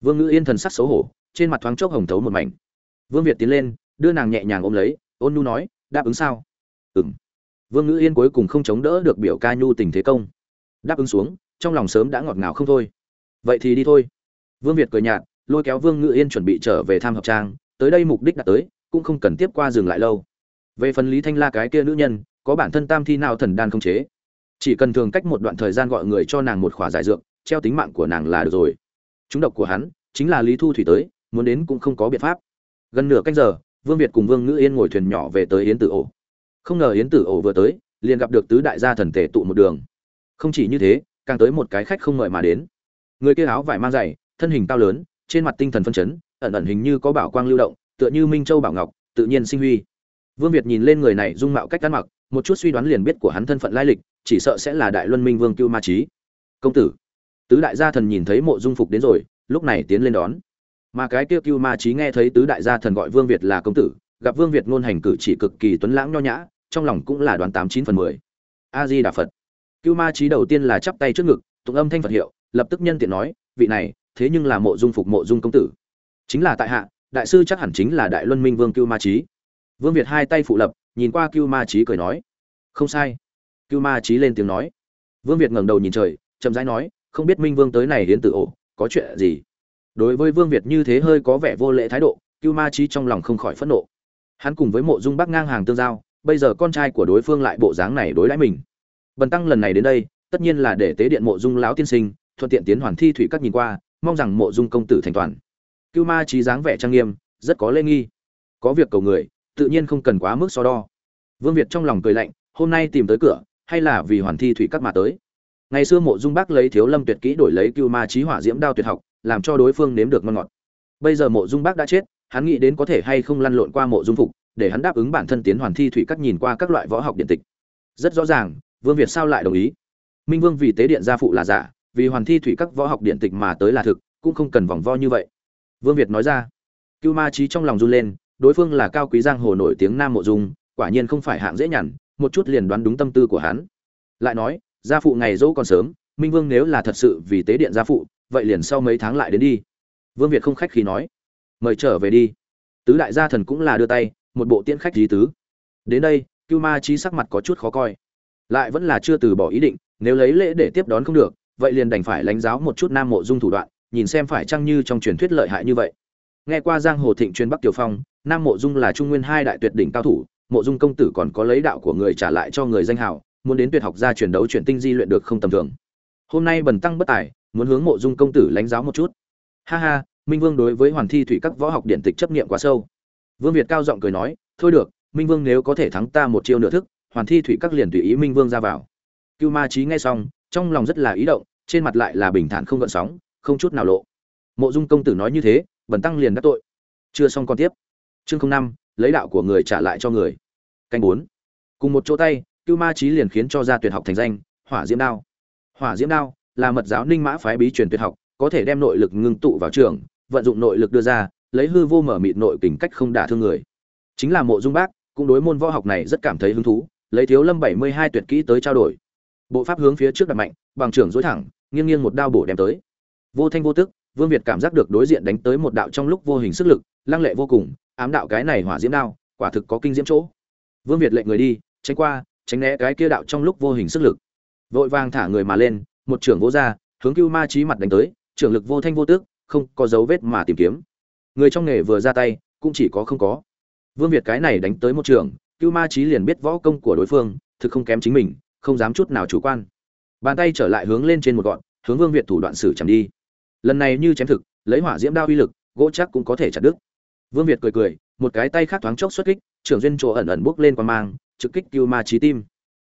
Vương ngữ yên thần sắc xấu hổ, trên mặt thoáng chốc hồng thấu một mảnh. Vương việt tiến lên, đưa nàng nhẹ nhàng ôm lấy, ôn nhu nói, đáp ứng sao? Ừng vương ngữ yên cuối cùng không chống đỡ được biểu ca nhu tình thế công. Đáp ứng xuống, trong lòng sớm đã ngọt ngào không thôi. Vậy thì đi thôi. Vương việt cười nhạt, lôi kéo vương ngữ yên chuẩn bị trở về tham hợp trang, tới đây mục đích đã tới, cũng không cần tiếp qua dừng lại lâu. Về phần lý thanh la cái kia nữ nhân, có bản thân tam thi nào thần đan không chế chỉ cần thường cách một đoạn thời gian gọi người cho nàng một khỏa giải dược, treo tính mạng của nàng là được rồi. Chúng độc của hắn chính là lý thu thủy tới, muốn đến cũng không có biện pháp. Gần nửa canh giờ, vương việt cùng vương ngữ yên ngồi thuyền nhỏ về tới yến tử ổ. Không ngờ yến tử ổ vừa tới, liền gặp được tứ đại gia thần tể tụ một đường. Không chỉ như thế, càng tới một cái khách không ngợi mà đến. Người kia áo vải mang dày, thân hình cao lớn, trên mặt tinh thần phân chấn, ẩn ẩn hình như có bảo quang lưu động, tựa như minh châu bảo ngọc, tự nhiên sinh huy. Vương việt nhìn lên người này dung mạo cách ăn mặc một chút suy đoán liền biết của hắn thân phận lai lịch, chỉ sợ sẽ là đại luân minh vương cưu ma trí công tử, tứ đại gia thần nhìn thấy mộ dung phục đến rồi, lúc này tiến lên đón. Mà cái kia cưu ma trí nghe thấy tứ đại gia thần gọi vương việt là công tử, gặp vương việt ngôn hành cử chỉ cực kỳ tuấn lãng nho nhã, trong lòng cũng là đoán tám chín phần mười. A di đà phật cưu ma trí đầu tiên là chắp tay trước ngực, tụng âm thanh phật hiệu, lập tức nhân tiện nói, vị này, thế nhưng là mộ dung phục mộ dung công tử. Chính là tại hạ, đại sư chắc hẳn chính là đại luân minh vương cưu ma trí vương việt hai tay phụ lập nhìn qua cưu ma Chí cười nói. Không sai. Cưu ma Chí lên tiếng nói. Vương việt ngẩng đầu nhìn trời, chậm rãi nói, không biết minh vương tới này đến tự ổ, có chuyện gì? Đối với vương việt như thế hơi có vẻ vô lễ thái độ, cưu ma Chí trong lòng không khỏi phẫn nộ. Hắn cùng với mộ dung bắc ngang hàng tương giao, bây giờ con trai của đối phương lại bộ dáng này đối đãi mình. Bần tăng lần này đến đây, tất nhiên là để tế điện mộ dung lão tiên sinh, thuận tiện tiến hoàn thi thủy các nhìn qua, mong rằng mộ dung công tử thành toàn. Cưu ma Chí dáng vẻ trang nghiêm, rất có lễ nghi. Có việc cầu người tự nhiên không cần quá mức so đo. Vương việt trong lòng cười lạnh, hôm nay tìm tới cửa, hay là vì hoàn thi thủy các mà tới? Ngày xưa mộ dung bác lấy thiếu lâm tuyệt kỹ đổi lấy cưu ma trí hỏa diễm đao tuyệt học, làm cho đối phương nếm được ngon ngọt. Bây giờ mộ dung bác đã chết, hắn nghĩ đến có thể hay không lăn lộn qua mộ dung phục, để hắn đáp ứng bản thân tiến hoàn thi thủy các nhìn qua các loại võ học điện tịch. Rất rõ ràng, vương việt sao lại đồng ý? Minh vương vì tế điện gia phụ là giả, vì hoàn thi thủy các võ học điện tịch mà tới là thực, cũng không cần vòng vo như vậy. Vương việt nói ra. Cưu ma trí trong lòng run lên đối phương là cao quý giang hồ nổi tiếng nam mộ dung, quả nhiên không phải hạng dễ nhằn, một chút liền đoán đúng tâm tư của hắn. Lại nói, gia phụ ngày dỗ còn sớm, minh vương nếu là thật sự vì tế điện gia phụ, vậy liền sau mấy tháng lại đến đi. Vương việt không khách khí nói, mời trở về đi. Tứ đại gia thần cũng là đưa tay, một bộ tiễn khách lý tứ. Đến đây, cưu ma trí sắc mặt có chút khó coi. Lại vẫn là chưa từ bỏ ý định, nếu lấy lễ để tiếp đón không được, vậy liền đành phải lãnh giáo một chút nam mộ dung thủ đoạn, nhìn xem phải chăng như trong truyền thuyết lợi hại như vậy. Nghe qua giang hồ thịnh truyền bắc tiểu phong nam mộ dung là trung nguyên hai đại tuyệt đỉnh cao thủ, mộ dung công tử còn có lấy đạo của người trả lại cho người danh hào, muốn đến tuyệt học gia truyền đấu truyền tinh di luyện được không tầm thường. Hôm nay bần tăng bất tài, muốn hướng mộ dung công tử lãnh giáo một chút. Ha ha, minh vương đối với hoàn thi thủy các võ học điện tịch chấp niệm quá sâu. Vương việt cao giọng cười nói, thôi được, minh vương nếu có thể thắng ta một chiêu nửa thức, hoàn thi thủy các liền tùy ý minh vương ra vào. Cưu ma trí nghe xong, trong lòng rất là ý động, trên mặt lại là bình thản không gợn sóng, không chút nào lộ. Mộ dung công tử nói như thế, bần tăng liền đắc tội. Chưa xong còn tiếp chương không năm, lấy đạo của người trả lại cho người. Canh bốn. Cùng một chỗ tay, cưu ma trí liền khiến cho ra tuyệt học thành danh, hỏa diễm đao. Hỏa diễm đao là mật giáo ninh mã phái bí truyền tuyệt học, có thể đem nội lực ngưng tụ vào trường, vận dụng nội lực đưa ra, lấy hư vô mở mịt nội kình cách không đả thương người. Chính là mộ dung bác, cũng đối môn võ học này rất cảm thấy hứng thú, lấy thiếu lâm bảy mươi hai tuyệt kỹ tới trao đổi. Bộ pháp hướng phía trước đặt mạnh, bằng trưởng dối thẳng, nghiêng nghiêng một đao bổ đem tới. Vô thanh vô tức vương việt cảm giác được đối diện đánh tới một đạo trong lúc vô hình sức lực, lăng lệ vô cùng, ám đạo cái này hỏa diễm đao, quả thực có kinh diễm chỗ. Vương việt lệnh người đi, tránh qua, tránh né cái kia đạo trong lúc vô hình sức lực. Vội vàng thả người mà lên, một trưởng vô ra, hướng cưu ma chí mặt đánh tới, trưởng lực vô thanh vô tước, không có dấu vết mà tìm kiếm. Người trong nghề vừa ra tay, cũng chỉ có không có. Vương việt cái này đánh tới một trường cưu ma chí liền biết võ công của đối phương, thực không kém chính mình, không dám chút nào chủ quan. Bàn tay trở lại hướng lên trên một gọn, hướng vương việt thủ đoạn xử chầm đi lần này như chém thực, lấy hỏa diễm đao uy lực, gỗ chắc cũng có thể chặt đứt. Vương việt cười cười, một cái tay khác thoáng chốc xuất kích, trưởng duyên chỗ ẩn ẩn bước lên qua mang, trực kích cưu ma trí tim.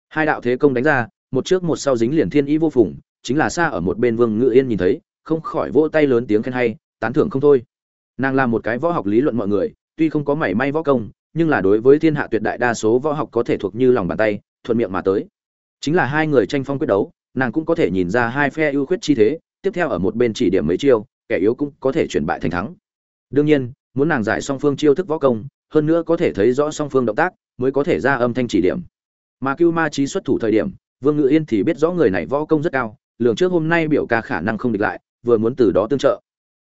Hai đạo thế công đánh ra, một trước một sau dính liền thiên ý vô phùng, chính là xa ở một bên vương ngự yên nhìn thấy, không khỏi vỗ tay lớn tiếng khen hay, tán thưởng không thôi. Nàng làm một cái võ học lý luận mọi người, tuy không có mảy may võ công, nhưng là đối với thiên hạ tuyệt đại đa số võ học có thể thuộc như lòng bàn tay, thuận miệng mà tới. Chính là hai người tranh phong quyết đấu, nàng cũng có thể nhìn ra hai phe ưu khuyết chi thế tiếp theo ở một bên chỉ điểm mấy chiêu, kẻ yếu cũng có thể chuyển bại thành thắng. Đương nhiên, muốn nàng giải song phương chiêu thức võ công, hơn nữa có thể thấy rõ song phương động tác, mới có thể ra âm thanh chỉ điểm. Mà cưu ma trí xuất thủ thời điểm, vương ngự yên thì biết rõ người này võ công rất cao, lường trước hôm nay biểu ca khả năng không địch lại, vừa muốn từ đó tương trợ.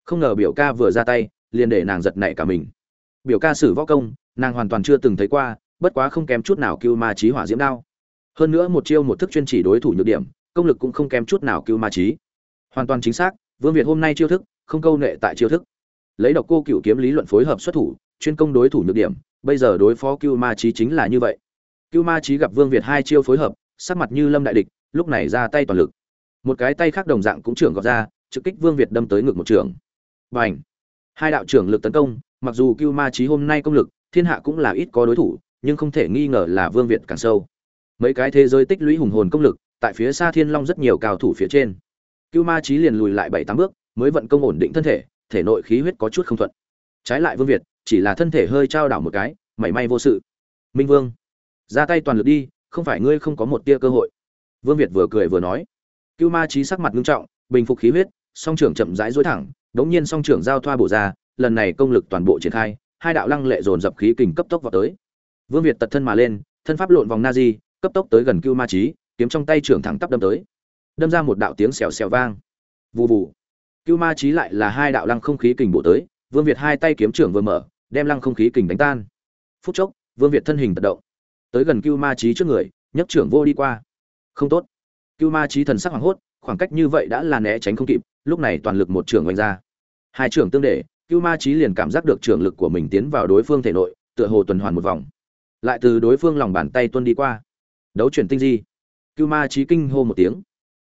Không ngờ biểu ca vừa ra tay, liền để nàng giật nảy cả mình. Biểu ca sử võ công, nàng hoàn toàn chưa từng thấy qua, bất quá không kém chút nào cưu ma trí hỏa diễm đao. Hơn nữa một chiêu một thức chuyên chỉ đối thủ nhược điểm, công lực cũng không kém chút nào cưu ma trí hoàn toàn chính xác, vương việt hôm nay chiêu thức, không câu nệ tại chiêu thức. Lấy độc cô cựu kiếm lý luận phối hợp xuất thủ, chuyên công đối thủ nhược điểm, bây giờ đối phó cưu ma trí chính là như vậy. Cưu ma trí gặp vương việt hai chiêu phối hợp, sắc mặt như lâm đại địch, lúc này ra tay toàn lực. Một cái tay khác đồng dạng cũng trưởng gọt ra, trực kích vương việt đâm tới ngực một trường. B à n h hai đạo trưởng lực tấn công, mặc dù cưu ma trí hôm nay công lực, thiên hạ cũng là ít có đối thủ, nhưng không thể nghi ngờ là vương việt càng sâu. Mấy cái thế giới tích lũy hùng hồn công lực, tại phía xa thiên long rất nhiều cao thủ phía trên cưu ma trí liền lùi lại bảy tám bước, mới vận công ổn định thân thể thể nội khí huyết có chút không thuận. Trái lại vương việt, chỉ là thân thể hơi trao đảo một cái, mảy may vô sự. Minh vương, ra tay toàn lực đi, không phải ngươi không có một tia cơ hội. Vương việt vừa cười vừa nói. Cưu ma trí sắc mặt nghiêm trọng, bình phục khí huyết, song trưởng chậm rãi dối thẳng, đống nhiên song trưởng giao thoa bổ ra, lần này công lực toàn bộ triển khai, hai đạo lăng lệ dồn dập khí kình cấp tốc vào tới. Vương việt tật thân mà lên, thân pháp lộn vòng na di, cấp tốc tới gần cưu ma trí kiếm trong tay trưởng thẳng tắp đâm tới đâm ra một đạo tiếng xèo xèo vang. Vù vù. Cưu ma trí lại là hai đạo lăng không khí kình bổ tới, vương việt hai tay kiếm trưởng vừa mở, đem lăng không khí kình đánh tan. Phút chốc, vương việt thân hình tật động. Tới gần cưu ma trí trước người, nhấc trưởng vô đi qua. Không tốt. Cưu ma trí thần sắc hoảng hốt, khoảng cách như vậy đã là né tránh không kịp, lúc này toàn lực một trưởng oanh ra. Hai trưởng tương để, cưu ma trí liền cảm giác được trưởng lực của mình tiến vào đối phương thể nội, tựa hồ tuần hoàn một vòng. Lại từ đối phương lòng bàn tay tuân đi qua. Đấu chuyển tinh di. Cưu ma trí kinh hô một tiếng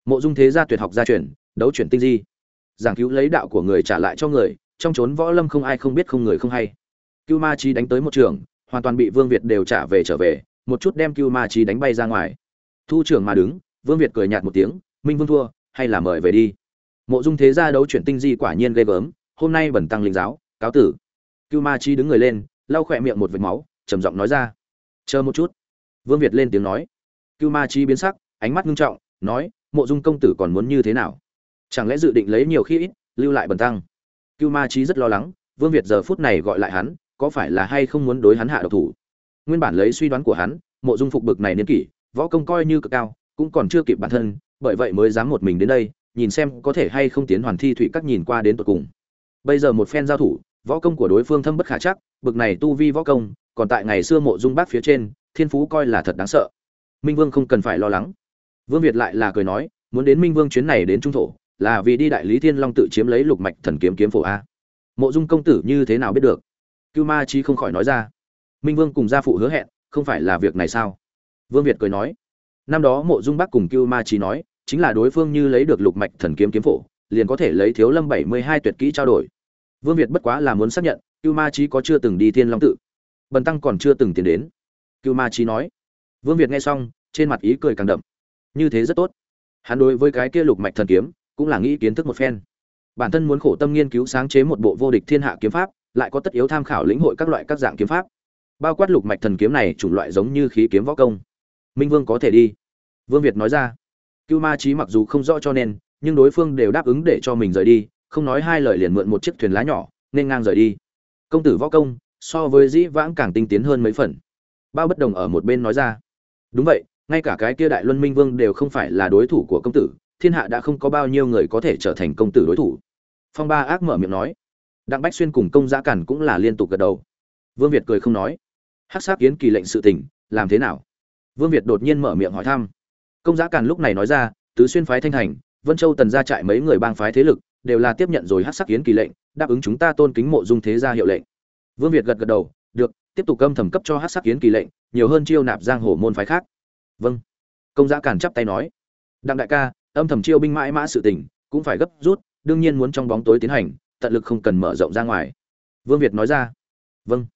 mộ dung thế gia tuyệt học gia truyền, đấu chuyển tinh di. Giảng cứu lấy đạo của người trả lại cho người trong trốn võ lâm không ai không biết không người không hay. Cưu ma trí đánh tới một trường hoàn toàn bị vương việt đều trả về trở về một chút đem cưu ma trí đánh bay ra ngoài. Thu trưởng mà đứng vương việt cười nhạt một tiếng minh vương thua hay là mời về đi? Mộ dung thế gia đấu chuyển tinh di quả nhiên ghê gớm hôm nay bẩn tăng linh giáo cáo tử. Cưu ma trí đứng người lên lau khỏe miệng một vệt máu trầm giọng nói ra chờ một chút. Vương việt lên tiếng nói. Cưu ma trí biến sắc ánh mắt ngưng trọng nói mộ dung công tử còn muốn như thế nào? Chẳng lẽ dự định lấy nhiều khi ít, lưu lại bần tăng? Cưu ma trí rất lo lắng, vương việt giờ phút này gọi lại hắn, có phải là hay không muốn đối hắn hạ độc thủ? Nguyên bản lấy suy đoán của hắn, mộ dung phục bực này niên kỷ, võ công coi như cực cao, cũng còn chưa kịp bản thân, bởi vậy mới dám một mình đến đây, nhìn xem có thể hay không tiến hoàn thi thủy các nhìn qua đến tột cùng. Bây giờ một phen giao thủ, võ công của đối phương thâm bất khả chắc, bực này tu vi võ công, còn tại ngày xưa mộ dung bác phía trên, thiên phú coi là thật đáng sợ. Minh vương không cần phải lo lắng vương việt lại là cười nói, muốn đến minh vương chuyến này đến trung thổ, là vì đi đại lý thiên long tự chiếm lấy lục mạch thần kiếm kiếm phổ a. Mộ dung công tử như thế nào biết được? Cưu ma chi không khỏi nói ra. Minh vương cùng gia phụ hứa hẹn, không phải là việc này sao? Vương việt cười nói. Năm đó mộ dung bắc cùng cưu ma chi nói, chính là đối phương như lấy được lục mạch thần kiếm kiếm phổ, liền có thể lấy thiếu lâm bảy mươi hai tuyệt kỹ trao đổi. Vương việt bất quá là muốn xác nhận, cưu ma chi có chưa từng đi thiên long tự. Bần tăng còn chưa từng tiến đến. Cưu ma chi nói. Vương việt nghe xong, trên mặt ý cười càng đậm như thế rất tốt. Hắn đối với cái kia lục mạch thần kiếm, cũng là nghĩ kiến thức một phen. Bản thân muốn khổ tâm nghiên cứu sáng chế một bộ vô địch thiên hạ kiếm pháp, lại có tất yếu tham khảo lĩnh hội các loại các dạng kiếm pháp. Bao quát lục mạch thần kiếm này chủng loại giống như khí kiếm võ công. Minh vương có thể đi. Vương việt nói ra. Cưu ma trí mặc dù không rõ cho nên, nhưng đối phương đều đáp ứng để cho mình rời đi, không nói hai lời liền mượn một chiếc thuyền lá nhỏ, nên ngang rời đi. Công tử võ công, so với dĩ vãng càng tinh tiến hơn mấy phần. Bao bất đồng ở một bên nói ra. Đúng vậy ngay cả cái kia đại luân minh vương đều không phải là đối thủ của công tử, thiên hạ đã không có bao nhiêu người có thể trở thành công tử đối thủ. Phong ba ác mở miệng nói. Đặng bách xuyên cùng công giã cản cũng là liên tục gật đầu. Vương việt cười không nói. Hắc sắc kiến kỳ lệnh sự tình, làm thế nào? Vương việt đột nhiên mở miệng hỏi thăm. Công giã cản lúc này nói ra, tứ xuyên phái thanh thành, vân châu tần ra trại mấy người bang phái thế lực, đều là tiếp nhận rồi hắc sắc kiến kỳ lệnh, đáp ứng chúng ta tôn kính mộ dung thế gia hiệu lệnh. Vương việt gật gật đầu, được, tiếp tục âm thầm cấp cho hắc sắc kiến kỳ lệnh, nhiều hơn chiêu nạp giang hồ môn phái khác vâng. Công giã cản chắp tay nói. Đặng đại ca, âm thầm chiêu binh mãi mã sự tình, cũng phải gấp rút, đương nhiên muốn trong bóng tối tiến hành, tận lực không cần mở rộng ra ngoài. Vương việt nói ra. Vâng.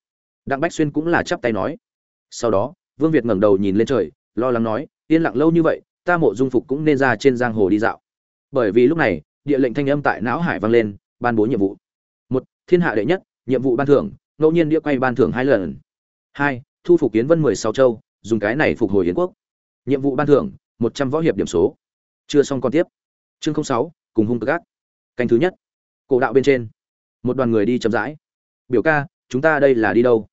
Đặng bách xuyên cũng là chắp tay nói. Sau đó, vương việt ngẩng đầu nhìn lên trời, lo lắng nói, yên lặng lâu như vậy, ta mộ dung phục cũng nên ra trên giang hồ đi dạo. Bởi vì lúc này, địa lệnh thanh âm tại não hải vang lên, ban bố nhiệm vụ. Một, thiên hạ đệ nhất, nhiệm vụ ban thưởng, ngẫu nhiên đĩa quay ban thưởng hai lần. Hai, thu phục kiến vân mười sáu châu, dùng cái này phục hồi yến quốc nhiệm vụ ban thưởng, một trăm võ hiệp điểm số. Chưa xong còn tiếp. Chương sáu, cùng hung gác. Canh thứ nhất. Cổ đạo bên trên. Một đoàn người đi chậm rãi. Biểu ca, chúng ta đây là đi đâu?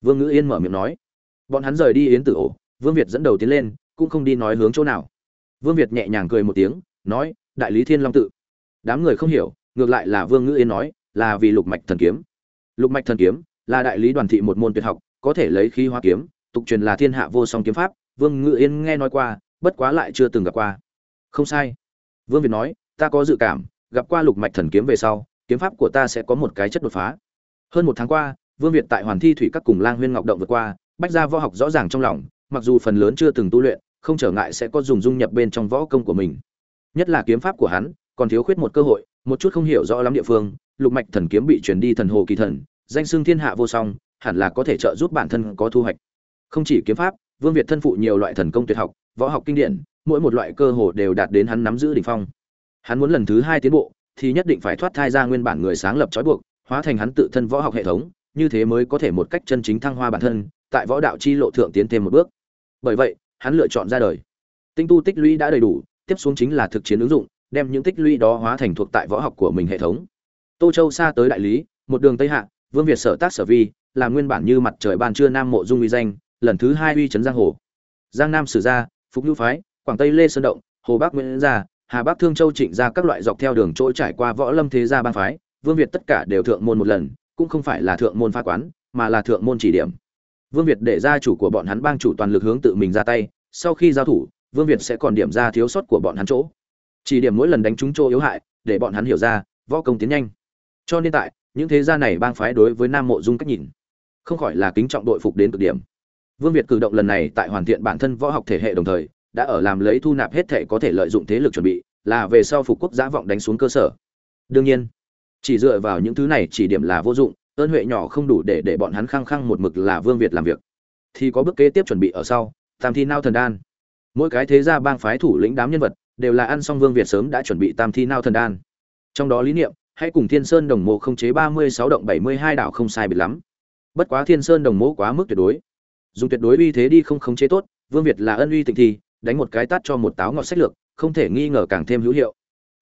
Vương ngữ yên mở miệng nói. Bọn hắn rời đi yến tử ổ, vương việt dẫn đầu tiến lên, cũng không đi nói hướng chỗ nào. Vương việt nhẹ nhàng cười một tiếng, nói, đại lý thiên long tự. Đám người không hiểu, ngược lại là vương ngữ yên nói, là vì lục mạch thần kiếm. Lục mạch thần kiếm là đại lý đoàn thị một môn tuyệt học, có thể lấy khí hóa kiếm, tục truyền là thiên hạ vô song kiếm pháp vương Ngự yên nghe nói qua, bất quá lại chưa từng gặp qua. Không sai. Vương việt nói, ta có dự cảm, gặp qua lục mạch thần kiếm về sau, kiếm pháp của ta sẽ có một cái chất đột phá. Hơn một tháng qua, vương việt tại hoàn thi thủy các cùng lang huyên ngọc động vượt qua, bách gia võ học rõ ràng trong lòng, mặc dù phần lớn chưa từng tu luyện, không trở ngại sẽ có dùng dung nhập bên trong võ công của mình. Nhất là kiếm pháp của hắn, còn thiếu khuyết một cơ hội, một chút không hiểu rõ lắm địa phương, lục mạch thần kiếm bị truyền đi thần hồ kỳ thần, danh xưng thiên hạ vô song, hẳn là có thể trợ giúp bản thân có thu hoạch. Không chỉ kiếm pháp vương việt thân phụ nhiều loại thần công tuyệt học, võ học kinh điển, mỗi một loại cơ hồ đều đạt đến hắn nắm giữ đỉnh phong. Hắn muốn lần thứ hai tiến bộ, thì nhất định phải thoát thai ra nguyên bản người sáng lập trói buộc, hóa thành hắn tự thân võ học hệ thống, như thế mới có thể một cách chân chính thăng hoa bản thân, tại võ đạo chi lộ thượng tiến thêm một bước. Bởi vậy, hắn lựa chọn ra đời. Tinh tu tích lũy đã đầy đủ, tiếp xuống chính là thực chiến ứng dụng, đem những tích lũy đó hóa thành thuộc tại võ học của mình hệ thống. Tô châu xa tới đại lý, một đường tây hạ, vương việt sở tác sở vi, là nguyên bản như mặt trời ban trưa nam mộ dung uy danh lần thứ hai uy trấn giang hồ. Giang nam sử gia, phục nhu phái, quảng tây lê sơn động, hồ bắc nguyễn gia, hà bắc thương châu trịnh gia các loại dọc theo đường trôi trải qua võ lâm thế gia bang phái, vương việt tất cả đều thượng môn một lần, cũng không phải là thượng môn pha quán, mà là thượng môn chỉ điểm. Vương việt để gia chủ của bọn hắn bang chủ toàn lực hướng tự mình ra tay, sau khi giao thủ, vương việt sẽ còn điểm ra thiếu sót của bọn hắn chỗ. Chỉ điểm mỗi lần đánh trúng chỗ yếu hại, để bọn hắn hiểu ra, võ công tiến nhanh. Cho nên tại, những thế gia này bang phái đối với nam mộ dung cách nhìn, không khỏi là kính trọng đội phục đến cực điểm vương việt cử động lần này tại hoàn thiện bản thân võ học thể hệ đồng thời, đã ở làm lấy thu nạp hết thể có thể lợi dụng thế lực chuẩn bị, là về sau phục quốc giá vọng đánh xuống cơ sở. Đương nhiên, chỉ dựa vào những thứ này chỉ điểm là vô dụng, ơn huệ nhỏ không đủ để để bọn hắn khăng khăng một mực là vương việt làm việc. Thì có bước kế tiếp chuẩn bị ở sau, tam thi nao thần đan. Mỗi cái thế gia bang phái thủ lĩnh đám nhân vật, đều là ăn xong vương việt sớm đã chuẩn bị tam thi nao thần đan. Trong đó lý niệm, hãy cùng thiên sơn đồng mộ không chế ba mươi sáu động bảy mươi hai đảo không sai biệt lắm. Bất quá thiên sơn đồng mộ quá mức tuyệt đối dùng tuyệt đối uy thế đi không khống chế tốt, vương việt là ân uy tình thi đánh một cái tát cho một táo ngọt sách lược, không thể nghi ngờ càng thêm hữu hiệu.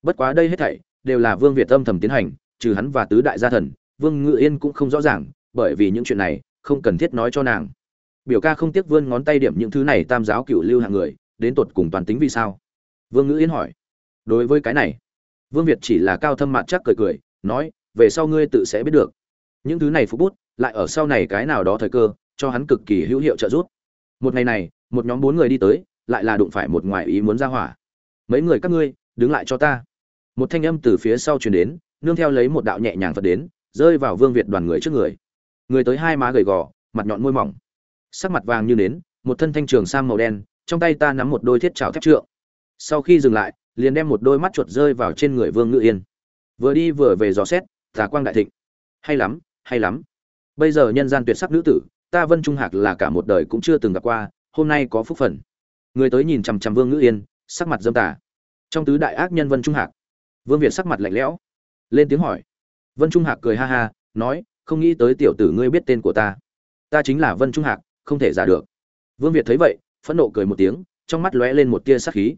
Bất quá đây hết thảy, đều là vương việt âm thầm tiến hành, trừ hắn và tứ đại gia thần, vương ngự yên cũng không rõ ràng, bởi vì những chuyện này, không cần thiết nói cho nàng. Biểu ca không tiếc vươn ngón tay điểm những thứ này tam giáo cựu lưu hạng người, đến tột cùng toàn tính vì sao? Vương ngữ yên hỏi. Đối với cái này, vương việt chỉ là cao thâm mặt chắc cười cười, nói, về sau ngươi tự sẽ biết được. Những thứ này phú bút, lại ở sau này cái nào đó thời cơ cho hắn cực kỳ hữu hiệu trợ giúp. Một ngày này, một nhóm bốn người đi tới, lại là đụng phải một ngoại ý muốn ra hỏa. Mấy người các ngươi, đứng lại cho ta. Một thanh âm từ phía sau truyền đến, nương theo lấy một đạo nhẹ nhàng phật đến, rơi vào vương việt đoàn người trước người. Người tới hai má gầy gò, mặt nhọn môi mỏng. Sắc mặt vàng như nến, một thân thanh trường sam màu đen, trong tay ta nắm một đôi thiết trảo thép trượng. Sau khi dừng lại, liền đem một đôi mắt chuột rơi vào trên người vương ngự yên. Vừa đi vừa về dò xét, tà quang đại thịnh. Hay lắm hay lắm. Bây giờ nhân gian tuyệt sắc nữ tử ta vân trung hạc là cả một đời cũng chưa từng gặp qua, hôm nay có phúc phần. Người tới nhìn chằm chằm vương ngữ yên, sắc mặt dâm tà. Trong tứ đại ác nhân vân trung hạc, vương việt sắc mặt lạnh lẽo, lên tiếng hỏi. Vân trung hạc cười ha ha, nói, không nghĩ tới tiểu tử ngươi biết tên của ta. Ta chính là vân trung hạc, không thể giả được. Vương việt thấy vậy, phẫn nộ cười một tiếng, trong mắt lóe lên một tia sát khí.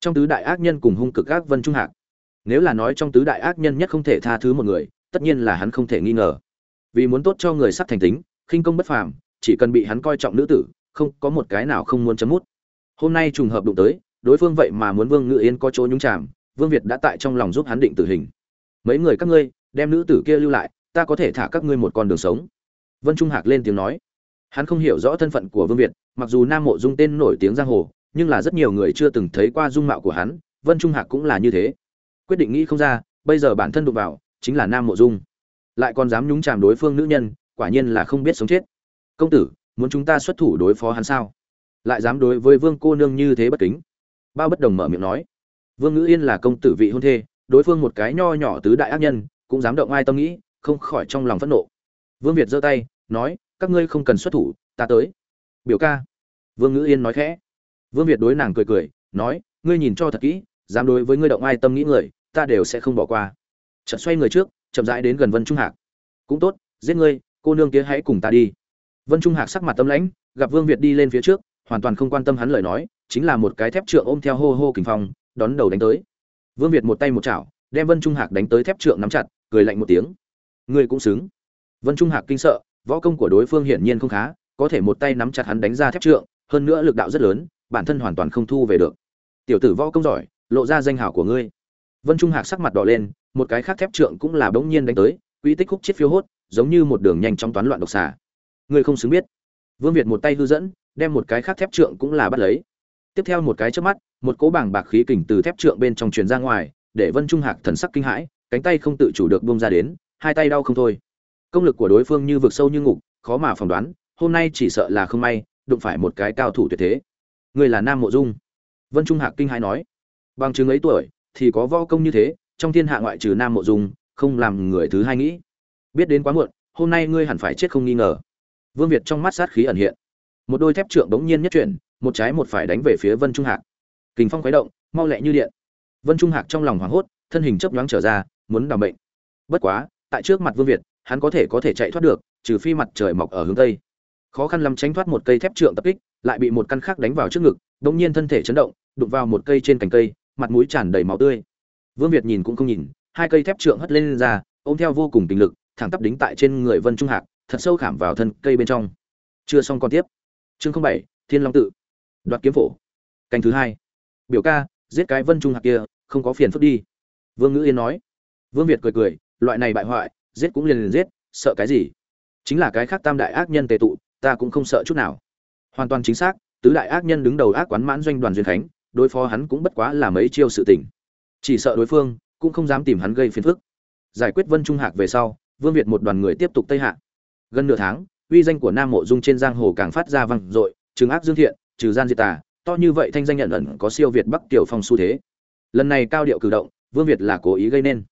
Trong tứ đại ác nhân cùng hung cực ác vân trung hạc, nếu là nói trong tứ đại ác nhân nhất không thể tha thứ một người, tất nhiên là hắn không thể nghi ngờ. Vì muốn tốt cho người sắc thành tính khinh công bất phàm, chỉ cần bị hắn coi trọng nữ tử, không có một cái nào không muốn chấm mút. Hôm nay trùng hợp đụng tới, đối phương vậy mà muốn vương ngự yên có chỗ nhúng chạm vương việt đã tại trong lòng giúp hắn định tử hình. Mấy người các ngươi, đem nữ tử kia lưu lại, ta có thể thả các ngươi một con đường sống. Vân trung hạc lên tiếng nói. Hắn không hiểu rõ thân phận của vương việt, mặc dù nam mộ dung tên nổi tiếng giang hồ, nhưng là rất nhiều người chưa từng thấy qua dung mạo của hắn, vân trung hạc cũng là như thế. Quyết định nghĩ không ra, bây giờ bản thân đụng vào, chính là nam mộ dung. Lại còn dám nhúng chàm đối phương nữ nhân quả nhiên là không biết sống chết. Công tử, muốn chúng ta xuất thủ đối phó hắn sao? Lại dám đối với vương cô nương như thế bất kính. Bao bất đồng mở miệng nói. Vương ngữ yên là công tử vị hôn thê, đối phương một cái nho nhỏ tứ đại ác nhân, cũng dám động ai tâm nghĩ, không khỏi trong lòng phẫn nộ. Vương việt giơ tay, nói, các ngươi không cần xuất thủ, ta tới. Biểu ca. Vương ngữ yên nói khẽ. Vương việt đối nàng cười cười, nói, ngươi nhìn cho thật kỹ, dám đối với ngươi động ai tâm nghĩ người, ta đều sẽ không bỏ qua. Chợt xoay người trước, chậm rãi đến gần vân trung hạc. Cũng tốt, giết ngươi cô nương kia hãy cùng ta đi. Vân trung hạc sắc mặt tâm lãnh, gặp vương việt đi lên phía trước, hoàn toàn không quan tâm hắn lời nói, chính là một cái thép trượng ôm theo hô hô kình phong, đón đầu đánh tới. Vương việt một tay một chảo, đem vân trung hạc đánh tới thép trượng nắm chặt, cười lạnh một tiếng. Ngươi cũng xứng. Vân trung hạc kinh sợ, võ công của đối phương hiển nhiên không khá, có thể một tay nắm chặt hắn đánh ra thép trượng, hơn nữa lực đạo rất lớn, bản thân hoàn toàn không thu về được. Tiểu tử võ công giỏi, lộ ra danh hảo của ngươi. Vân trung hạc sắc mặt đỏ lên, một cái khác thép trượng cũng là bỗng nhiên đánh tới quỹ tích khúc chết phiêu hốt giống như một đường nhanh trong toán loạn độc xà. Ngươi không xứng biết. Vương việt một tay hư dẫn, đem một cái khác thép trượng cũng là bắt lấy. Tiếp theo một cái trước mắt, một cỗ bảng bạc khí kình từ thép trượng bên trong truyền ra ngoài, để vân trung hạc thần sắc kinh hãi, cánh tay không tự chủ được bông ra đến, hai tay đau không thôi. Công lực của đối phương như vực sâu như ngục, khó mà phỏng đoán, hôm nay chỉ sợ là không may, đụng phải một cái cao thủ tuyệt thế. Người là nam mộ dung. Vân trung hạc kinh hãi nói. Bằng chứng ấy tuổi, thì có võ công như thế, trong thiên hạ ngoại trừ nam mộ dung, không làm người thứ hai nghĩ biết đến quá muộn hôm nay ngươi hẳn phải chết không nghi ngờ. Vương việt trong mắt sát khí ẩn hiện. Một đôi thép trượng bỗng nhiên nhất chuyển một trái một phải đánh về phía vân trung hạc. Kình phong khuấy động mau lẹ như điện. Vân trung hạc trong lòng hoảng hốt thân hình chấp nhoáng trở ra muốn đảm bệnh bất quá tại trước mặt vương việt hắn có thể có thể chạy thoát được trừ phi mặt trời mọc ở hướng tây. Khó khăn lắm tránh thoát một cây thép trượng tập kích lại bị một căn khác đánh vào trước ngực đống nhiên thân thể chấn động đụng vào một cây trên cành cây mặt mũi tràn đầy máu tươi. Vương việt nhìn cũng không nhìn hai cây thép trượng hất lên, lên ra ôm theo vô cùng tình lực thẳng tắp đính tại trên người vân trung hạc, thật sâu khảm vào thân cây bên trong. Chưa xong còn tiếp. Chương bảy, thiên long tự. Đoạt kiếm phổ. Canh thứ hai. Biểu ca, giết cái vân trung hạc kia, không có phiền phức đi. Vương ngữ yên nói. Vương việt cười cười, loại này bại hoại, giết cũng liền liền giết, sợ cái gì? Chính là cái khác tam đại ác nhân tề tụ, ta cũng không sợ chút nào. Hoàn toàn chính xác, tứ đại ác nhân đứng đầu ác quán mãn doanh đoàn duyên khánh, đối phó hắn cũng bất quá là mấy chiêu sự tình. Chỉ sợ đối phương, cũng không dám tìm hắn gây phiền phức. Giải quyết vân trung hạc về sau vương việt một đoàn người tiếp tục tây hạ. Gần nửa tháng, uy danh của nam mộ dung trên giang hồ càng phát ra vang dội, trừng ác dương thiện, trừ gian diệt tà, to như vậy thanh danh nhận ẩn có siêu việt bắc tiểu phong xu thế. Lần này cao điệu cử động, vương việt là cố ý gây nên.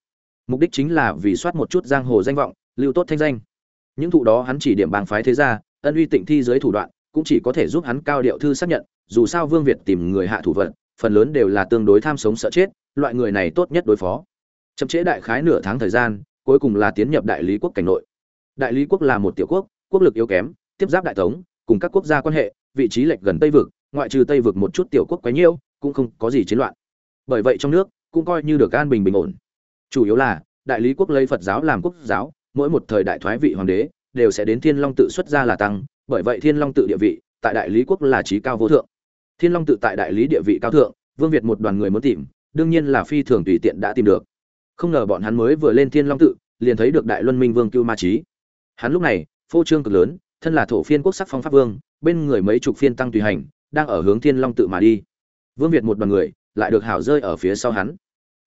Mục đích chính là vì soát một chút giang hồ danh vọng, lưu tốt thanh danh. Những thụ đó hắn chỉ điểm bang phái thế gia, ân uy tịnh thi dưới thủ đoạn, cũng chỉ có thể giúp hắn cao điệu thư xác nhận, dù sao vương việt tìm người hạ thủ vận, phần lớn đều là tương đối tham sống sợ chết, loại người này tốt nhất đối phó. Chậm trễ đại khái nửa tháng thời gian cuối cùng là tiến nhập đại lý quốc cảnh nội. Đại lý quốc là một tiểu quốc quốc lực yếu kém, tiếp giáp đại tống cùng các quốc gia quan hệ, vị trí lệch gần tây vực, ngoại trừ tây vực một chút tiểu quốc quấy nhiễu, cũng không có gì chiến loạn. Bởi vậy trong nước, cũng coi như được an bình bình ổn. Chủ yếu là, đại lý quốc lấy phật giáo làm quốc giáo, mỗi một thời đại thoái vị hoàng đế, đều sẽ đến thiên long tự xuất ra là tăng, bởi vậy thiên long tự địa vị, tại đại lý quốc là trí cao vô thượng. Thiên long tự tại đại lý địa vị cao thượng, vương việt một đoàn người muốn tìm, đương nhiên là phi thường tùy tiện đã tìm được không ngờ bọn hắn mới vừa lên thiên long tự, liền thấy được đại luân minh vương cưu ma trí hắn lúc này, phô trương cực lớn, thân là thổ phiên quốc sắc phong pháp vương, bên người mấy chục phiên tăng tùy hành, đang ở hướng thiên long tự mà đi. Vương việt một đoàn người, lại được hảo rơi ở phía sau hắn.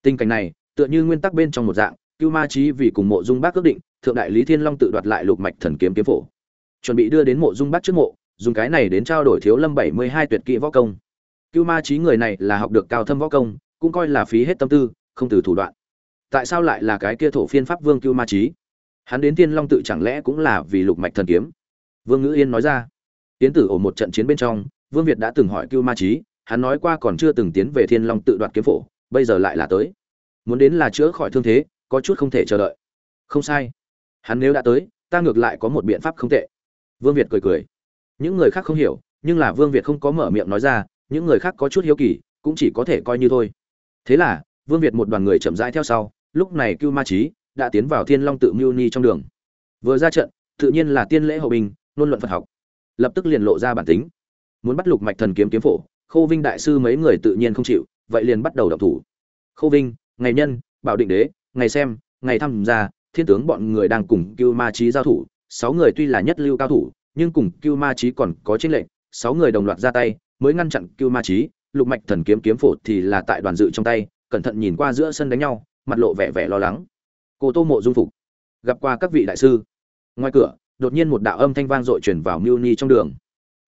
Tình cảnh này, tựa như nguyên tắc bên trong một dạng, cưu ma trí vì cùng mộ dung bác ước định, thượng đại lý thiên long tự đoạt lại lục mạch thần kiếm kiếm phổ. Chuẩn bị đưa đến mộ dung bác trước mộ, dùng cái này đến trao đổi thiếu lâm bảy mươi hai tuyệt kỹ võ công. Cưu ma trí người này là học được cao thâm võ công, cũng coi là phí hết tâm tư, không từ thủ đoạn tại sao lại là cái kia thổ phiên pháp vương cưu ma trí hắn đến thiên long tự chẳng lẽ cũng là vì lục mạch thần kiếm? Vương ngữ yên nói ra. Tiến tử ổ một trận chiến bên trong, vương việt đã từng hỏi cưu ma trí hắn nói qua còn chưa từng tiến về thiên long tự đoạt kiếm phổ, bây giờ lại là tới. Muốn đến là chữa khỏi thương thế, có chút không thể chờ đợi. Không sai. Hắn nếu đã tới, ta ngược lại có một biện pháp không tệ. Vương việt cười cười. Những người khác không hiểu, nhưng là vương việt không có mở miệng nói ra, những người khác có chút hiếu kỳ, cũng chỉ có thể coi như thôi. Thế là vương việt một đoàn người chậm rãi theo sau, lúc này cưu ma trí đã tiến vào thiên long tự mưu ni trong đường. Vừa ra trận, tự nhiên là tiên lễ hậu bình luân luận phật học. Lập tức liền lộ ra bản tính. Muốn bắt lục mạch thần kiếm kiếm phổ, khô vinh đại sư mấy người tự nhiên không chịu, vậy liền bắt đầu đọc thủ. Khô vinh, ngày nhân, bảo định đế, ngày xem, ngày tham gia, thiên tướng bọn người đang cùng cưu ma trí giao thủ, sáu người tuy là nhất lưu cao thủ, nhưng cùng cưu ma trí còn có tranh lệnh sáu người đồng loạt ra tay, mới ngăn chặn cưu ma trí lục mạch thần kiếm kiếm phổ thì là tại đoàn dự trong tay cẩn thận nhìn qua giữa sân đánh nhau, mặt lộ vẻ vẻ lo lắng. Cô tô mộ dung phục. Gặp qua các vị đại sư. Ngoài cửa, đột nhiên một đạo âm thanh vang dội truyền vào mưu ni trong đường.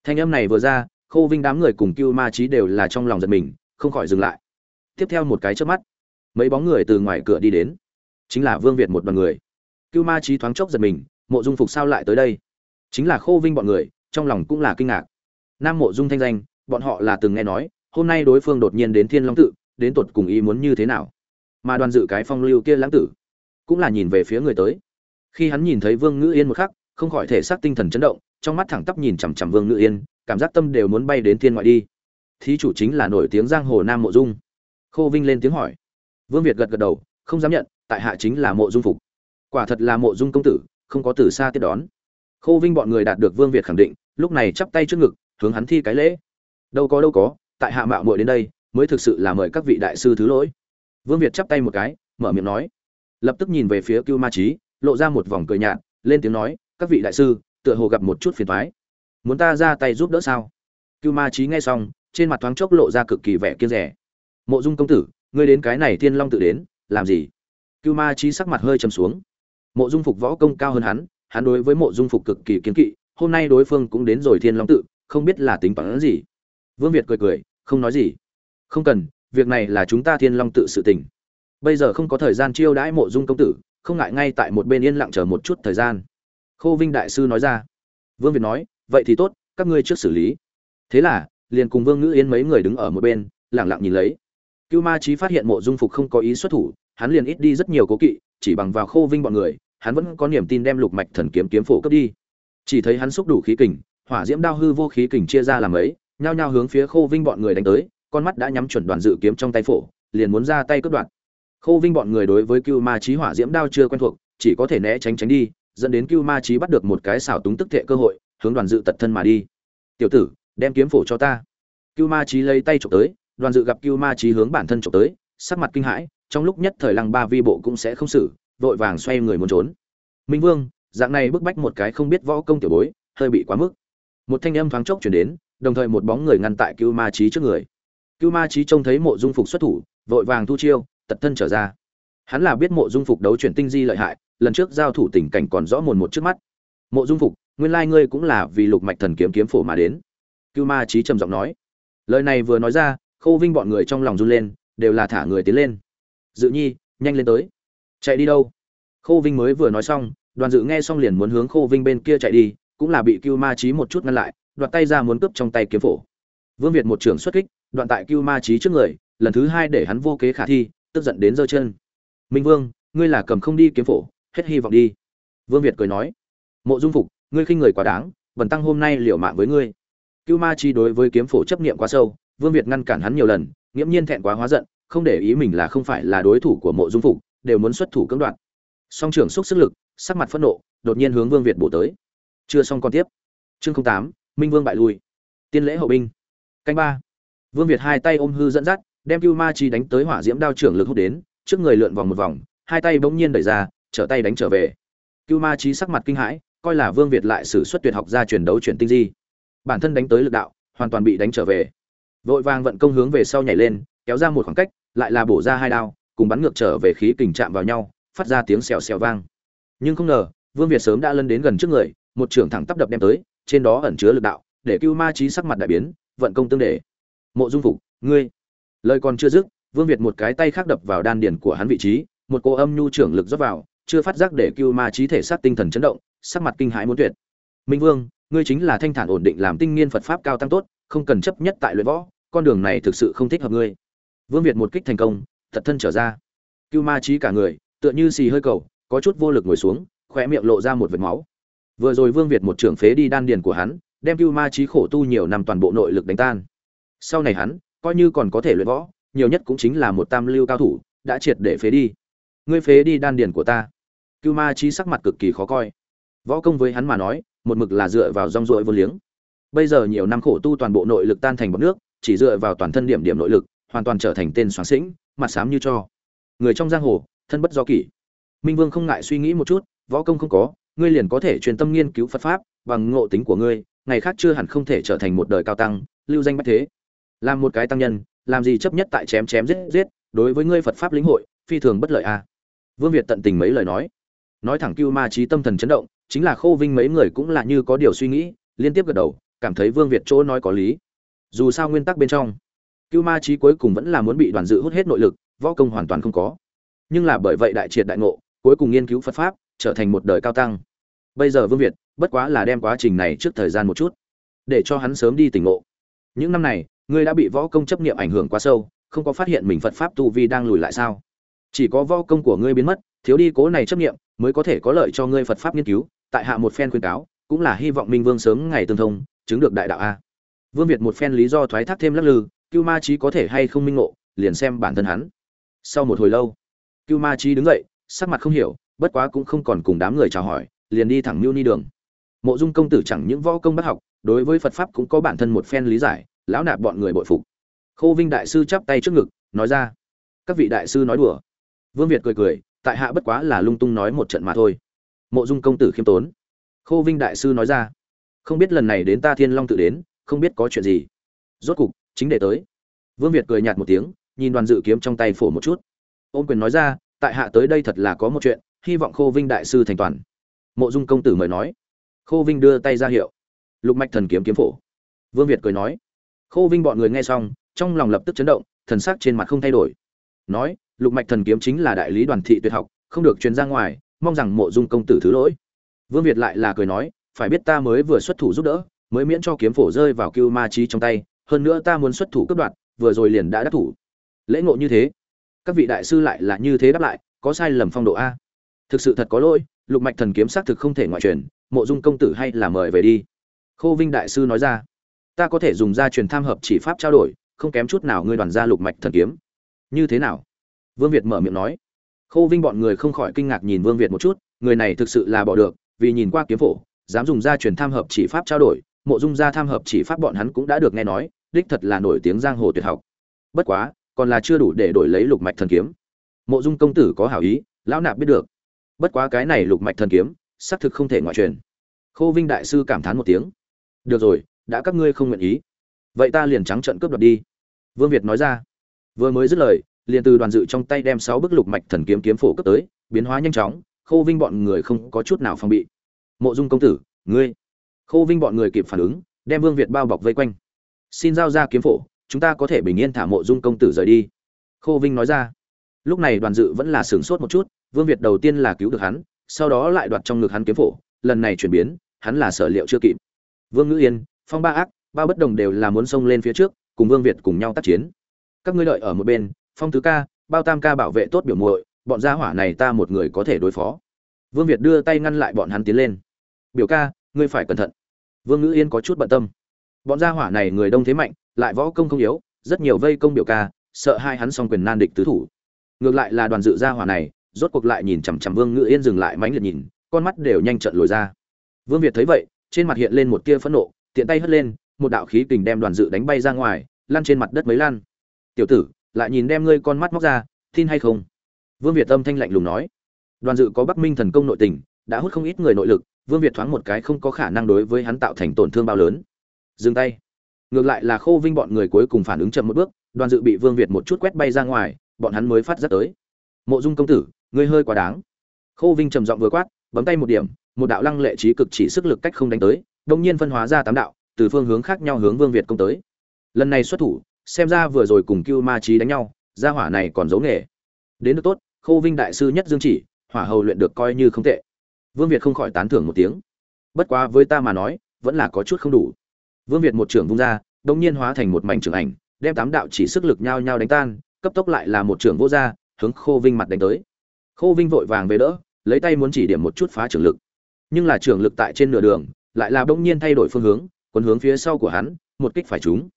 Thanh âm này vừa ra, khô vinh đám người cùng cưu ma trí đều là trong lòng giật mình, không khỏi dừng lại. Tiếp theo một cái trước mắt, mấy bóng người từ ngoài cửa đi đến. Chính là vương việt một đoàn người. Cưu ma trí thoáng chốc giật mình, mộ dung phục sao lại tới đây? Chính là khô vinh bọn người, trong lòng cũng là kinh ngạc. Nam mộ dung thanh danh, bọn họ là từng nghe nói, hôm nay đối phương đột nhiên đến thiên long tự đến tột cùng ý muốn như thế nào. Mà đoàn dự cái phong lưu kia lãng tử, cũng là nhìn về phía người tới. Khi hắn nhìn thấy vương ngữ yên một khắc, không khỏi thể xác tinh thần chấn động, trong mắt thẳng tắp nhìn chằm chằm vương ngữ yên, cảm giác tâm đều muốn bay đến thiên ngoại đi. Thí chủ chính là nổi tiếng giang hồ nam mộ dung. Khô vinh lên tiếng hỏi. Vương việt gật gật đầu, không dám nhận, tại hạ chính là mộ dung phục. Quả thật là mộ dung công tử, không có từ xa tiếp đón. Khô vinh bọn người đạt được vương việt khẳng định, lúc này chắp tay trước ngực, hướng hắn thi cái lễ. Đâu có đâu có, tại hạ mạo muội đến đây mới thực sự là mời các vị đại sư thứ lỗi. Vương việt chắp tay một cái, mở miệng nói. Lập tức nhìn về phía cưu ma trí lộ ra một vòng cười nhạt, lên tiếng nói, các vị đại sư, tựa hồ gặp một chút phiền thoái muốn ta ra tay giúp đỡ sao? Cưu ma trí nghe xong, trên mặt thoáng chốc lộ ra cực kỳ vẻ kiên rẻ. Mộ dung công tử, ngươi đến cái này thiên long tự đến, làm gì? Cưu ma trí sắc mặt hơi trầm xuống. Mộ dung phục võ công cao hơn hắn hắn đối với mộ dung phục cực kỳ kiến kỵ, hôm nay đối phương cũng đến rồi thiên long tự, không biết là tính toán gì. Vương việt cười cười, không nói gì không cần, việc này là chúng ta thiên long tự sự tình. Bây giờ không có thời gian chiêu đãi mộ dung công tử, không ngại ngay tại một bên yên lặng chờ một chút thời gian. Khô vinh đại sư nói ra. Vương việt nói, vậy thì tốt, các ngươi trước xử lý. Thế là, liền cùng vương ngữ yên mấy người đứng ở một bên lẳng lặng nhìn lấy. Cưu ma trí phát hiện mộ dung phục không có ý xuất thủ, hắn liền ít đi rất nhiều cố kỵ, chỉ bằng vào khô vinh bọn người, hắn vẫn có niềm tin đem lục mạch thần kiếm kiếm phổ cấp đi. Chỉ thấy hắn xúc đủ khí kình, hỏa diễm đao hư vô khí kình chia ra làm ấy, nhao nhao hướng phía khô vinh bọn người đánh tới con mắt đã nhắm chuẩn đoàn dự kiếm trong tay phổ, liền muốn ra tay cướp đoạt. Khô vinh bọn người đối với cưu ma trí hỏa diễm đao chưa quen thuộc, chỉ có thể né tránh tránh đi, dẫn đến cưu ma trí bắt được một cái xảo túng tức thệ cơ hội, hướng đoàn dự tật thân mà đi. Tiểu tử, đem kiếm phổ cho ta. Cưu ma trí lấy tay trộm tới, đoàn dự gặp cưu ma trí hướng bản thân trộm tới, sắc mặt kinh hãi, trong lúc nhất thời lăng ba vi bộ cũng sẽ không xử, vội vàng xoay người muốn trốn. Minh vương, dạng này bức bách một cái không biết võ công tiểu bối, hơi bị quá mức. Một thanh âm thoáng chốc chuyển đến, đồng thời một bóng người ngăn tại cưu ma trí trước người cưu ma Chí trông thấy mộ dung phục xuất thủ, vội vàng thu chiêu, tật thân trở ra. Hắn là biết mộ dung phục đấu chuyển tinh di lợi hại, lần trước giao thủ tình cảnh còn rõ mồn một trước mắt. Mộ dung phục, nguyên lai ngươi cũng là vì lục mạch thần kiếm kiếm phổ mà đến. Cưu ma Chí trầm giọng nói. Lời này vừa nói ra khâu vinh bọn người trong lòng run lên, đều là thả người tiến lên. Dự nhi, nhanh lên tới. Chạy đi đâu? Khâu vinh mới vừa nói xong, đoàn dự nghe xong liền muốn hướng Khâu vinh bên kia chạy đi, cũng là bị cưu ma Chí một chút ngăn lại, đoạt tay ra muốn cướp trong tay kiếm phổ vương việt một trường xuất kích đoạn tại cưu ma Chí trước người lần thứ hai để hắn vô kế khả thi tức giận đến giơ chân. Minh vương ngươi là cầm không đi kiếm phổ hết hy vọng đi. Vương việt cười nói. Mộ dung phục ngươi khinh người quá đáng bần tăng hôm nay liều mạng với ngươi. Cưu ma chi đối với kiếm phổ chấp niệm quá sâu vương việt ngăn cản hắn nhiều lần nghiễm nhiên thẹn quá hóa giận không để ý mình là không phải là đối thủ của mộ dung phục đều muốn xuất thủ cưỡng đoạt. Song trưởng xúc sức lực sắc mặt phẫn nộ đột nhiên hướng vương việt bổ tới. Chưa xong còn tiếp. Chương 08, minh vương bại lui. Tiên lễ hậu binh canh ba. Vương việt hai tay ôm hư dẫn dắt, đem cưu ma chi đánh tới hỏa diễm đao trưởng lực hút đến, trước người lượn vòng một vòng, hai tay bỗng nhiên đẩy ra, trở tay đánh trở về. Cưu ma chi sắc mặt kinh hãi, coi là vương việt lại sử xuất tuyệt học ra truyền đấu chuyển tinh di. Bản thân đánh tới lực đạo, hoàn toàn bị đánh trở về. Vội vàng vận công hướng về sau nhảy lên, kéo ra một khoảng cách, lại là bổ ra hai đao, cùng bắn ngược trở về khí kình chạm vào nhau, phát ra tiếng xèo xèo vang. Nhưng không ngờ, vương việt sớm đã lân đến gần trước người, một trưởng thẳng tắp đập đem tới, trên đó ẩn chứa lực đạo, để cưu ma trí sắc mặt đại biến vận công tương để mộ dung phục, ngươi. Lời còn chưa dứt, vương việt một cái tay khác đập vào đan điền của hắn vị trí, một cô âm nhu trưởng lực rót vào, chưa phát giác để cưu ma trí thể xác tinh thần chấn động, sắc mặt kinh hãi muốn tuyệt. Minh vương, ngươi chính là thanh thản ổn định làm tinh nghiên phật pháp cao tăng tốt, không cần chấp nhất tại luyện võ, con đường này thực sự không thích hợp ngươi. Vương việt một kích thành công thật thân trở ra. Cưu ma trí cả người, tựa như xì hơi cầu, có chút vô lực ngồi xuống khỏe miệng lộ ra một vệt máu. Vừa rồi vương việt một trưởng phế đi đan điền của hắn đem cưu ma trí khổ tu nhiều năm toàn bộ nội lực đánh tan. Sau này hắn, coi như còn có thể luyện võ, nhiều nhất cũng chính là một tam lưu cao thủ, đã triệt để phế đi. Ngươi phế đi đan điền của ta. Cưu ma trí sắc mặt cực kỳ khó coi. Võ công với hắn mà nói, một mực là dựa vào rong ruổi vô liếng. Bây giờ nhiều năm khổ tu toàn bộ nội lực tan thành bọt nước, chỉ dựa vào toàn thân điểm điểm nội lực, hoàn toàn trở thành tên soáng sĩnh, mặt xám như cho. Người trong giang hồ, thân bất do kỷ. Minh vương không ngại suy nghĩ một chút, võ công không có, ngươi liền có thể truyền tâm nghiên cứu phật pháp, bằng ngộ tính của ngươi ngày khác chưa hẳn không thể trở thành một đời cao tăng, lưu danh bách thế. Làm một cái tăng nhân, làm gì chấp nhất tại chém chém giết giết, đối với ngươi phật pháp lĩnh hội, phi thường bất lợi a à. vương việt tận tình mấy lời nói. Nói thẳng cưu ma trí tâm thần chấn động, chính là khô vinh mấy người cũng là như có điều suy nghĩ, liên tiếp gật đầu, cảm thấy vương việt chỗ nói có lý. Dù sao nguyên tắc bên trong, cưu ma trí cuối cùng vẫn là muốn bị đoàn dự hút hết nội lực, võ công hoàn toàn không có. Nhưng là bởi vậy đại triệt đại ngộ, cuối cùng nghiên cứu phật pháp, trở thành một đời cao tăng. Bây giờ vương việt bất quá là đem quá trình này trước thời gian một chút, để cho hắn sớm đi tỉnh ngộ. Những năm này, ngươi đã bị võ công chấp niệm ảnh hưởng quá sâu, không có phát hiện mình phật pháp tu vi đang lùi lại sao? Chỉ có võ công của ngươi biến mất, thiếu đi cố này chấp niệm, mới có thể có lợi cho ngươi phật pháp nghiên cứu, tại hạ một phen khuyên cáo, cũng là hy vọng minh vương sớm ngày tương thông, chứng được đại đạo a. Vương việt một phen lý do thoái thác thêm lắc lư, cưu ma trí có thể hay không minh ngộ, liền xem bản thân hắn. Sau một hồi lâu, cưu ma trí đứng dậy, sắc mặt không hiểu, bất quá cũng không còn cùng đám người chào hỏi, liền đi thẳng mưu ni đường mộ dung công tử chẳng những võ công bác học, đối với phật pháp cũng có bản thân một phen lý giải, lão nạp bọn người bội phục. Khô vinh đại sư chắp tay trước ngực, nói ra, các vị đại sư nói đùa. Vương việt cười cười, tại hạ bất quá là lung tung nói một trận mà thôi. Mộ dung công tử khiêm tốn. Khô vinh đại sư nói ra, không biết lần này đến ta thiên long tự đến, không biết có chuyện gì. Rốt cục, chính để tới. Vương việt cười nhạt một tiếng, nhìn đoàn dự kiếm trong tay phổ một chút. Ôm quyền nói ra, tại hạ tới đây thật là có một chuyện, hy vọng khô vinh đại sư thành toàn. Mộ dung công tử mời nói khô vinh đưa tay ra hiệu. Lục mạch thần kiếm kiếm phổ. Vương việt cười nói. Khô vinh bọn người nghe xong, trong lòng lập tức chấn động, thần sắc trên mặt không thay đổi. Nói, lục mạch thần kiếm chính là đại lý đoàn thị tuyệt học, không được truyền ra ngoài, mong rằng mộ dung công tử thứ lỗi. Vương việt lại là cười nói, phải biết ta mới vừa xuất thủ giúp đỡ, mới miễn cho kiếm phổ rơi vào cưu ma trí trong tay, hơn nữa ta muốn xuất thủ cướp đoạt, vừa rồi liền đã đắc thủ. Lễ ngộ như thế, các vị đại sư lại là như thế đáp lại, có sai lầm phong độ a. Thực sự thật có lỗi, lục mạch thần kiếm xác thực không thể ngoại truyền mộ dung công tử hay là mời về đi. Khô vinh đại sư nói ra, ta có thể dùng ra truyền tham hợp chỉ pháp trao đổi, không kém chút nào ngươi đoàn gia lục mạch thần kiếm. Như thế nào? Vương việt mở miệng nói. Khô vinh bọn người không khỏi kinh ngạc nhìn vương việt một chút, người này thực sự là bỏ được, vì nhìn qua kiếm phổ, dám dùng ra truyền tham hợp chỉ pháp trao đổi, mộ dung gia tham hợp chỉ pháp bọn hắn cũng đã được nghe nói, đích thật là nổi tiếng giang hồ tuyệt học. Bất quá, còn là chưa đủ để đổi lấy lục mạch thần kiếm. Mộ dung công tử có hảo ý, lão nạp biết được. Bất quá cái này lục mạch thần kiếm xác thực không thể ngoại truyền. Khô vinh đại sư cảm thán một tiếng. Được rồi, đã các ngươi không nguyện ý. Vậy ta liền trắng trận cướp đoạt đi. Vương việt nói ra. Vừa mới dứt lời, liền từ đoàn dự trong tay đem sáu bức lục mạch thần kiếm kiếm phổ cấp tới, biến hóa nhanh chóng, khô vinh bọn người không có chút nào phòng bị. Mộ dung công tử, ngươi. Khô vinh bọn người kịp phản ứng, đem vương việt bao bọc vây quanh. Xin giao ra kiếm phổ, chúng ta có thể bình yên thả mộ dung công tử rời đi. Khô vinh nói ra. Lúc này đoàn dự vẫn là sửng sốt một chút, vương việt đầu tiên là cứu được hắn sau đó lại đoạt trong ngực hắn kiếm phổ, lần này chuyển biến, hắn là sở liệu chưa kịp. Vương ngữ yên, phong ba ác, ba bất đồng đều là muốn xông lên phía trước, cùng vương việt cùng nhau tác chiến. Các ngươi lợi ở một bên, phong Thứ ca, bao tam ca bảo vệ tốt biểu muội, bọn gia hỏa này ta một người có thể đối phó. Vương việt đưa tay ngăn lại bọn hắn tiến lên. Biểu ca, ngươi phải cẩn thận. Vương ngữ yên có chút bận tâm. Bọn gia hỏa này người đông thế mạnh, lại võ công không yếu, rất nhiều vây công biểu ca, sợ hai hắn song quyền nan địch tứ thủ. Ngược lại là đoàn dự gia hỏa này rốt cuộc lại nhìn chằm chằm vương Ngự yên dừng lại mãnh liệt nhìn, con mắt đều nhanh trận lồi ra. Vương việt thấy vậy, trên mặt hiện lên một tia phẫn nộ, tiện tay hất lên, một đạo khí kình đem đoàn dự đánh bay ra ngoài, lăn trên mặt đất mấy lăn. tiểu tử, lại nhìn đem ngươi con mắt móc ra, tin hay không? Vương việt âm thanh lạnh lùng nói. Đoàn dự có bắc minh thần công nội tình, đã hút không ít người nội lực, vương việt thoáng một cái không có khả năng đối với hắn tạo thành tổn thương bao lớn. Dừng tay. Ngược lại là khô vinh bọn người cuối cùng phản ứng chậm một bước, đoàn dự bị vương việt một chút quét bay ra ngoài, bọn hắn mới phát giác tới. Mộ dung công tử ngươi hơi quá đáng. Khô vinh trầm giọng vừa quát, bấm tay một điểm, một đạo lăng lệ trí cực chỉ sức lực cách không đánh tới đông nhiên phân hóa ra tám đạo, từ phương hướng khác nhau hướng vương việt công tới. Lần này xuất thủ, xem ra vừa rồi cùng cưu ma trí đánh nhau, gia hỏa này còn giấu nghề. Đến được tốt khô vinh đại sư nhất dương chỉ, hỏa hầu luyện được coi như không tệ. Vương việt không khỏi tán thưởng một tiếng. Bất quá với ta mà nói, vẫn là có chút không đủ. Vương việt một trưởng vung ra đông nhiên hóa thành một mảnh trưởng ảnh, đem tám đạo chỉ sức lực nhau nhau đánh tan, cấp tốc lại là một trưởng vô gia, hướng khô vinh mặt đánh tới khô vinh vội vàng về đỡ, lấy tay muốn chỉ điểm một chút phá trưởng lực. Nhưng là trưởng lực tại trên nửa đường, lại là bỗng nhiên thay đổi phương hướng, quấn hướng phía sau của hắn, một kích phải trúng.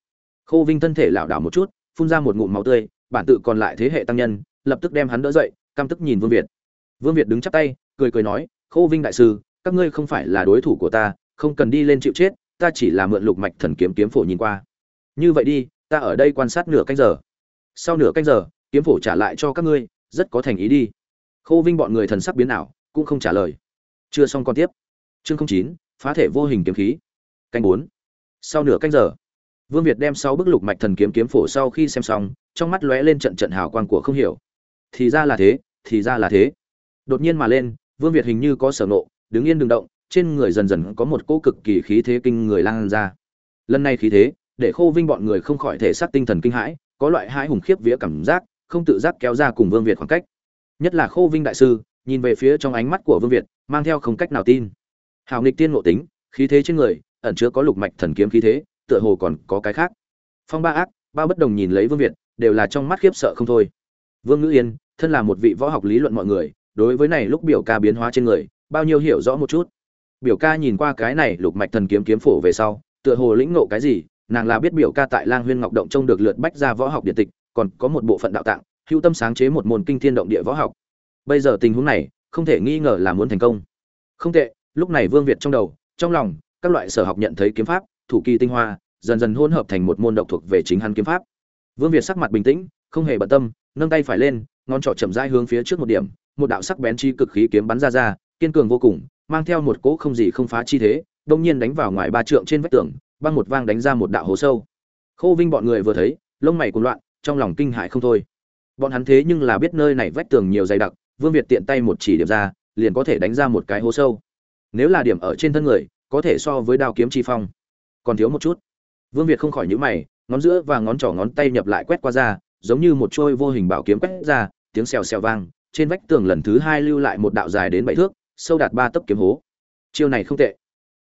Khô vinh thân thể lảo đảo một chút, phun ra một ngụm máu tươi, bản tự còn lại thế hệ tăng nhân, lập tức đem hắn đỡ dậy, căm tức nhìn vương việt. Vương việt đứng chắp tay, cười cười nói, khô vinh đại sư, các ngươi không phải là đối thủ của ta, không cần đi lên chịu chết, ta chỉ là mượn lục mạch thần kiếm kiếm phổ nhìn qua. Như vậy đi, ta ở đây quan sát nửa canh giờ. Sau nửa canh giờ, kiếm phổ trả lại cho các ngươi, rất có thành ý đi khô vinh bọn người thần sắc biến ảo, cũng không trả lời. Chưa xong còn tiếp. Chương chín, phá thể vô hình kiếm khí. Canh bốn. Sau nửa canh giờ, vương việt đem sáu bức lục mạch thần kiếm kiếm phổ sau khi xem xong, trong mắt lóe lên trận trận hào quang của không hiểu. Thì ra là thế, thì ra là thế. Đột nhiên mà lên, vương việt hình như có sở nộ đứng yên đừng động, trên người dần dần có một cỗ cực kỳ khí thế kinh người lan ra. Lần này khí thế, để khô vinh bọn người không khỏi thể xác tinh thần kinh hãi, có loại hãi hùng khiếp vía cảm giác, không tự giác kéo ra cùng vương việt khoảng cách nhất là khô vinh đại sư, nhìn về phía trong ánh mắt của vương việt, mang theo không cách nào tin. Hào nghịch tiên ngộ tính, khí thế trên người, ẩn chứa có lục mạch thần kiếm khí thế, tựa hồ còn có cái khác. Phong ba ác ba bất đồng nhìn lấy vương việt, đều là trong mắt khiếp sợ không thôi. Vương ngữ yên, thân là một vị võ học lý luận mọi người, đối với này lúc biểu ca biến hóa trên người, bao nhiêu hiểu rõ một chút. Biểu ca nhìn qua cái này lục mạch thần kiếm kiếm phổ về sau, tựa hồ lĩnh ngộ cái gì, nàng là biết biểu ca tại lang huyên ngọc động trông được lượt bách ra võ học điện tịch, còn có một bộ phận đạo tạng hữu tâm sáng chế một môn kinh thiên động địa võ học. Bây giờ tình huống này, không thể nghi ngờ là muốn thành công. Không tệ, lúc này vương việt trong đầu, trong lòng, các loại sở học nhận thấy kiếm pháp, thủ kỳ tinh hoa, dần dần hôn hợp thành một môn độc thuộc về chính hắn kiếm pháp. Vương việt sắc mặt bình tĩnh, không hề bận tâm, nâng tay phải lên, ngón trỏ chậm rãi hướng phía trước một điểm, một đạo sắc bén chi cực khí kiếm bắn ra ra, kiên cường vô cùng, mang theo một cỗ không gì không phá chi thế, đông nhiên đánh vào ngoài ba trượng trên vách tường, băng một vang đánh ra một đạo hố sâu. Khô vinh bọn người vừa thấy, lông mày cuồng loạn, trong lòng kinh hãi không thôi bọn hắn thế nhưng là biết nơi này vách tường nhiều dày đặc, vương việt tiện tay một chỉ điểm ra, liền có thể đánh ra một cái hố sâu. Nếu là điểm ở trên thân người, có thể so với đao kiếm chi phong. Còn thiếu một chút. Vương việt không khỏi nhíu mày, ngón giữa và ngón trỏ ngón tay nhập lại quét qua ra, giống như một trôi vô hình bảo kiếm quét ra, tiếng xèo xèo vang, trên vách tường lần thứ hai lưu lại một đạo dài đến bảy thước, sâu đạt ba tấc kiếm hố. Chiêu này không tệ.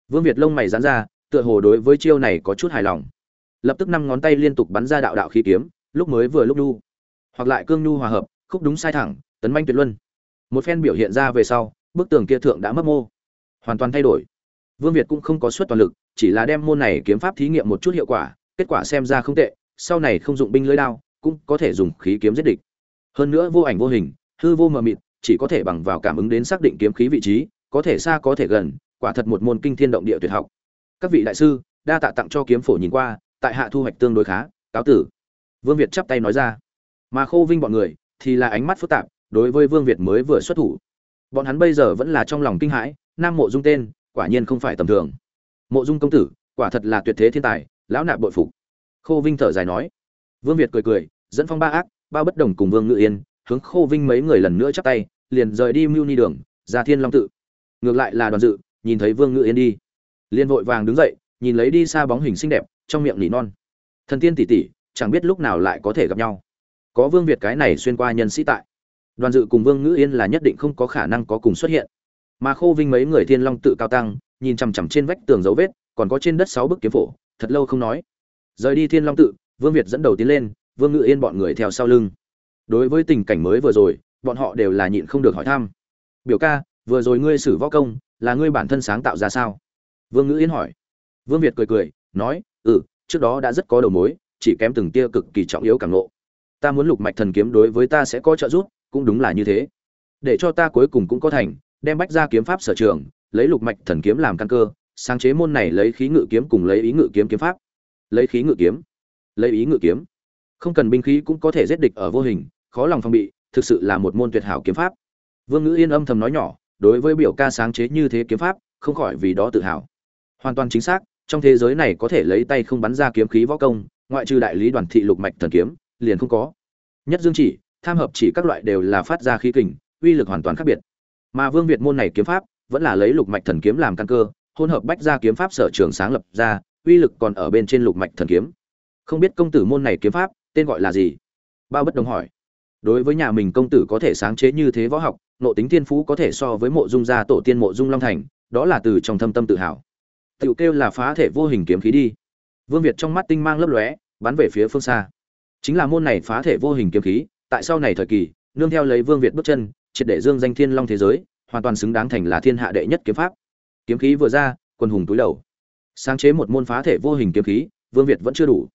Vương việt lông mày dán ra, tựa hồ đối với chiêu này có chút hài lòng. Lập tức năm ngón tay liên tục bắn ra đạo đạo khí kiếm, lúc mới vừa lúc đu hoặc lại cương nhu hòa hợp, khúc đúng sai thẳng, tấn manh tuyệt luân. Một phen biểu hiện ra về sau, bức tường kia thượng đã mất mô. Hoàn toàn thay đổi. Vương việt cũng không có suất toàn lực, chỉ là đem môn này kiếm pháp thí nghiệm một chút hiệu quả, kết quả xem ra không tệ, sau này không dụng binh lưỡi đao, cũng có thể dùng khí kiếm giết địch. Hơn nữa vô ảnh vô hình, hư vô mờ mịt, chỉ có thể bằng vào cảm ứng đến xác định kiếm khí vị trí, có thể xa có thể gần, quả thật một môn kinh thiên động địa tuyệt học. Các vị đại sư, đa tạ tặng cho kiếm phổ nhìn qua, tại hạ thu hoạch tương đối khá, cáo tử. Vương việt chắp tay nói ra mà khô vinh bọn người thì là ánh mắt phức tạp, đối với vương việt mới vừa xuất thủ. Bọn hắn bây giờ vẫn là trong lòng kinh hãi, nam mộ dung tên, quả nhiên không phải tầm thường. Mộ dung công tử, quả thật là tuyệt thế thiên tài, lão nạp bội phục. Khô vinh thở dài nói. Vương việt cười cười, dẫn phong ba ác, ba bất đồng cùng vương ngự yên, hướng khô vinh mấy người lần nữa chắp tay, liền rời đi mưu ni đường, ra thiên long tự. Ngược lại là đoàn dự, nhìn thấy vương ngự yên đi. Liền vội vàng đứng dậy, nhìn lấy đi xa bóng hình xinh đẹp, trong miệng nỉ non. Thần tiên tỷ tỷ, chẳng biết lúc nào lại có thể gặp nhau có vương việt cái này xuyên qua nhân sĩ tại. Đoàn dự cùng vương ngữ yên là nhất định không có khả năng có cùng xuất hiện. Mà khô vinh mấy người thiên long tự cao tăng, nhìn chằm chằm trên vách tường dấu vết, còn có trên đất sáu bức kiếm phổ, thật lâu không nói. Rời đi thiên long tự, vương việt dẫn đầu tiến lên, vương ngữ yên bọn người theo sau lưng. Đối với tình cảnh mới vừa rồi, bọn họ đều là nhịn không được hỏi thăm. Biểu ca, vừa rồi ngươi xử võ công, là ngươi bản thân sáng tạo ra sao? Vương ngữ yên hỏi. Vương việt cười cười, nói ừ trước đó đã rất có đầu mối, chỉ kém từng tia cực kỳ trọng yếu càng lộ ta muốn lục mạch thần kiếm đối với ta sẽ có trợ giúp, cũng đúng là như thế. Để cho ta cuối cùng cũng có thành, đem bách ra kiếm pháp sở trường, lấy lục mạch thần kiếm làm căn cơ, sáng chế môn này lấy khí ngự kiếm cùng lấy ý ngự kiếm kiếm pháp. Lấy khí ngự kiếm. Lấy ý ngự kiếm. Không cần binh khí cũng có thể giết địch ở vô hình, khó lòng phòng bị, thực sự là một môn tuyệt hảo kiếm pháp. Vương ngữ yên âm thầm nói nhỏ, đối với biểu ca sáng chế như thế kiếm pháp, không khỏi vì đó tự hào. Hoàn toàn chính xác, trong thế giới này có thể lấy tay không bắn ra kiếm khí võ công, ngoại trừ đại lý đoàn thị lục mạch thần kiếm liền không có. Nhất dương chỉ, tham hợp chỉ các loại đều là phát ra khí kình, uy lực hoàn toàn khác biệt. Mà vương việt môn này kiếm pháp, vẫn là lấy lục mạch thần kiếm làm căn cơ, hỗn hợp bách ra kiếm pháp sở trường sáng lập ra, uy lực còn ở bên trên lục mạch thần kiếm. Không biết công tử môn này kiếm pháp, tên gọi là gì? Bao bất đồng hỏi. Đối với nhà mình công tử có thể sáng chế như thế võ học nộ tính thiên phú có thể so với mộ dung gia, tổ tiên mộ dung long thành, đó là từ trong thâm tâm tự hào. Tiểu kêu là phá thể vô hình kiếm khí đi. Vương việt trong mắt tinh mang lấp lóe, bắn về phía phương xa chính là môn này phá thể vô hình kiếm khí, tại sau này thời kỳ, nương theo lấy vương việt bước chân, triệt để dương danh thiên long thế giới, hoàn toàn xứng đáng thành là thiên hạ đệ nhất kiếm pháp. Kiếm khí vừa ra quân hùng túi đầu. Sáng chế một môn phá thể vô hình kiếm khí, vương việt vẫn chưa đủ.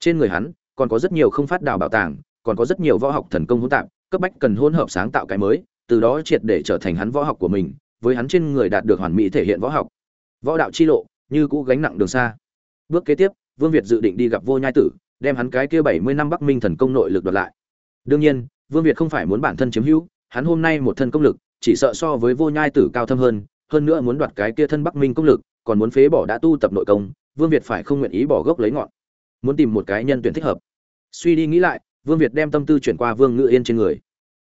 Trên người hắn, còn có rất nhiều không phát đào bảo tàng, còn có rất nhiều võ học thần công hỗn tạp, cấp bách cần hỗn hợp sáng tạo cái mới, từ đó triệt để trở thành hắn võ học của mình, với hắn trên người đạt được hoàn mỹ thể hiện võ học. Võ đạo chi lộ, như cũ gánh nặng đường xa. Bước kế tiếp, vương việt dự định đi gặp vô nhai tử đem hắn cái kia bảy mươi năm bắc minh thần công nội lực đoạt lại. Đương nhiên, vương việt không phải muốn bản thân chiếm hữu, hắn hôm nay một thân công lực, chỉ sợ so với vô nhai tử cao thâm hơn hơn nữa muốn đoạt cái kia thân bắc minh công lực, còn muốn phế bỏ đã tu tập nội công, vương việt phải không nguyện ý bỏ gốc lấy ngọn. Muốn tìm một cái nhân tuyển thích hợp. Suy đi nghĩ lại, vương việt đem tâm tư chuyển qua vương ngự yên trên người.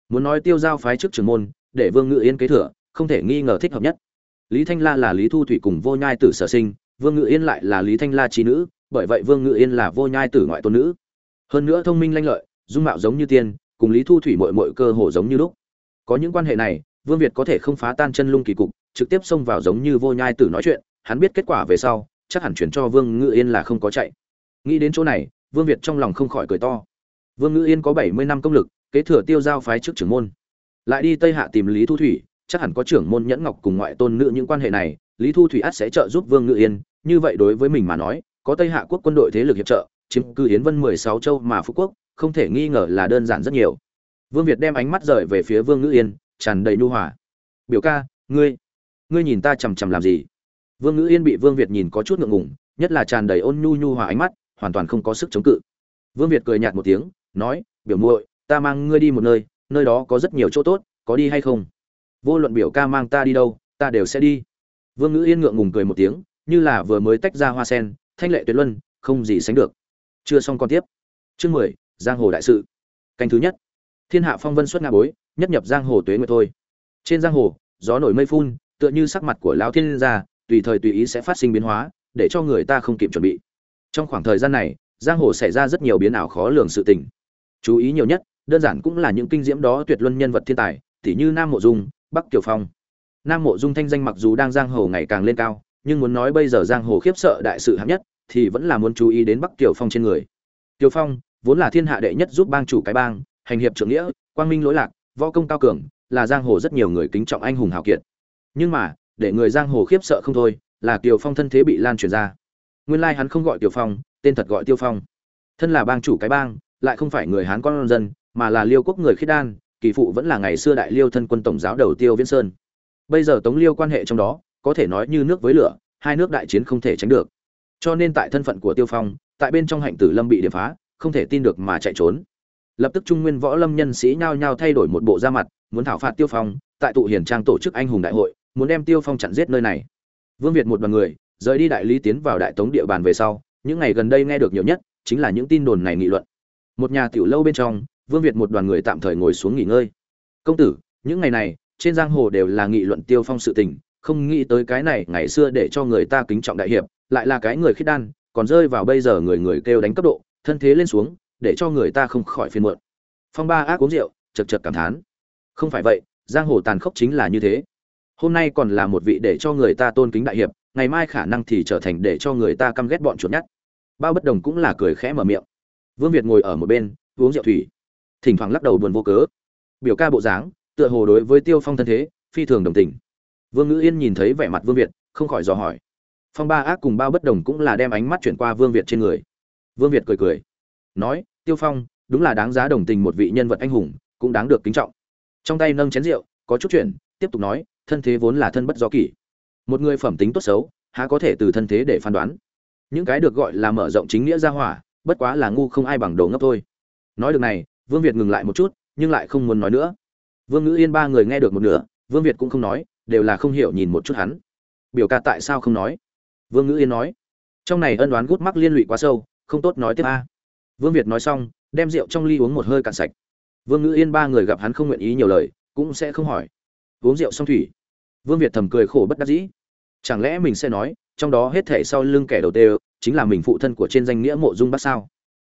Muốn nói tiêu giao phái trước trưởng môn, để vương ngự yên kế thừa, không thể nghi ngờ thích hợp nhất. Lý thanh la là lý thu thủy cùng vô nhai tử sở sinh, vương ngự yên lại là lý thanh la trí nữ bởi vậy vương ngự yên là vô nhai tử ngoại tôn nữ. Hơn nữa thông minh lanh lợi, dung mạo giống như tiên, cùng lý thu thủy muội muội cơ hồ giống như lúc. Có những quan hệ này, vương việt có thể không phá tan chân lung kỳ cục, trực tiếp xông vào giống như vô nhai tử nói chuyện, hắn biết kết quả về sau, chắc hẳn chuyển cho vương ngự yên là không có chạy. Nghĩ đến chỗ này, vương việt trong lòng không khỏi cười to. Vương ngự yên có bảy mươi năm công lực, kế thừa tiêu giao phái trước trưởng môn. Lại đi tây hạ tìm lý thu thủy, chắc hẳn có trưởng môn nhẫn ngọc cùng ngoại tôn nữ những quan hệ này, lý thu thủy ắt sẽ trợ giúp vương ngự yên, như vậy đối với mình mà nói có tây hạ quốc quân đội thế lực hiệp trợ, chiếm cư yến vân mười sáu châu mà phú quốc, không thể nghi ngờ là đơn giản rất nhiều. Vương việt đem ánh mắt rời về phía vương ngữ yên, tràn đầy nhu hòa. Biểu ca, ngươi ngươi nhìn ta chằm chằm làm gì? Vương ngữ yên bị vương việt nhìn có chút ngượng ngùng, nhất là tràn đầy ôn nhu nhu hòa ánh mắt, hoàn toàn không có sức chống cự. Vương việt cười nhạt một tiếng, nói, biểu muội, ta mang ngươi đi một nơi nơi đó có rất nhiều chỗ tốt, có đi hay không? Vô luận biểu ca mang ta đi đâu, ta đều sẽ đi. Vương ngữ yên ngượng ngùng cười một tiếng, như là vừa mới tách ra hoa sen thanh lệ tuyệt luân, không gì sánh được. Chưa xong còn tiếp. Chương mười, giang hồ đại sự. Canh thứ nhất. Thiên hạ phong vân xuất nga bối, nhất nhập giang hồ tuế nguyệt thôi. Trên giang hồ, gió nổi mây phun, tựa như sắc mặt của lão thiên gia tùy thời tùy ý sẽ phát sinh biến hóa, để cho người ta không kịp chuẩn bị. Trong khoảng thời gian này, giang hồ xảy ra rất nhiều biến ảo khó lường sự tình. Chú ý nhiều nhất, đơn giản cũng là những kinh diễm đó tuyệt luân nhân vật thiên tài, tỉ như nam mộ dung, bắc kiều phong. Nam mộ dung thanh danh mặc dù đang giang hồ ngày càng lên cao nhưng muốn nói bây giờ giang hồ khiếp sợ đại sự hạng nhất, thì vẫn là muốn chú ý đến bắc kiều phong trên người. Kiều phong, vốn là thiên hạ đệ nhất giúp bang chủ cái bang, hành hiệp trưởng nghĩa, quang minh lỗi lạc, võ công cao cường, là giang hồ rất nhiều người kính trọng anh hùng hào kiệt. Nhưng mà, để người giang hồ khiếp sợ không thôi, là kiều phong thân thế bị lan truyền ra. Nguyên lai hắn không gọi kiều phong, tên thật gọi tiêu phong. Thân là bang chủ cái bang, lại không phải người hán con dân, mà là liêu quốc người khiết đan, kỳ phụ vẫn là ngày xưa đại liêu thân quân tổng giáo đầu tiêu viễn sơn. Bây giờ tống liêu quan hệ trong đó có thể nói như nước với lửa, hai nước đại chiến không thể tránh được. Cho nên tại thân phận của tiêu phong, tại bên trong hạnh tử lâm bị điểm phá, không thể tin được mà chạy trốn. Lập tức trung nguyên võ lâm nhân sĩ nhao nhao thay đổi một bộ da mặt, muốn thảo phạt tiêu phong, tại tụ hiền trang tổ chức anh hùng đại hội, muốn đem tiêu phong chặn giết nơi này. Vương việt một đoàn người, rời đi đại lý tiến vào đại tống địa bàn về sau, những ngày gần đây nghe được nhiều nhất, chính là những tin đồn này nghị luận. Một nhà tiểu lâu bên trong, vương việt một đoàn người tạm thời ngồi xuống nghỉ ngơi. Công tử, những ngày này, trên giang hồ đều là nghị luận tiêu phong sự tình không nghĩ tới cái này ngày xưa để cho người ta kính trọng đại hiệp, lại là cái người khiết đan, còn rơi vào bây giờ người người kêu đánh cấp độ, thân thế lên xuống, để cho người ta không khỏi phiền muộn. Phong ba ác uống rượu, chật chật cảm thán. Không phải vậy, giang hồ tàn khốc chính là như thế. Hôm nay còn là một vị để cho người ta tôn kính đại hiệp, ngày mai khả năng thì trở thành để cho người ta căm ghét bọn chuột nhắt. Bao bất đồng cũng là cười khẽ mở miệng. Vương việt ngồi ở một bên, uống rượu thủy. Thỉnh thoảng lắc đầu buồn vô cớ. Biểu ca bộ dáng, tựa hồ đối với tiêu phong thân thế, phi thường đồng tình vương ngữ yên nhìn thấy vẻ mặt vương việt, không khỏi dò hỏi. Phong ba ác cùng bao bất đồng cũng là đem ánh mắt chuyển qua vương việt trên người. Vương việt cười cười. Nói, tiêu phong, đúng là đáng giá đồng tình một vị nhân vật anh hùng, cũng đáng được kính trọng. Trong tay nâng chén rượu, có chút chuyện tiếp tục nói, thân thế vốn là thân bất do kỷ. Một người phẩm tính tốt xấu, há có thể từ thân thế để phán đoán. Những cái được gọi là mở rộng chính nghĩa ra hỏa, bất quá là ngu không ai bằng đồ ngốc thôi. Nói được này, vương việt ngừng lại một chút, nhưng lại không muốn nói nữa. Vương ngữ yên ba người nghe được một nửa, vương việt cũng không nói đều là không hiểu nhìn một chút hắn. Biểu ca tại sao không nói? Vương ngữ yên nói, trong này ân đoán gút mắc liên lụy quá sâu, không tốt nói tiếp a. Vương việt nói xong, đem rượu trong ly uống một hơi cạn sạch. Vương ngữ yên ba người gặp hắn không nguyện ý nhiều lời, cũng sẽ không hỏi. Uống rượu xong thủy. Vương việt thầm cười khổ bất đắc dĩ. Chẳng lẽ mình sẽ nói, trong đó hết thể sau lưng kẻ đầu tê chính là mình phụ thân của trên danh nghĩa mộ dung bắt sao?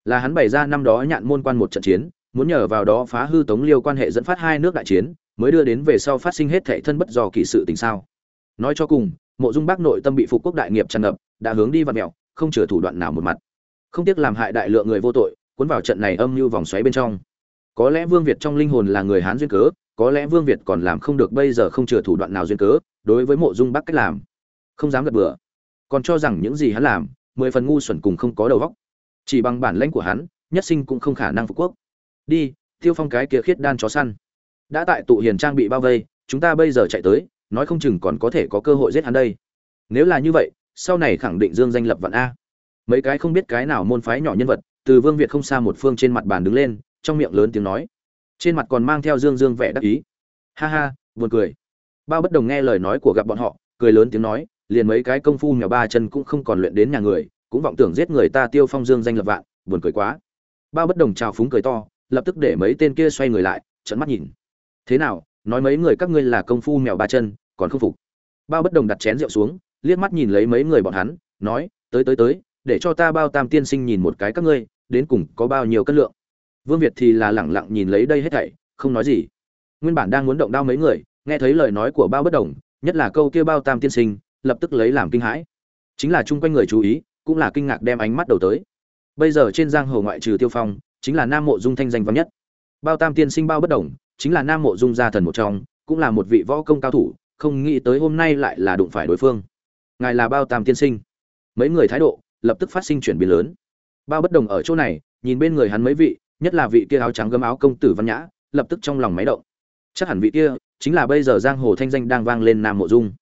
Là hắn bày ra năm đó nhạn môn quan một trận chiến, muốn nhờ vào đó phá hư tống liêu quan hệ dẫn phát hai nước đại chiến mới đưa đến về sau phát sinh hết thể thân bất do kỳ sự tình sao. Nói cho cùng, mộ dung bắc nội tâm bị phục quốc đại nghiệp tràn ngập, đã hướng đi vào mẹo, không chừa thủ đoạn nào một mặt. Không tiếc làm hại đại lượng người vô tội, cuốn vào trận này âm như vòng xoáy bên trong. Có lẽ vương việt trong linh hồn là người hán duyên cớ, có lẽ vương việt còn làm không được bây giờ không chừa thủ đoạn nào duyên cớ, đối với mộ dung bắc cách làm. Không dám gật bừa. Còn cho rằng những gì hắn làm, mười phần ngu xuẩn cùng không có đầu óc. Chỉ bằng bản lãnh của hắn, nhất sinh cũng không khả năng phục quốc. Đi, tiêu phong cái kia khiết đan chó săn đã tại tụ hiền trang bị bao vây, chúng ta bây giờ chạy tới, nói không chừng còn có thể có cơ hội giết hắn đây. Nếu là như vậy, sau này khẳng định dương danh lập vạn a. Mấy cái không biết cái nào môn phái nhỏ nhân vật, từ vương việt không xa một phương trên mặt bàn đứng lên, trong miệng lớn tiếng nói. Trên mặt còn mang theo dương dương vẻ đắc ý. Ha ha, buồn cười. Bao bất đồng nghe lời nói của gặp bọn họ, cười lớn tiếng nói, liền mấy cái công phu mèo ba chân cũng không còn luyện đến nhà người, cũng vọng tưởng giết người ta tiêu phong dương danh lập vạn, buồn cười quá. Bao bất đồng trào phúng cười to, lập tức để mấy tên kia xoay người lại trận mắt nhìn thế nào, nói mấy người các ngươi là công phu mèo ba chân, còn không phục? Bao bất đồng đặt chén rượu xuống, liếc mắt nhìn lấy mấy người bọn hắn, nói, tới tới tới, để cho ta bao tam tiên sinh nhìn một cái các ngươi, đến cùng có bao nhiêu cân lượng? Vương việt thì là lẳng lặng nhìn lấy đây hết thảy, không nói gì. Nguyên bản đang muốn động đao mấy người, nghe thấy lời nói của bao bất đồng, nhất là câu kia bao tam tiên sinh, lập tức lấy làm kinh hãi. Chính là chung quanh người chú ý, cũng là kinh ngạc đem ánh mắt đầu tới. Bây giờ trên giang hồ ngoại trừ tiêu phong, chính là nam mộ dung thanh danh vắng nhất. Bao tam tiên sinh bao bất đồng chính là nam mộ dung gia thần một trong, cũng là một vị võ công cao thủ, không nghĩ tới hôm nay lại là đụng phải đối phương. Ngài là bao tam tiên sinh. Mấy người thái độ lập tức phát sinh chuyển biến lớn. Bao bất đồng ở chỗ này, nhìn bên người hắn mấy vị, nhất là vị kia áo trắng gấm áo công tử văn nhã, lập tức trong lòng máy động. Chắc hẳn vị kia chính là bây giờ giang hồ thanh danh đang vang lên nam mộ dung.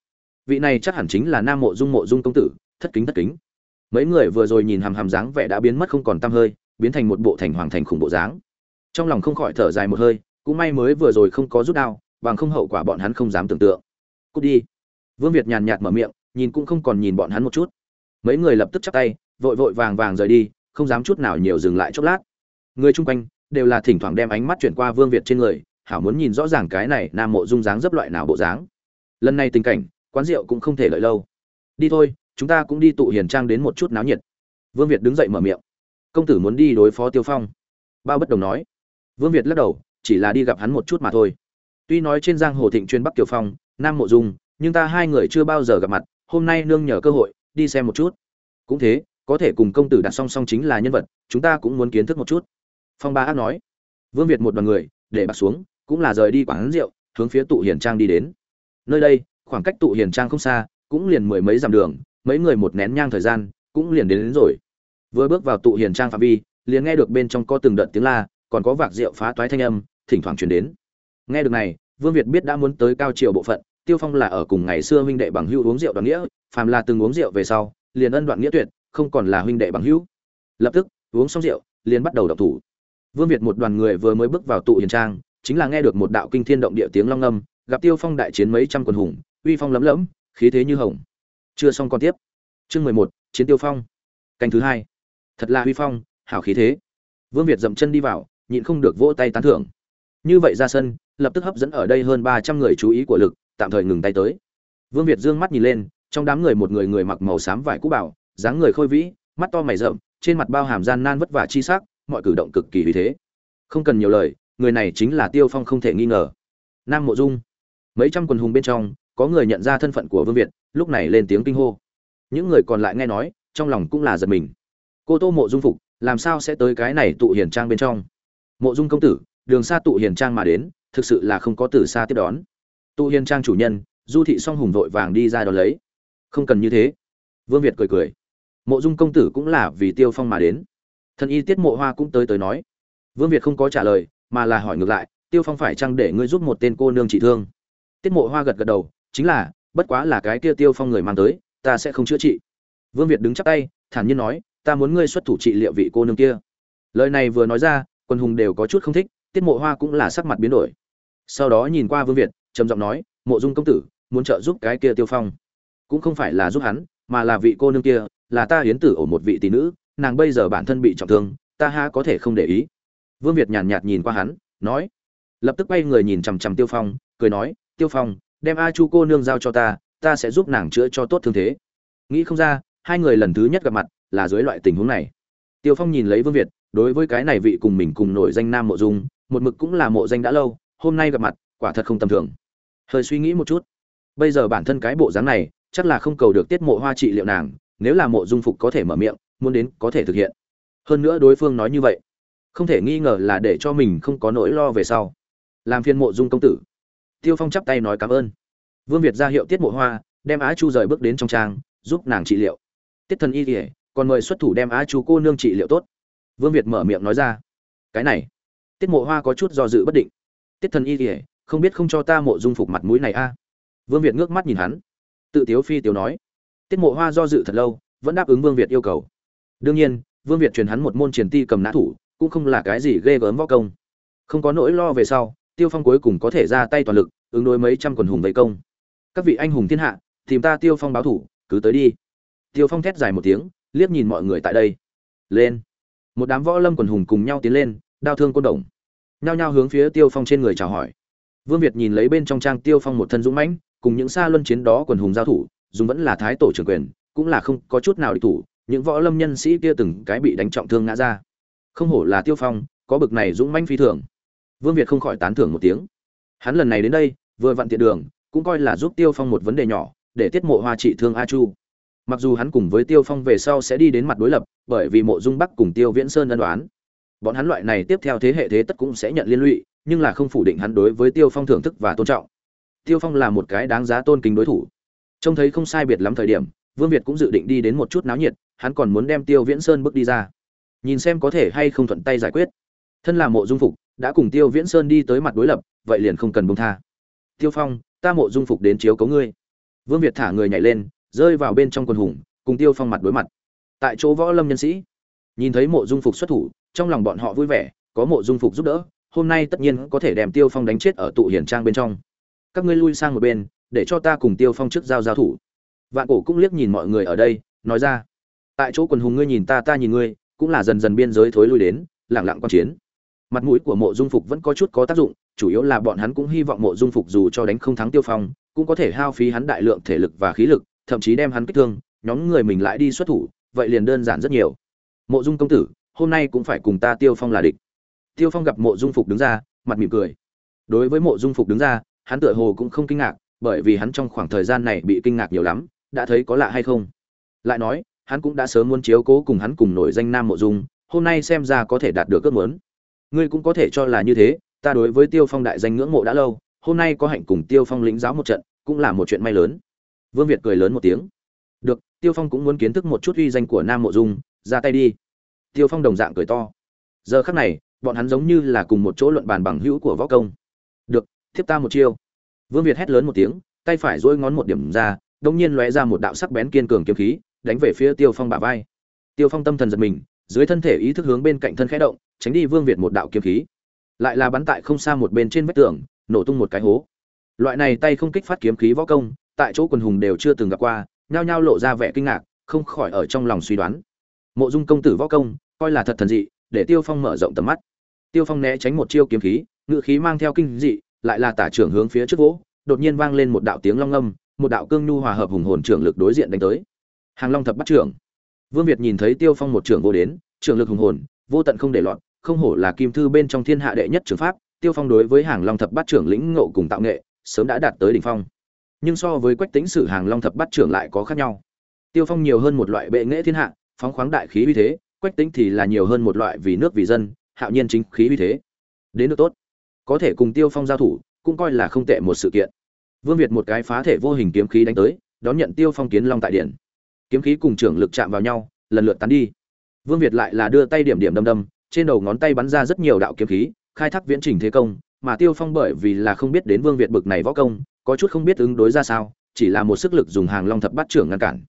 Vị này chắc hẳn chính là nam mộ dung mộ dung công tử, thất kính thất kính. Mấy người vừa rồi nhìn hàm hàm dáng vẻ đã biến mất không còn tăm hơi, biến thành một bộ thành hoàng thành khủng bộ dáng. Trong lòng không khỏi thở dài một hơi cũng may mới vừa rồi không có rút đao, bằng không hậu quả bọn hắn không dám tưởng tượng. Cút đi. Vương việt nhàn nhạt mở miệng, nhìn cũng không còn nhìn bọn hắn một chút. Mấy người lập tức chắp tay, vội vội vàng vàng rời đi, không dám chút nào nhiều dừng lại chốc lát. Người chung quanh đều là thỉnh thoảng đem ánh mắt chuyển qua vương việt trên người, hảo muốn nhìn rõ ràng cái này nam mộ dung dáng dấp loại nào bộ dáng. Lần này tình cảnh, quán rượu cũng không thể lợi lâu. Đi thôi, chúng ta cũng đi tụ hiền trang đến một chút náo nhiệt. Vương việt đứng dậy mở miệng. Công tử muốn đi đối phó tiêu phong. Bao bất đồng nói. Vương việt lắc đầu chỉ là đi gặp hắn một chút mà thôi. Tuy nói trên giang hồ thịnh chuyên bắc kiều phong nam mộ dung nhưng ta hai người chưa bao giờ gặp mặt hôm nay nương nhờ cơ hội đi xem một chút. Cũng thế có thể cùng công tử đặt song song chính là nhân vật chúng ta cũng muốn kiến thức một chút. Phong ba ác nói. Vương việt một đoàn người để bạc xuống cũng là rời đi quán rượu hướng phía tụ hiền trang đi đến. Nơi đây khoảng cách tụ hiền trang không xa cũng liền mười mấy dặm đường mấy người một nén nhang thời gian cũng liền đến, đến rồi. Vừa bước vào tụ hiền trang phạm vi liền nghe được bên trong có từng đợt tiếng la còn có vạc rượu phá toái thanh âm thỉnh thoảng truyền đến. Nghe được này, vương việt biết đã muốn tới cao triều bộ phận, tiêu phong là ở cùng ngày xưa huynh đệ bằng hữu uống rượu đoàn nghĩa, phàm là từng uống rượu về sau, liền ân đoạn nghĩa tuyệt, không còn là huynh đệ bằng hữu. Lập tức, uống xong rượu, liền bắt đầu động thủ. Vương việt một đoàn người vừa mới bước vào tụ hiền trang, chính là nghe được một đạo kinh thiên động địa tiếng long âm gặp tiêu phong đại chiến mấy trăm quần hùng, uy phong lấm lẫm khí thế như hồng. Chưa xong còn tiếp. Chương mười một, chiến tiêu phong. Canh thứ hai. Thật là uy phong, hảo khí thế. Vương việt dậm chân đi vào, nhịn không được vỗ tay tán thưởng như vậy ra sân, lập tức hấp dẫn ở đây hơn ba trăm người chú ý của lực, tạm thời ngừng tay tới. Vương việt dương mắt nhìn lên, trong đám người một người người mặc màu xám vải cũ bảo, dáng người khôi vĩ, mắt to mày rậm, trên mặt bao hàm gian nan vất vả chi sắc, mọi cử động cực kỳ uy thế. Không cần nhiều lời, người này chính là tiêu phong không thể nghi ngờ. Nam mộ dung. Mấy trăm quần hùng bên trong, có người nhận ra thân phận của vương việt, lúc này lên tiếng kinh hô. Những người còn lại nghe nói, trong lòng cũng là giật mình. Cô tô mộ dung phục, làm sao sẽ tới cái này tụ hiền trang bên trong? Mộ dung công tử đường xa tụ hiền trang mà đến, thực sự là không có từ xa tiếp đón. Tụ hiền trang chủ nhân, du thị song hùng vội vàng đi ra đón lấy. Không cần như thế. Vương việt cười cười. Mộ dung công tử cũng là vì tiêu phong mà đến. Thần y tiết mộ hoa cũng tới tới nói. Vương việt không có trả lời, mà là hỏi ngược lại, tiêu phong phải chăng để ngươi giúp một tên cô nương trị thương? Tiết mộ hoa gật gật đầu, chính là, bất quá là cái kia tiêu phong người mang tới, ta sẽ không chữa trị. Vương việt đứng chắp tay, thản nhiên nói, ta muốn ngươi xuất thủ trị liệu vị cô nương kia. Lời này vừa nói ra quân hùng đều có chút không thích tiết mộ hoa cũng là sắc mặt biến đổi. Sau đó nhìn qua vương việt, trầm giọng nói, mộ dung công tử, muốn trợ giúp cái kia tiêu phong. Cũng không phải là giúp hắn, mà là vị cô nương kia, là ta hiến tử ở một vị tỷ nữ, nàng bây giờ bản thân bị trọng thương, ta ha có thể không để ý. Vương việt nhàn nhạt nhìn qua hắn, nói. Lập tức quay người nhìn chằm chằm tiêu phong, cười nói, tiêu phong, đem a chu cô nương giao cho ta ta sẽ giúp nàng chữa cho tốt thương thế. Nghĩ không ra, hai người lần thứ nhất gặp mặt là dưới loại tình huống này. Tiêu phong nhìn lấy vương việt, đối với cái này vị cùng mình cùng nổi danh nam mộ dung một mực cũng là mộ danh đã lâu, hôm nay gặp mặt, quả thật không tầm thường. Hơi suy nghĩ một chút. Bây giờ bản thân cái bộ dáng này, chắc là không cầu được tiết mộ hoa trị liệu nàng, nếu là mộ dung phục có thể mở miệng, muốn đến có thể thực hiện. Hơn nữa đối phương nói như vậy, không thể nghi ngờ là để cho mình không có nỗi lo về sau. Làm phiên mộ dung công tử. Tiêu phong chắp tay nói cảm ơn. Vương việt ra hiệu tiết mộ hoa, đem á chu rời bước đến trong trang, giúp nàng trị liệu. Tiết thần y kỉa còn mời xuất thủ đem Á chu cô nương trị liệu tốt. Vương việt mở miệng nói ra. Cái này tiết mộ hoa có chút do dự bất định. Tiết thần y kỉa không biết không cho ta mộ dung phục mặt mũi này a. Vương việt ngước mắt nhìn hắn. Tự tiếu phi tiếu nói. Tiết mộ hoa do dự thật lâu, vẫn đáp ứng vương việt yêu cầu. Đương nhiên, vương việt truyền hắn một môn triển ti cầm nã thủ, cũng không là cái gì ghê gớm võ công. Không có nỗi lo về sau, tiêu phong cuối cùng có thể ra tay toàn lực, ứng đối mấy trăm quần hùng vây công. Các vị anh hùng thiên hạ, tìm ta tiêu phong báo thủ, cứ tới đi. Tiêu phong thét dài một tiếng, liếc nhìn mọi người tại đây. Lên. Một đám võ lâm quần hùng cùng nhau tiến lên đao thương côn đồng. Nhao nhao hướng phía tiêu phong trên người chào hỏi. Vương việt nhìn lấy bên trong trang tiêu phong một thân dũng mãnh, cùng những xa luân chiến đó quần hùng giao thủ, dùng vẫn là thái tổ trưởng quyền, cũng là không có chút nào địch thủ, những võ lâm nhân sĩ kia từng cái bị đánh trọng thương ngã ra. Không hổ là tiêu phong, có bực này dũng mãnh phi thường. Vương việt không khỏi tán thưởng một tiếng. Hắn lần này đến đây, vừa vặn tiện đường, cũng coi là giúp tiêu phong một vấn đề nhỏ, để tiết mộ hoa trị thương a chu. Mặc dù hắn cùng với tiêu phong về sau sẽ đi đến mặt đối lập, bởi vì mộ dung bắc cùng tiêu viễn sơn ân đoán bọn hắn loại này tiếp theo thế hệ thế tất cũng sẽ nhận liên lụy, nhưng là không phủ định hắn đối với tiêu phong thưởng thức và tôn trọng. Tiêu phong là một cái đáng giá tôn kính đối thủ. Trông thấy không sai biệt lắm thời điểm, vương việt cũng dự định đi đến một chút náo nhiệt, hắn còn muốn đem tiêu viễn sơn bước đi ra. Nhìn xem có thể hay không thuận tay giải quyết. Thân là mộ dung phục, đã cùng tiêu viễn sơn đi tới mặt đối lập, vậy liền không cần bông tha. Tiêu phong, ta mộ dung phục đến chiếu cấu ngươi. Vương việt thả người nhảy lên, rơi vào bên trong quần hùng, cùng tiêu phong mặt đối mặt. Tại chỗ võ lâm nhân sĩ, nhìn thấy mộ dung phục xuất thủ trong lòng bọn họ vui vẻ, có mộ dung phục giúp đỡ, hôm nay tất nhiên có thể đem tiêu phong đánh chết ở tụ hiển trang bên trong. Các ngươi lui sang một bên, để cho ta cùng tiêu phong trước giao giao thủ. Vạn cổ cũng liếc nhìn mọi người ở đây, nói ra, tại chỗ quần hùng ngươi nhìn ta ta nhìn ngươi, cũng là dần dần biên giới thối lui đến lẳng lặng quan chiến. Mặt mũi của mộ dung phục vẫn có chút có tác dụng, chủ yếu là bọn hắn cũng hy vọng mộ dung phục dù cho đánh không thắng tiêu phong, cũng có thể hao phí hắn đại lượng thể lực và khí lực, thậm chí đem hắn kích thương, nhóm người mình lại đi xuất thủ, vậy liền đơn giản rất nhiều. Mộ dung công tử hôm nay cũng phải cùng ta tiêu phong là địch. Tiêu phong gặp mộ dung phục đứng ra, mặt mỉm cười. Đối với mộ dung phục đứng ra, hắn tựa hồ cũng không kinh ngạc, bởi vì hắn trong khoảng thời gian này bị kinh ngạc nhiều lắm, đã thấy có lạ hay không. Lại nói, hắn cũng đã sớm muốn chiếu cố cùng hắn cùng nổi danh nam mộ dung, hôm nay xem ra có thể đạt được ước muốn. Ngươi cũng có thể cho là như thế, ta đối với tiêu phong đại danh ngưỡng mộ đã lâu, hôm nay có hạnh cùng tiêu phong lĩnh giáo một trận, cũng là một chuyện may lớn. Vương việt cười lớn một tiếng. Được, tiêu phong cũng muốn kiến thức một chút uy danh của nam mộ dung, ra tay đi tiêu phong đồng dạng cười to. Giờ khắc này, bọn hắn giống như là cùng một chỗ luận bàn bằng hữu của võ công. Được, thiếp ta một chiêu. Vương việt hét lớn một tiếng, tay phải dỗi ngón một điểm ra đông nhiên lóe ra một đạo sắc bén kiên cường kiếm khí, đánh về phía tiêu phong bả vai. Tiêu phong tâm thần giật mình, dưới thân thể ý thức hướng bên cạnh thân khẽ động, tránh đi vương việt một đạo kiếm khí. Lại là bắn tại không xa một bên trên vách tường, nổ tung một cái hố. Loại này tay không kích phát kiếm khí võ công, tại chỗ quần hùng đều chưa từng gặp qua, nhao nhao lộ ra vẻ kinh ngạc, không khỏi ở trong lòng suy đoán. Mộ dung công tử võ công coi là thật thần dị, để tiêu phong mở rộng tầm mắt. Tiêu phong né tránh một chiêu kiếm khí, ngự khí mang theo kinh dị, lại là tả trưởng hướng phía trước vỗ, đột nhiên vang lên một đạo tiếng long âm một đạo cương nhu hòa hợp hùng hồn trưởng lực đối diện đánh tới. Hàng long thập bắt trưởng. Vương việt nhìn thấy tiêu phong một trưởng vô đến, trưởng lực hùng hồn, vô tận không để loạn không hổ là kim thư bên trong thiên hạ đệ nhất trường pháp, tiêu phong đối với hàng long thập bát trưởng lĩnh ngộ cùng tạo nghệ, sớm đã đạt tới đỉnh phong. Nhưng so với quách tính sử hàng long thập bát trưởng lại có khác nhau. Tiêu phong nhiều hơn một loại bệ nghệ thiên hạ, phóng khoáng đại khí uy thế quách tính thì là nhiều hơn một loại vì nước vì dân, hạo nhiên chính khí uy thế. Đến được tốt, có thể cùng tiêu phong giao thủ, cũng coi là không tệ một sự kiện. Vương việt một cái phá thể vô hình kiếm khí đánh tới, đón nhận tiêu phong kiến long tại điện. Kiếm khí cùng trưởng lực chạm vào nhau, lần lượt tán đi. Vương việt lại là đưa tay điểm điểm đâm đâm, trên đầu ngón tay bắn ra rất nhiều đạo kiếm khí, khai thác viễn trình thế công, mà tiêu phong bởi vì là không biết đến vương việt bực này võ công, có chút không biết ứng đối ra sao, chỉ là một sức lực dùng hàng long thập bát trưởng ngăn cản.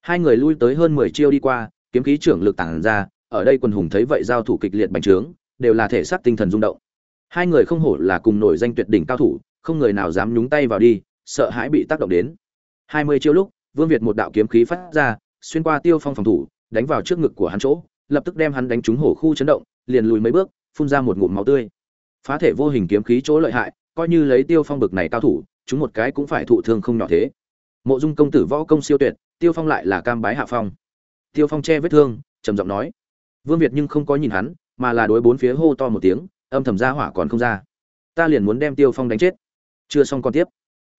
Hai người lui tới hơn mười chiêu đi qua kiếm khí trưởng lực tản ra, ở đây quần hùng thấy vậy giao thủ kịch liệt bành trướng, đều là thể xác tinh thần rung động. Hai người không hổ là cùng nổi danh tuyệt đỉnh cao thủ, không người nào dám nhúng tay vào đi, sợ hãi bị tác động đến. Hai mươi chiêu lúc, vương việt một đạo kiếm khí phát ra, xuyên qua tiêu phong phòng thủ, đánh vào trước ngực của hắn chỗ, lập tức đem hắn đánh trúng hổ khu chấn động, liền lùi mấy bước, phun ra một ngụm máu tươi. Phá thể vô hình kiếm khí chỗ lợi hại, coi như lấy tiêu phong bực này cao thủ, chúng một cái cũng phải thụ thương không nhỏ thế. Mộ dung công tử võ công siêu tuyệt, tiêu phong lại là cam bái hạ phong tiêu phong che vết thương, trầm giọng nói. Vương việt nhưng không có nhìn hắn, mà là đối bốn phía hô to một tiếng, âm thầm ra hỏa còn không ra. Ta liền muốn đem tiêu phong đánh chết. Chưa xong còn tiếp.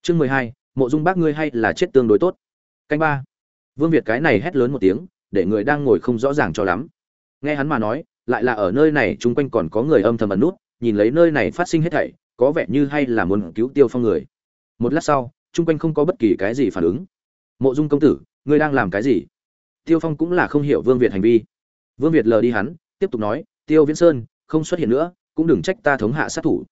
Chương mười hai, mộ dung bác ngươi hay là chết tương đối tốt. Canh ba. Vương việt cái này hét lớn một tiếng, để người đang ngồi không rõ ràng cho lắm. Nghe hắn mà nói, lại là ở nơi này, chung quanh còn có người âm thầm ẩn nút, nhìn lấy nơi này phát sinh hết thảy, có vẻ như hay là muốn cứu tiêu phong người. Một lát sau, chung quanh không có bất kỳ cái gì phản ứng. Mộ dung công tử, ngươi đang làm cái gì? Tiêu phong cũng là không hiểu vương việt hành vi. Vương việt lờ đi hắn, tiếp tục nói, tiêu viễn sơn, không xuất hiện nữa, cũng đừng trách ta thống hạ sát thủ.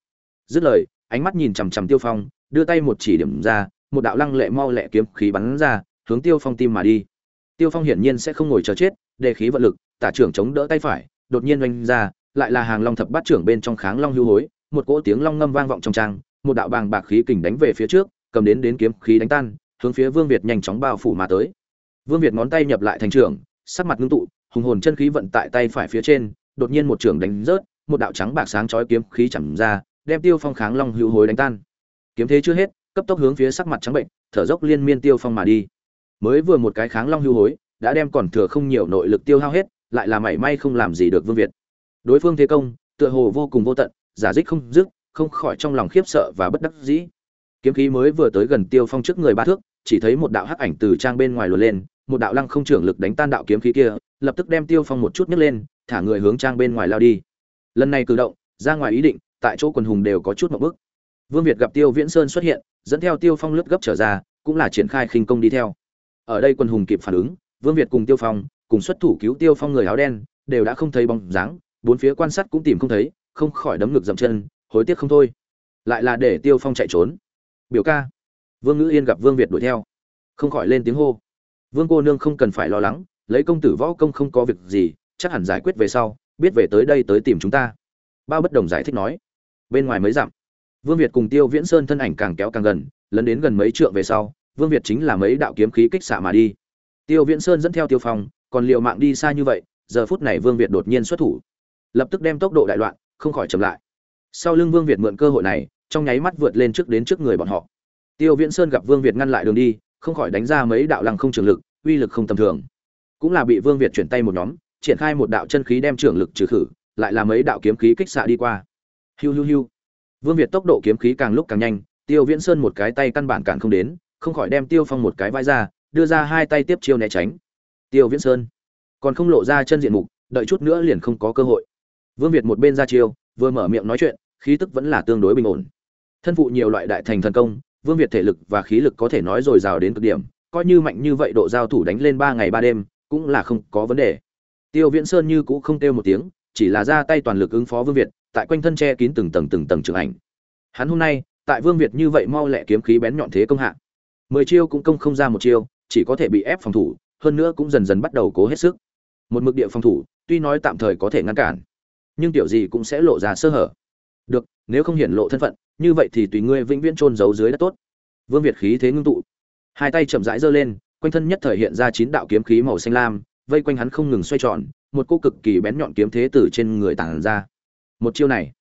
Dứt lời, ánh mắt nhìn chằm chằm tiêu phong, đưa tay một chỉ điểm ra, một đạo lăng lệ mau lẹ kiếm khí bắn ra, hướng tiêu phong tim mà đi. Tiêu phong hiển nhiên sẽ không ngồi chờ chết, đề khí vận lực, tả trưởng chống đỡ tay phải, đột nhiên oanh ra, lại là hàng long thập bát trưởng bên trong kháng long hưu hối, một cỗ tiếng long ngâm vang vọng trong trang, một đạo bàng bạc khí kình đánh về phía trước, cầm đến đến kiếm khí đánh tan, hướng phía vương việt nhanh chóng bao phủ mà tới vương việt ngón tay nhập lại thành trưởng sắc mặt ngưng tụ, hùng hồn chân khí vận tại tay phải phía trên, đột nhiên một trưởng đánh rớt, một đạo trắng bạc sáng chói kiếm khí chẳng ra, đem tiêu phong kháng long hưu hối đánh tan. Kiếm thế chưa hết, cấp tốc hướng phía sắc mặt trắng bệnh, thở dốc liên miên tiêu phong mà đi. Mới vừa một cái kháng long hưu hối, đã đem còn thừa không nhiều nội lực tiêu hao hết, lại là mảy may không làm gì được vương việt. Đối phương thế công, tựa hồ vô cùng vô tận, giả dích không dứt, không khỏi trong lòng khiếp sợ và bất đắc dĩ. Kiếm khí mới vừa tới gần tiêu phong trước người ba thước, chỉ thấy một đạo hắc ảnh từ trang bên ngoài lùa lên một đạo lăng không trưởng lực đánh tan đạo kiếm khí kia, lập tức đem tiêu phong một chút nhấc lên, thả người hướng trang bên ngoài lao đi. Lần này cử động, ra ngoài ý định, tại chỗ quần hùng đều có chút một bước vương việt gặp tiêu viễn sơn xuất hiện, dẫn theo tiêu phong lướt gấp trở ra, cũng là triển khai khinh công đi theo. Ở đây quần hùng kịp phản ứng, vương việt cùng tiêu phong, cùng xuất thủ cứu tiêu phong người áo đen, đều đã không thấy bóng dáng, bốn phía quan sát cũng tìm không thấy, không khỏi đấm ngực dậm chân, hối tiếc không thôi. Lại là để tiêu phong chạy trốn. Biểu ca. Vương ngữ yên gặp vương việt đuổi theo, không khỏi lên tiếng hô vương cô nương không cần phải lo lắng, lấy công tử võ công không có việc gì, chắc hẳn giải quyết về sau, biết về tới đây tới tìm chúng ta. Bao bất đồng giải thích nói. Bên ngoài mới dặm, vương việt cùng tiêu viễn sơn thân ảnh càng kéo càng gần, lấn đến gần mấy trượng về sau, vương việt chính là mấy đạo kiếm khí kích xạ mà đi. Tiêu viễn sơn dẫn theo tiêu phong, còn liệu mạng đi xa như vậy, giờ phút này vương việt đột nhiên xuất thủ. Lập tức đem tốc độ đại loạn, không khỏi chậm lại. Sau lưng vương việt mượn cơ hội này, trong nháy mắt vượt lên trước đến trước người bọn họ. Tiêu viễn sơn gặp vương việt ngăn lại đường đi không khỏi đánh ra mấy đạo lăng không trường lực, uy lực không tầm thường. Cũng là bị vương việt chuyển tay một nhóm, triển khai một đạo chân khí đem trường lực trừ khử, lại là mấy đạo kiếm khí kích xạ đi qua. Hiu hiu hiu. Vương việt tốc độ kiếm khí càng lúc càng nhanh, tiêu viễn sơn một cái tay căn bản cản không đến, không khỏi đem tiêu phong một cái vai ra, đưa ra hai tay tiếp chiêu né tránh. Tiêu viễn sơn. Còn không lộ ra chân diện mục, đợi chút nữa liền không có cơ hội. Vương việt một bên ra chiêu, vừa mở miệng nói chuyện, khí tức vẫn là tương đối bình ổn. Thân phụ nhiều loại đại thành thần công vương việt thể lực và khí lực có thể nói dồi dào đến cực điểm, coi như mạnh như vậy độ giao thủ đánh lên ba ngày ba đêm, cũng là không có vấn đề. Tiêu viễn sơn như cũ không kêu một tiếng, chỉ là ra tay toàn lực ứng phó vương việt, tại quanh thân che kín từng tầng từng tầng trường ảnh. Hắn hôm nay, tại vương việt như vậy mau lẹ kiếm khí bén nhọn thế công hạ. Mười chiêu cũng công không ra một chiêu, chỉ có thể bị ép phòng thủ, hơn nữa cũng dần dần bắt đầu cố hết sức. Một mực địa phòng thủ, tuy nói tạm thời có thể ngăn cản, nhưng tiểu gì cũng sẽ lộ ra sơ hở. Được, nếu không hiển lộ thân phận như vậy thì tùy ngươi vĩnh viễn trôn giấu dưới đất tốt. Vương việt khí thế ngưng tụ. Hai tay chậm rãi giơ lên, quanh thân nhất thời hiện ra chín đạo kiếm khí màu xanh lam, vây quanh hắn không ngừng xoay tròn, một cô cực kỳ bén nhọn kiếm thế từ trên người tản ra. Một chiêu này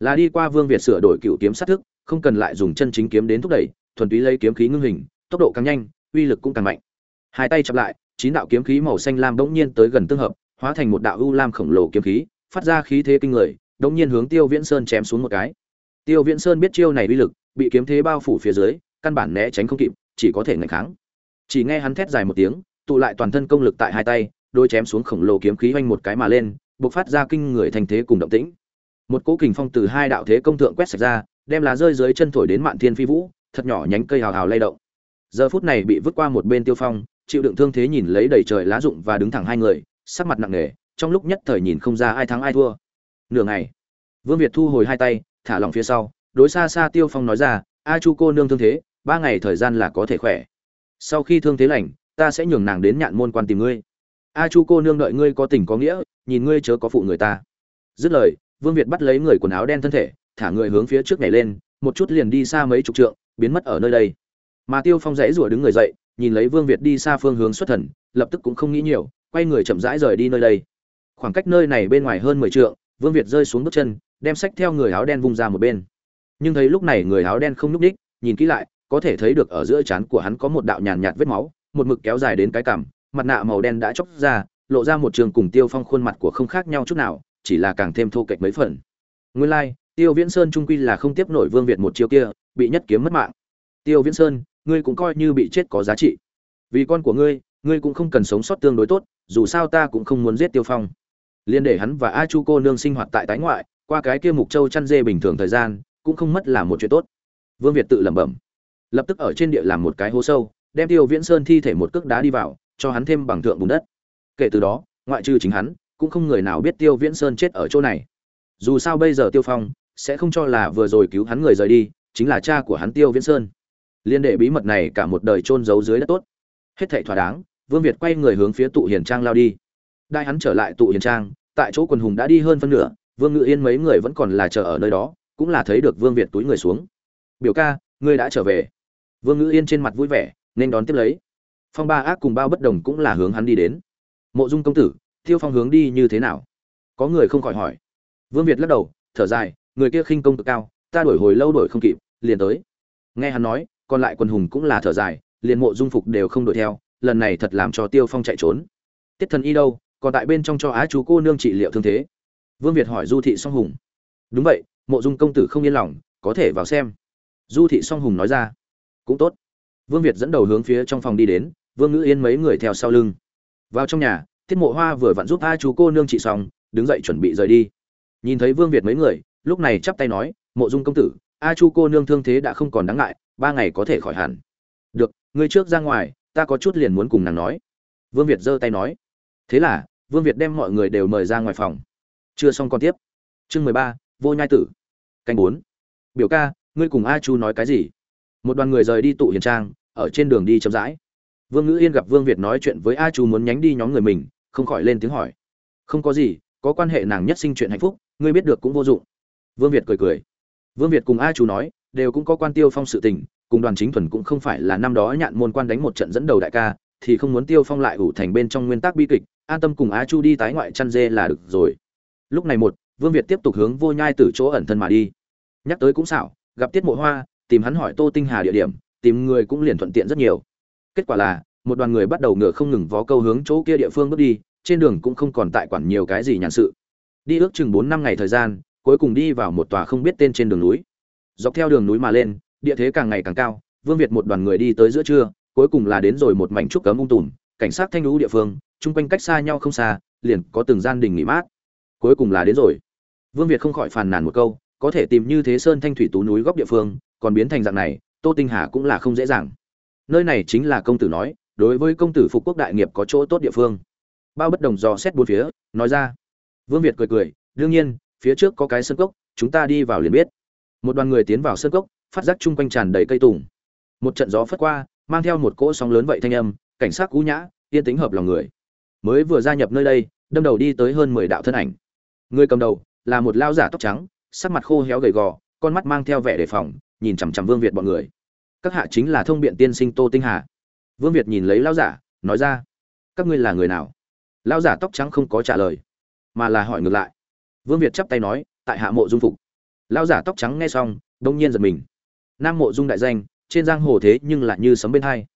là đi qua vương việt sửa đổi cựu kiếm sát thức, không cần lại dùng chân chính kiếm đến thúc đẩy, thuần túy lấy kiếm khí ngưng hình, tốc độ càng nhanh, uy lực cũng càng mạnh. Hai tay chậm lại, chín đạo kiếm khí màu xanh lam bỗng nhiên tới gần tương hợp, hóa thành một đạo u lam khổng lồ kiếm khí, phát ra khí thế kinh người, bỗng nhiên hướng tiêu viễn sơn chém xuống một cái tiêu viễn sơn biết chiêu này uy lực, bị kiếm thế bao phủ phía dưới, căn bản né tránh không kịp, chỉ có thể ngăn kháng. Chỉ nghe hắn thét dài một tiếng, tụ lại toàn thân công lực tại hai tay, đôi chém xuống khổng lồ kiếm khí hoành một cái mà lên, bộc phát ra kinh người thành thế cùng động tĩnh. Một cỗ kình phong từ hai đạo thế công thượng quét sạch ra, đem lá rơi dưới chân thổi đến mạn thiên phi vũ, thật nhỏ nhánh cây hào hào lay động. Giờ phút này bị vứt qua một bên tiêu phong, chịu đựng thương thế nhìn lấy đầy trời lá rụng và đứng thẳng hai người, sắc mặt nặng nề, trong lúc nhất thời nhìn không ra ai thắng ai thua. Nửa ngày, vương việt thu hồi hai tay thả lỏng phía sau, đối xa xa tiêu phong nói ra, a chu cô nương thương thế, ba ngày thời gian là có thể khỏe. Sau khi thương thế lành, ta sẽ nhường nàng đến nhạn môn quan tìm ngươi. A chu cô nương đợi ngươi có tình có nghĩa, nhìn ngươi chớ có phụ người ta. Dứt lời, vương việt bắt lấy người quần áo đen thân thể, thả người hướng phía trước nhảy lên, một chút liền đi xa mấy chục trượng, biến mất ở nơi đây. Mà tiêu phong dãy rủa đứng người dậy, nhìn lấy vương việt đi xa phương hướng xuất thần, lập tức cũng không nghĩ nhiều, quay người chậm rãi rời đi nơi đây. Khoảng cách nơi này bên ngoài hơn mười trượng, vương việt rơi xuống bước chân đem sách theo người áo đen vung ra một bên. Nhưng thấy lúc này người áo đen không nhúc ních nhìn kỹ lại, có thể thấy được ở giữa trán của hắn có một đạo nhàn nhạt vết máu, một mực kéo dài đến cái cằm, mặt nạ màu đen đã chóc ra, lộ ra một trường cùng tiêu phong khuôn mặt của không khác nhau chút nào, chỉ là càng thêm thô kệch mấy phần. Nguyên lai, tiêu viễn sơn trung quy là không tiếp nổi vương việt một chiêu kia, bị nhất kiếm mất mạng. Tiêu viễn sơn, ngươi cũng coi như bị chết có giá trị. Vì con của ngươi ngươi cũng không cần sống sót tương đối tốt, dù sao ta cũng không muốn giết tiêu phong. Liên để hắn và a chu cô nương sinh hoạt tại tái ngoại qua cái kia mục châu chăn dê bình thường thời gian, cũng không mất là một chuyện tốt. Vương việt tự lẩm bẩm, lập tức ở trên địa làm một cái hố sâu, đem tiêu viễn sơn thi thể một cước đá đi vào, cho hắn thêm bằng thượng bùn đất. Kể từ đó, ngoại trừ chính hắn, cũng không người nào biết tiêu viễn sơn chết ở chỗ này. Dù sao bây giờ tiêu phong sẽ không cho là vừa rồi cứu hắn người rời đi, chính là cha của hắn tiêu viễn sơn. Liên đệ bí mật này cả một đời chôn giấu dưới đất tốt. Hết thảy thỏa đáng, vương việt quay người hướng phía tụ hiền trang lao đi. Đại hắn trở lại tụ hiền trang, tại chỗ quần hùng đã đi hơn phân nửa vương ngự yên mấy người vẫn còn là chờ ở nơi đó, cũng là thấy được vương việt túi người xuống. Biểu ca, ngươi đã trở về. Vương ngự yên trên mặt vui vẻ, nên đón tiếp lấy. Phong ba ác cùng bao bất đồng cũng là hướng hắn đi đến. Mộ dung công tử tiêu phong hướng đi như thế nào? Có người không khỏi hỏi. Vương việt lắc đầu, thở dài, người kia khinh công cực cao, ta đổi hồi lâu đổi không kịp, liền tới. Nghe hắn nói, còn lại quần hùng cũng là thở dài, liền mộ dung phục đều không đuổi theo, lần này thật làm cho tiêu phong chạy trốn. Tiết thần y đâu, còn tại bên trong cho á chú cô nương trị liệu thương thế vương việt hỏi du thị song hùng. Đúng vậy, mộ dung công tử không yên lòng, có thể vào xem. Du thị song hùng nói ra. Cũng tốt. Vương việt dẫn đầu hướng phía trong phòng đi đến, vương ngữ yên mấy người theo sau lưng. Vào trong nhà tiết mộ hoa vừa vặn giúp a chú cô nương trị xong, đứng dậy chuẩn bị rời đi. Nhìn thấy vương việt mấy người, lúc này chắp tay nói, mộ dung công tử, a chu cô nương thương thế đã không còn đáng ngại, ba ngày có thể khỏi hẳn. Được, ngươi trước ra ngoài, ta có chút liền muốn cùng nàng nói. Vương việt giơ tay nói. Thế là, vương việt đem mọi người đều mời ra ngoài phòng chưa xong còn tiếp. Chương mười ba, vô nhai tử. Canh bốn. Biểu ca, ngươi cùng a chu nói cái gì? Một đoàn người rời đi tụ hiền trang, ở trên đường đi chậm rãi. Vương ngữ yên gặp vương việt nói chuyện với a chu muốn nhánh đi nhóm người mình, không khỏi lên tiếng hỏi. Không có gì, có quan hệ nàng nhất sinh chuyện hạnh phúc, ngươi biết được cũng vô dụng. Vương việt cười cười. Vương việt cùng a chu nói, đều cũng có quan tiêu phong sự tình, cùng đoàn chính thuần cũng không phải là năm đó nhạn môn quan đánh một trận dẫn đầu đại ca, thì không muốn tiêu phong lại ủ thành bên trong nguyên tắc bi kịch, an tâm cùng a chu đi tái ngoại chăn dê là được rồi lúc này một, vương việt tiếp tục hướng vô nhai từ chỗ ẩn thân mà đi. Nhắc tới cũng xảo, gặp tiết mộ hoa, tìm hắn hỏi tô tinh hà địa điểm, tìm người cũng liền thuận tiện rất nhiều. Kết quả là, một đoàn người bắt đầu ngựa không ngừng vó câu hướng chỗ kia địa phương bước đi, trên đường cũng không còn tại quản nhiều cái gì nhàn sự. Đi ước chừng bốn năm ngày thời gian, cuối cùng đi vào một tòa không biết tên trên đường núi. Dọc theo đường núi mà lên, địa thế càng ngày càng cao, vương việt một đoàn người đi tới giữa trưa, cuối cùng là đến rồi một mảnh trúc cấm ung tùm, cảnh sát thanh lũ địa phương, chung quanh cách xa nhau không xa, liền có từng gian đình nghỉ mát cuối cùng là đến rồi. Vương việt không khỏi phàn nàn một câu, có thể tìm như thế sơn thanh thủy tú núi góc địa phương, còn biến thành dạng này, tô tinh hà cũng là không dễ dàng. Nơi này chính là công tử nói, đối với công tử phục quốc đại nghiệp có chỗ tốt địa phương. Bao bất đồng dò xét bốn phía, nói ra. Vương việt cười cười, đương nhiên, phía trước có cái sân cốc, chúng ta đi vào liền biết. Một đoàn người tiến vào sân cốc, phát giác chung quanh tràn đầy cây tùng. Một trận gió phất qua, mang theo một cỗ sóng lớn vậy thanh âm, cảnh sát cũ nhã, yên tính hợp lòng người. Mới vừa gia nhập nơi đây, đâm đầu đi tới hơn mười đạo thân ảnh người cầm đầu là một lao giả tóc trắng, sắc mặt khô héo gầy gò, con mắt mang theo vẻ đề phòng, nhìn chằm chằm vương việt bọn người. Các hạ chính là thông biện tiên sinh tô tinh hà. Vương việt nhìn lấy lao giả, nói ra, các ngươi là người nào? Lao giả tóc trắng không có trả lời, mà là hỏi ngược lại. Vương việt chắp tay nói, tại hạ mộ dung phục. Lao giả tóc trắng nghe xong, đông nhiên giật mình. Nam mộ dung đại danh, trên giang hồ thế nhưng lại như sấm bên hai.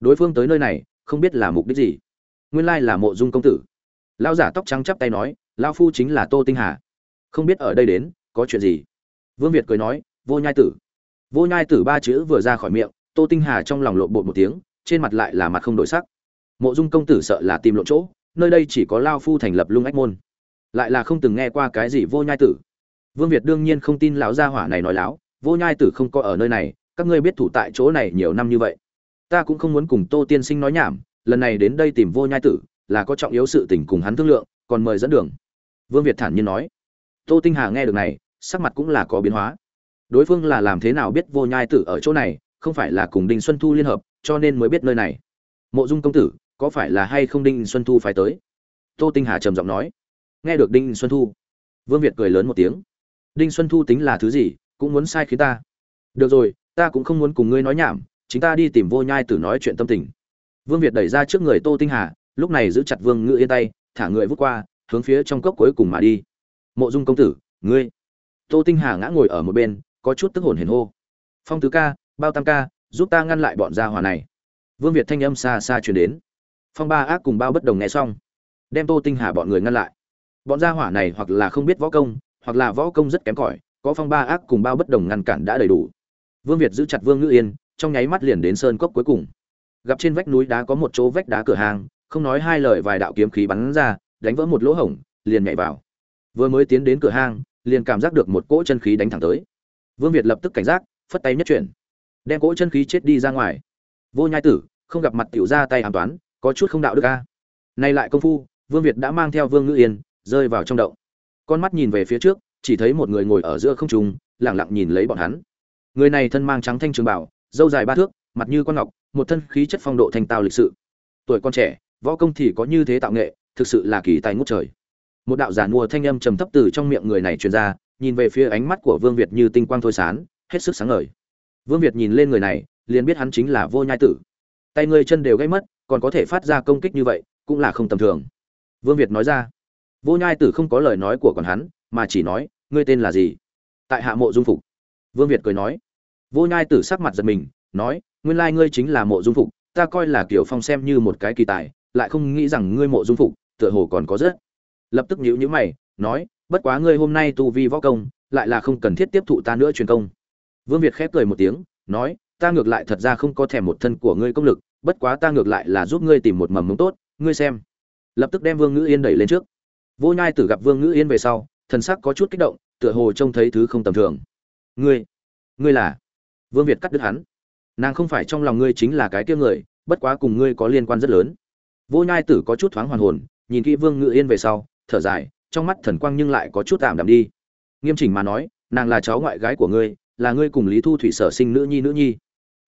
Đối phương tới nơi này, không biết là mục đích gì. Nguyên lai là mộ dung công tử. Lao giả tóc trắng chắp tay nói lao phu chính là tô tinh hà. Không biết ở đây đến, có chuyện gì? Vương việt cười nói, vô nhai tử. Vô nhai tử ba chữ vừa ra khỏi miệng, tô tinh hà trong lòng lộn bột một tiếng, trên mặt lại là mặt không đổi sắc. Mộ dung công tử sợ là tìm lộn chỗ, nơi đây chỉ có lao phu thành lập lung ách môn. Lại là không từng nghe qua cái gì vô nhai tử. Vương việt đương nhiên không tin lão gia hỏa này nói láo, vô nhai tử không có ở nơi này, các ngươi biết thủ tại chỗ này nhiều năm như vậy. Ta cũng không muốn cùng tô tiên sinh nói nhảm, lần này đến đây tìm vô nhai tử là có trọng yếu sự tình cùng hắn thương lượng, còn mời dẫn đường vương việt thản nhiên nói. Tô tinh hà nghe được này, sắc mặt cũng là có biến hóa. Đối phương là làm thế nào biết vô nhai tử ở chỗ này, không phải là cùng đinh xuân thu liên hợp, cho nên mới biết nơi này. Mộ dung công tử, có phải là hay không đinh xuân thu phải tới? Tô tinh hà trầm giọng nói. Nghe được đinh xuân thu, vương việt cười lớn một tiếng. Đinh xuân thu tính là thứ gì, cũng muốn sai khiến ta. Được rồi, ta cũng không muốn cùng ngươi nói nhảm, chính ta đi tìm vô nhai tử nói chuyện tâm tình. Vương việt đẩy ra trước người tô tinh hà, lúc này giữ chặt vương ngự yên tay, thả người vút qua hướng phía trong cốc cuối cùng mà đi. Mộ dung công tử, ngươi. Tô tinh hà ngã ngồi ở một bên, có chút tức hồn hển hô. Phong tứ ca, bao tam ca, giúp ta ngăn lại bọn gia hỏa này. Vương việt thanh âm xa xa truyền đến. Phong ba ác cùng bao bất đồng nghe xong, đem tô tinh hà bọn người ngăn lại. Bọn gia hỏa này hoặc là không biết võ công, hoặc là võ công rất kém cỏi, có phong ba ác cùng bao bất đồng ngăn cản đã đầy đủ. Vương việt giữ chặt vương ngữ yên, trong nháy mắt liền đến sơn cốc cuối cùng. Gặp trên vách núi đá có một chỗ vách đá cửa hàng, không nói hai lời vài đạo kiếm khí bắn ra đánh vỡ một lỗ hổng, liền nhảy vào. Vừa mới tiến đến cửa hang, liền cảm giác được một cỗ chân khí đánh thẳng tới. Vương việt lập tức cảnh giác, phất tay nhất chuyển. Đem cỗ chân khí chết đi ra ngoài. Vô nhai tử, không gặp mặt tiểu ra tay ám toán, có chút không đạo đức a. Nay lại công phu, vương việt đã mang theo vương ngữ yên, rơi vào trong động. Con mắt nhìn về phía trước, chỉ thấy một người ngồi ở giữa không trung lẳng lặng nhìn lấy bọn hắn. Người này thân mang trắng thanh trường bảo dâu dài ba thước, mặt như con ngọc, một thân khí chất phong độ thanh tao lịch sự. Tuổi con trẻ, võ công thì có như thế tạo nghệ thực sự là kỳ tài ngút trời. Một đạo giả mua thanh âm trầm thấp từ trong miệng người này truyền ra, nhìn về phía ánh mắt của vương việt như tinh quang thôi sán hết sức sáng ngời. Vương việt nhìn lên người này, liền biết hắn chính là vô nhai tử. Tay ngươi chân đều gãy mất, còn có thể phát ra công kích như vậy, cũng là không tầm thường. Vương việt nói ra. Vô nhai tử không có lời nói của còn hắn, mà chỉ nói, ngươi tên là gì? Tại hạ mộ dung phục. Vương việt cười nói. Vô nhai tử sắc mặt giật mình, nói, nguyên lai ngươi chính là mộ dung phục, ta coi là kiểu phong xem như một cái kỳ tài, lại không nghĩ rằng ngươi mộ dung phục tựa hồ còn có rất. Lập tức nhíu nhíu mày, nói, bất quá ngươi hôm nay tu vi võ công, lại là không cần thiết tiếp thụ ta nữa truyền công. Vương việt khép cười một tiếng, nói, ta ngược lại thật ra không có thèm một thân của ngươi công lực, bất quá ta ngược lại là giúp ngươi tìm một mầm mống tốt, ngươi xem. Lập tức đem vương ngữ yên đẩy lên trước. Vô nhai tử gặp vương ngữ yên về sau, thần sắc có chút kích động, tựa hồ trông thấy thứ không tầm thường. Ngươi ngươi là? Vương việt cắt đứt hắn. Nàng không phải trong lòng ngươi chính là cái kia người, bất quá cùng ngươi có liên quan rất lớn. Vô nhai tử có chút thoáng hoàn hồn nhìn kỹ vương ngự yên về sau, thở dài, trong mắt thần quang nhưng lại có chút tạm đạm đi. Nghiêm chỉnh mà nói, nàng là cháu ngoại gái của ngươi, là ngươi cùng lý thu thủy sở sinh nữ nhi nữ nhi.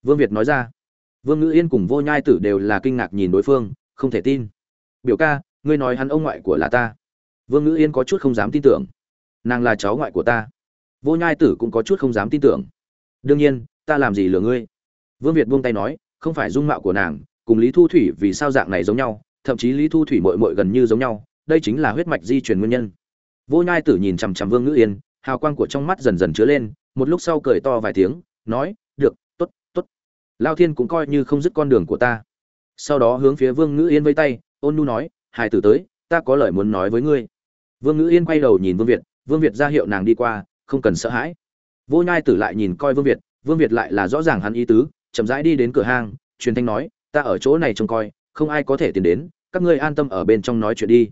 Vương việt nói ra. Vương ngự yên cùng vô nhai tử đều là kinh ngạc nhìn đối phương, không thể tin. Biểu ca, ngươi nói hắn ông ngoại của là ta. Vương ngự yên có chút không dám tin tưởng. Nàng là cháu ngoại của ta. Vô nhai tử cũng có chút không dám tin tưởng. Đương nhiên, ta làm gì lừa ngươi? Vương việt buông tay nói, không phải dung mạo của nàng, cùng lý thu thủy vì sao dạng này giống nhau thậm chí lý thu thủy mội mội gần như giống nhau, đây chính là huyết mạch di truyền nguyên nhân. Vô nhai tử nhìn chằm chằm vương ngữ yên, hào quang của trong mắt dần dần chứa lên, một lúc sau cười to vài tiếng, nói, được t ố t t ố t lao thiên cũng coi như không dứt con đường của ta. Sau đó hướng phía vương ngữ yên vây tay, ôn nu nói hai tử tới, ta có lời muốn nói với ngươi. Vương ngữ yên quay đầu nhìn vương việt vương việt ra hiệu nàng đi qua, không cần sợ hãi. Vô nhai tử lại nhìn coi vương việt vương việt lại là rõ ràng hắn ý tứ, chậm rãi đi đến cửa hang, truyền thanh nói, ta ở chỗ này trông coi không ai có thể tiến đến, các ngươi an tâm ở bên trong nói chuyện đi.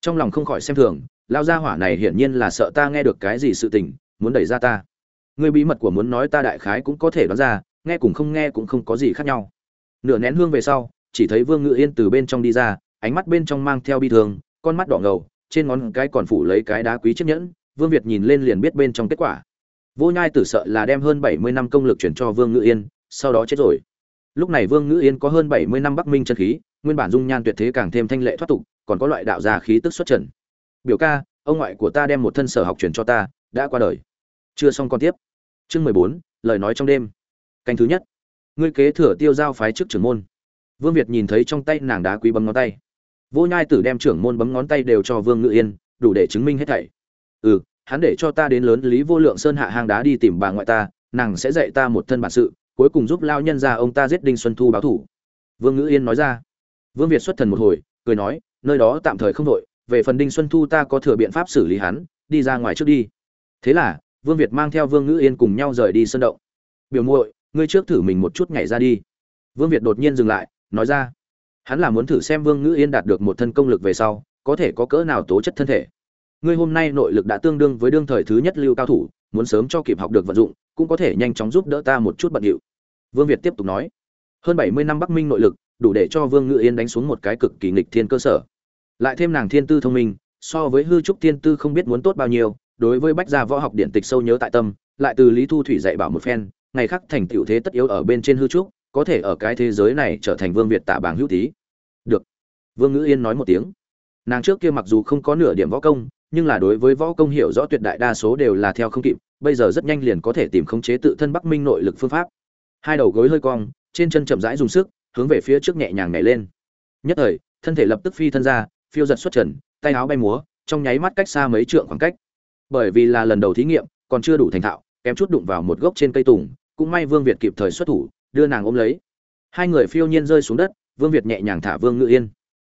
Trong lòng không khỏi xem thường lao gia hỏa này hiển nhiên là sợ ta nghe được cái gì sự tình, muốn đẩy ra ta. Người bí mật của muốn nói ta đại khái cũng có thể đoán ra, nghe cùng không nghe cũng không có gì khác nhau. Nửa nén hương về sau, chỉ thấy vương ngự yên từ bên trong đi ra, ánh mắt bên trong mang theo bi thương, con mắt đỏ ngầu, trên ngón cái còn phủ lấy cái đá quý chiếc nhẫn, vương việt nhìn lên liền biết bên trong kết quả. Vô nhai tử sợ là đem hơn bảy mươi năm công lực chuyển cho vương ngự yên, sau đó chết rồi lúc này vương ngữ yên có hơn bảy mươi năm bắc minh chân khí, nguyên bản dung nhan tuyệt thế càng thêm thanh lệ thoát tục, còn có loại đạo già khí tức xuất trần. Biểu ca, ông ngoại của ta đem một thân sở học truyền cho ta, đã qua đời. Chưa xong còn tiếp. Chương mười bốn, lời nói trong đêm. Canh thứ nhất. Ngươi kế thừa tiêu giao phái trước trưởng môn. Vương việt nhìn thấy trong tay nàng đá quý bấm ngón tay. Vô nhai tử đem trưởng môn bấm ngón tay đều cho vương ngự yên, đủ để chứng minh hết thảy. Ừ hắn để cho ta đến lớn lý vô lượng sơn hạ hang đá đi tìm bà ngoại ta, nàng sẽ dạy ta một thân bản sự cuối cùng giúp lao nhân ra ông ta giết đinh xuân thu báo thủ. Vương ngữ yên nói ra. Vương việt xuất thần một hồi, cười nói, nơi đó tạm thời không đội về phần đinh xuân thu ta có thừa biện pháp xử lý hắn, đi ra ngoài trước đi. Thế là, vương việt mang theo vương ngữ yên cùng nhau rời đi sân động. Biểu muội, ngươi trước thử mình một chút nhảy ra đi. Vương việt đột nhiên dừng lại, nói ra. Hắn là muốn thử xem vương ngữ yên đạt được một thân công lực về sau, có thể có cỡ nào tố chất thân thể. Ngươi hôm nay nội lực đã tương đương với đương thời thứ nhất lưu cao thủ, muốn sớm cho kịp học được vận dụng, cũng có thể nhanh chóng giúp đỡ ta một chút bận điệu vương việt tiếp tục nói, hơn bảy mươi năm bắc minh nội lực, đủ để cho vương ngự yên đánh xuống một cái cực kỳ nghịch thiên cơ sở. Lại thêm nàng thiên tư thông minh, so với hư trúc thiên tư không biết muốn tốt bao nhiêu, đối với bách gia võ học điện tịch sâu nhớ tại tâm, lại từ lý thu thủy dạy bảo một phen, ngày khác thành tiểu thế tất yếu ở bên trên hư trúc, có thể ở cái thế giới này trở thành vương việt tạ bảng hữu tí được. Vương ngữ yên nói một tiếng. Nàng trước kia mặc dù không có nửa điểm võ công, nhưng là đối với võ công hiểu rõ tuyệt đại đa số đều là theo không kịp, bây giờ rất nhanh liền có thể tìm khống chế tự thân bắc minh nội lực phương pháp hai đầu gối hơi cong, trên chân chậm rãi dùng sức, hướng về phía trước nhẹ nhàng nhảy lên. Nhất thời, thân thể lập tức phi thân ra, phiêu giật xuất trần, tay áo bay múa, trong nháy mắt cách xa mấy trượng khoảng cách. Bởi vì là lần đầu thí nghiệm, còn chưa đủ thành thạo, kém chút đụng vào một gốc trên cây tùng, cũng may vương việt kịp thời xuất thủ, đưa nàng ôm lấy. Hai người phiêu nhiên rơi xuống đất, vương việt nhẹ nhàng thả vương ngự yên.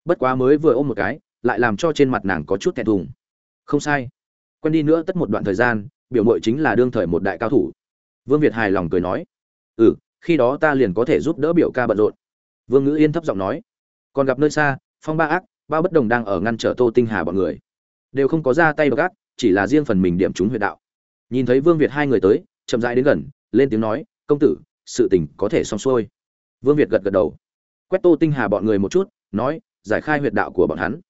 Bất quá mới vừa ôm một cái, lại làm cho trên mặt nàng có chút thẹn thùng. Không sai. Quen đi nữa tất một đoạn thời gian, biểu mội chính là đương thời một đại cao thủ. Vương việt hài lòng cười nói ừ khi đó ta liền có thể giúp đỡ biểu ca bận rộn. Vương ngữ yên thấp giọng nói. Còn gặp nơi xa, phong ba ác ba bất đồng đang ở ngăn trở tô tinh hà bọn người. Đều không có ra tay gác chỉ là riêng phần mình điểm chúng huyệt đạo. Nhìn thấy vương việt hai người tới, chậm rãi đến gần, lên tiếng nói, công tử, sự tình có thể xong xuôi. Vương việt gật gật đầu. Quét tô tinh hà bọn người một chút, nói, giải khai huyệt đạo của bọn hắn.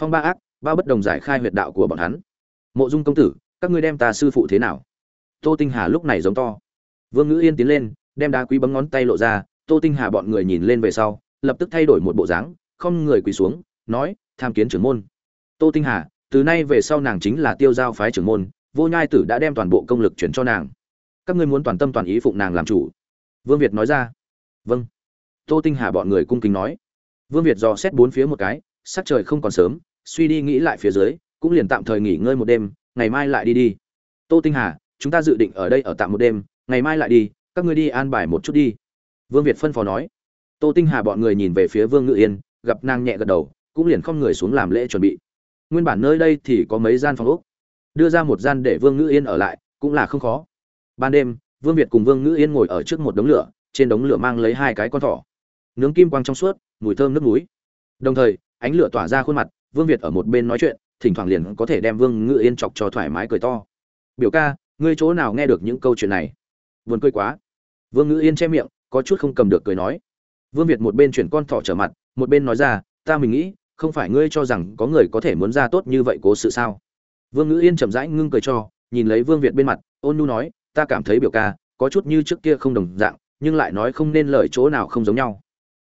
Phong ba ác, bao bất đồng giải khai huyệt đạo của bọn hắn. Mộ dung công tử, các ngươi đem ta sư phụ thế nào? Tô tinh hà lúc này giống to. Vương ngữ yên tiến lên đem đá quý bấm ngón tay lộ ra, tô tinh hà bọn người nhìn lên về sau, lập tức thay đổi một bộ dáng, không người quỳ xuống, nói, tham kiến trưởng môn. Tô tinh hà, từ nay về sau nàng chính là tiêu giao phái trưởng môn, vô nhai tử đã đem toàn bộ công lực chuyển cho nàng. Các ngươi muốn toàn tâm toàn ý phụng nàng làm chủ. Vương việt nói ra. Vâng. Tô tinh hà bọn người cung kính nói. Vương việt dò xét bốn phía một cái, sắc trời không còn sớm, suy đi nghĩ lại phía dưới, cũng liền tạm thời nghỉ ngơi một đêm, ngày mai lại đi đi. Tô tinh hà, chúng ta dự định ở đây ở tạm một đêm, ngày mai lại đi các ngươi đi an bài một chút đi. Vương việt phân phó nói. Tô tinh hà bọn người nhìn về phía vương ngự yên, gặp nàng nhẹ gật đầu, cũng liền không người xuống làm lễ chuẩn bị. Nguyên bản nơi đây thì có mấy gian phòng úc đưa ra một gian để vương ngự yên ở lại, cũng là không khó. Ban đêm, vương việt cùng vương ngự yên ngồi ở trước một đống lửa, trên đống lửa mang lấy hai cái con thỏ. Nướng kim quang trong suốt, mùi thơm nước núi. Đồng thời, ánh lửa tỏa ra khuôn mặt, vương việt ở một bên nói chuyện, thỉnh thoảng liền có thể đem vương ngự yên chọc cho thoải mái cười to. Biểu ca, ngươi chỗ nào nghe được những câu chuyện này? Buồn cười quá. Vương ngữ yên che miệng, có chút không cầm được cười nói. Vương việt một bên chuyển con thỏ trở mặt, một bên nói ra, ta mình nghĩ, không phải ngươi cho rằng có người có thể muốn ra tốt như vậy cố sự sao? Vương ngữ yên chậm rãi ngưng cười cho, nhìn lấy vương việt bên mặt, ôn nhu nói, ta cảm thấy biểu ca, có chút như trước kia không đồng dạng, nhưng lại nói không nên lời chỗ nào không giống nhau.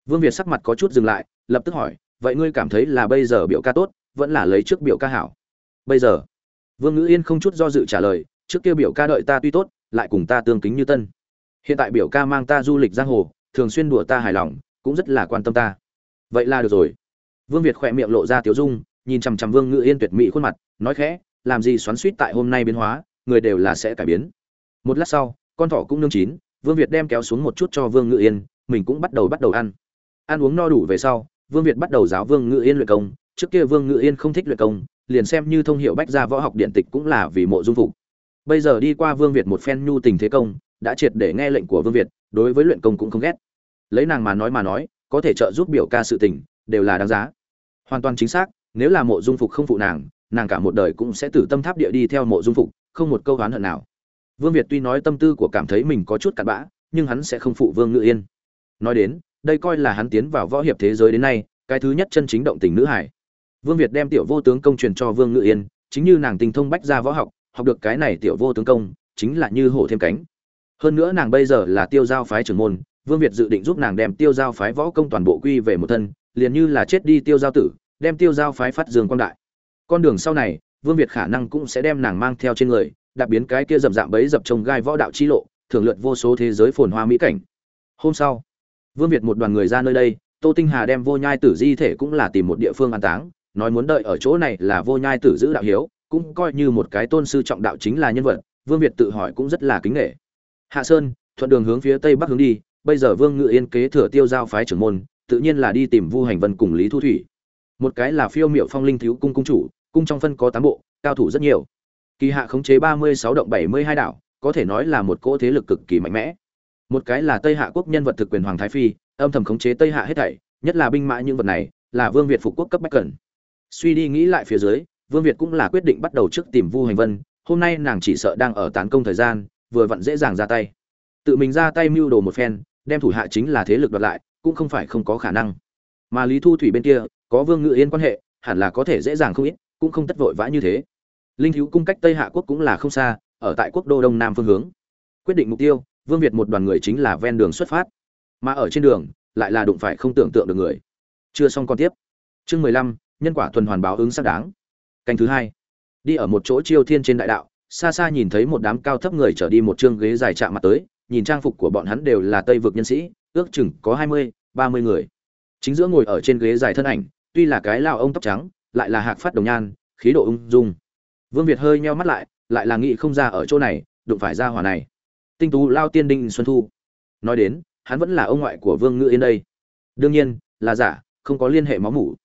Vương việt sắc mặt có chút dừng lại, lập tức hỏi, vậy ngươi cảm thấy là bây giờ biểu ca tốt, vẫn là lấy trước biểu ca hảo? Bây giờ? Vương ngữ yên không chút do dự trả lời, trước kia biểu ca đợi ta tuy tốt lại cùng ta tương kính như tân. Hiện tại biểu ca mang ta du lịch giang hồ, thường xuyên đùa ta hài lòng, cũng rất là quan tâm ta. Vậy là được rồi. Vương việt khỏe miệng lộ ra tiếu dung, nhìn chằm chằm vương ngự yên tuyệt mỹ khuôn mặt, nói khẽ, làm gì xoắn suýt tại hôm nay biến hóa, người đều là sẽ cải biến. Một lát sau, con thỏ cũng nương chín, vương việt đem kéo xuống một chút cho vương ngự yên, mình cũng bắt đầu bắt đầu ăn. Ăn uống no đủ về sau, vương việt bắt đầu giáo vương ngự yên luyện công. Trước kia vương ngự yên không thích luyện công, liền xem như thông hiệu bách gia võ học điện tịch cũng là vì mộ dung phục bây giờ đi qua vương việt một phen nhu tình thế công, đã triệt để nghe lệnh của vương việt, đối với luyện công cũng không ghét. Lấy nàng mà nói mà nói, có thể trợ giúp biểu ca sự tình, đều là đáng giá. Hoàn toàn chính xác, nếu là mộ dung phục không phụ nàng nàng cả một đời cũng sẽ từ tâm tháp địa đi theo mộ dung phục, không một câu oán hận nào. Vương việt tuy nói tâm tư của cảm thấy mình có chút cặn bã, nhưng hắn sẽ không phụ vương ngự yên. Nói đến, đây coi là hắn tiến vào võ hiệp thế giới đến nay, cái thứ nhất chân chính động tình nữ hải. Vương việt đem tiểu vô tướng công truyền cho vương ngự yên, chính như nàng tình thông bách ra võ học học được cái này tiểu vô tướng công, chính là như hổ thêm cánh. Hơn nữa nàng bây giờ là tiêu giao phái trưởng môn, vương việt dự định giúp nàng đem tiêu giao phái võ công toàn bộ quy về một thân, liền như là chết đi tiêu giao tử, đem tiêu giao phái phát dương quang đại. Con đường sau này, vương việt khả năng cũng sẽ đem nàng mang theo trên người đạp biến cái kia rậm rạm bấy dập trông gai võ đạo chi lộ, thường lượt vô số thế giới phồn hoa mỹ cảnh. Hôm sau, vương việt một đoàn người ra nơi đây, tô tinh hà đem vô nhai tử di thể cũng là tìm một địa phương an táng, nói muốn đợi ở chỗ này là vô nhai tử giữ đạo hiếu cũng coi như một cái tôn sư trọng đạo chính là nhân vật, vương việt tự hỏi cũng rất là kính nghệ. Hạ sơn, thuận đường hướng phía tây bắc hướng đi, bây giờ vương ngự yên kế thừa tiêu giao phái trưởng môn, tự nhiên là đi tìm vu hành vân cùng lý thu thủy. Một cái là phiêu miệu phong linh thiếu cung cung chủ, cung trong phân có tám bộ, cao thủ rất nhiều. Kỳ hạ khống chế ba mươi sáu động bảy mươi hai đảo, có thể nói là một cỗ thế lực cực kỳ mạnh mẽ. Một cái là tây hạ quốc nhân vật thực quyền hoàng thái phi, âm thầm khống chế tây hạ hết thảy, nhất là binh mã những vật này, là vương việt phục quốc cấp bách cần. Suy đi nghĩ lại phía dưới vương việt cũng là quyết định bắt đầu trước tìm vu hành vân, hôm nay nàng chỉ sợ đang ở tán công thời gian, vừa vặn dễ dàng ra tay. Tự mình ra tay mưu đồ một phen, đem thủ hạ chính là thế lực đoạt lại, cũng không phải không có khả năng. Mà lý thu thủy bên kia, có vương ngự yên quan hệ, hẳn là có thể dễ dàng không ít, cũng không tất vội vã như thế. Linh thiếu cung cách tây hạ quốc cũng là không xa, ở tại quốc đô đông nam phương hướng. Quyết định mục tiêu, vương việt một đoàn người chính là ven đường xuất phát. Mà ở trên đường, lại là đụng phải không tưởng tượng được người. Chưa xong còn tiếp. Chương mười lăm, nhân quả tuần hoàn báo ứng xác đáng canh thứ hai. Đi ở một chỗ chiêu thiên trên đại đạo, xa xa nhìn thấy một đám cao thấp người trở đi một chương ghế dài chạm mặt tới, nhìn trang phục của bọn hắn đều là tây vực nhân sĩ, ước chừng có hai mươi, ba mươi người. Chính giữa ngồi ở trên ghế dài thân ảnh, tuy là cái lao ông tóc trắng, lại là hạc phát đồng nhan, khí độ ung dung. Vương việt hơi nheo mắt lại lại là nghị không ra ở chỗ này, đụng phải ra hỏa này. Tinh tú lao tiên đinh xuân thu. Nói đến, hắn vẫn là ông ngoại của vương ngự yên đây. Đương nhiên, là giả, không có liên hệ máu mủ.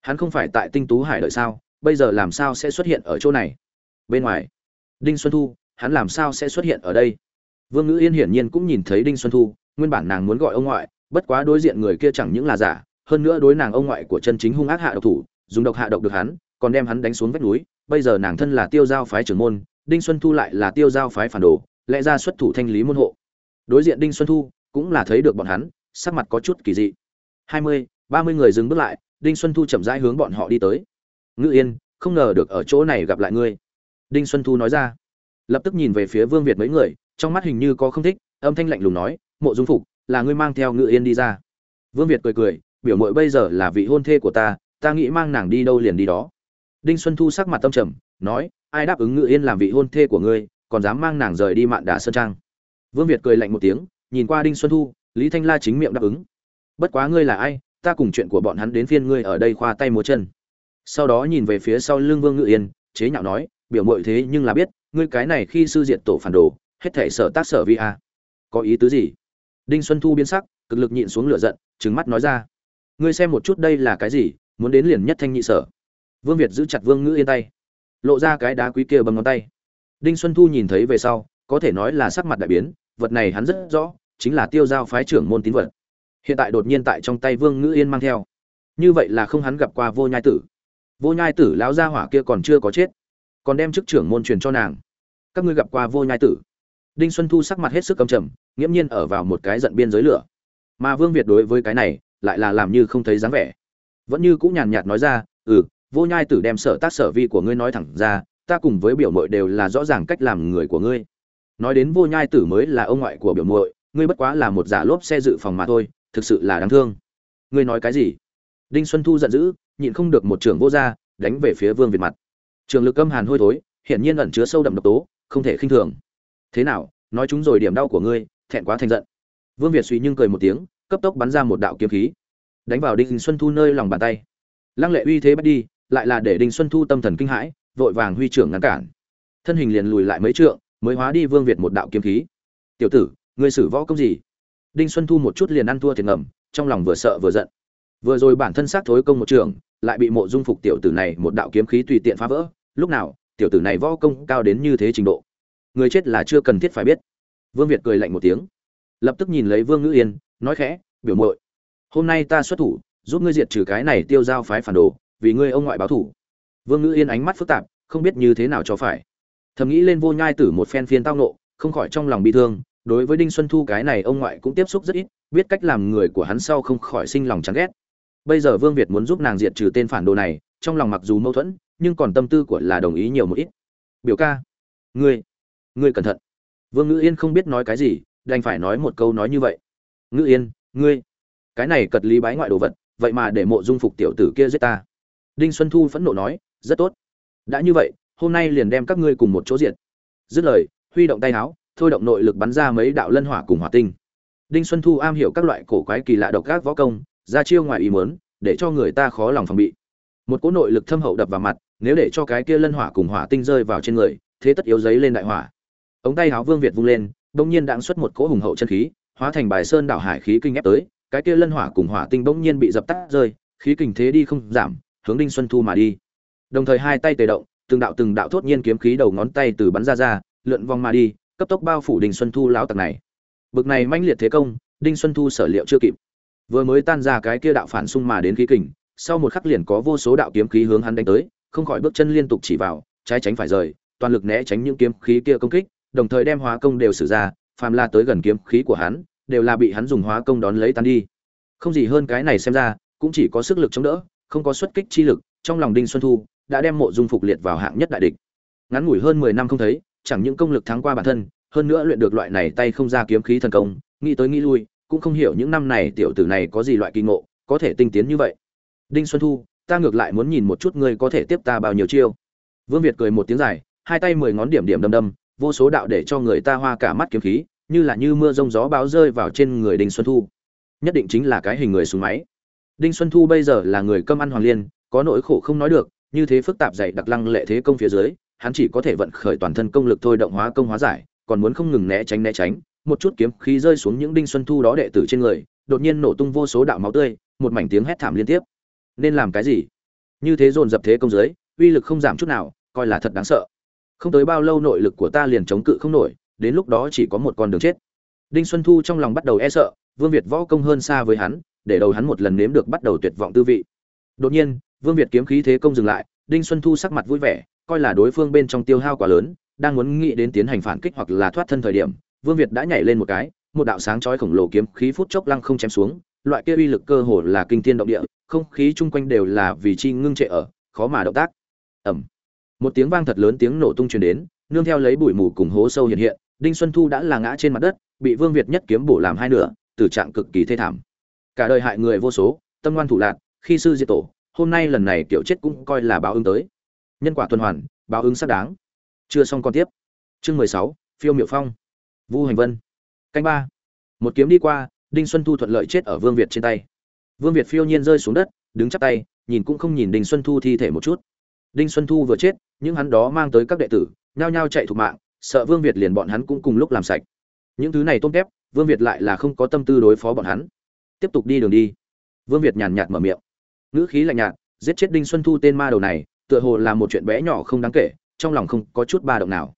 Hắn không phải tại tinh tú hải đợi sao? Bây giờ làm sao sẽ xuất hiện ở chỗ này? Bên ngoài, đinh xuân thu, hắn làm sao sẽ xuất hiện ở đây? Vương ngữ yên hiển nhiên cũng nhìn thấy đinh xuân thu, nguyên bản nàng muốn gọi ông ngoại, bất quá đối diện người kia chẳng những là giả, hơn nữa đối nàng ông ngoại của chân chính hung ác hạ độc thủ, dùng độc hạ độc được hắn, còn đem hắn đánh xuống vách núi. Bây giờ nàng thân là tiêu giao phái trưởng môn, đinh xuân thu lại là tiêu giao phái phản đồ, lẽ ra xuất thủ thanh lý môn hộ. Đối diện đinh xuân thu cũng là thấy được bọn hắn, sắc mặt có chút kỳ dị. Hai mươi, ba mươi người dừng bước lại, đinh xuân thu chậm rãi hướng bọn họ đi tới ngự yên, không ngờ được ở chỗ này gặp lại ngươi. Đinh xuân thu nói ra. Lập tức nhìn về phía vương việt mấy người, trong mắt hình như có không thích, âm thanh lạnh lùng nói, mộ dung phục, là ngươi mang theo ngự yên đi ra. Vương việt cười cười, biểu mội bây giờ là vị hôn thê của ta ta nghĩ mang nàng đi đâu liền đi đó. Đinh xuân thu sắc mặt tâm trầm, nói, ai đáp ứng ngự yên làm vị hôn thê của ngươi, còn dám mang nàng rời đi mạn đà sơn trang? Vương việt cười lạnh một tiếng, nhìn qua đinh xuân thu, lý thanh la chính miệng đáp ứng. Bất quá ngươi là ai, ta cùng chuyện của bọn hắn đến phiên ngươi ở đây khoa tay múa chân sau đó nhìn về phía sau lưng vương ngự yên, chế nhạo nói, biểu mội thế nhưng là biết, ngươi cái này khi sư diện tổ phản đồ, hết thể sở tác sở vi a. Có ý tứ gì? Đinh xuân thu biến sắc, cực lực nhịn xuống lửa giận, trừng mắt nói ra, ngươi xem một chút đây là cái gì, muốn đến liền nhất thanh nhị sở. Vương việt giữ chặt vương ngữ yên tay, lộ ra cái đá quý kia bằng ngón tay. Đinh xuân thu nhìn thấy về sau, có thể nói là sắc mặt đại biến, vật này hắn rất rõ, chính là tiêu giao phái trưởng môn tín vật. Hiện tại đột nhiên tại trong tay vương ngữ yên mang theo. Như vậy là không hắn gặp qua vô nhai tử vô nhai tử lão gia hỏa kia còn chưa có chết còn đem chức trưởng môn truyền cho nàng. Các ngươi gặp qua vô nhai tử? Đinh xuân thu sắc mặt hết sức cầm trầm nghiễm nhiên ở vào một cái giận biên giới lửa. Mà vương việt đối với cái này lại là làm như không thấy dáng vẻ. Vẫn như cũng nhàn nhạt nói ra ừ vô nhai tử đem sở tác sở vi của ngươi nói thẳng ra ta cùng với biểu mội đều là rõ ràng cách làm người của ngươi. Nói đến vô nhai tử mới là ông ngoại của biểu Mội, ngươi bất quá là một giả lốp xe dự phòng mà thôi thực sự là đáng thương. Ngươi nói cái gì? Đinh xuân thu giận dữ nhịn không được một trưởng vô ra, đánh về phía vương việt mặt. Trường lực âm hàn hôi thối hiển nhiên ẩn chứa sâu đậm độc tố không thể khinh thường. Thế nào nói chúng rồi điểm đau của ngươi thẹn quá thành giận. Vương việt suy nhưng cười một tiếng cấp tốc bắn ra một đạo kiếm khí. Đánh vào đinh xuân thu nơi lòng bàn tay. Lăng lệ uy thế bắt đi lại là để đinh xuân thu tâm thần kinh hãi vội vàng huy trưởng ngăn cản. Thân hình liền lùi lại mấy trượng mới hóa đi vương việt một đạo kiếm khí. Tiểu tử ngươi sử võ công gì? Đinh xuân thu một chút liền ăn thua thiệt ngầm trong lòng vừa sợ vừa giận vừa rồi bản thân sát thối công một trường, lại bị mộ dung phục tiểu tử này một đạo kiếm khí tùy tiện phá vỡ. Lúc nào, tiểu tử này võ công cao đến như thế trình độ? Người chết là chưa cần thiết phải biết. Vương việt cười lạnh một tiếng. Lập tức nhìn lấy vương ngữ yên, nói khẽ, biểu mội hôm nay ta xuất thủ, giúp ngươi diệt trừ cái này tiêu giao phái phản đồ, vì ngươi ông ngoại báo thủ. Vương ngữ yên ánh mắt phức tạp, không biết như thế nào cho phải. Thầm nghĩ lên vô nhai tử một phen phiên tao nộ, không khỏi trong lòng bị thương, đối với đinh xuân thu cái này ông ngoại cũng tiếp xúc rất ít, biết cách làm người của hắn sau không khỏi sinh lòng chán ghét bây giờ vương việt muốn giúp nàng diệt trừ tên phản đồ này, trong lòng mặc dù mâu thuẫn, nhưng còn tâm tư của là đồng ý nhiều một ít. Biểu ca, ngươi ngươi cẩn thận. Vương ngữ yên không biết nói cái gì, đành phải nói một câu nói như vậy. Ngữ yên, ngươi, cái này cật lý bái ngoại đồ vật, vậy mà để mộ dung phục tiểu tử kia giết ta. Đinh xuân thu phẫn nộ nói, rất tốt. Đã như vậy, hôm nay liền đem các ngươi cùng một chỗ diện dứt lời, huy động tay áo thôi động nội lực bắn ra mấy đạo lân hỏa cùng hỏa tinh. Đinh xuân thu am hiểu các loại cổ quái kỳ lạ độc các võ công ra chiêu ngoài ý muốn, để cho người ta khó lòng phòng bị. Một cỗ nội lực thâm hậu đập vào mặt, nếu để cho cái kia lân hỏa cùng hỏa tinh rơi vào trên người, thế tất yếu giấy lên đại hỏa. Ống tay áo vương việt vung lên, bỗng nhiên đạn xuất một cỗ hùng hậu chân khí, hóa thành bài sơn đảo hải khí kinh ép tới, cái kia lân hỏa cùng hỏa tinh bỗng nhiên bị dập tắt rơi, khí kình thế đi không giảm, hướng đinh xuân thu mà đi. Đồng thời hai tay tề động, từng đạo từng đạo thốt nhiên kiếm khí đầu ngón tay từ bắn ra ra, lượn vòng mà đi, cấp tốc bao phủ đinh xuân thu lão tặc này. Bực này manh liệt thế công, đinh xuân thu sở liệu chưa kịp vừa mới tan ra cái kia đạo phản xung mà đến khí kình, sau một khắc liền có vô số đạo kiếm khí hướng hắn đánh tới, không khỏi bước chân liên tục chỉ vào, trái tránh phải rời, toàn lực né tránh những kiếm khí kia công kích, đồng thời đem hóa công đều sử ra, phàm la tới gần kiếm khí của hắn, đều là bị hắn dùng hóa công đón lấy tan đi. Không gì hơn cái này xem ra, cũng chỉ có sức lực chống đỡ, không có xuất kích chi lực, trong lòng đinh xuân thu đã đem mộ dung phục liệt vào hạng nhất đại địch. Ngắn ngủi hơn mười năm không thấy, chẳng những công lực thắng qua bản thân, hơn nữa luyện được loại này tay không ra kiếm khí thần công, nghĩ tới nghĩ lui cũng không hiểu những năm này tiểu tử này có gì loại kỳ ngộ, có thể tinh tiến như vậy. Đinh xuân thu, ta ngược lại muốn nhìn một chút ngươi có thể tiếp ta bao nhiêu chiêu. Vương việt cười một tiếng dài, hai tay mười ngón điểm điểm đâm đâm, vô số đạo để cho người ta hoa cả mắt kiếm khí, như là như mưa rông gió báo rơi vào trên người đinh xuân thu. Nhất định chính là cái hình người súng máy. Đinh xuân thu bây giờ là người cơm ăn hoàng liên, có nỗi khổ không nói được, như thế phức tạp dày đặc lăng lệ thế công phía dưới, hắn chỉ có thể vận khởi toàn thân công lực thôi động hóa công hóa giải, còn muốn không ngừng né tránh né tránh một chút kiếm khí rơi xuống những đinh xuân thu đó đệ tử trên người, đột nhiên nổ tung vô số đạo máu tươi, một mảnh tiếng hét thảm liên tiếp. Nên làm cái gì? Như thế dồn dập thế công dưới, uy lực không giảm chút nào, coi là thật đáng sợ. Không tới bao lâu nội lực của ta liền chống cự không nổi, đến lúc đó chỉ có một con đường chết. Đinh xuân thu trong lòng bắt đầu e sợ, vương việt võ công hơn xa với hắn, để đầu hắn một lần nếm được bắt đầu tuyệt vọng tư vị. Đột nhiên, vương việt kiếm khí thế công dừng lại, đinh xuân thu sắc mặt vui vẻ, coi là đối phương bên trong tiêu hao quá lớn, đang muốn nghĩ đến tiến hành phản kích hoặc là thoát thân thời điểm vương việt đã nhảy lên một cái một đạo sáng chói khổng lồ kiếm khí phút chốc lăng không chém xuống loại kia uy lực cơ hồ là kinh thiên động địa không khí chung quanh đều là vì chi ngưng trệ ở khó mà động tác. Ẩm một tiếng vang thật lớn tiếng nổ tung truyền đến nương theo lấy bụi mù cùng hố sâu hiện hiện đinh xuân thu đã là ngã trên mặt đất bị vương việt nhất kiếm bổ làm hai nửa tử trạng cực kỳ thê thảm. Cả đời hại người vô số tâm ngoan thủ lạn, khi sư diệt tổ hôm nay lần này kiểu chết cũng coi là báo ứng tới. Nhân quả tuần hoàn báo ứng xác đáng. Chưa xong còn tiếp. Chương mười sáu phiêu Miểu phong vu hành vân. Canh ba. Một kiếm đi qua, đinh xuân thu thuận lợi chết ở vương việt trên tay. Vương việt phiêu nhiên rơi xuống đất, đứng chắp tay, nhìn cũng không nhìn đinh xuân thu thi thể một chút. Đinh xuân thu vừa chết, những hắn đó mang tới các đệ tử, nhao nhao chạy thục mạng, sợ vương việt liền bọn hắn cũng cùng lúc làm sạch. Những thứ này tôm tép, vương việt lại là không có tâm tư đối phó bọn hắn. Tiếp tục đi đường đi. Vương việt nhàn nhạt mở miệng. Ngữ khí lạnh nhạt, giết chết đinh xuân thu tên ma đầu này, tựa hồ là một chuyện bé nhỏ không đáng kể, trong lòng không có chút ba động nào.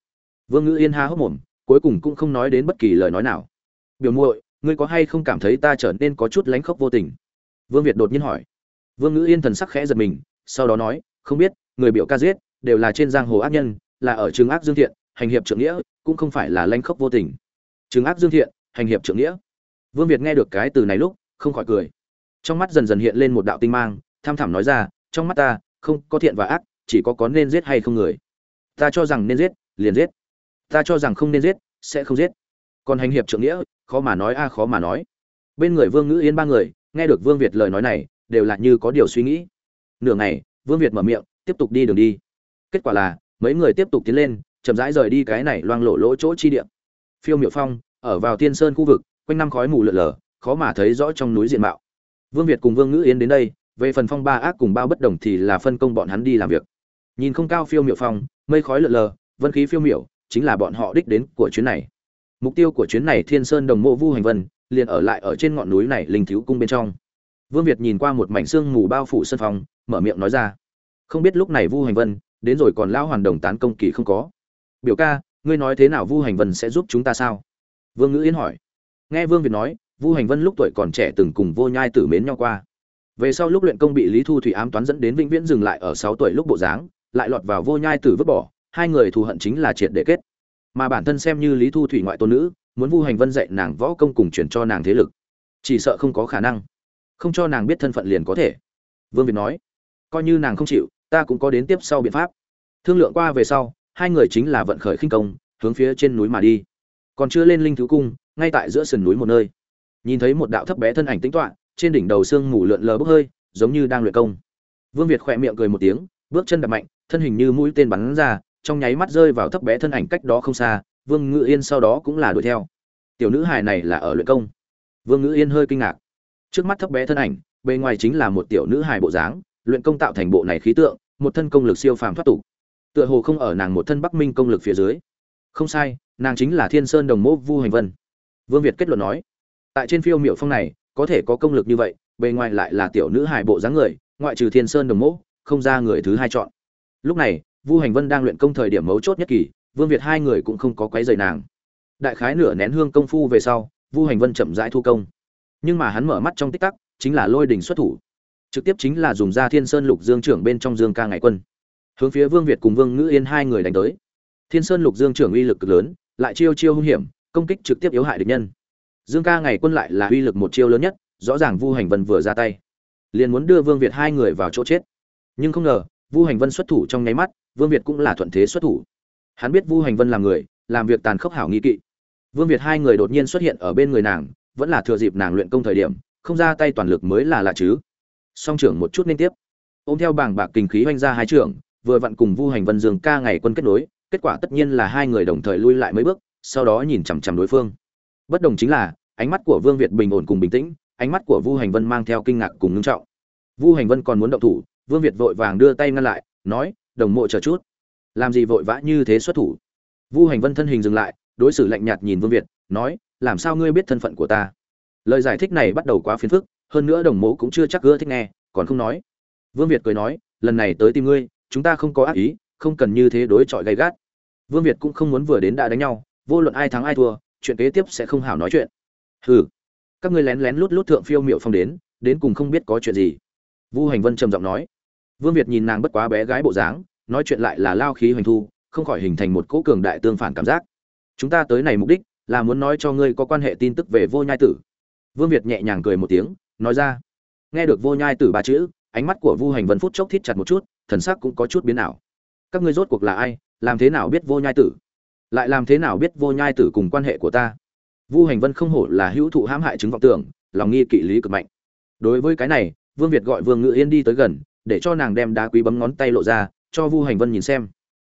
Vương ngữ yên ha hốc mồm cuối cùng cũng không nói đến bất kỳ lời nói nào. Biểu muội, ngươi có hay không cảm thấy ta trở nên có chút lánh khóc vô tình? Vương việt đột nhiên hỏi. Vương ngữ yên thần sắc khẽ giật mình, sau đó nói, không biết, người biểu ca giết đều là trên giang hồ ác nhân, là ở trường ác dương thiện, hành hiệp trượng nghĩa, cũng không phải là lanh khóc vô tình. Trường ác dương thiện, hành hiệp trượng nghĩa? Vương việt nghe được cái từ này lúc, không khỏi cười. Trong mắt dần dần hiện lên một đạo tinh mang, tham thẳm nói ra, trong mắt ta, không có thiện và ác, chỉ có có nên giết hay không người. Ta cho rằng nên giết, liền giết ta cho rằng không nên giết, sẽ không giết. Còn hành hiệp trượng nghĩa, khó mà nói a, khó mà nói. Bên người vương ngữ yên ba người, nghe được vương việt lời nói này, đều là như có điều suy nghĩ. Nửa ngày, vương việt mở miệng, tiếp tục đi đường đi. Kết quả là, mấy người tiếp tục tiến lên, chậm rãi rời đi cái này loang lộ lỗ chỗ chi địa. Phiêu miệu phong, ở vào tiên sơn khu vực, quanh năm khói mù lượn lờ khó mà thấy rõ trong núi diện mạo. Vương việt cùng vương ngữ yên đến đây, về phần phong ba ác cùng bao bất đồng thì là phân công bọn hắn đi làm việc. Nhìn không cao phiêu miệu phong, mây khói lượn lờ vân khí phiêu miệu chính là bọn họ đích đến của chuyến này. Mục tiêu của chuyến này thiên sơn đồng mộ vu hành vân, liền ở lại ở trên ngọn núi này linh thiếu cung bên trong. Vương việt nhìn qua một mảnh xương mù bao phủ sân phòng, mở miệng nói ra. Không biết lúc này vu hành vân, đến rồi còn lão hoàn đồng tán công kỳ không có. Biểu ca, ngươi nói thế nào vu hành vân sẽ giúp chúng ta sao? Vương ngữ yên hỏi. Nghe vương việt nói, vu hành vân lúc tuổi còn trẻ từng cùng vô nhai tử mến nhau qua. Về sau lúc luyện công bị lý thu thủy ám toán dẫn đến vĩnh viễn dừng lại ở sáu tuổi lúc bộ dáng, lại lọt vào vô nhai tử vứt bỏ hai người thù hận chính là triệt để kết. Mà bản thân xem như lý thu thủy ngoại tôn nữ, muốn vu hành vân dạy nàng võ công cùng chuyển cho nàng thế lực, chỉ sợ không có khả năng. Không cho nàng biết thân phận liền có thể. Vương việt nói, coi như nàng không chịu, ta cũng có đến tiếp sau biện pháp. Thương lượng qua về sau, hai người chính là vận khởi khinh công, hướng phía trên núi mà đi. Còn chưa lên linh thứ cung, ngay tại giữa sườn núi một nơi. Nhìn thấy một đạo thấp bé thân ảnh tính toạ trên đỉnh đầu sương mù lượn lờ bốc hơi, giống như đang luyện công. Vương việt khỏe miệng cười một tiếng, bước chân đập mạnh, thân hình như mũi tên bắn ra trong nháy mắt rơi vào thấp bé thân ảnh cách đó không xa, vương ngự yên sau đó cũng là đuổi theo. Tiểu nữ hài này là ở luyện công. Vương ngự yên hơi kinh ngạc. Trước mắt thấp bé thân ảnh, bề ngoài chính là một tiểu nữ hài bộ dáng, luyện công tạo thành bộ này khí tượng, một thân công lực siêu phàm thoát tục. Tựa hồ không ở nàng một thân bắc minh công lực phía dưới. Không sai, nàng chính là thiên sơn đồng mô vu hành vân. Vương việt kết luận nói, tại trên phiêu miệu phong này, có thể có công lực như vậy, bề ngoài lại là tiểu nữ hài bộ dáng người, ngoại trừ thiên sơn đồng mô không ra người thứ hai chọn. Lúc này vu hành vân đang luyện công thời điểm mấu chốt nhất kỳ, vương việt hai người cũng không có quấy rầy nàng. Đại khái nửa nén hương công phu về sau, vu hành vân chậm rãi thu công. Nhưng mà hắn mở mắt trong tích tắc, chính là lôi đình xuất thủ. Trực tiếp chính là dùng ra thiên sơn lục dương trưởng bên trong dương ca ngày quân. Hướng phía vương việt cùng vương ngữ yên hai người đánh tới. Thiên sơn lục dương trưởng uy lực cực lớn, lại chiêu chiêu hung hiểm, công kích trực tiếp yếu hại địch nhân. Dương ca ngày quân lại là uy lực một chiêu lớn nhất, rõ ràng vu hành vân vừa ra tay, liền muốn đưa vương việt hai người vào chỗ chết. Nhưng không ngờ, vu hành vân xuất thủ trong nháy mắt vương việt cũng là thuận thế xuất thủ. Hắn biết vu hành vân là người, làm việc tàn khốc hảo nghi kỵ. Vương việt hai người đột nhiên xuất hiện ở bên người nàng, vẫn là thừa dịp nàng luyện công thời điểm, không ra tay toàn lực mới là lạ chứ. Song trưởng một chút liên tiếp. Ôm theo bảng bạc kinh khí hoành ra hai trưởng, vừa vặn cùng vu hành vân dương ca ngày quân kết nối, kết quả tất nhiên là hai người đồng thời lui lại mấy bước, sau đó nhìn chằm chằm đối phương. Bất đồng chính là, ánh mắt của vương việt bình ổn cùng bình tĩnh, ánh mắt của vu hành vân mang theo kinh ngạc cùng ngưng trọng. Vu hành vân còn muốn động thủ, vương việt vội vàng đưa tay ngăn lại, nói đồng mộ chờ chút. Làm gì vội vã như thế xuất thủ? Vu hành vân thân hình dừng lại, đối xử lạnh nhạt nhìn vương việt, nói, làm sao ngươi biết thân phận của ta? Lời giải thích này bắt đầu quá phiền phức, hơn nữa đồng mộ cũng chưa chắc gỡ thích nghe, còn không nói. Vương việt cười nói, lần này tới tìm ngươi, chúng ta không có ác ý, không cần như thế đối chọi gay gắt. Vương việt cũng không muốn vừa đến đã đánh nhau, vô luận ai thắng ai thua, chuyện kế tiếp sẽ không hảo nói chuyện. Hừ, các ngươi lén lén lút lút thượng phiêu miệu phong đến đến cùng không biết có chuyện gì. Vu hành vân trầm giọng nói vương việt nhìn nàng bất quá bé gái bộ dáng, nói chuyện lại là lao khí hoành thu, không khỏi hình thành một cỗ cường đại tương phản cảm giác. Chúng ta tới này mục đích là muốn nói cho ngươi có quan hệ tin tức về vô nhai tử. Vương việt nhẹ nhàng cười một tiếng, nói ra. Nghe được vô nhai tử ba chữ, ánh mắt của vu hành vân phút chốc thít chặt một chút, thần sắc cũng có chút biến ảo. Các ngươi rốt cuộc là ai, làm thế nào biết vô nhai tử? Lại làm thế nào biết vô nhai tử cùng quan hệ của ta? Vu hành vân không hổ là hữu thụ hãm hại chứng vọng tưởng, lòng nghi kỵ lý cực mạnh. Đối với cái này, vương việt gọi vương ngự yên đi tới gần để cho nàng đem đá quý bấm ngón tay lộ ra, cho vu hành vân nhìn xem.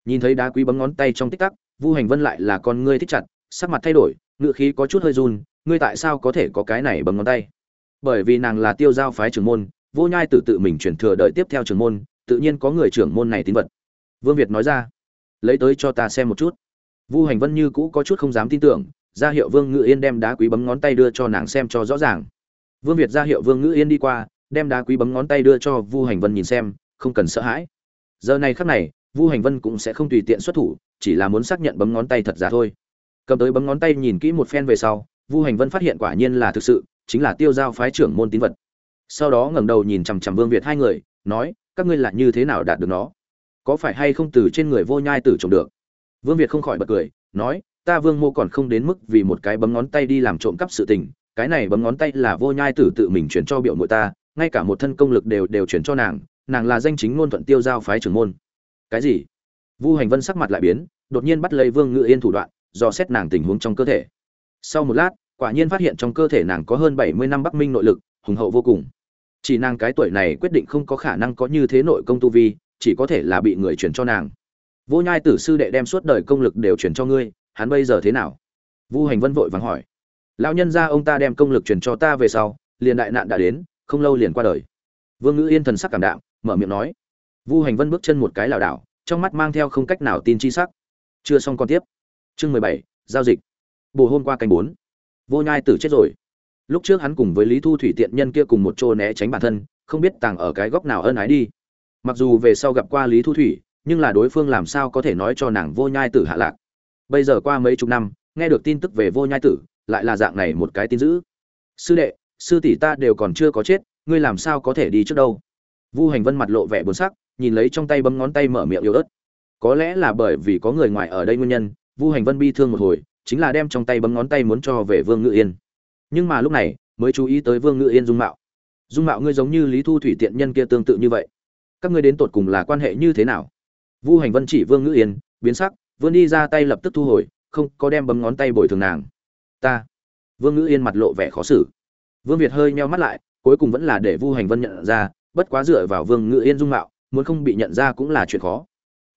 Nhìn thấy đá quý bấm ngón tay trong tích tắc, vu hành vân lại là con ngươi thích chặt, sắc mặt thay đổi, ngựa khí có chút hơi run, ngươi tại sao có thể có cái này bấm ngón tay? Bởi vì nàng là tiêu giao phái trưởng môn, vô nhai tử tự mình chuyển thừa đợi tiếp theo trưởng môn, tự nhiên có người trưởng môn này tín vật. Vương việt nói ra, lấy tới cho ta xem một chút. Vu hành vân như cũ có chút không dám tin tưởng, ra hiệu vương ngự yên đem đá quý bấm ngón tay đưa cho nàng xem cho rõ ràng. Vương việt ra hiệu vương ngự yên đi qua đem đá quý bấm ngón tay đưa cho vu hành vân nhìn xem, không cần sợ hãi. Giờ này khắc này, vu hành vân cũng sẽ không tùy tiện xuất thủ, chỉ là muốn xác nhận bấm ngón tay thật giả thôi. Cầm tới bấm ngón tay nhìn kỹ một phen về sau, vu hành vân phát hiện quả nhiên là thực sự, chính là tiêu giao phái trưởng môn tín vật. Sau đó ngẩng đầu nhìn chằm chằm vương việt hai người, nói, các ngươi là như thế nào đạt được nó? Có phải hay không từ trên người vô nhai tử trộm được? Vương việt không khỏi bật cười, nói, ta vương mô còn không đến mức vì một cái bấm ngón tay đi làm trộm cắp sự tình, cái này bấm ngón tay là vô nhai tử tự mình chuyển cho biểu muội ta ngay cả một thân công lực đều đều chuyển cho nàng nàng là danh chính ngôn thuận tiêu giao phái trưởng môn. Cái gì? Vu hành vân sắc mặt lại biến, đột nhiên bắt lấy vương ngự yên thủ đoạn do xét nàng tình huống trong cơ thể. Sau một lát, quả nhiên phát hiện trong cơ thể nàng có hơn bảy mươi năm bắc minh nội lực, hùng hậu vô cùng. Chỉ nàng cái tuổi này quyết định không có khả năng có như thế nội công tu vi, chỉ có thể là bị người chuyển cho nàng. Vô nhai tử sư đệ đem suốt đời công lực đều chuyển cho ngươi, hắn bây giờ thế nào? Vu hành vân vội vàng hỏi. Lão nhân gia ông ta đem công lực chuyển cho ta về sau, liền đại nạn đã đến không lâu liền qua đời. Vương ngữ yên thần sắc cảm đạm, mở miệng nói, vu hành vân bước chân một cái lảo đảo, trong mắt mang theo không cách nào tin chi sắc. Chưa xong con tiếp. Chương mười bảy, giao dịch. Bồ hôm qua canh bốn. Vô nhai tử chết rồi. Lúc trước hắn cùng với lý thu thủy tiện nhân kia cùng một chỗ né tránh bản thân, không biết tàng ở cái góc nào ân ái đi. Mặc dù về sau gặp qua lý thu thủy, nhưng là đối phương làm sao có thể nói cho nàng vô nhai tử hạ lạc. Bây giờ qua mấy chục năm, nghe được tin tức về vô nhai tử, lại là dạng này một cái tin dữ. Sư đệ sư tỷ ta đều còn chưa có chết, ngươi làm sao có thể đi trước đâu? Vu hành vân mặt lộ vẻ buồn sắc, nhìn lấy trong tay bấm ngón tay mở miệng yếu ớt. Có lẽ là bởi vì có người ngoài ở đây nguyên nhân, vu hành vân bi thương một hồi, chính là đem trong tay bấm ngón tay muốn cho về vương ngự yên. Nhưng mà lúc này, mới chú ý tới vương ngự yên dung mạo. Dung mạo ngươi giống như lý thu thủy tiện nhân kia tương tự như vậy. Các ngươi đến tột cùng là quan hệ như thế nào? Vu hành vân chỉ vương ngự yên, biến sắc, vươn đi ra tay lập tức thu hồi, không có đem bấm ngón tay bồi thường nàng. Ta. Vương ngữ yên mặt lộ vẻ khó xử vương việt hơi meo mắt lại cuối cùng vẫn là để vu hành vân nhận ra bất quá dựa vào vương Ngự yên dung mạo muốn không bị nhận ra cũng là chuyện khó.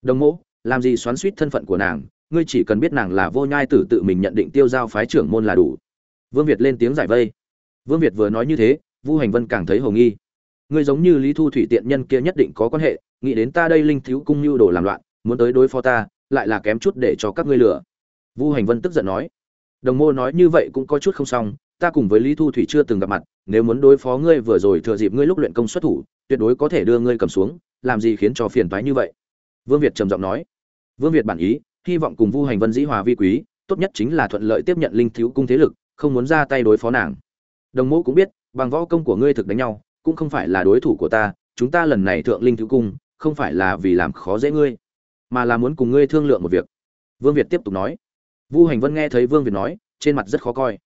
Đồng Mộ, làm gì xoắn xuýt thân phận của nàng ngươi chỉ cần biết nàng là vô nhai tử tự mình nhận định tiêu giao phái trưởng môn là đủ. Vương việt lên tiếng giải vây. Vương việt vừa nói như thế vu hành vân càng thấy hồ nghi. Ngươi giống như lý thu thủy tiện nhân kia nhất định có quan hệ nghĩ đến ta đây linh thiếu cung mưu đồ làm loạn muốn tới đối phó ta lại là kém chút để cho các ngươi lừa. Vu hành vân tức giận nói. Đồng mô nói như vậy cũng có chút không xong ta cùng với lý thu thủy chưa từng gặp mặt, nếu muốn đối phó ngươi vừa rồi thừa dịp ngươi lúc luyện công xuất thủ, tuyệt đối có thể đưa ngươi cầm xuống, làm gì khiến cho phiền toái như vậy? Vương việt trầm giọng nói. Vương việt bản ý, hy vọng cùng vu hành vân dĩ hòa vi quý, tốt nhất chính là thuận lợi tiếp nhận linh thiếu cung thế lực, không muốn ra tay đối phó nàng. Đồng mẫu cũng biết, bằng võ công của ngươi thực đánh nhau, cũng không phải là đối thủ của ta, chúng ta lần này thượng linh thiếu cung, không phải là vì làm khó dễ ngươi, mà là muốn cùng ngươi thương lượng một việc. Vương việt tiếp tục nói. Vu hành vân nghe thấy vương việt nói, trên mặt rất khó coi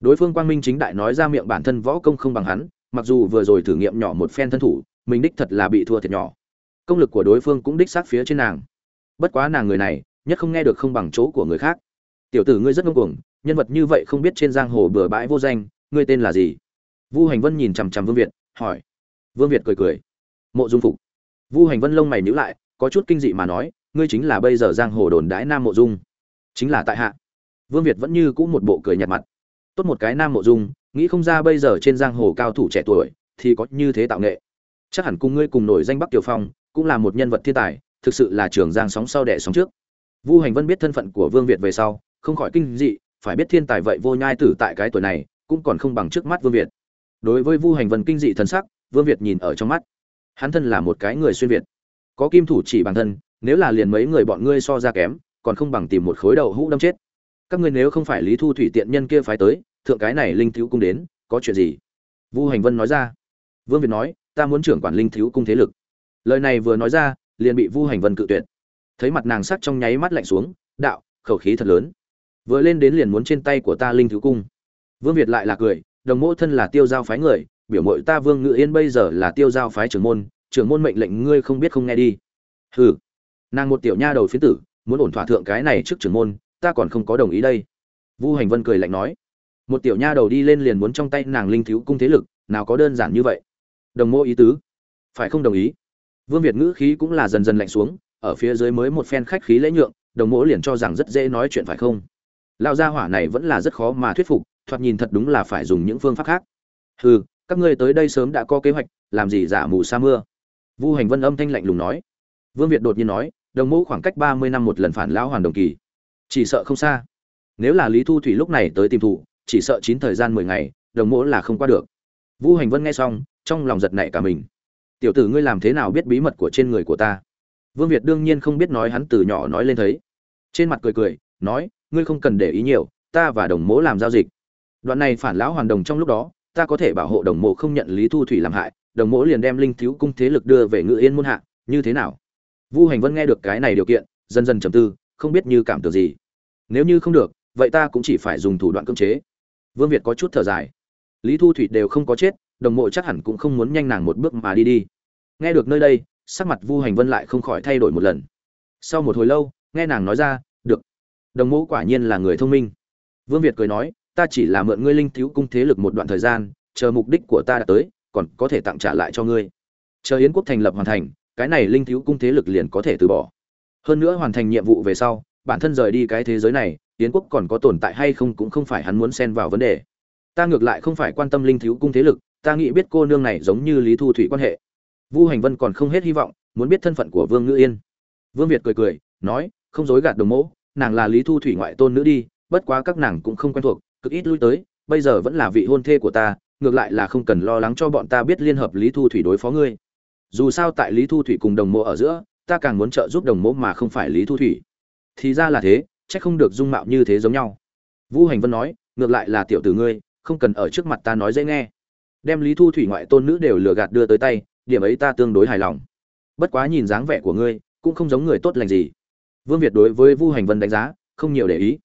đối phương quang minh chính đại nói ra miệng bản thân võ công không bằng hắn, mặc dù vừa rồi thử nghiệm nhỏ một phen thân thủ, mình đích thật là bị thua thiệt nhỏ. Công lực của đối phương cũng đích sát phía trên nàng. Bất quá nàng người này, nhất không nghe được không bằng chỗ của người khác. Tiểu tử ngươi rất ngông cuồng, nhân vật như vậy không biết trên giang hồ bừa bãi vô danh, ngươi tên là gì? Vu hành vân nhìn chằm chằm vương việt, hỏi. Vương việt cười cười. Mộ dung phục. Vu hành vân lông mày nhíu lại, có chút kinh dị mà nói, ngươi chính là bây giờ giang hồ đồn đãi nam mộ dung. Chính là tại hạ. Vương việt vẫn như cũ một bộ cười nhạt mặt tốt một cái nam mộ dung, nghĩ không ra bây giờ trên giang hồ cao thủ trẻ tuổi thì có như thế tạo nghệ. Chắc hẳn cùng ngươi cùng nổi danh bắc Tiểu phong, cũng là một nhân vật thiên tài, thực sự là trường giang sóng sau đẻ sóng trước. Vu hành vân biết thân phận của vương việt về sau, không khỏi kinh dị, phải biết thiên tài vậy vô nhai tử tại cái tuổi này, cũng còn không bằng trước mắt vương việt. Đối với vu hành vân kinh dị thần sắc, vương việt nhìn ở trong mắt. Hắn thân là một cái người xuyên việt. Có kim thủ chỉ bản thân, nếu là liền mấy người bọn ngươi so ra kém, còn không bằng tìm một khối đầu hũ đâm chết các ngươi nếu không phải lý thu thủy tiện nhân kia phái tới, thượng cái này linh thiếu cung đến, có chuyện gì? Vu hành vân nói ra. Vương việt nói, ta muốn trưởng quản linh thiếu cung thế lực. Lời này vừa nói ra, liền bị vu hành vân cự tuyệt. Thấy mặt nàng sắc trong nháy mắt lạnh xuống, đạo, khẩu khí thật lớn. Vừa lên đến liền muốn trên tay của ta linh thiếu cung. Vương việt lại là cười, đồng mỗ thân là tiêu giao phái người, biểu mội ta vương ngự yên bây giờ là tiêu giao phái trưởng môn trưởng môn mệnh lệnh ngươi không biết không nghe đi. Hừ. Nàng một tiểu nha đầu phiến tử, muốn ổn thỏa thượng cái này trước trưởng môn ta còn không có đồng ý đây. Vu hành vân cười lạnh nói. Một tiểu nha đầu đi lên liền muốn trong tay nàng linh thiếu cung thế lực, nào có đơn giản như vậy. Đồng mô ý tứ. Phải không đồng ý? Vương việt ngữ khí cũng là dần dần lạnh xuống, ở phía dưới mới một phen khách khí lễ nhượng, đồng mỗ liền cho rằng rất dễ nói chuyện phải không? Lao gia hỏa này vẫn là rất khó mà thuyết phục, thoạt nhìn thật đúng là phải dùng những phương pháp khác. Hừ, các ngươi tới đây sớm đã có kế hoạch, làm gì giả mù sa mưa? Vu hành vân âm thanh lạnh lùng nói. Vương việt đột nhiên nói, đồng mẫu khoảng cách ba mươi năm một lần phản lão hoàn đồng kỳ chỉ sợ không xa. Nếu là lý thu thủy lúc này tới tìm thủ, chỉ sợ chín thời gian mười ngày, đồng mỗ là không qua được. Vu hành vân nghe xong, trong lòng giật nảy cả mình. Tiểu tử ngươi làm thế nào biết bí mật của trên người của ta? Vương việt đương nhiên không biết nói hắn từ nhỏ nói lên thấy. Trên mặt cười cười, nói, ngươi không cần để ý nhiều, ta và đồng mỗ làm giao dịch. Đoạn này phản lão hoàn đồng trong lúc đó, ta có thể bảo hộ đồng mộ không nhận lý thu thủy làm hại, đồng mỗ liền đem linh thiếu cung thế lực đưa về ngự yên môn hạ, như thế nào? Vu hành vân nghe được cái này điều kiện, dần dần trầm tư, không biết như cảm tưởng gì nếu như không được, vậy ta cũng chỉ phải dùng thủ đoạn cưỡng chế. Vương việt có chút thở dài. Lý thu thủy đều không có chết, đồng mộ chắc hẳn cũng không muốn nhanh nàng một bước mà đi đi. Nghe được nơi đây, sắc mặt vu hành vân lại không khỏi thay đổi một lần. Sau một hồi lâu, nghe nàng nói ra, được. Đồng mộ quả nhiên là người thông minh. Vương việt cười nói, ta chỉ là mượn ngươi linh thiếu cung thế lực một đoạn thời gian, chờ mục đích của ta đã tới, còn có thể tặng trả lại cho ngươi. Chờ yến quốc thành lập hoàn thành, cái này linh thiếu cung thế lực liền có thể từ bỏ. Hơn nữa hoàn thành nhiệm vụ về sau bản thân rời đi cái thế giới này, yến quốc còn có tồn tại hay không cũng không phải hắn muốn xen vào vấn đề. Ta ngược lại không phải quan tâm linh thiếu cung thế lực, ta nghĩ biết cô nương này giống như lý thu thủy quan hệ. Vu hành vân còn không hết hy vọng, muốn biết thân phận của vương ngữ yên. Vương việt cười cười, nói, không dối gạt đồng mẫu nàng là lý thu thủy ngoại tôn nữ đi, bất quá các nàng cũng không quen thuộc, cực ít lui tới, bây giờ vẫn là vị hôn thê của ta, ngược lại là không cần lo lắng cho bọn ta biết liên hợp lý thu thủy đối phó ngươi. Dù sao tại lý thu thủy cùng đồng mộ ở giữa, ta càng muốn trợ giúp đồng mộ mà không phải lý thu thủy thì ra là thế, chắc không được dung mạo như thế giống nhau. Vũ hành vân nói, ngược lại là tiểu tử ngươi, không cần ở trước mặt ta nói dễ nghe. Đem lý thu thủy ngoại tôn nữ đều lừa gạt đưa tới tay, điểm ấy ta tương đối hài lòng. Bất quá nhìn dáng vẻ của ngươi, cũng không giống người tốt lành gì. Vương việt đối với vu hành vân đánh giá, không nhiều để ý.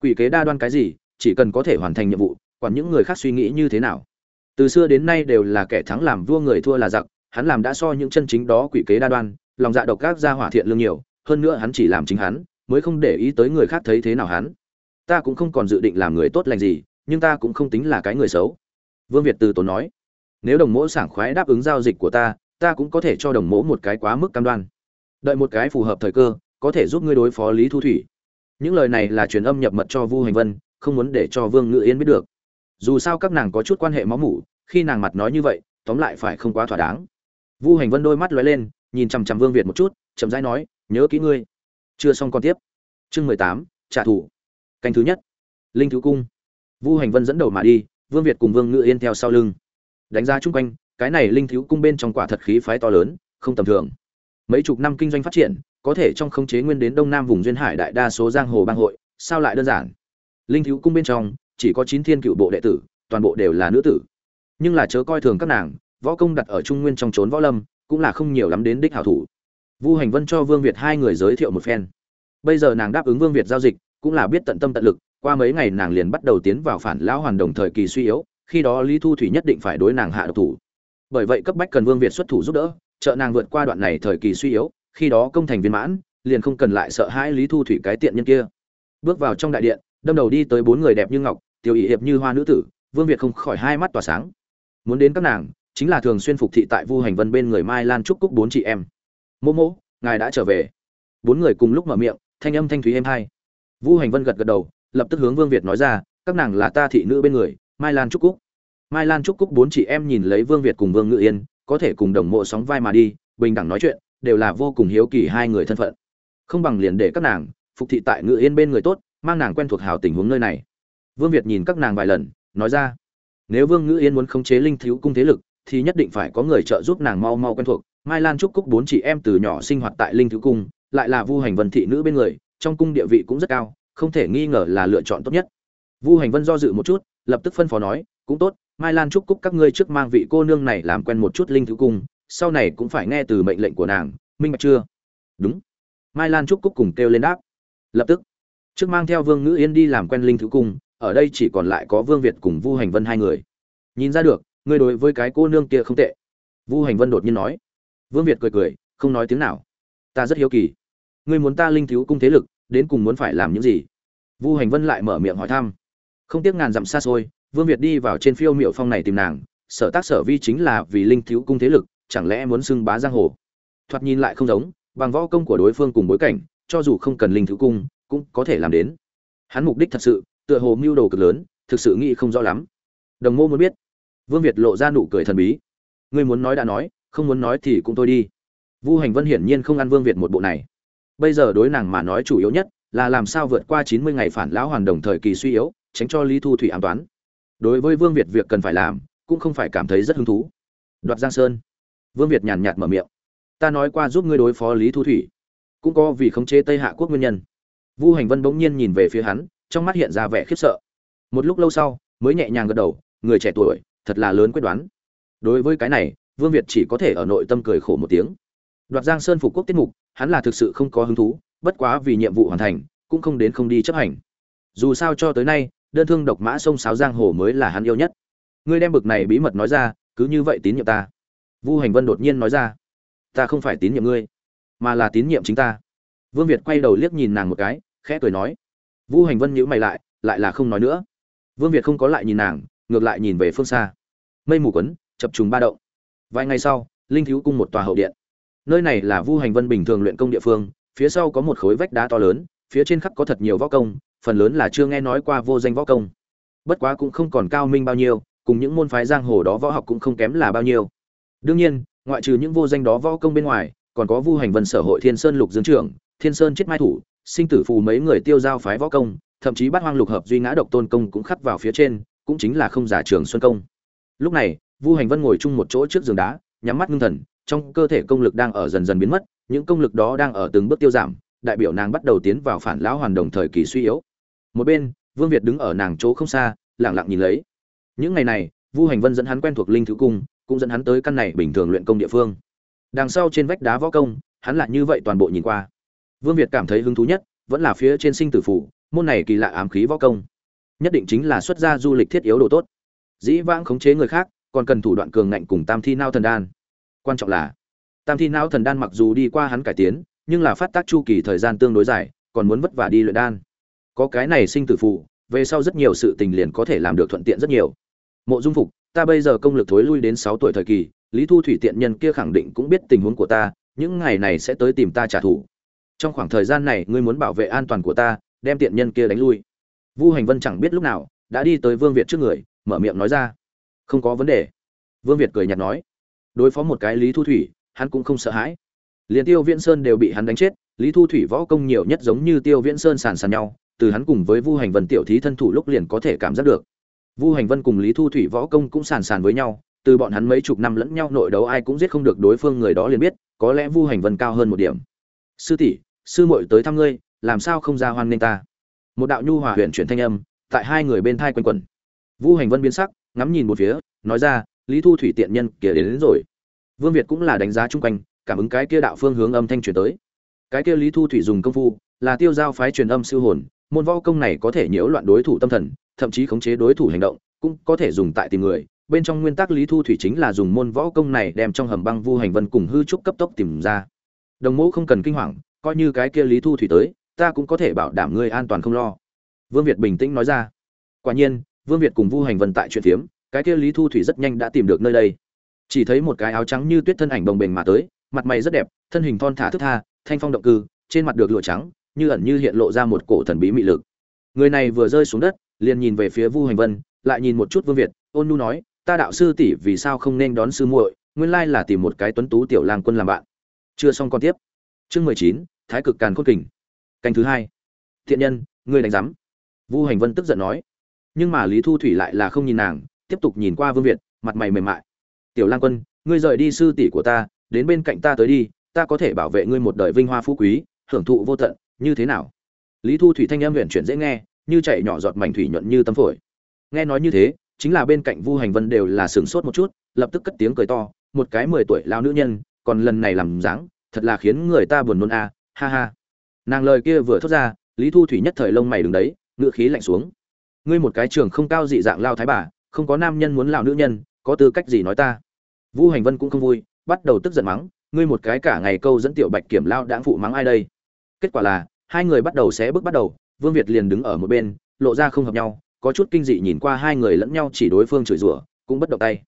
Quỷ kế đa đoan cái gì, chỉ cần có thể hoàn thành nhiệm vụ còn những người khác suy nghĩ như thế nào. Từ xưa đến nay đều là kẻ thắng làm vua người thua là giặc, hắn làm đã so những chân chính đó quỷ kế đa đoan, lòng dạ độc ác gia hỏa thiện lương nhiều, hơn nữa hắn chỉ làm chính hắn mới không để ý tới người khác thấy thế nào hắn. Ta cũng không còn dự định làm người tốt lành gì, nhưng ta cũng không tính là cái người xấu. Vương việt từ tốn nói. Nếu đồng mỗ sảng khoái đáp ứng giao dịch của ta ta cũng có thể cho đồng mỗ một cái quá mức cam đoan. Đợi một cái phù hợp thời cơ, có thể giúp ngươi đối phó lý thu thủy. Những lời này là truyền âm nhập mật cho vu hành vân, không muốn để cho vương ngự yên biết được. Dù sao các nàng có chút quan hệ máu mủ, khi nàng mặt nói như vậy, tóm lại phải không quá thỏa đáng. Vu hành vân đôi mắt lóe lên, nhìn chằm chằm vương việt một chút, chậm rãi nói, nhớ kỹ ngươi chưa xong còn tiếp. Chương mười tám, trả thù. Canh thứ nhất. Linh thứ cung. Vu hành vân dẫn đầu mà đi, vương việt cùng vương ngự yên theo sau lưng. Đánh giá chung quanh, cái này linh thiếu cung bên trong quả thật khí phái to lớn, không tầm thường. Mấy chục năm kinh doanh phát triển, có thể trong khống chế nguyên đến đông nam vùng duyên hải đại đa số giang hồ bang hội, sao lại đơn giản? Linh thiếu cung bên trong, chỉ có chín thiên cựu bộ đệ tử, toàn bộ đều là nữ tử. Nhưng là chớ coi thường các nàng, võ công đặt ở trung nguyên trong trốn võ lâm, cũng là không nhiều lắm đến đích hảo thủ vu hành vân cho vương việt hai người giới thiệu một phen. Bây giờ nàng đáp ứng vương việt giao dịch, cũng là biết tận tâm tận lực, qua mấy ngày nàng liền bắt đầu tiến vào phản lão hoàn đồng thời kỳ suy yếu, khi đó lý thu thủy nhất định phải đối nàng hạ độc thủ. Bởi vậy cấp bách cần vương việt xuất thủ giúp đỡ, trợ nàng vượt qua đoạn này thời kỳ suy yếu, khi đó công thành viên mãn, liền không cần lại sợ hãi lý thu thủy cái tiện nhân kia. Bước vào trong đại điện, đâm đầu đi tới bốn người đẹp như ngọc, tiểu ỵ hiệp như hoa nữ tử, vương việt không khỏi hai mắt tỏa sáng. Muốn đến các nàng, chính là thường xuyên phục thị tại vu hành vân bên người mai lan trúc cúc bốn chị em mô mô ngài đã trở về. Bốn người cùng lúc mở miệng, thanh âm thanh thúy êm hai. Vu hành vân gật gật đầu, lập tức hướng vương việt nói ra, các nàng là ta thị nữ bên người, mai lan trúc cúc. Mai lan trúc cúc bốn chị em nhìn lấy vương việt cùng vương ngự yên, có thể cùng đồng mộ sóng vai mà đi, bình đẳng nói chuyện, đều là vô cùng hiếu kỳ hai người thân phận. Không bằng liền để các nàng phục thị tại ngự yên bên người tốt, mang nàng quen thuộc hào tình huống nơi này. Vương việt nhìn các nàng vài lần, nói ra, nếu vương ngữ yên muốn khống chế linh thiếu cung thế lực, thì nhất định phải có người trợ giúp nàng mau mau quen thuộc mai lan trúc cúc bốn chị em từ nhỏ sinh hoạt tại linh Thứ cung, lại là vu hành vân thị nữ bên người, trong cung địa vị cũng rất cao, không thể nghi ngờ là lựa chọn tốt nhất. Vu hành vân do dự một chút, lập tức phân phó nói, cũng tốt, mai lan trúc cúc các ngươi trước mang vị cô nương này làm quen một chút linh Thứ cung, sau này cũng phải nghe từ mệnh lệnh của nàng, minh bạch chưa? Đúng. Mai lan trúc cúc cùng kêu lên đáp. Lập tức, trước mang theo vương ngữ yên đi làm quen linh thứ cung, ở đây chỉ còn lại có vương việt cùng vu hành vân hai người. Nhìn ra được, ngươi đối với cái cô nương kia không tệ. Vu hành vân đột nhiên nói vương việt cười cười, không nói tiếng nào. Ta rất hiếu kỳ. Ngươi muốn ta linh thiếu cung thế lực, đến cùng muốn phải làm những gì? Vu hành vân lại mở miệng hỏi thăm. Không tiếc ngàn dặm xa xôi, vương việt đi vào trên phiêu miệu phong này tìm nàng, sở tác sở vi chính là vì linh thiếu cung thế lực, chẳng lẽ muốn xưng bá giang hồ? Thoạt nhìn lại không giống, bằng võ công của đối phương cùng bối cảnh, cho dù không cần linh thiếu cung, cũng có thể làm đến. Hắn mục đích thật sự, tựa hồ mưu đồ cực lớn, thực sự nghĩ không rõ lắm. Đồng mô muốn biết. Vương việt lộ ra nụ cười thần bí. Ngươi muốn nói đã nói không muốn nói thì cũng thôi đi. Vu hành vân hiển nhiên không ăn vương việt một bộ này. Bây giờ đối nàng mà nói chủ yếu nhất là làm sao vượt qua chín mươi ngày phản lão hoàn đồng thời kỳ suy yếu, tránh cho lý thu thủy ám toán. Đối với vương việt việc cần phải làm, cũng không phải cảm thấy rất hứng thú. Đoạt giang sơn. Vương việt nhàn nhạt mở miệng. Ta nói qua giúp ngươi đối phó lý thu thủy. Cũng có vì khống chế tây hạ quốc nguyên nhân. Vu hành vân bỗng nhiên nhìn về phía hắn, trong mắt hiện ra vẻ khiếp sợ. Một lúc lâu sau, mới nhẹ nhàng gật đầu, người trẻ tuổi, thật là lớn quyết đoán. Đối với cái này vương việt chỉ có thể ở nội tâm cười khổ một tiếng. Đoạt giang sơn phục quốc tiết mục, hắn là thực sự không có hứng thú, bất quá vì nhiệm vụ hoàn thành, cũng không đến không đi chấp hành. Dù sao cho tới nay, đơn thương độc mã sông sáo giang hồ mới là hắn yêu nhất. Ngươi đem bực này bí mật nói ra, cứ như vậy tín nhiệm ta. Vu hành vân đột nhiên nói ra, ta không phải tín nhiệm ngươi, mà là tín nhiệm chính ta. Vương việt quay đầu liếc nhìn nàng một cái, khẽ cười nói. Vu hành vân nhíu mày lại lại là không nói nữa. Vương việt không có lại nhìn nàng, ngược lại nhìn về phương xa. Mây mù quấn, chập trùng ba động vài ngày sau, linh thiếu cung một tòa hậu điện. Nơi này là vu hành vân bình thường luyện công địa phương, phía sau có một khối vách đá to lớn, phía trên khắc có thật nhiều võ công, phần lớn là chưa nghe nói qua vô danh võ công. Bất quá cũng không còn cao minh bao nhiêu, cùng những môn phái giang hồ đó võ học cũng không kém là bao nhiêu. Đương nhiên, ngoại trừ những vô danh đó võ công bên ngoài, còn có vu hành vân sở hội thiên sơn lục dương trưởng, thiên sơn chết mai thủ, sinh tử phù mấy người tiêu giao phái võ công, thậm chí bát hoang lục hợp duy ngã độc tôn công cũng khắc vào phía trên, cũng chính là không giả trường xuân công. Lúc này vu hành vân ngồi chung một chỗ trước giường đá, nhắm mắt ngưng thần, trong cơ thể công lực đang ở dần dần biến mất, những công lực đó đang ở từng bước tiêu giảm, đại biểu nàng bắt đầu tiến vào phản lão hoàn đồng thời kỳ suy yếu. Một bên, vương việt đứng ở nàng chỗ không xa, lặng lặng nhìn lấy. Những ngày này, vu hành vân dẫn hắn quen thuộc linh thứ cung, cũng dẫn hắn tới căn này bình thường luyện công địa phương. Đằng sau trên vách đá võ công, hắn lại như vậy toàn bộ nhìn qua. Vương việt cảm thấy hứng thú nhất, vẫn là phía trên sinh tử phủ, môn này kỳ lạ ám khí võ công. Nhất định chính là xuất gia du lịch thiết yếu đồ tốt. Dĩ vãng khống chế người khác còn cần thủ đoạn cường ngạnh cùng tam thi nao thần đan. Quan trọng là, tam thi não thần đan mặc dù đi qua hắn cải tiến, nhưng là phát tác chu kỳ thời gian tương đối dài, còn muốn vất vả đi luyện đan. Có cái này sinh tử phụ về sau rất nhiều sự tình liền có thể làm được thuận tiện rất nhiều. Mộ dung phục, ta bây giờ công lực thối lui đến sáu tuổi thời kỳ, lý thu thủy tiện nhân kia khẳng định cũng biết tình huống của ta, những ngày này sẽ tới tìm ta trả thù. Trong khoảng thời gian này, ngươi muốn bảo vệ an toàn của ta, đem tiện nhân kia đánh lui. Vu hành vân chẳng biết lúc nào, đã đi tới vương việt trước người, mở miệng nói ra không có vấn đề. Vương việt cười nhạt nói, đối phó một cái lý thu thủy, hắn cũng không sợ hãi. Liền tiêu viễn sơn đều bị hắn đánh chết, lý thu thủy võ công nhiều nhất giống như tiêu viễn sơn sàn sàn nhau, từ hắn cùng với vu hành vân tiểu thí thân thủ lúc liền có thể cảm giác được. Vu hành vân cùng lý thu thủy võ công cũng sàn sàn với nhau, từ bọn hắn mấy chục năm lẫn nhau nội đấu ai cũng giết không được đối phương người đó liền biết, có lẽ vu hành vân cao hơn một điểm. Sư tỷ, sư muội tới thăm ngươi, làm sao không ra hoan nghênh ta? Một đạo nhu hòa huyện chuyển thanh âm, tại hai người bên thai quanh quẩn. Vu hành vân biến sắc ngắm nhìn một phía nói ra lý thu thủy tiện nhân kia đến, đến rồi. Vương việt cũng là đánh giá chung quanh cảm ứng cái kia đạo phương hướng âm thanh truyền tới. Cái kia lý thu thủy dùng công phu là tiêu giao phái truyền âm siêu hồn môn võ công này có thể nhiễu loạn đối thủ tâm thần thậm chí khống chế đối thủ hành động cũng có thể dùng tại tìm người. Bên trong nguyên tắc lý thu thủy chính là dùng môn võ công này đem trong hầm băng vu hành vân cùng hư trúc cấp tốc tìm ra. Đồng mẫu không cần kinh hoàng coi như cái kia lý thu thủy tới ta cũng có thể bảo đảm ngươi an toàn không lo. Vương việt bình tĩnh nói ra. Quả nhiên vương việt cùng vu hành vân tại chuyện phiếm, cái kia lý thu thủy rất nhanh đã tìm được nơi đây. Chỉ thấy một cái áo trắng như tuyết thân ảnh đồng bình mà tới, mặt mày rất đẹp, thân hình thon thả thức tha, thanh phong động cư, trên mặt được lụa trắng, như ẩn như hiện lộ ra một cổ thần bí mị lực. Người này vừa rơi xuống đất, liền nhìn về phía vu hành vân, lại nhìn một chút vương việt, ôn nu nói, ta đạo sư tỷ vì sao không nên đón sư muội, nguyên lai là tìm một cái tuấn tú tiểu lang quân làm bạn. Chưa xong con tiếp. Chương mười chín, thái cực càn khôn kình. Canh thứ hai. Thiện nhân, ngươi đánh giám. Vu hành vân tức giận nói nhưng mà lý thu thủy lại là không nhìn nàng, tiếp tục nhìn qua vương việt, mặt mày mềm mại. Tiểu lang quân, ngươi rời đi sư tỷ của ta, đến bên cạnh ta tới đi, ta có thể bảo vệ ngươi một đời vinh hoa phú quý, hưởng thụ vô tận, như thế nào? Lý thu thủy thanh em huyện chuyển dễ nghe, như chạy nhỏ giọt mảnh thủy nhuận như tấm phổi. Nghe nói như thế, chính là bên cạnh vu hành vân đều là sửng sốt một chút, lập tức cất tiếng cười to, một cái mười tuổi lao nữ nhân, còn lần này làm dáng, thật là khiến người ta buồn nôn a, ha ha. Nàng lời kia vừa thốt ra, lý thu thủy nhất thời lông mày đứng đấy ngựa khí lạnh xuống ngươi một cái trường không cao dị dạng lao thái bà, không có nam nhân muốn lão nữ nhân, có tư cách gì nói ta? Vu hành vân cũng không vui, bắt đầu tức giận mắng, ngươi một cái cả ngày câu dẫn tiểu bạch kiểm lao đãng phụ mắng ai đây? Kết quả là, hai người bắt đầu xé bước bắt đầu, vương việt liền đứng ở một bên, lộ ra không hợp nhau, có chút kinh dị nhìn qua hai người lẫn nhau chỉ đối phương chửi rủa, cũng bất động tay.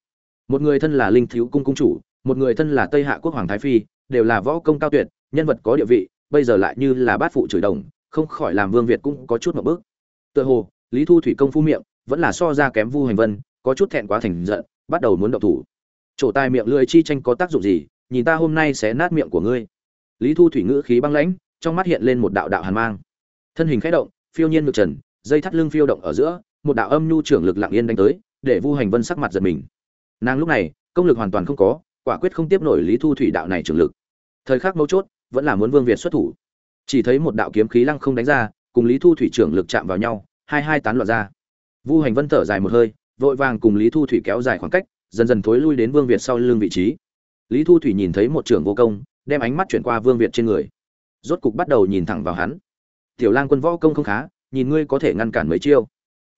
Một người thân là linh thiếu cung cung chủ, một người thân là tây hạ quốc hoàng thái phi, đều là võ công cao tuyệt, nhân vật có địa vị, bây giờ lại như là bát phụ chửi đồng, không khỏi làm vương việt cũng có chút một bước tựa hồ lý thu thủy công phu miệng, vẫn là so ra kém vu hành vân, có chút thẹn quá thành giận, bắt đầu muốn động thủ. Trổ tai miệng lưỡi chi tranh có tác dụng gì? Nhìn ta hôm nay sẽ nát miệng của ngươi. Lý thu thủy ngữ khí băng lãnh, trong mắt hiện lên một đạo đạo hàn mang. Thân hình khẽ động, phiêu nhiên ngược trần, dây thắt lưng phiêu động ở giữa, một đạo âm nhu trưởng lực lặng yên đánh tới, để vu hành vân sắc mặt giật mình. Nàng lúc này, công lực hoàn toàn không có, quả quyết không tiếp nổi lý thu thủy đạo này trưởng lực. Thời khắc mấu chốt, vẫn là muốn vương việt xuất thủ. Chỉ thấy một đạo kiếm khí lăng không đánh ra, cùng lý thu thủy trưởng lực chạm vào nhau hai hai tán loạn ra. Vu hành vân thở dài một hơi, vội vàng cùng lý thu thủy kéo dài khoảng cách, dần dần thối lui đến vương việt sau lưng vị trí. Lý thu thủy nhìn thấy một trưởng vô công, đem ánh mắt chuyển qua vương việt trên người. Rốt cục bắt đầu nhìn thẳng vào hắn. Tiểu lang quân võ công không khá, nhìn ngươi có thể ngăn cản mấy chiêu.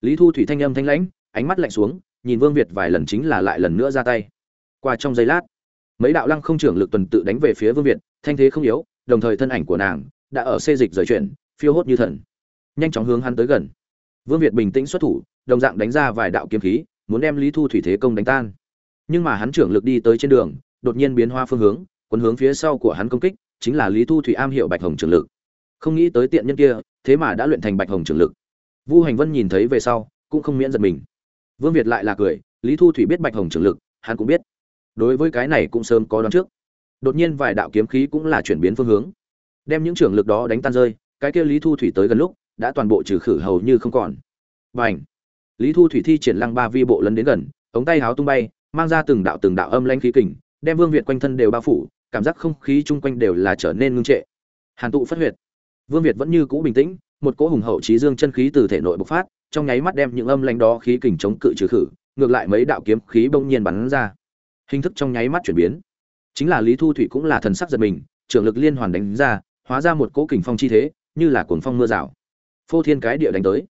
Lý thu thủy thanh âm thanh lãnh, ánh mắt lạnh xuống, nhìn vương việt vài lần chính là lại lần nữa ra tay. Qua trong giây lát, mấy đạo lăng không trưởng lực tuần tự đánh về phía vương việt, thanh thế không yếu, đồng thời thân ảnh của nàng đã ở xê dịch rời chuyển, phiêu hốt như thần. Nhanh chóng hướng hắn tới gần vương việt bình tĩnh xuất thủ, đồng dạng đánh ra vài đạo kiếm khí, muốn đem lý thu thủy thế công đánh tan. Nhưng mà hắn trưởng lực đi tới trên đường, đột nhiên biến hoa phương hướng quân hướng phía sau của hắn công kích, chính là lý thu thủy am hiểu bạch hồng trưởng lực. Không nghĩ tới tiện nhân kia, thế mà đã luyện thành bạch hồng trưởng lực. Vu hành vân nhìn thấy về sau, cũng không miễn giật mình. Vương việt lại là cười, lý thu thủy biết bạch hồng trưởng lực, hắn cũng biết. Đối với cái này cũng sớm có đoán trước. Đột nhiên vài đạo kiếm khí cũng là chuyển biến phương hướng. Đem những trưởng lực đó đánh tan rơi, cái kia lý thu thủy tới gần lúc đã toàn bộ trừ khử hầu như không còn. Và ảnh lý thu thủy thi triển lăng ba vi bộ lấn đến gần, ống tay háo tung bay, mang ra từng đạo từng đạo âm lanh khí kình, đem vương việt quanh thân đều bao phủ, cảm giác không khí chung quanh đều là trở nên ngưng trệ. Hàn tụ phát huyệt. Vương việt vẫn như cũ bình tĩnh, một cỗ hùng hậu trí dương chân khí từ thể nội bộc phát, trong nháy mắt đem những âm lanh đó khí kình chống cự trừ khử, ngược lại mấy đạo kiếm khí bỗng nhiên bắn ra. Hình thức trong nháy mắt chuyển biến. Chính là lý thu thủy cũng là thần sắc giật mình trưởng lực liên hoàn đánh ra, hóa ra một cỗ kình phong chi thế, như là cuồng phong mưa rào phô thiên cái địa đánh tới.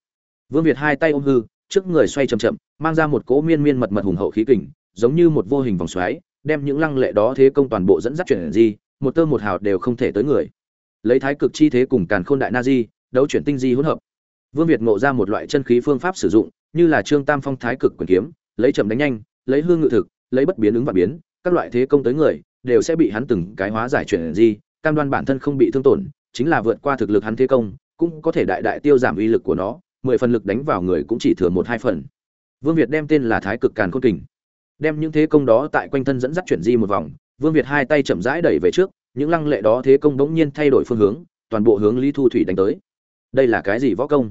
Vương việt hai tay ôm hư, trước người xoay chậm chậm, mang ra một cỗ miên miên mật mật hùng hậu khí kình, giống như một vô hình vòng xoáy, đem những lăng lệ đó thế công toàn bộ dẫn dắt chuyển di, một tơ một hào đều không thể tới người. Lấy thái cực chi thế cùng càn khôn đại na di, đấu chuyển tinh di hỗn hợp. Vương việt ngộ ra một loại chân khí phương pháp sử dụng, như là trương tam phong thái cực quyền kiếm, lấy chậm đánh nhanh, lấy hương ngự thực, lấy bất biến ứng và biến, các loại thế công tới người, đều sẽ bị hắn từng cái hóa giải chuyển di, cam đoan bản thân không bị thương tổn, chính là vượt qua thực lực hắn thế công cũng có thể đại đại tiêu giảm uy lực của nó, mười phần lực đánh vào người cũng chỉ thừa một hai phần. Vương việt đem tên là thái cực càn khôn kình, đem những thế công đó tại quanh thân dẫn dắt chuyển di một vòng. Vương việt hai tay chậm rãi đẩy về trước, những lăng lệ đó thế công bỗng nhiên thay đổi phương hướng, toàn bộ hướng lý thu thủy đánh tới. Đây là cái gì võ công?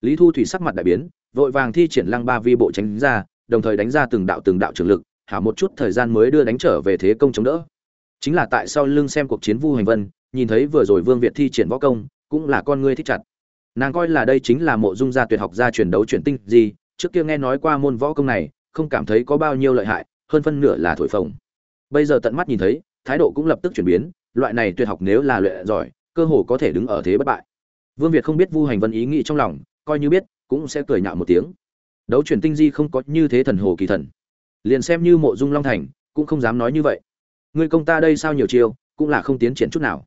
Lý thu thủy sắc mặt đại biến, vội vàng thi triển lăng ba vi bộ tránh ra, đồng thời đánh ra từng đạo từng đạo trường lực, hảo một chút thời gian mới đưa đánh trở về thế công chống đỡ. Chính là tại sau lưng xem cuộc chiến vu hành vân, nhìn thấy vừa rồi vương việt thi triển võ công cũng là con ngươi thích chặt. Nàng coi là đây chính là mộ dung gia tuyệt học gia truyền đấu truyền tinh gì, trước kia nghe nói qua môn võ công này, không cảm thấy có bao nhiêu lợi hại, hơn phân nửa là thổi phồng. Bây giờ tận mắt nhìn thấy, thái độ cũng lập tức chuyển biến, loại này tuyệt học nếu là luyện giỏi, cơ hồ có thể đứng ở thế bất bại. Vương việt không biết vu hành vân ý nghĩ trong lòng, coi như biết, cũng sẽ cười nhạo một tiếng. Đấu chuyển tinh di không có như thế thần hồ kỳ thần. Liền xem như mộ dung long thành, cũng không dám nói như vậy. Ngươi công ta đây sao nhiều chiêu, cũng là không tiến triển chút nào.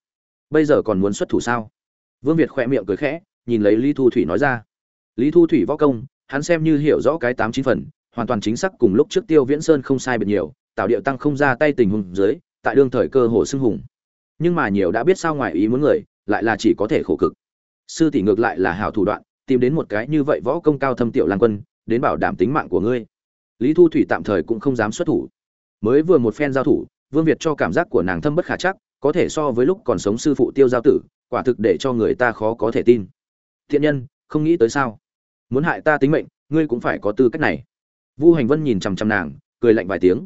Bây giờ còn muốn xuất thủ sao? Vương việt khỏe miệng cười khẽ, nhìn lấy lý thu thủy nói ra. Lý thu thủy võ công, hắn xem như hiểu rõ cái tám chín phần, hoàn toàn chính xác cùng lúc trước tiêu viễn sơn không sai biệt nhiều tạo điệu tăng không ra tay tình huống dưới, tại đương thời cơ hồ xưng hùng. Nhưng mà nhiều đã biết sao ngoài ý muốn người, lại là chỉ có thể khổ cực. Sư tỷ ngược lại là hảo thủ đoạn, tìm đến một cái như vậy võ công cao thâm tiểu lang quân, đến bảo đảm tính mạng của ngươi. Lý thu thủy tạm thời cũng không dám xuất thủ. Mới vừa một phen giao thủ, vương việt cho cảm giác của nàng thâm bất khả chắc, có thể so với lúc còn sống sư phụ tiêu giao tử quả thực để cho người ta khó có thể tin. Thiện nhân, không nghĩ tới sao? Muốn hại ta tính mệnh, ngươi cũng phải có tư cách này. Vu hành vân nhìn chằm chằm nàng, cười lạnh vài tiếng.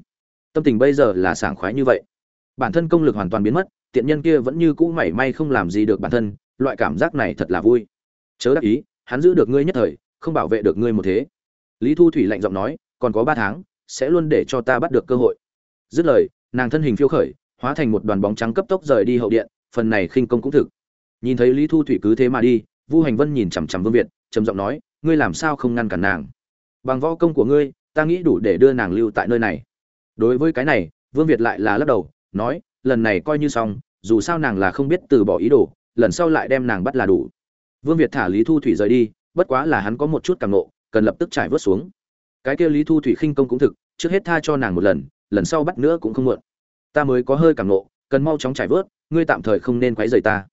Tâm tình bây giờ là sảng khoái như vậy. Bản thân công lực hoàn toàn biến mất tiện nhân kia vẫn như cũ mảy may không làm gì được bản thân, loại cảm giác này thật là vui. Chớ đắc ý, hắn giữ được ngươi nhất thời, không bảo vệ được ngươi một thế. Lý thu thủy lạnh giọng nói, còn có ba tháng, sẽ luôn để cho ta bắt được cơ hội. Dứt lời, nàng thân hình phiêu khởi, hóa thành một đoàn bóng trắng cấp tốc rời đi hậu điện, phần này khinh công cũng thực nhìn thấy lý thu thủy cứ thế mà đi, vu hành vân nhìn chằm chằm vương việt, trầm giọng nói, ngươi làm sao không ngăn cản nàng? Bằng võ công của ngươi, ta nghĩ đủ để đưa nàng lưu tại nơi này. Đối với cái này, vương việt lại là lắc đầu, nói, lần này coi như xong, dù sao nàng là không biết từ bỏ ý đồ, lần sau lại đem nàng bắt là đủ. Vương việt thả lý thu thủy rời đi, bất quá là hắn có một chút cảm nộ, cần lập tức trải vớt xuống. Cái kia lý thu thủy khinh công cũng thực, trước hết tha cho nàng một lần lần sau bắt nữa cũng không muộn. Ta mới có hơi cảm nộ, cần mau chóng trải vớt, ngươi tạm thời không nên quấy rầy ta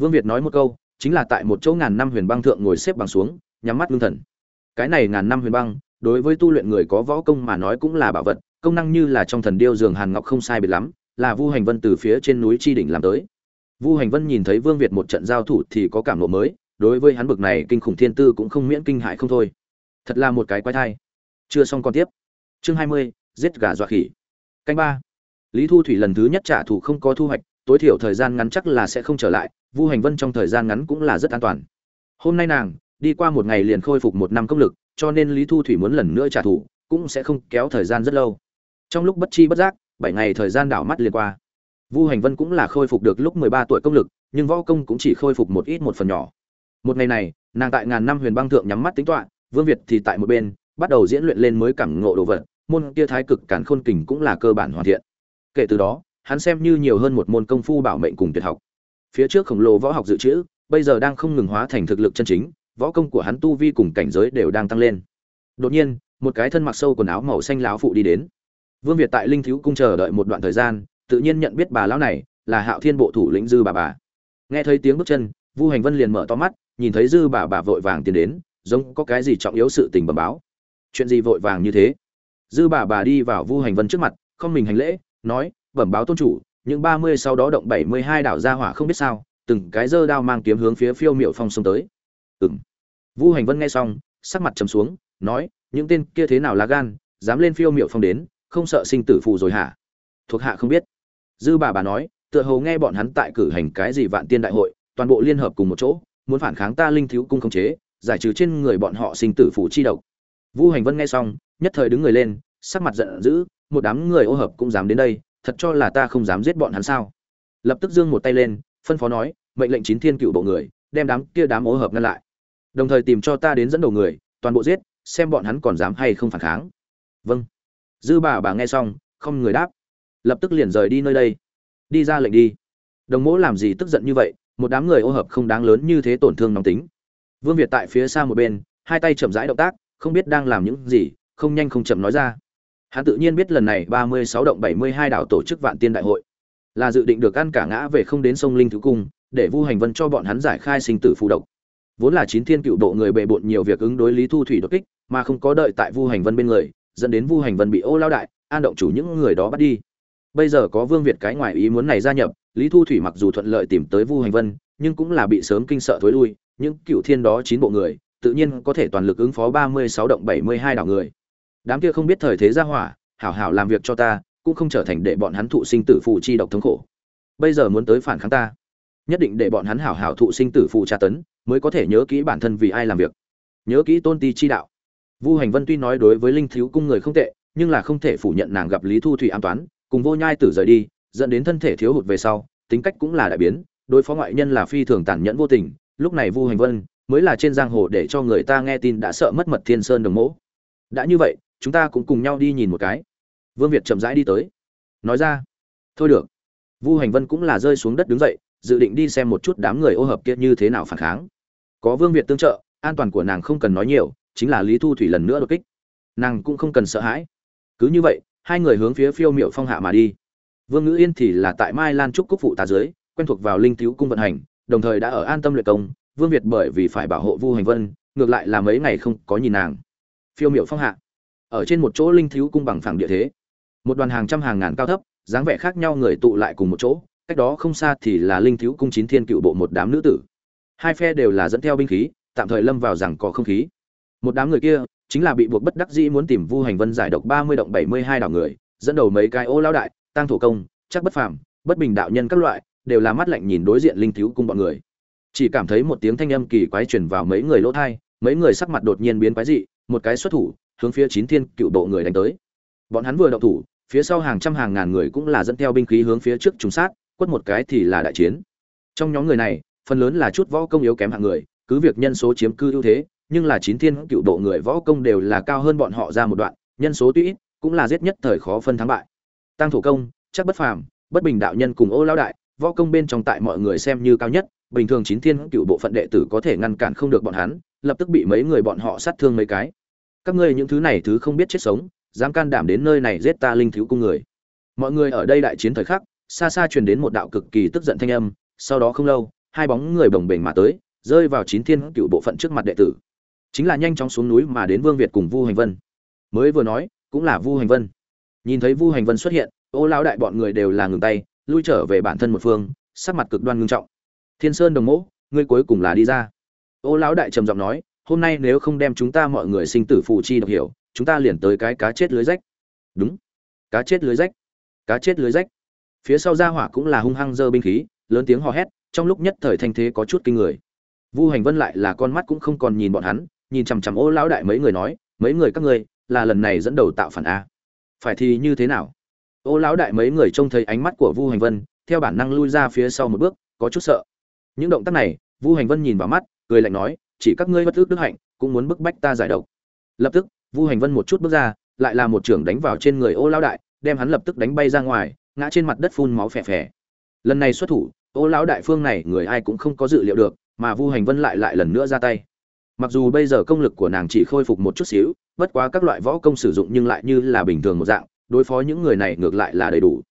vương việt nói một câu, chính là tại một chỗ ngàn năm huyền băng thượng ngồi xếp bằng xuống, nhắm mắt ngưng thần. Cái này ngàn năm huyền băng, đối với tu luyện người có võ công mà nói cũng là bảo vật, công năng như là trong thần điêu giường hàn ngọc không sai biệt lắm, là vu hành vân từ phía trên núi chi đỉnh làm tới. Vu hành vân nhìn thấy vương việt một trận giao thủ thì có cảm ngộ mới, đối với hắn bực này kinh khủng thiên tư cũng không miễn kinh hại không thôi. Thật là một cái quái thai. Chưa xong còn tiếp. Chương hai mươi, giết gà dọa khỉ. Canh ba. Lý thu thủy lần thứ nhất trả thù không có thu hoạch, tối thiểu thời gian ngắn chắc là sẽ không trở lại vu hành vân trong thời gian ngắn cũng là rất an toàn. Hôm nay nàng, đi qua một ngày liền khôi phục một năm công lực, cho nên lý thu thủy muốn lần nữa trả thù, cũng sẽ không kéo thời gian rất lâu. Trong lúc bất chi bất giác, bảy ngày thời gian đảo mắt liền qua. Vu hành vân cũng là khôi phục được lúc mười ba tuổi công lực, nhưng võ công cũng chỉ khôi phục một ít một phần nhỏ. Một ngày này, nàng tại ngàn năm huyền băng thượng nhắm mắt tính toạ vương việt thì tại một bên, bắt đầu diễn luyện lên mới cảm ngộ đồ vật, môn kia thái cực cản khôn kình cũng là cơ bản hoàn thiện. Kể từ đó, hắn xem như nhiều hơn một môn công phu bảo mệnh cùng tuyệt học phía trước khổng lồ võ học dự trữ, bây giờ đang không ngừng hóa thành thực lực chân chính, võ công của hắn tu vi cùng cảnh giới đều đang tăng lên. Đột nhiên, một cái thân mặc sâu quần áo màu xanh lão phụ đi đến. Vương việt tại linh thiếu cung chờ đợi một đoạn thời gian, tự nhiên nhận biết bà lão này là hạo thiên bộ thủ lĩnh dư bà bà. Nghe thấy tiếng bước chân, vu hành vân liền mở to mắt, nhìn thấy dư bà bà vội vàng tiến đến, giống có cái gì trọng yếu sự tình bẩm báo. Chuyện gì vội vàng như thế? Dư bà bà đi vào vu hành vân trước mặt, không mình hành lễ, nói, bẩm báo tôn chủ những ba mươi sau đó động bảy mươi hai đảo ra hỏa không biết sao từng cái dơ đao mang kiếm hướng phía phiêu miểu phong xông tới. Ừm, vu hành vân nghe xong sắc mặt trầm xuống nói những tên kia thế nào lá gan dám lên phiêu miểu phong đến không sợ sinh tử phù rồi hả? Thuộc hạ không biết. Dư bà bà nói tựa hồ nghe bọn hắn tại cử hành cái gì vạn tiên đại hội toàn bộ liên hợp cùng một chỗ muốn phản kháng ta linh thiếu cung khống chế giải trừ trên người bọn họ sinh tử phù chi độc. Vu hành vân nghe xong nhất thời đứng người lên sắc mặt giận dữ một đám người ô hợp cũng dám đến đây thật cho là ta không dám giết bọn hắn sao? Lập tức giương một tay lên, phân phó nói, mệnh lệnh chín thiên cựu bộ người, đem đám kia đám ô hợp ngăn lại. Đồng thời tìm cho ta đến dẫn đầu người, toàn bộ giết, xem bọn hắn còn dám hay không phản kháng. Vâng. Dư bà bà nghe xong, không người đáp. Lập tức liền rời đi nơi đây. Đi ra lệnh đi. Đồng mỗ làm gì tức giận như vậy, một đám người ô hợp không đáng lớn như thế tổn thương nóng tính. Vương việt tại phía xa một bên, hai tay chậm rãi động tác, không biết đang làm những gì, không nhanh không chậm nói ra hắn tự nhiên biết lần này ba mươi sáu động bảy mươi hai đảo tổ chức vạn tiên đại hội. Là dự định được ăn cả ngã về không đến sông linh thứ cung, để vu hành vân cho bọn hắn giải khai sinh tử phù độc. Vốn là chín thiên cựu độ người bệ bội nhiều việc ứng đối lý thu thủy đột kích, mà không có đợi tại vu hành vân bên người, dẫn đến vu hành vân bị ô lao đại, an động chủ những người đó bắt đi. Bây giờ có vương việt cái ngoài ý muốn này gia nhập, lý thu thủy mặc dù thuận lợi tìm tới vu hành vân, nhưng cũng là bị sớm kinh sợ thối lui, những cựu thiên đó chín bộ người, tự nhiên có thể toàn lực ứng phó ba mươi sáu động bảy mươi hai đảo người đám kia không biết thời thế ra hỏa, hảo hảo làm việc cho ta, cũng không trở thành để bọn hắn thụ sinh tử phụ chi độc thống khổ. Bây giờ muốn tới phản kháng ta, nhất định để bọn hắn hảo hảo thụ sinh tử phụ tra tấn, mới có thể nhớ kỹ bản thân vì ai làm việc. Nhớ kỹ tôn ti chi đạo. Vu hành vân tuy nói đối với linh thiếu cung người không tệ, nhưng là không thể phủ nhận nàng gặp lý thu thủy an toán, cùng vô nhai tử rời đi, dẫn đến thân thể thiếu hụt về sau, tính cách cũng là đại biến, đối phó ngoại nhân là phi thường tàn nhẫn vô tình. Lúc này vu hành vân mới là trên giang hồ để cho người ta nghe tin đã sợ mất mật thiên sơn đồng mẫu đã như vậy chúng ta cũng cùng nhau đi nhìn một cái. Vương việt chậm rãi đi tới. Nói ra, thôi được. Vu hành vân cũng là rơi xuống đất đứng dậy, dự định đi xem một chút đám người ô hợp kia như thế nào phản kháng. Có vương việt tương trợ, an toàn của nàng không cần nói nhiều, chính là lý thu thủy lần nữa đột kích. Nàng cũng không cần sợ hãi. Cứ như vậy, hai người hướng phía phiêu miệu phong hạ mà đi. Vương ngữ yên thì là tại mai lan trúc cúc phụ tá dưới, quen thuộc vào linh thiếu cung vận hành, đồng thời đã ở an tâm luyện công. Vương việt bởi vì phải bảo hộ vu hành vân, ngược lại là mấy ngày không có nhìn nàng. Phiêu miệu phong hạ ở trên một chỗ linh thiếu cung bằng phẳng địa thế. Một đoàn hàng trăm hàng ngàn cao thấp, dáng vẻ khác nhau người tụ lại cùng một chỗ, cách đó không xa thì là linh thiếu cung chín thiên cựu bộ một đám nữ tử. Hai phe đều là dẫn theo binh khí, tạm thời lâm vào rằng có không khí. Một đám người kia, chính là bị buộc bất đắc dĩ muốn tìm vu hành vân giải độc ba mươi động bảy mươi hai đảo người, dẫn đầu mấy cái ô lao đại tăng thủ công, chắc bất phàm, bất bình đạo nhân các loại, đều là mắt lạnh nhìn đối diện linh thiếu cung bọn người. Chỉ cảm thấy một tiếng thanh âm kỳ quái truyền vào mấy người lỗ thai mấy người sắc mặt đột nhiên biến quái dị, một cái xuất thủ hướng phía chín thiên cựu bộ người đánh tới. Bọn hắn vừa động thủ, phía sau hàng trăm hàng ngàn người cũng là dẫn theo binh khí hướng phía trước trùng sát, quất một cái thì là đại chiến. Trong nhóm người này, phần lớn là chút võ công yếu kém hạng người, cứ việc nhân số chiếm cư ưu thế, nhưng là chín thiên cựu bộ người võ công đều là cao hơn bọn họ ra một đoạn, nhân số tuy ít, cũng là giết nhất thời khó phân thắng bại. Tăng thủ công, chắc bất phàm, bất bình đạo nhân cùng ô lão đại, võ công bên trong tại mọi người xem như cao nhất, bình thường chín thiên cựu bộ phận đệ tử có thể ngăn cản không được bọn hắn, lập tức bị mấy người bọn họ sát thương mấy cái các ngươi những thứ này thứ không biết chết sống, dám can đảm đến nơi này giết ta linh thiếu cung người. Mọi người ở đây đại chiến thời khắc, xa xa truyền đến một đạo cực kỳ tức giận thanh âm, sau đó không lâu, hai bóng người bồng bềnh mà tới, rơi vào chín thiên cựu bộ phận trước mặt đệ tử. Chính là nhanh chóng xuống núi mà đến vương việt cùng vu hành vân. Mới vừa nói, cũng là vu hành vân. Nhìn thấy vu hành vân xuất hiện, ô lão đại bọn người đều là ngừng tay, lui trở về bản thân một phương, sắc mặt cực đoan ngưng trọng. Thiên sơn đồng mẫu ngươi cuối cùng là đi ra. Ô lão đại trầm giọng nói hôm nay nếu không đem chúng ta mọi người sinh tử phù chi đọc hiểu, chúng ta liền tới cái cá chết lưới rách. Đúng. Cá chết lưới rách. Cá chết lưới rách. Phía sau gia hỏa cũng là hung hăng dơ binh khí, lớn tiếng hò hét, trong lúc nhất thời thanh thế có chút kinh người. Vu hành vân lại là con mắt cũng không còn nhìn bọn hắn, nhìn chằm chằm ô lão đại mấy người nói, mấy người các ngươi, là lần này dẫn đầu tạo phản a. Phải thì như thế nào? Ô lão đại mấy người trông thấy ánh mắt của vu hành vân, theo bản năng lui ra phía sau một bước, có chút sợ. Những động tác này, vu hành vân nhìn vào mắt, cười lạnh nói chỉ các ngươi bất ước đức hạnh, cũng muốn bức bách ta giải độc. Lập tức, vu hành vân một chút bước ra, lại là một trưởng đánh vào trên người ô lão đại, đem hắn lập tức đánh bay ra ngoài, ngã trên mặt đất phun máu phè phè. Lần này xuất thủ, ô lão đại phương này người ai cũng không có dự liệu được, mà vu hành vân lại lại lần nữa ra tay. Mặc dù bây giờ công lực của nàng chỉ khôi phục một chút xíu, bất quá các loại võ công sử dụng nhưng lại như là bình thường một dạng, đối phó những người này ngược lại là đầy đủ.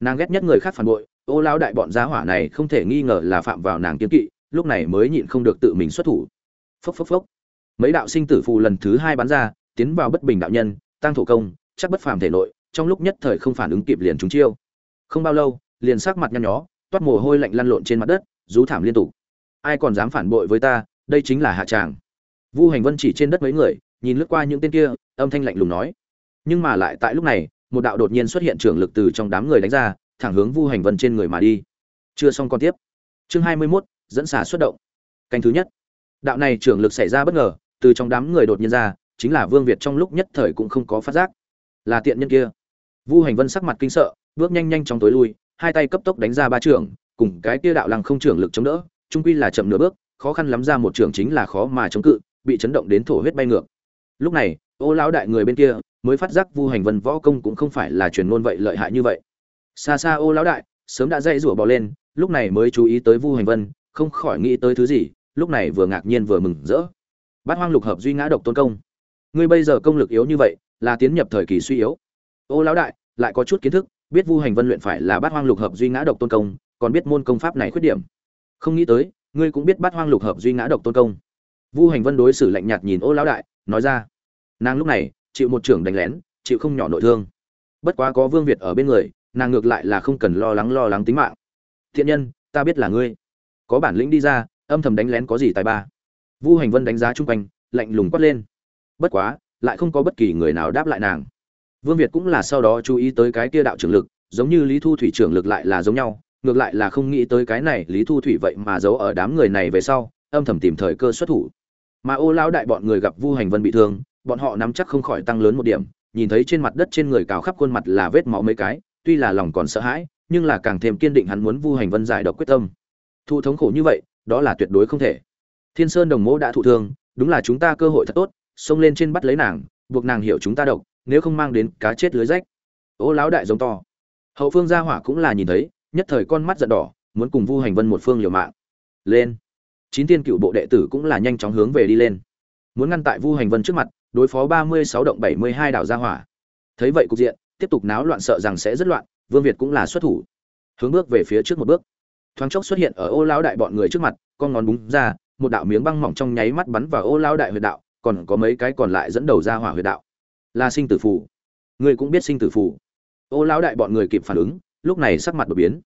Nàng ghét nhất người khác phản bội, ô lão đại bọn giá hỏa này không thể nghi ngờ là phạm vào nàng kiên kỵ, lúc này mới nhịn không được tự mình xuất thủ phốc phốc phốc. Mấy đạo sinh tử phù lần thứ hai bắn ra tiến vào bất bình đạo nhân tăng thủ công chắc bất phàm thể nội trong lúc nhất thời không phản ứng kịp liền chúng chiêu. Không bao lâu liền sắc mặt nhăn nhó toát mồ hôi lạnh lăn lộn trên mặt đất rú thảm liên tục. Ai còn dám phản bội với ta đây chính là hạ tràng. Vu hành vân chỉ trên đất mấy người nhìn lướt qua những tên kia âm thanh lạnh lùng nói. Nhưng mà lại tại lúc này một đạo đột nhiên xuất hiện trưởng lực từ trong đám người đánh ra thẳng hướng vu hành vân trên người mà đi. Chưa xong con tiếp. Chương hai mươi 21, dẫn xả xuất động. Canh thứ nhất đạo này trưởng lực xảy ra bất ngờ, từ trong đám người đột nhiên ra, chính là vương việt trong lúc nhất thời cũng không có phát giác. Là tiện nhân kia. Vu hành vân sắc mặt kinh sợ, bước nhanh nhanh trong tối lui, hai tay cấp tốc đánh ra ba trưởng, cùng cái kia đạo lăng không trưởng lực chống đỡ trung quy là chậm nửa bước, khó khăn lắm ra một trưởng chính là khó mà chống cự, bị chấn động đến thổ huyết bay ngược. Lúc này, ô lão đại người bên kia mới phát giác vu hành vân võ công cũng không phải là truyền ngôn vậy lợi hại như vậy. Xa xa ô lão đại, sớm đã dậy rủa bò lên, lúc này mới chú ý tới vu hành vân, không khỏi nghĩ tới thứ gì lúc này vừa ngạc nhiên vừa mừng rỡ. Bát hoang lục hợp duy ngã độc tôn công. Ngươi bây giờ công lực yếu như vậy, là tiến nhập thời kỳ suy yếu. Ô lão đại, lại có chút kiến thức, biết vu hành vân luyện phải là bát hoang lục hợp duy ngã độc tôn công, còn biết môn công pháp này khuyết điểm. Không nghĩ tới, ngươi cũng biết bát hoang lục hợp duy ngã độc tôn công. Vu hành vân đối xử lạnh nhạt nhìn ô lão đại, nói ra. Nàng lúc này, chịu một trưởng đánh lén, chịu không nhỏ nội thương. Bất quá có vương việt ở bên người, nàng ngược lại là không cần lo lắng lo lắng tính mạng. Thiện nhân, ta biết là ngươi. Có bản lĩnh đi ra âm thầm đánh lén có gì tài ba. Vu hành vân đánh giá chung quanh, lạnh lùng quát lên. Bất quá, lại không có bất kỳ người nào đáp lại nàng. Vương việt cũng là sau đó chú ý tới cái kia đạo trưởng lực, giống như lý thu thủy trưởng lực lại là giống nhau, ngược lại là không nghĩ tới cái này lý thu thủy vậy mà giấu ở đám người này về sau, âm thầm tìm thời cơ xuất thủ. Mà ô lão đại bọn người gặp vu hành vân bị thương, bọn họ nắm chắc không khỏi tăng lớn một điểm, nhìn thấy trên mặt đất trên người cào khắp khuôn mặt là vết máu mấy cái, tuy là lòng còn sợ hãi, nhưng là càng thêm kiên định hắn muốn vu hành vân giải độc quyết tâm thụ thống khổ như vậy, đó là tuyệt đối không thể. Thiên sơn đồng mẫu đã thụ thương, đúng là chúng ta cơ hội thật tốt, xông lên trên bắt lấy nàng, buộc nàng hiểu chúng ta độc, nếu không mang đến cá chết lưới rách. Ô lão đại giống to. Hậu phương gia hỏa cũng là nhìn thấy, nhất thời con mắt giận đỏ, muốn cùng vu hành vân một phương liều mạng. Lên. Chín tiên cựu bộ đệ tử cũng là nhanh chóng hướng về đi lên. Muốn ngăn tại vu hành vân trước mặt, đối phó ba mươi sáu động bảy mươi hai đảo gia hỏa. Thấy vậy cục diện, tiếp tục náo loạn sợ rằng sẽ rất loạn, vương việt cũng là xuất thủ. Hướng bước về phía trước một bước thoáng chốc xuất hiện ở ô lão đại bọn người trước mặt, con ngón búng ra, một đạo miếng băng mỏng trong nháy mắt bắn vào ô lão đại huyệt đạo, còn có mấy cái còn lại dẫn đầu ra hỏa huyệt đạo. Là sinh tử phù. Ngươi cũng biết sinh tử phù. Ô lão đại bọn người kịp phản ứng, lúc này sắc mặt đột biến.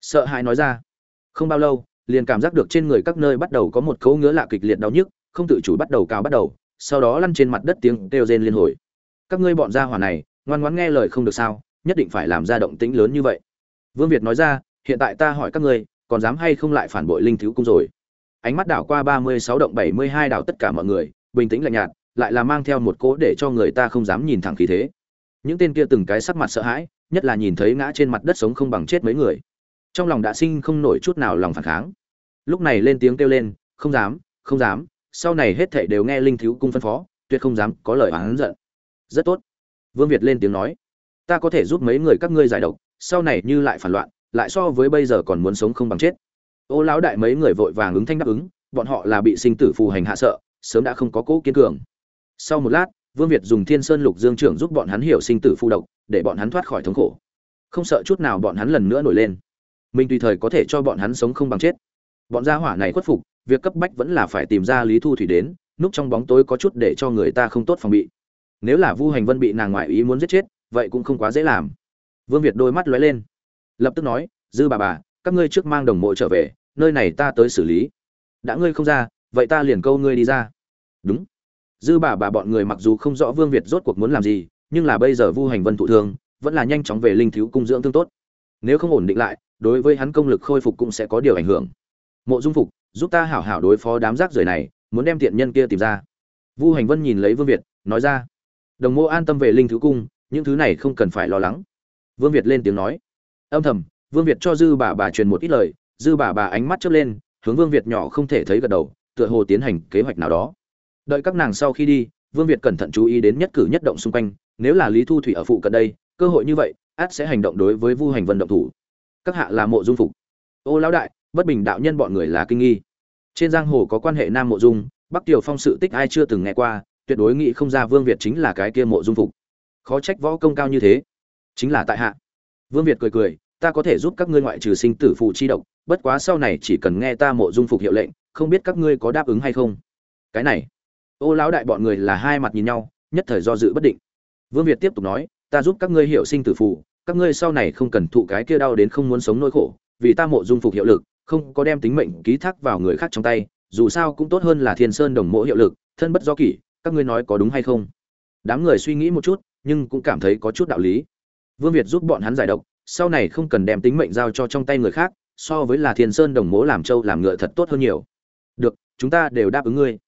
Sợ hãi nói ra. Không bao lâu, liền cảm giác được trên người các nơi bắt đầu có một cấu ngứa lạ kịch liệt đau nhức, không tự chủ bắt đầu cao bắt đầu, sau đó lăn trên mặt đất tiếng kêu rên liên hồi. Các ngươi bọn gia hỏa này, ngoan ngoãn nghe lời không được sao, nhất định phải làm ra động tĩnh lớn như vậy. Vương việt nói ra hiện tại ta hỏi các ngươi, còn dám hay không lại phản bội linh thiếu cung rồi? Ánh mắt đảo qua ba mươi sáu động bảy mươi hai đảo tất cả mọi người, bình tĩnh lạnh nhạt, lại là mang theo một cỗ để cho người ta không dám nhìn thẳng khí thế. Những tên kia từng cái sắc mặt sợ hãi, nhất là nhìn thấy ngã trên mặt đất sống không bằng chết mấy người. Trong lòng đã sinh không nổi chút nào lòng phản kháng. Lúc này lên tiếng kêu lên, không dám không dám, sau này hết thảy đều nghe linh thiếu cung phân phó, tuyệt không dám có lời oán giận. Rất tốt. Vương việt lên tiếng nói, ta có thể giúp mấy người các ngươi giải độc, sau này như lại phản loạn lại so với bây giờ còn muốn sống không bằng chết. Ô lão đại mấy người vội vàng ứng thanh đáp ứng, bọn họ là bị sinh tử phù hành hạ sợ, sớm đã không có cố kiên cường. Sau một lát, vương việt dùng thiên sơn lục dương trưởng giúp bọn hắn hiểu sinh tử phù độc, để bọn hắn thoát khỏi thống khổ. Không sợ chút nào bọn hắn lần nữa nổi lên. Mình tùy thời có thể cho bọn hắn sống không bằng chết. Bọn gia hỏa này khuất phục, việc cấp bách vẫn là phải tìm ra lý thu thủy đến, núp trong bóng tối có chút để cho người ta không tốt phòng bị. Nếu là vu hành vân bị nàng ngoại ý muốn giết chết, vậy cũng không quá dễ làm. Vương việt đôi mắt lóe lên lập tức nói, dư bà bà, các ngươi trước mang đồng mộ trở về, nơi này ta tới xử lý. Đã ngươi không ra, vậy ta liền câu ngươi đi ra. Đúng. Dư bà bà bọn người mặc dù không rõ vương việt rốt cuộc muốn làm gì, nhưng là bây giờ vu hành vân thụ thương, vẫn là nhanh chóng về linh thiếu cung dưỡng thương tốt. Nếu không ổn định lại, đối với hắn công lực khôi phục cũng sẽ có điều ảnh hưởng. Mộ dung phục, giúp ta hảo hảo đối phó đám rác rưởi này, muốn đem tiện nhân kia tìm ra. Vu hành vân nhìn lấy vương việt, nói ra, đồng mô an tâm về linh thứ cung, những thứ này không cần phải lo lắng. Vương việt lên tiếng nói âm thầm, vương việt cho dư bà bà truyền một ít lời, dư bà bà ánh mắt chớp lên, hướng vương việt nhỏ không thể thấy gật đầu, tựa hồ tiến hành kế hoạch nào đó. Đợi các nàng sau khi đi, vương việt cẩn thận chú ý đến nhất cử nhất động xung quanh, nếu là lý thu thủy ở phụ cận đây, cơ hội như vậy át sẽ hành động đối với vu hành vân động thủ. Các hạ là mộ dung phục. Ô lão đại, bất bình đạo nhân bọn người là kinh nghi. Trên giang hồ có quan hệ nam mộ dung, bắc tiểu phong sự tích ai chưa từng nghe qua, tuyệt đối nghĩ không ra vương việt chính là cái kia mộ dung phục. Khó trách võ công cao như thế. Chính là tại hạ vương việt cười cười ta có thể giúp các ngươi ngoại trừ sinh tử phù chi độc bất quá sau này chỉ cần nghe ta mộ dung phục hiệu lệnh không biết các ngươi có đáp ứng hay không? Cái này ô lão đại bọn người là hai mặt nhìn nhau nhất thời do dự bất định. Vương việt tiếp tục nói ta giúp các ngươi hiểu sinh tử phù, các ngươi sau này không cần thụ cái kia đau đến không muốn sống nỗi khổ vì ta mộ dung phục hiệu lực không có đem tính mệnh ký thác vào người khác trong tay dù sao cũng tốt hơn là thiên sơn đồng mộ hiệu lực thân bất do kỷ các ngươi nói có đúng hay không? Đám người suy nghĩ một chút nhưng cũng cảm thấy có chút đạo lý vương việt giúp bọn hắn giải độc, sau này không cần đem tính mệnh giao cho trong tay người khác, so với là thiên sơn đồng mỗ làm trâu làm ngựa thật tốt hơn nhiều. Được, chúng ta đều đáp ứng ngươi.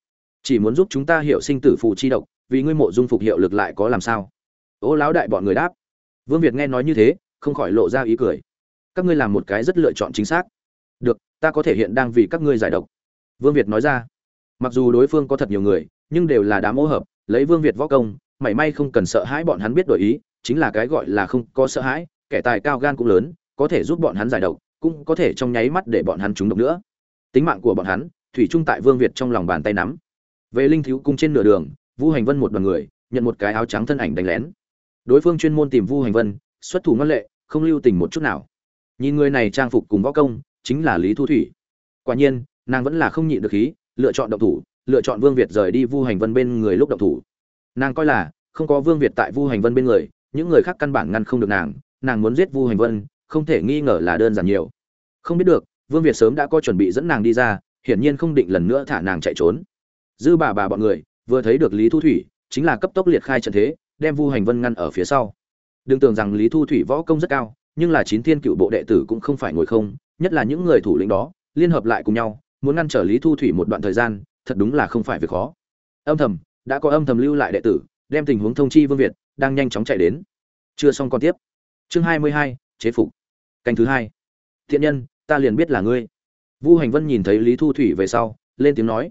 Chỉ muốn giúp chúng ta hiểu sinh tử phù chi độc, vì ngươi mộ dung phục hiệu lực lại có làm sao? Ô lão đại bọn người đáp. Vương việt nghe nói như thế, không khỏi lộ ra ý cười. Các ngươi làm một cái rất lựa chọn chính xác. Được, ta có thể hiện đang vì các ngươi giải độc. Vương việt nói ra. Mặc dù đối phương có thật nhiều người, nhưng đều là đám ô hợp, lấy vương việt võ công, mảy may không cần sợ hãi bọn hắn biết đổi ý chính là cái gọi là không có sợ hãi, kẻ tài cao gan cũng lớn, có thể giúp bọn hắn giải độc, cũng có thể trong nháy mắt để bọn hắn trúng độc nữa. Tính mạng của bọn hắn, thủy trung tại vương việt trong lòng bàn tay nắm. Về linh thiếu cung trên nửa đường, vu hành vân một đoàn người, nhận một cái áo trắng thân ảnh đánh lén. Đối phương chuyên môn tìm vu hành vân, xuất thủ ngân lệ, không lưu tình một chút nào. Nhìn người này trang phục cùng võ công, chính là lý thu thủy. Quả nhiên, nàng vẫn là không nhịn được khí, lựa chọn động thủ, lựa chọn vương việt rời đi vu hành vân bên người lúc động thủ. Nàng coi là, không có vương việt tại vu hành vân bên người những người khác căn bản ngăn không được nàng nàng muốn giết vu hành vân, không thể nghi ngờ là đơn giản nhiều. Không biết được, vương việt sớm đã có chuẩn bị dẫn nàng đi ra, hiển nhiên không định lần nữa thả nàng chạy trốn. Dư bà bà bọn người, vừa thấy được lý thu thủy, chính là cấp tốc liệt khai trận thế, đem vu hành vân ngăn ở phía sau. Đừng tưởng rằng lý thu thủy võ công rất cao, nhưng là chín thiên cựu bộ đệ tử cũng không phải ngồi không, nhất là những người thủ lĩnh đó, liên hợp lại cùng nhau, muốn ngăn trở lý thu thủy một đoạn thời gian, thật đúng là không phải việc khó. Âm thầm, đã có âm thầm lưu lại đệ tử, đem tình huống thông chi vương việt đang nhanh chóng chạy đến. Chưa xong còn tiếp. Chương hai mươi hai, chế phục. Canh thứ hai. Thiện nhân, ta liền biết là ngươi. Vu hành vân nhìn thấy lý thu thủy về sau, lên tiếng nói.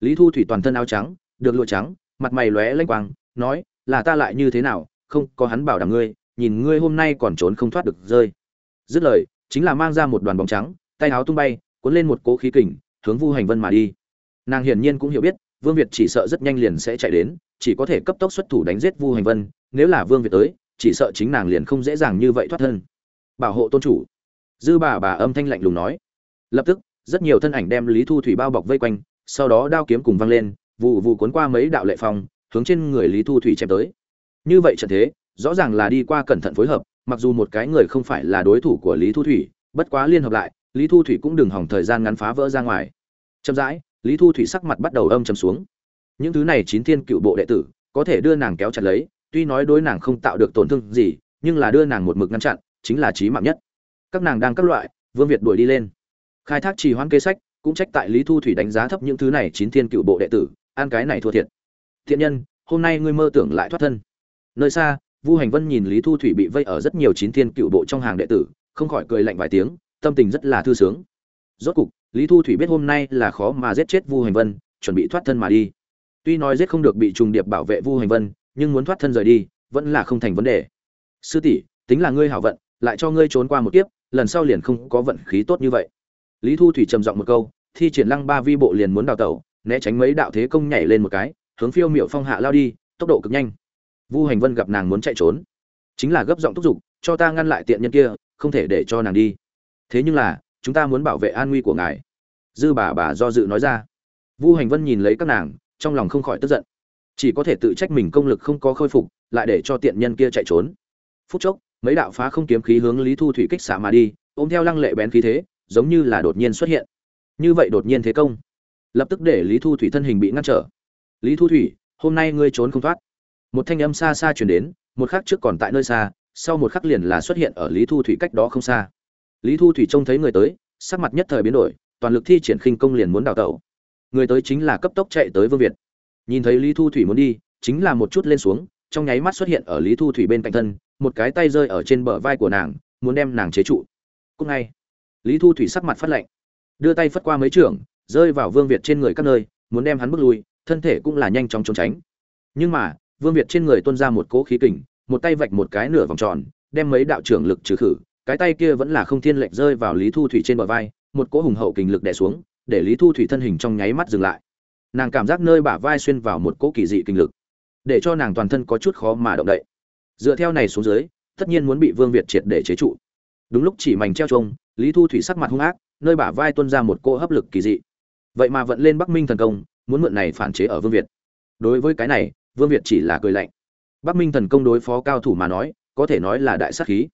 Lý thu thủy toàn thân áo trắng, được lụa trắng, mặt mày lóe lanh quang, nói, là ta lại như thế nào? Không, có hắn bảo đảm ngươi, nhìn ngươi hôm nay còn trốn không thoát được rơi. Dứt lời, chính là mang ra một đoàn bóng trắng, tay áo tung bay, cuốn lên một cỗ khí kình, hướng vu hành vân mà đi. Nàng hiển nhiên cũng hiểu biết, vương việt chỉ sợ rất nhanh liền sẽ chạy đến chỉ có thể cấp tốc xuất thủ đánh giết vu hành vân, nếu là vương việt tới, chỉ sợ chính nàng liền không dễ dàng như vậy thoát thân. Bảo hộ tôn chủ. Dư bà bà âm thanh lạnh lùng nói. Lập tức, rất nhiều thân ảnh đem lý thu thủy bao bọc vây quanh, sau đó đao kiếm cùng văng lên vụ vụ cuốn qua mấy đạo lệ phong, hướng trên người lý thu thủy chém tới. Như vậy trận thế, rõ ràng là đi qua cẩn thận phối hợp, mặc dù một cái người không phải là đối thủ của lý thu thủy, bất quá liên hợp lại, lý thu thủy cũng đừng hỏng thời gian ngắn phá vỡ ra ngoài. Chậm rãi, lý thu thủy sắc mặt bắt đầu âm trầm xuống những thứ này chín thiên cựu bộ đệ tử, có thể đưa nàng kéo chặt lấy, tuy nói đối nàng không tạo được tổn thương gì, nhưng là đưa nàng một mực ngăn chặn, chính là trí mạng nhất. Các nàng đang các loại, vương việt đuổi đi lên. Khai thác trì hoãn kế sách, cũng trách tại lý thu thủy đánh giá thấp những thứ này chín thiên cựu bộ đệ tử an cái này thua thiệt. Thiện nhân, hôm nay ngươi mơ tưởng lại thoát thân. Nơi xa, vu hành vân nhìn lý thu thủy bị vây ở rất nhiều chín thiên cựu bộ trong hàng đệ tử, không khỏi cười lạnh vài tiếng, tâm tình rất là thư sướng. Rốt cục, lý thu thủy biết hôm nay là khó mà giết chết vu hành vân, chuẩn bị thoát thân mà đi tuy nói giết không được bị trùng điệp bảo vệ vu hành vân, nhưng muốn thoát thân rời đi, vẫn là không thành vấn đề. Sư tỷ, tính là ngươi hảo vận, lại cho ngươi trốn qua một kiếp, lần sau liền không có vận khí tốt như vậy. Lý thu thủy trầm giọng một câu, thi triển lăng ba vi bộ liền muốn đào tẩu, né tránh mấy đạo thế công nhảy lên một cái, hướng phiêu miệu phong hạ lao đi, tốc độ cực nhanh. Vu hành vân gặp nàng muốn chạy trốn, chính là gấp giọng thúc giục, cho ta ngăn lại tiện nhân kia, không thể để cho nàng đi. Thế nhưng là, chúng ta muốn bảo vệ an nguy của ngài. Dư bà bà do dự nói ra. Vu hành vân nhìn lấy các nàng trong lòng không khỏi tức giận. Chỉ có thể tự trách mình công lực không có khôi phục, lại để cho tiện nhân kia chạy trốn. Phút chốc, mấy đạo phá không kiếm khí hướng lý thu thủy kích xạ mà đi, ôm theo lăng lệ bén khí thế, giống như là đột nhiên xuất hiện. Như vậy đột nhiên thế công, lập tức để lý thu thủy thân hình bị ngăn trở. Lý thu thủy, hôm nay ngươi trốn không thoát. Một thanh âm xa xa chuyển đến, một khắc trước còn tại nơi xa, sau một khắc liền là xuất hiện ở lý thu thủy cách đó không xa. Lý thu thủy trông thấy người tới, sắc mặt nhất thời biến đổi, toàn lực thi triển khinh công liền muốn đào tẩu người tới chính là cấp tốc chạy tới vương việt. Nhìn thấy lý thu thủy muốn đi, chính là một chút lên xuống, trong nháy mắt xuất hiện ở lý thu thủy bên cạnh thân, một cái tay rơi ở trên bờ vai của nàng, muốn đem nàng chế trụ. Cúc ngay. Lý thu thủy sắc mặt phát lạnh. Đưa tay phất qua mấy trưởng, rơi vào vương việt trên người các nơi, muốn đem hắn bước lui, thân thể cũng là nhanh chóng trốn tránh. Nhưng mà, vương việt trên người tuôn ra một cỗ khí kình, một tay vạch một cái nửa vòng tròn, đem mấy đạo trưởng lực trừ khử, cái tay kia vẫn là không thiên lệch rơi vào lý thu thủy trên bờ vai, một cỗ hùng hậu kình lực đè xuống để lý thu thủy thân hình trong nháy mắt dừng lại. Nàng cảm giác nơi bả vai xuyên vào một cỗ kỳ dị kinh lực, để cho nàng toàn thân có chút khó mà động đậy. Dựa theo này xuống dưới, tất nhiên muốn bị vương việt triệt để chế trụ. Đúng lúc chỉ mảnh treo trông lý thu thủy sắc mặt hung ác, nơi bả vai tuôn ra một cỗ hấp lực kỳ dị. Vậy mà vận lên bắc minh thần công, muốn mượn này phản chế ở vương việt. Đối với cái này, vương việt chỉ là cười lạnh. Bắc minh thần công đối phó cao thủ mà nói, có thể nói là đại sát khí.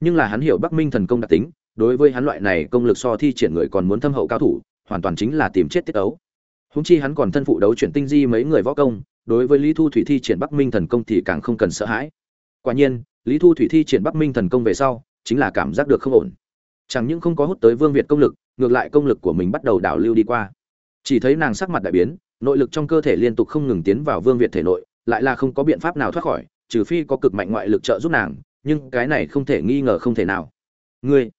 Nhưng là hắn hiểu bắc minh thần công đặc tính, đối với hắn loại này công lực so thi triển người còn muốn thâm hậu cao thủ hoàn toàn chính là tìm chết tiết ấu. Húng chi hắn còn thân phụ đấu chuyển tinh di mấy người võ công, đối với lý thu thủy thi triển bắc minh thần công thì càng không cần sợ hãi. Quả nhiên, lý thu thủy thi triển bắc minh thần công về sau, chính là cảm giác được không ổn. Chẳng những không có hút tới vương việt công lực, ngược lại công lực của mình bắt đầu đảo lưu đi qua. Chỉ thấy nàng sắc mặt đại biến, nội lực trong cơ thể liên tục không ngừng tiến vào vương việt thể nội, lại là không có biện pháp nào thoát khỏi, trừ phi có cực mạnh ngoại lực trợ giúp nàng, nhưng cái này không thể nghi ngờ không thể nào. Ngươi,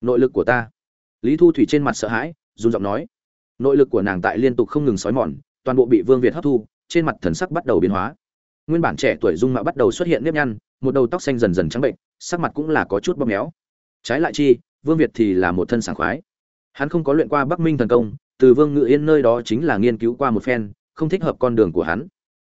nội lực của ta. Lý thu thủy trên mặt sợ hãi run giọng nói. Nội lực của nàng tại liên tục không ngừng sói mòn, toàn bộ bị vương việt hấp thu, trên mặt thần sắc bắt đầu biến hóa. Nguyên bản trẻ tuổi dung mạo bắt đầu xuất hiện nếp nhăn, một đầu tóc xanh dần dần trắng bệnh, sắc mặt cũng là có chút bóp méo. Trái lại chi, vương việt thì là một thân sảng khoái. Hắn không có luyện qua bắc minh thần công, từ vương ngự yên nơi đó chính là nghiên cứu qua một phen, không thích hợp con đường của hắn.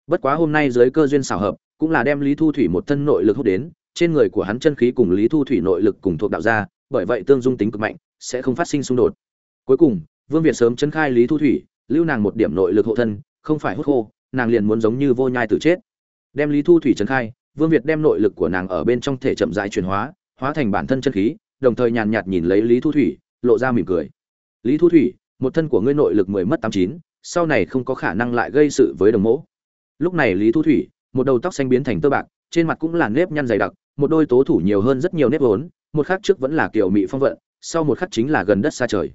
Bất quá hôm nay dưới cơ duyên xảo hợp, cũng là đem lý thu thủy một thân nội lực hút đến, trên người của hắn chân khí cùng lý thu thủy nội lực cùng thuộc đạo ra bởi vậy tương dung tính cực mạnh, sẽ không phát sinh xung đột cuối cùng, vương việt sớm chân khai lý thu thủy, lưu nàng một điểm nội lực hộ thân, không phải hút khô, nàng liền muốn giống như vô nhai tử chết. Đem lý thu thủy trấn khai, vương việt đem nội lực của nàng ở bên trong thể chậm dại chuyển hóa hóa thành bản thân chân khí, đồng thời nhàn nhạt nhìn lấy lý thu thủy, lộ ra mỉm cười. Lý thu thủy, một thân của ngươi nội lực mười mất tám chín, sau này không có khả năng lại gây sự với đồng mẫu lúc này lý thu thủy, một đầu tóc xanh biến thành tơ bạc, trên mặt cũng là nếp nhăn dày đặc, một đôi tố thủ nhiều hơn rất nhiều nếp vốn, một khắc trước vẫn là kiểu mị phong vận, sau một khắc chính là gần đất xa trời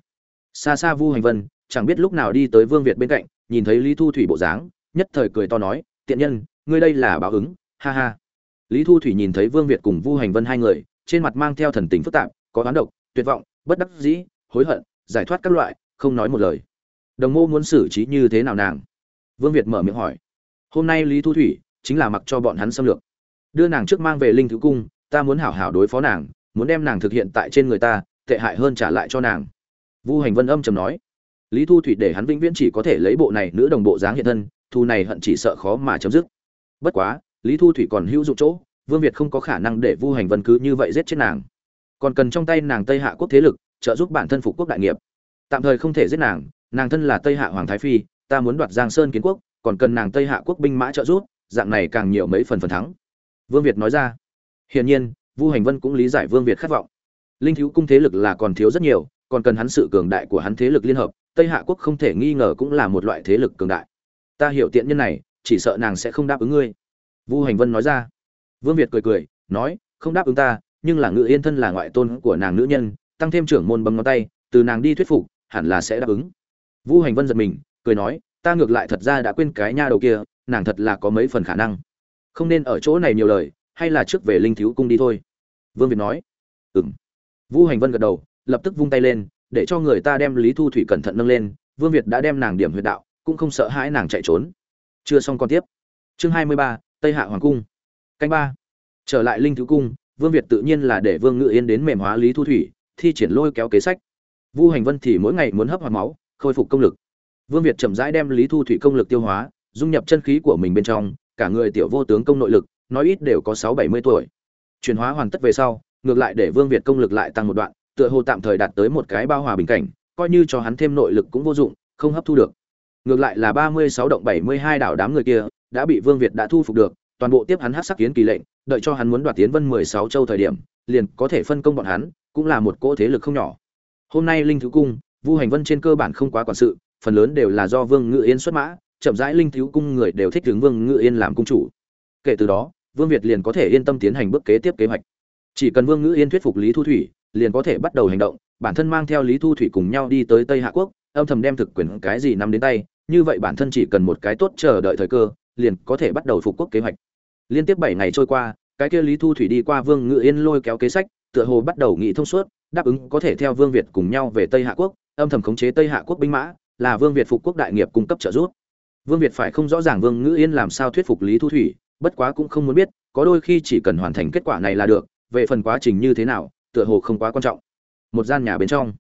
xa xa vu hành vân, chẳng biết lúc nào đi tới vương việt bên cạnh, nhìn thấy lý thu thủy bộ dáng, nhất thời cười to nói, tiện nhân, ngươi đây là báo ứng, ha ha. Lý thu thủy nhìn thấy vương việt cùng vu hành vân hai người, trên mặt mang theo thần tình phức tạp, có oán độc, tuyệt vọng, bất đắc dĩ, hối hận, giải thoát các loại, không nói một lời. Đồng mô muốn xử trí như thế nào nàng? Vương việt mở miệng hỏi. Hôm nay lý thu thủy chính là mặc cho bọn hắn xâm lược. Đưa nàng trước mang về linh thứ cung, ta muốn hảo hảo đối phó nàng, muốn đem nàng thực hiện tại trên người ta, tệ hại hơn trả lại cho nàng vu hành vân âm trầm nói, lý thu thủy để hắn vĩnh viễn chỉ có thể lấy bộ này nữ đồng bộ dáng hiện thân thu này hận chỉ sợ khó mà chấm dứt. Bất quá, lý thu thủy còn hữu dụng chỗ, vương việt không có khả năng để vu hành vân cứ như vậy giết chết nàng. Còn cần trong tay nàng tây hạ quốc thế lực, trợ giúp bản thân phục quốc đại nghiệp. Tạm thời không thể giết nàng nàng thân là tây hạ hoàng thái phi, ta muốn đoạt giang sơn kiến quốc, còn cần nàng tây hạ quốc binh mã trợ giúp, dạng này càng nhiều mấy phần phần thắng. Vương việt nói ra. Hiển nhiên, vu hành vân cũng lý giải vương việt khát vọng. Linh thiếu cung thế lực là còn thiếu rất nhiều còn cần hắn sự cường đại của hắn thế lực liên hợp, tây hạ quốc không thể nghi ngờ cũng là một loại thế lực cường đại. Ta hiểu tiện nhân này, chỉ sợ nàng sẽ không đáp ứng ngươi. Vu hành vân nói ra. Vương việt cười cười, nói, không đáp ứng ta, nhưng là ngự yên thân là ngoại tôn của nàng nữ nhân, tăng thêm trưởng môn bấm ngón tay, từ nàng đi thuyết phục, hẳn là sẽ đáp ứng. Vu hành vân giật mình, cười nói, ta ngược lại thật ra đã quên cái nha đầu kia, nàng thật là có mấy phần khả năng. Không nên ở chỗ này nhiều lời, hay là trước về linh thiếu cung đi thôi. Vương việt nói. Ừm. Vu hành vân gật đầu lập tức vung tay lên, để cho người ta đem lý thu thủy cẩn thận nâng lên, vương việt đã đem nàng điểm huyệt đạo, cũng không sợ hãi nàng chạy trốn. Chưa xong còn tiếp. Chương hai mươi ba, tây hạ hoàng cung. Canh ba. Trở lại linh thứ cung, vương việt tự nhiên là để vương ngự yên đến mềm hóa lý thu thủy, thi triển lôi kéo kế sách. Vu hành vân thì mỗi ngày muốn hấp hoạt máu, khôi phục công lực. Vương việt chậm rãi đem lý thu thủy công lực tiêu hóa, dung nhập chân khí của mình bên trong, cả người tiểu vô tướng công nội lực, nói ít đều có sáu bảy mươi tuổi. Chuyển hóa hoàn tất về sau, ngược lại để vương việt công lực lại tăng một đoạn tựa hồ tạm thời đạt tới một cái bao hòa bình cảnh, coi như cho hắn thêm nội lực cũng vô dụng, không hấp thu được. Ngược lại là ba mươi sáu động bảy mươi hai đảo đám người kia, đã bị vương việt đã thu phục được, toàn bộ tiếp hắn hắc sắc kiến kỳ lệnh, đợi cho hắn muốn đoạt tiến vân mười sáu châu thời điểm, liền có thể phân công bọn hắn, cũng là một cỗ thế lực không nhỏ. Hôm nay linh thứ cung, vu hành vân trên cơ bản không quá quản sự, phần lớn đều là do vương ngự yên xuất mã, chậm rãi linh thiếu cung người đều thích hướng vương ngự yên làm cung chủ. Kể từ đó, vương việt liền có thể yên tâm tiến hành bước kế tiếp kế hoạch. Chỉ cần vương ngự yên thuyết phục lý thu thủy liền có thể bắt đầu hành động, bản thân mang theo lý thu thủy cùng nhau đi tới tây hạ quốc, âm thầm đem thực quyền cái gì nắm đến tay, như vậy bản thân chỉ cần một cái tốt chờ đợi thời cơ, liền có thể bắt đầu phục quốc kế hoạch. Liên tiếp bảy ngày trôi qua, cái kia lý thu thủy đi qua vương ngự yên lôi kéo kế sách, tựa hồ bắt đầu nghị thông suốt, đáp ứng có thể theo vương việt cùng nhau về tây hạ quốc, âm thầm khống chế tây hạ quốc binh mã, là vương việt phục quốc đại nghiệp cung cấp trợ giúp. Vương việt phải không rõ ràng vương ngữ yên làm sao thuyết phục lý thu thủy, bất quá cũng không muốn biết, có đôi khi chỉ cần hoàn thành kết quả này là được, về phần quá trình như thế nào tựa hồ không quá quan trọng. Một gian nhà bên trong,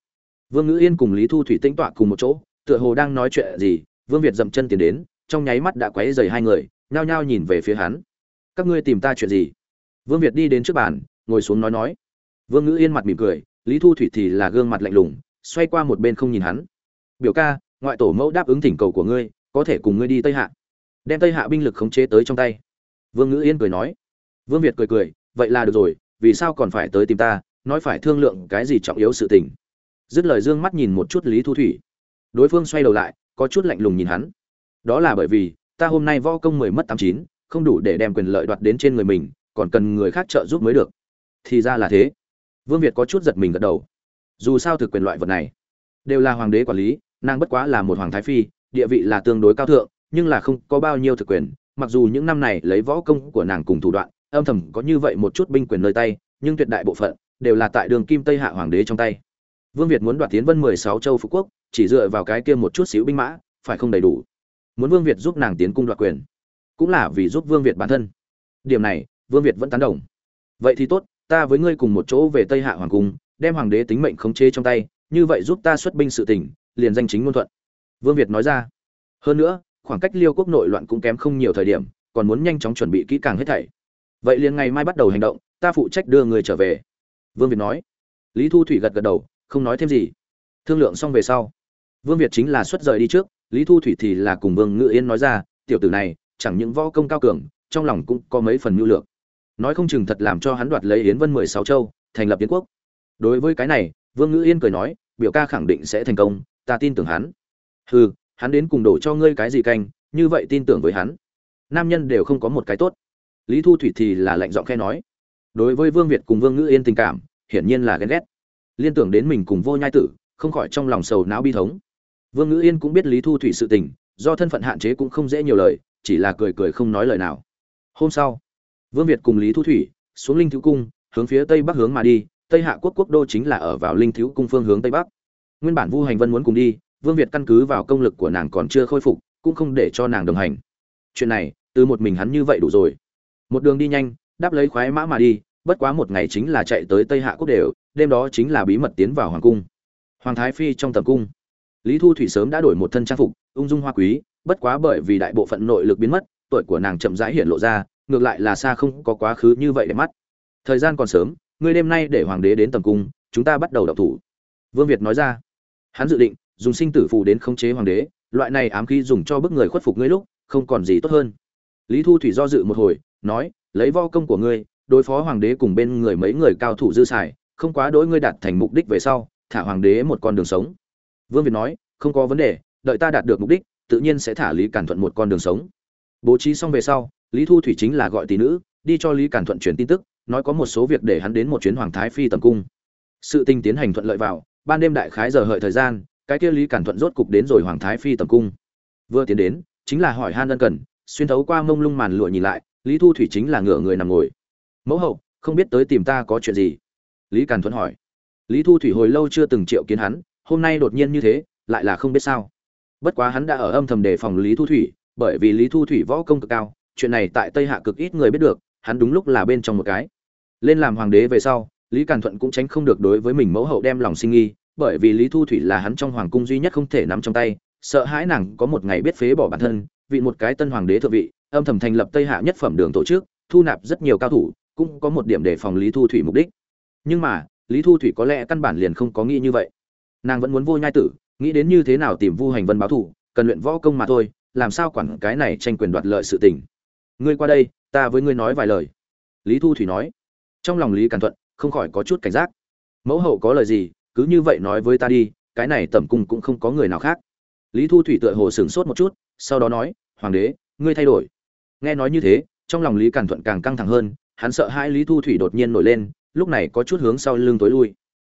vương ngữ yên cùng lý thu thủy tĩnh tọa cùng một chỗ, tựa hồ đang nói chuyện gì, vương việt dậm chân tiến đến, trong nháy mắt đã quấy dày hai người, nhao nhao nhìn về phía hắn. Các ngươi tìm ta chuyện gì? Vương việt đi đến trước bàn, ngồi xuống nói nói. Vương ngữ yên mặt mỉm cười, lý thu thủy thì là gương mặt lạnh lùng, xoay qua một bên không nhìn hắn. Biểu ca, ngoại tổ mẫu đáp ứng thỉnh cầu của ngươi, có thể cùng ngươi đi tây hạ. Đem tây hạ binh lực khống chế tới trong tay. Vương ngữ yên cười nói. Vương việt cười cười, vậy là được rồi, vì sao còn phải tới tìm ta nói phải thương lượng cái gì trọng yếu sự tình. Dứt lời dương mắt nhìn một chút lý thu thủy. Đối phương xoay đầu lại, có chút lạnh lùng nhìn hắn. Đó là bởi vì, ta hôm nay võ công mười mất tám chín, không đủ để đem quyền lợi đoạt đến trên người mình, còn cần người khác trợ giúp mới được. Thì ra là thế. Vương việt có chút giật mình gật đầu. Dù sao thực quyền loại vật này, đều là hoàng đế quản lý, nàng bất quá là một hoàng thái phi, địa vị là tương đối cao thượng, nhưng là không có bao nhiêu thực quyền. Mặc dù những năm này lấy võ công của nàng cùng thủ đoạn, âm thầm có như vậy một chút binh quyền nơi tay, nhưng tuyệt đại bộ phận đều là tại đường kim tây hạ hoàng đế trong tay. Vương việt muốn đoạt tiến vân mười sáu châu phú quốc, chỉ dựa vào cái kia một chút xíu binh mã, phải không đầy đủ? Muốn vương việt giúp nàng tiến cung đoạt quyền, cũng là vì giúp vương việt bản thân. Điểm này, vương việt vẫn tán đồng. Vậy thì tốt, ta với ngươi cùng một chỗ về tây hạ hoàng cung, đem hoàng đế tính mệnh khống chế trong tay, như vậy giúp ta xuất binh sự tỉnh liền danh chính ngôn thuận. Vương việt nói ra. Hơn nữa, khoảng cách liêu quốc nội loạn cũng kém không nhiều thời điểm, còn muốn nhanh chóng chuẩn bị kỹ càng hết thảy. Vậy liền ngày mai bắt đầu hành động, ta phụ trách đưa người trở về vương việt nói. Lý thu thủy gật gật đầu, không nói thêm gì. Thương lượng xong về sau, vương việt chính là xuất rời đi trước, lý thu thủy thì là cùng vương ngự yên nói ra, tiểu tử này, chẳng những võ công cao cường, trong lòng cũng có mấy phần mưu lược. Nói không chừng thật làm cho hắn đoạt lấy yến vân mười sáu châu, thành lập yến quốc. Đối với cái này, vương ngữ yên cười nói, biểu ca khẳng định sẽ thành công, ta tin tưởng hắn. Hừ, hắn đến cùng đổ cho ngươi cái gì canh, như vậy tin tưởng với hắn. Nam nhân đều không có một cái tốt. Lý thu thủy thì là lạnh giọng khe nói. Đối với vương việt cùng vương ngữ yên tình cảm hiển nhiên là ghen ghét. Liên tưởng đến mình cùng vô nhai tử, không khỏi trong lòng sầu não bi thống. Vương ngữ yên cũng biết lý thu thủy sự tình, do thân phận hạn chế cũng không dễ nhiều lời, chỉ là cười cười không nói lời nào. Hôm sau, vương việt cùng lý thu thủy xuống linh thiếu cung, hướng phía tây bắc hướng mà đi, tây hạ quốc quốc đô chính là ở vào linh thiếu cung phương hướng tây bắc. Nguyên bản vu hành vân muốn cùng đi, vương việt căn cứ vào công lực của nàng còn chưa khôi phục, cũng không để cho nàng đồng hành. Chuyện này, từ một mình hắn như vậy đủ rồi. Một đường đi nhanh, đáp lấy khoái mã mà đi bất quá một ngày chính là chạy tới tây hạ quốc đều, đêm đó chính là bí mật tiến vào hoàng cung. Hoàng thái phi trong tầm cung. Lý thu thủy sớm đã đổi một thân trang phục, ung dung hoa quý, bất quá bởi vì đại bộ phận nội lực biến mất, tuổi của nàng chậm rãi hiện lộ ra, ngược lại là xa không có quá khứ như vậy để mắt. Thời gian còn sớm, ngươi đêm nay để hoàng đế đến tầm cung, chúng ta bắt đầu đọc thủ. Vương việt nói ra. Hắn dự định, dùng sinh tử phù đến khống chế hoàng đế, loại này ám khí dùng cho bức người khuất phục ngươi lúc, không còn gì tốt hơn. Lý thu thủy do dự một hồi, nói, lấy vo công của ngươi đối phó hoàng đế cùng bên người mấy người cao thủ dư xài, không quá đỗi ngươi đạt thành mục đích về sau, thả hoàng đế một con đường sống. Vương việt nói, không có vấn đề, đợi ta đạt được mục đích, tự nhiên sẽ thả lý cản thuận một con đường sống. Bố trí xong về sau, lý thu thủy chính là gọi tỷ nữ, đi cho lý cản thuận truyền tin tức, nói có một số việc để hắn đến một chuyến hoàng thái phi tầm cung. Sự tình tiến hành thuận lợi vào, ban đêm đại khái giờ hợi thời gian, cái kia lý cản thuận rốt cục đến rồi hoàng thái phi tầm cung. Vừa tiến đến, chính là hỏi han ân cần, xuyên thấu qua mông lung màn lụa nhìn lại, lý thu thủy chính là ngửa người nằm ngồi mẫu hậu, không biết tới tìm ta có chuyện gì? Lý càn thuận hỏi. Lý thu thủy hồi lâu chưa từng triệu kiến hắn, hôm nay đột nhiên như thế, lại là không biết sao. Bất quá hắn đã ở âm thầm đề phòng lý thu thủy, bởi vì lý thu thủy võ công cực cao, chuyện này tại tây hạ cực ít người biết được, hắn đúng lúc là bên trong một cái. Lên làm hoàng đế về sau, lý càn thuận cũng tránh không được đối với mình mẫu hậu đem lòng sinh nghi, bởi vì lý thu thủy là hắn trong hoàng cung duy nhất không thể nắm trong tay, sợ hãi nàng có một ngày biết phế bỏ bản thân, vị một cái tân hoàng đế thượng vị, âm thầm thành lập tây hạ nhất phẩm đường tổ chức, thu nạp rất nhiều cao thủ cũng có một điểm để phòng lý thu thủy mục đích. Nhưng mà, lý thu thủy có lẽ căn bản liền không có nghĩ như vậy. Nàng vẫn muốn vô nhai tử, nghĩ đến như thế nào tìm vu hành vân báo thủ cần luyện võ công mà thôi, làm sao quản cái này tranh quyền đoạt lợi sự tình. Ngươi qua đây, ta với ngươi nói vài lời. Lý thu thủy nói. Trong lòng lý càn thuận, không khỏi có chút cảnh giác. Mẫu hậu có lời gì, cứ như vậy nói với ta đi, cái này tẩm cung cũng không có người nào khác. Lý thu thủy tựa hồ sửng sốt một chút, sau đó nói, hoàng đế, ngươi thay đổi. Nghe nói như thế, trong lòng lý càn thuận càng căng thẳng hơn hắn sợ hai lý thu thủy đột nhiên nổi lên, lúc này có chút hướng sau lưng tối lui.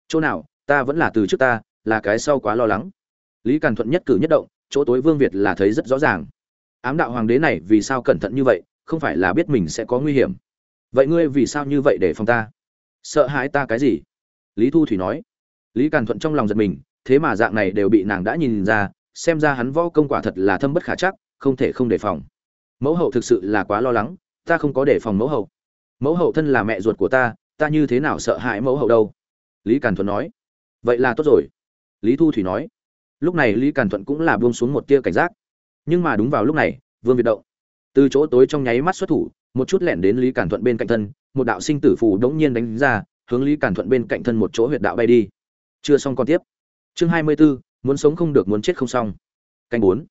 Chỗ nào, ta vẫn là từ trước ta, là cái sau quá lo lắng. Lý càn thuận nhất cử nhất động, chỗ tối vương việt là thấy rất rõ ràng. Ám đạo hoàng đế này vì sao cẩn thận như vậy, không phải là biết mình sẽ có nguy hiểm. Vậy ngươi vì sao như vậy để phòng ta? Sợ hãi ta cái gì? Lý thu thủy nói. Lý càn thuận trong lòng giật mình, thế mà dạng này đều bị nàng đã nhìn ra, xem ra hắn võ công quả thật là thâm bất khả chắc, không thể không đề phòng. Mẫu hậu thực sự là quá lo lắng, ta không có đề phòng mẫu hậu mẫu hậu thân là mẹ ruột của ta ta như thế nào sợ hãi mẫu hậu đâu? Lý càn thuận nói. Vậy là tốt rồi. Lý thu thủy nói. Lúc này lý càn thuận cũng là buông xuống một tia cảnh giác. Nhưng mà đúng vào lúc này vương việt động. Từ chỗ tối trong nháy mắt xuất thủ một chút lẻn đến lý càn thuận bên cạnh thân một đạo sinh tử phù đống nhiên đánh ra hướng lý càn thuận bên cạnh thân một chỗ huyệt đạo bay đi. Chưa xong còn tiếp. Chương hai mươi 24, muốn sống không được muốn chết không xong. Canh bốn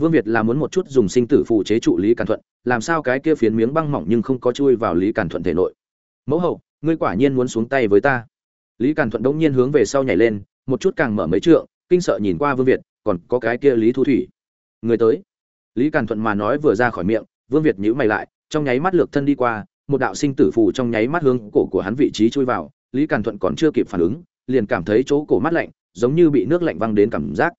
vương việt là muốn một chút dùng sinh tử phù chế trụ lý càn thuận, làm sao cái kia phiến miếng băng mỏng nhưng không có chui vào lý càn thuận thể nội. Mẫu hậu, ngươi quả nhiên muốn xuống tay với ta. Lý càn thuận đống nhiên hướng về sau nhảy lên, một chút càng mở mấy trượng, kinh sợ nhìn qua vương việt, còn có cái kia lý thu thủy. Người tới. Lý càn thuận mà nói vừa ra khỏi miệng, vương việt nhíu mày lại, trong nháy mắt lược thân đi qua, một đạo sinh tử phù trong nháy mắt hướng cổ của hắn vị trí chui vào, lý càn thuận còn chưa kịp phản ứng, liền cảm thấy chỗ cổ mát lạnh, giống như bị nước lạnh văng đến cảm giác.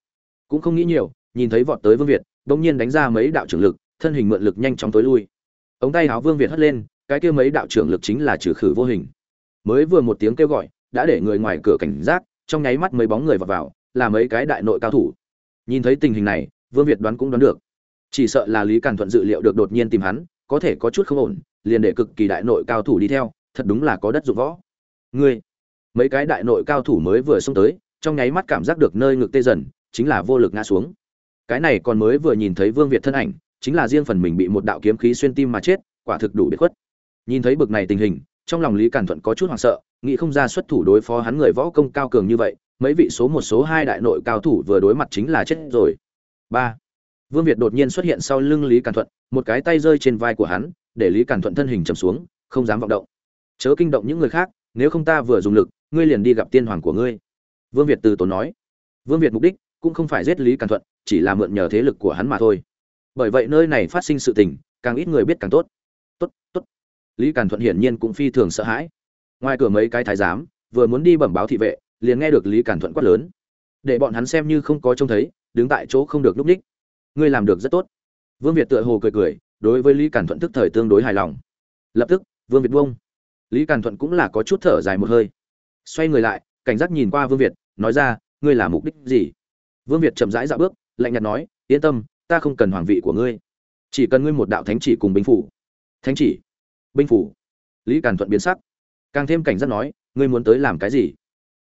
Cũng không nghĩ nhiều nhìn thấy vọt tới vương việt, bỗng nhiên đánh ra mấy đạo trưởng lực, thân hình mượn lực nhanh chóng tối lui. Ống tay áo vương việt hất lên, cái kia mấy đạo trưởng lực chính là trừ khử vô hình. Mới vừa một tiếng kêu gọi, đã để người ngoài cửa cảnh giác, trong nháy mắt mấy bóng người vào vào, là mấy cái đại nội cao thủ. Nhìn thấy tình hình này, vương việt đoán cũng đoán được. Chỉ sợ là lý càn thuận dự liệu được đột nhiên tìm hắn, có thể có chút không ổn, liền để cực kỳ đại nội cao thủ đi theo, thật đúng là có đất dụng võ. Ngươi, mấy cái đại nội cao thủ mới vừa xông tới, trong nháy mắt cảm giác được nơi ngực tê dần, chính là vô lực ngã xuống cái này còn mới vừa nhìn thấy vương việt thân ảnh, chính là riêng phần mình bị một đạo kiếm khí xuyên tim mà chết, quả thực đủ biệt khuất. Nhìn thấy bực này tình hình, trong lòng lý cản thuận có chút hoảng sợ, nghĩ không ra xuất thủ đối phó hắn người võ công cao cường như vậy, mấy vị số một số hai đại nội cao thủ vừa đối mặt chính là chết rồi. Ba. Vương việt đột nhiên xuất hiện sau lưng lý cản thuận, một cái tay rơi trên vai của hắn, để lý cản thuận thân hình trầm xuống, không dám vọng động. Chớ kinh động những người khác, nếu không ta vừa dùng lực, ngươi liền đi gặp tiên hoàng của ngươi. Vương việt từ tốn nói. Vương việt mục đích cũng không phải giết lý càn thuận, chỉ là mượn nhờ thế lực của hắn mà thôi. Bởi vậy nơi này phát sinh sự tình, càng ít người biết càng tốt. Tốt tốt. Lý càn thuận hiển nhiên cũng phi thường sợ hãi. Ngoài cửa mấy cái thái giám, vừa muốn đi bẩm báo thị vệ, liền nghe được lý càn thuận quát lớn. Để bọn hắn xem như không có trông thấy, đứng tại chỗ không được lúc ních. Ngươi làm được rất tốt. Vương việt tựa hồ cười cười, đối với lý càn thuận tức thời tương đối hài lòng. Lập tức, vương việt buông. Lý càn thuận cũng là có chút thở dài một hơi. Xoay người lại, cảnh giác nhìn qua vương việt, nói ra, ngươi là mục đích gì? Vương việt chậm rãi dạo bước, lạnh nhạt nói, yên tâm, ta không cần hoàng vị của ngươi. Chỉ cần ngươi một đạo thánh chỉ cùng binh phủ. Thánh chỉ? Binh phủ. Lý càn thuận biến sắc. Càng thêm cảnh giác nói, ngươi muốn tới làm cái gì?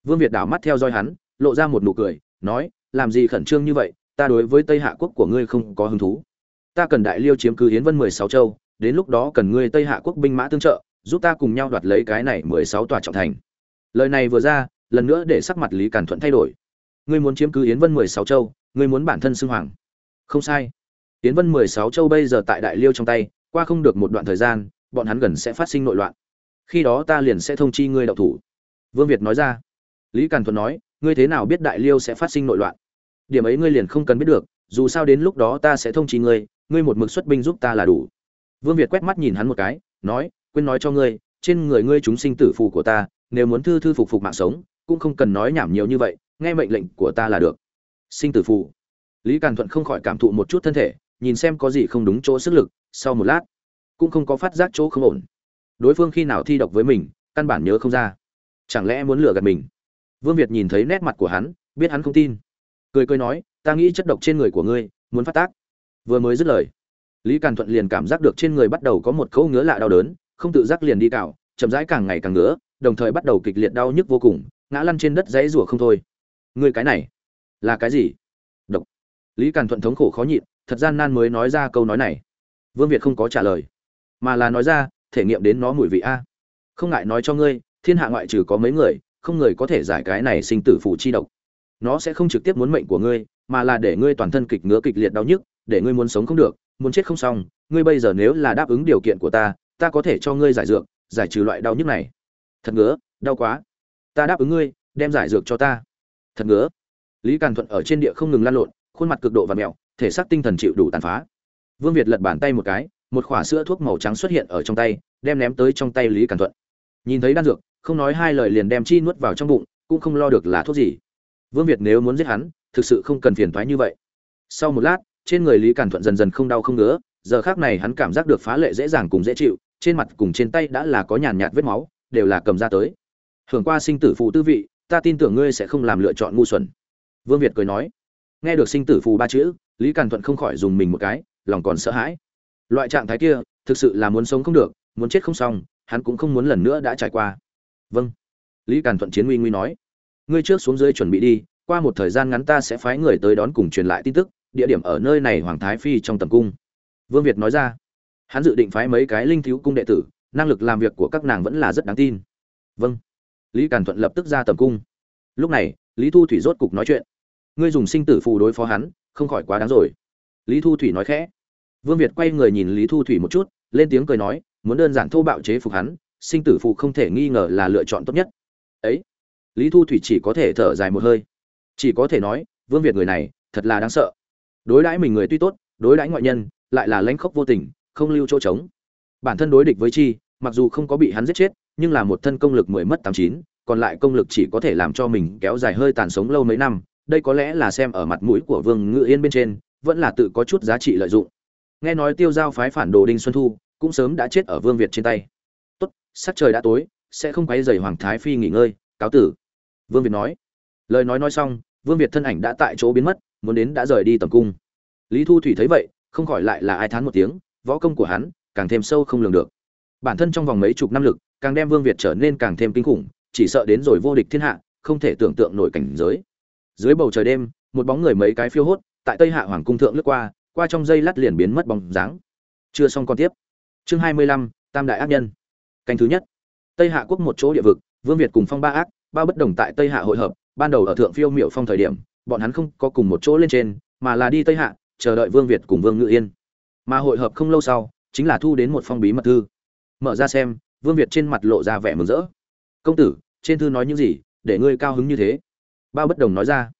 Vương việt đảo mắt theo dõi hắn, lộ ra một nụ cười, nói, làm gì khẩn trương như vậy, ta đối với tây hạ quốc của ngươi không có hứng thú. Ta cần đại liêu chiếm cứ hiến vân mười sáu châu, đến lúc đó cần ngươi tây hạ quốc binh mã tương trợ, giúp ta cùng nhau đoạt lấy cái này mười sáu tòa trọng thành. Lời này vừa ra, lần nữa để sắc mặt lý càn thuận thay đổi ngươi muốn chiếm cứ yến vân mười sáu châu, ngươi muốn bản thân xưng hoàng. Không sai. Yến vân mười sáu châu bây giờ tại đại liêu trong tay, qua không được một đoạn thời gian, bọn hắn gần sẽ phát sinh nội loạn. Khi đó ta liền sẽ thông chi ngươi đạo thủ. Vương việt nói ra. Lý càn thuận nói, ngươi thế nào biết đại liêu sẽ phát sinh nội loạn? Điểm ấy ngươi liền không cần biết được, dù sao đến lúc đó ta sẽ thông chi ngươi ngươi một mực xuất binh giúp ta là đủ. Vương việt quét mắt nhìn hắn một cái, nói, quên nói cho ngươi, trên người ngươi chúng sinh tử phù của ta, nếu muốn thư thư phục phục mạng sống, cũng không cần nói nhảm nhiều như vậy nghe mệnh lệnh của ta là được. Sinh tử phù. Lý càn thuận không khỏi cảm thụ một chút thân thể, nhìn xem có gì không đúng chỗ sức lực, sau một lát, cũng không có phát giác chỗ không ổn. Đối phương khi nào thi độc với mình, căn bản nhớ không ra. Chẳng lẽ muốn lừa gạt mình? Vương việt nhìn thấy nét mặt của hắn, biết hắn không tin. Cười cười nói, ta nghĩ chất độc trên người của ngươi, muốn phát tác. Vừa mới dứt lời, lý càn thuận liền cảm giác được trên người bắt đầu có một khâu ngứa lạ đau đớn, không tự giác liền đi cào chậm rãi càng ngày càng ngứa, đồng thời bắt đầu kịch liệt đau nhức vô cùng, ngã lăn trên đất dãy rủa không thôi ngươi cái này, là cái gì? Độc. Lý càn thuận thống khổ khó nhịn, thật gian nan mới nói ra câu nói này. Vương việt không có trả lời, mà là nói ra, thể nghiệm đến nó mùi vị a. Không ngại nói cho ngươi, thiên hạ ngoại trừ có mấy người, không người có thể giải cái này sinh tử phủ chi độc. Nó sẽ không trực tiếp muốn mệnh của ngươi, mà là để ngươi toàn thân kịch ngứa kịch liệt đau nhức, để ngươi muốn sống không được, muốn chết không xong. Ngươi bây giờ nếu là đáp ứng điều kiện của ta ta có thể cho ngươi giải dược, giải trừ loại đau nhức này. Thật ngứa, đau quá. Ta đáp ứng ngươi, đem giải dược cho ta thật ngứa. Lý càn thuận ở trên địa không ngừng lan lộn, khuôn mặt cực độ và mẹo, thể xác tinh thần chịu đủ tàn phá. Vương việt lật bàn tay một cái, một khỏa sữa thuốc màu trắng xuất hiện ở trong tay, đem ném tới trong tay lý càn thuận. Nhìn thấy đan dược, không nói hai lời liền đem chi nuốt vào trong bụng, cũng không lo được là thuốc gì. Vương việt nếu muốn giết hắn, thực sự không cần phiền thoái như vậy. Sau một lát, trên người lý càn thuận dần dần không đau không ngứa, giờ khác này hắn cảm giác được phá lệ dễ dàng cùng dễ chịu, trên mặt cùng trên tay đã là có nhàn nhạt vết máu, đều là cầm ra tới. Hưởng qua sinh tử phụ tư vị ta tin tưởng ngươi sẽ không làm lựa chọn ngu xuẩn. Vương việt cười nói. Nghe được sinh tử phù ba chữ, lý càn thuận không khỏi dùng mình một cái, lòng còn sợ hãi. Loại trạng thái kia, thực sự là muốn sống không được, muốn chết không xong, hắn cũng không muốn lần nữa đã trải qua. Vâng. Lý càn thuận chiến nguy nguy nói. Ngươi trước xuống dưới chuẩn bị đi, qua một thời gian ngắn ta sẽ phái người tới đón cùng truyền lại tin tức, địa điểm ở nơi này hoàng thái phi trong tầm cung. Vương việt nói ra. Hắn dự định phái mấy cái linh thiếu cung đệ tử, năng lực làm việc của các nàng vẫn là rất đáng tin. Vâng lý càn thuận lập tức ra tầm cung. Lúc này, lý thu thủy rốt cục nói chuyện. Ngươi dùng sinh tử phù đối phó hắn, không khỏi quá đáng rồi. Lý thu thủy nói khẽ. Vương việt quay người nhìn lý thu thủy một chút, lên tiếng cười nói, muốn đơn giản thô bạo chế phục hắn, sinh tử phù không thể nghi ngờ là lựa chọn tốt nhất. Ấy, lý thu thủy chỉ có thể thở dài một hơi. Chỉ có thể nói, vương việt người này, thật là đáng sợ. Đối đãi mình người tuy tốt, đối đãi ngoại nhân, lại là lãnh khốc vô tình, không lưu chỗ trống. Bản thân đối địch với chi, mặc dù không có bị hắn giết chết nhưng là một thân công lực mười mất tám chín, còn lại công lực chỉ có thể làm cho mình kéo dài hơi tàn sống lâu mấy năm, đây có lẽ là xem ở mặt mũi của vương ngự yên bên trên, vẫn là tự có chút giá trị lợi dụng. Nghe nói tiêu giao phái phản đồ đinh xuân thu, cũng sớm đã chết ở vương việt trên tay. Tốt, sắc trời đã tối, sẽ không quấy dày hoàng thái phi nghỉ ngơi, cáo tử. Vương việt nói. Lời nói nói xong, vương việt thân ảnh đã tại chỗ biến mất, muốn đến đã rời đi tầm cung. Lý thu thủy thấy vậy, không khỏi lại là ai thán một tiếng, võ công của hắn càng thêm sâu không lường được. Bản thân trong vòng mấy chục năm lực càng đem vương việt trở nên càng thêm kinh khủng, chỉ sợ đến rồi vô địch thiên hạ, không thể tưởng tượng nổi cảnh giới. Dưới bầu trời đêm, một bóng người mấy cái phiêu hốt, tại tây hạ hoàng cung thượng lướt qua qua trong dây lát liền biến mất bóng dáng. Chưa xong còn tiếp. Chương hai mươi lăm, tam đại ác nhân. Cảnh thứ nhất. Tây hạ quốc một chỗ địa vực, vương việt cùng phong ba ác ba bất đồng tại tây hạ hội hợp, ban đầu ở thượng phiêu miệu phong thời điểm, bọn hắn không có cùng một chỗ lên trên, mà là đi tây hạ, chờ đợi vương việt cùng vương ngự yên. Mà hội hợp không lâu sau, chính là thu đến một phong bí mật thư. Mở ra xem vương việt trên mặt lộ ra vẻ mừng rỡ. Công tử, trên thư nói những gì, để ngươi cao hứng như thế? Bao bất đồng nói ra.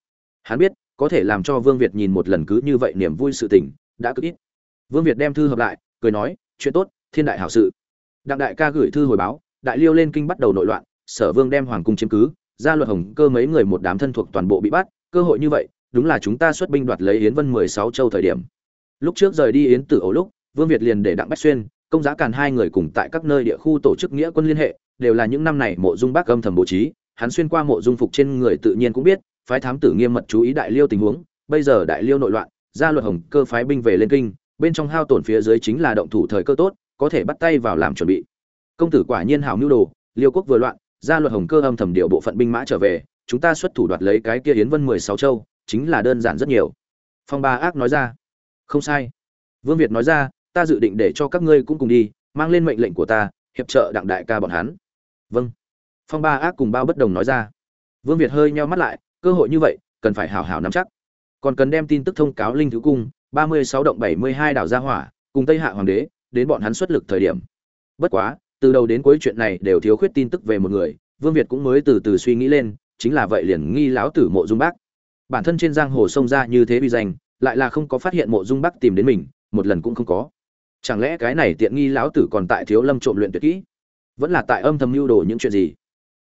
Hắn biết, có thể làm cho vương việt nhìn một lần cứ như vậy niềm vui sự tình, đã cực ít. Vương việt đem thư hợp lại, cười nói, chuyện tốt, thiên đại hảo sự. Đặng đại ca gửi thư hồi báo, đại liêu lên kinh bắt đầu nội loạn, sở vương đem hoàng cung chiếm cứ gia luật hồng cơ mấy người một đám thân thuộc toàn bộ bị bắt, cơ hội như vậy, đúng là chúng ta xuất binh đoạt lấy yến vân mười sáu châu thời điểm. Lúc trước rời đi yến tử ấu lúc, vương việt liền để đặng bách xuyên công giá càn hai người cùng tại các nơi địa khu tổ chức nghĩa quân liên hệ, đều là những năm này mộ dung bác âm thầm bố trí. Hắn xuyên qua mộ dung phục trên người tự nhiên cũng biết, phái thám tử nghiêm mật chú ý đại liêu tình huống. Bây giờ đại liêu nội loạn, gia luật hồng cơ phái binh về lên kinh, bên trong hao tổn phía dưới chính là động thủ thời cơ tốt, có thể bắt tay vào làm chuẩn bị. Công tử quả nhiên hào mưu đồ, liêu quốc vừa loạn, gia luật hồng cơ âm thầm điều bộ phận binh mã trở về, chúng ta xuất thủ đoạt lấy cái kia Hiến vân mười sáu châu, chính là đơn giản rất nhiều. Phong ba ác nói ra. Không sai. Vương việt nói ra ta dự định để cho các ngươi cũng cùng đi, mang lên mệnh lệnh của ta, hiệp trợ đặng đại ca bọn hắn. Vâng. Phong ba ác cùng bao bất đồng nói ra. Vương việt hơi nheo mắt lại, cơ hội như vậy, cần phải hảo hảo nắm chắc. Còn cần đem tin tức thông cáo linh thứ cung, ba mươi sáu động bảy mươi hai đảo gia hỏa, cùng tây hạ hoàng đế, đến bọn hắn xuất lực thời điểm. Bất quá, từ đầu đến cuối chuyện này đều thiếu khuyết tin tức về một người, vương việt cũng mới từ từ suy nghĩ lên, chính là vậy liền nghi lão tử mộ dung bác. Bản thân trên giang hồ sông ra như thế uy danh, lại là không có phát hiện mộ dung bác tìm đến mình, một lần cũng không có chẳng lẽ cái này tiện nghi lão tử còn tại thiếu lâm trộm luyện tuyệt kỹ? Vẫn là tại âm thầm mưu đồ những chuyện gì?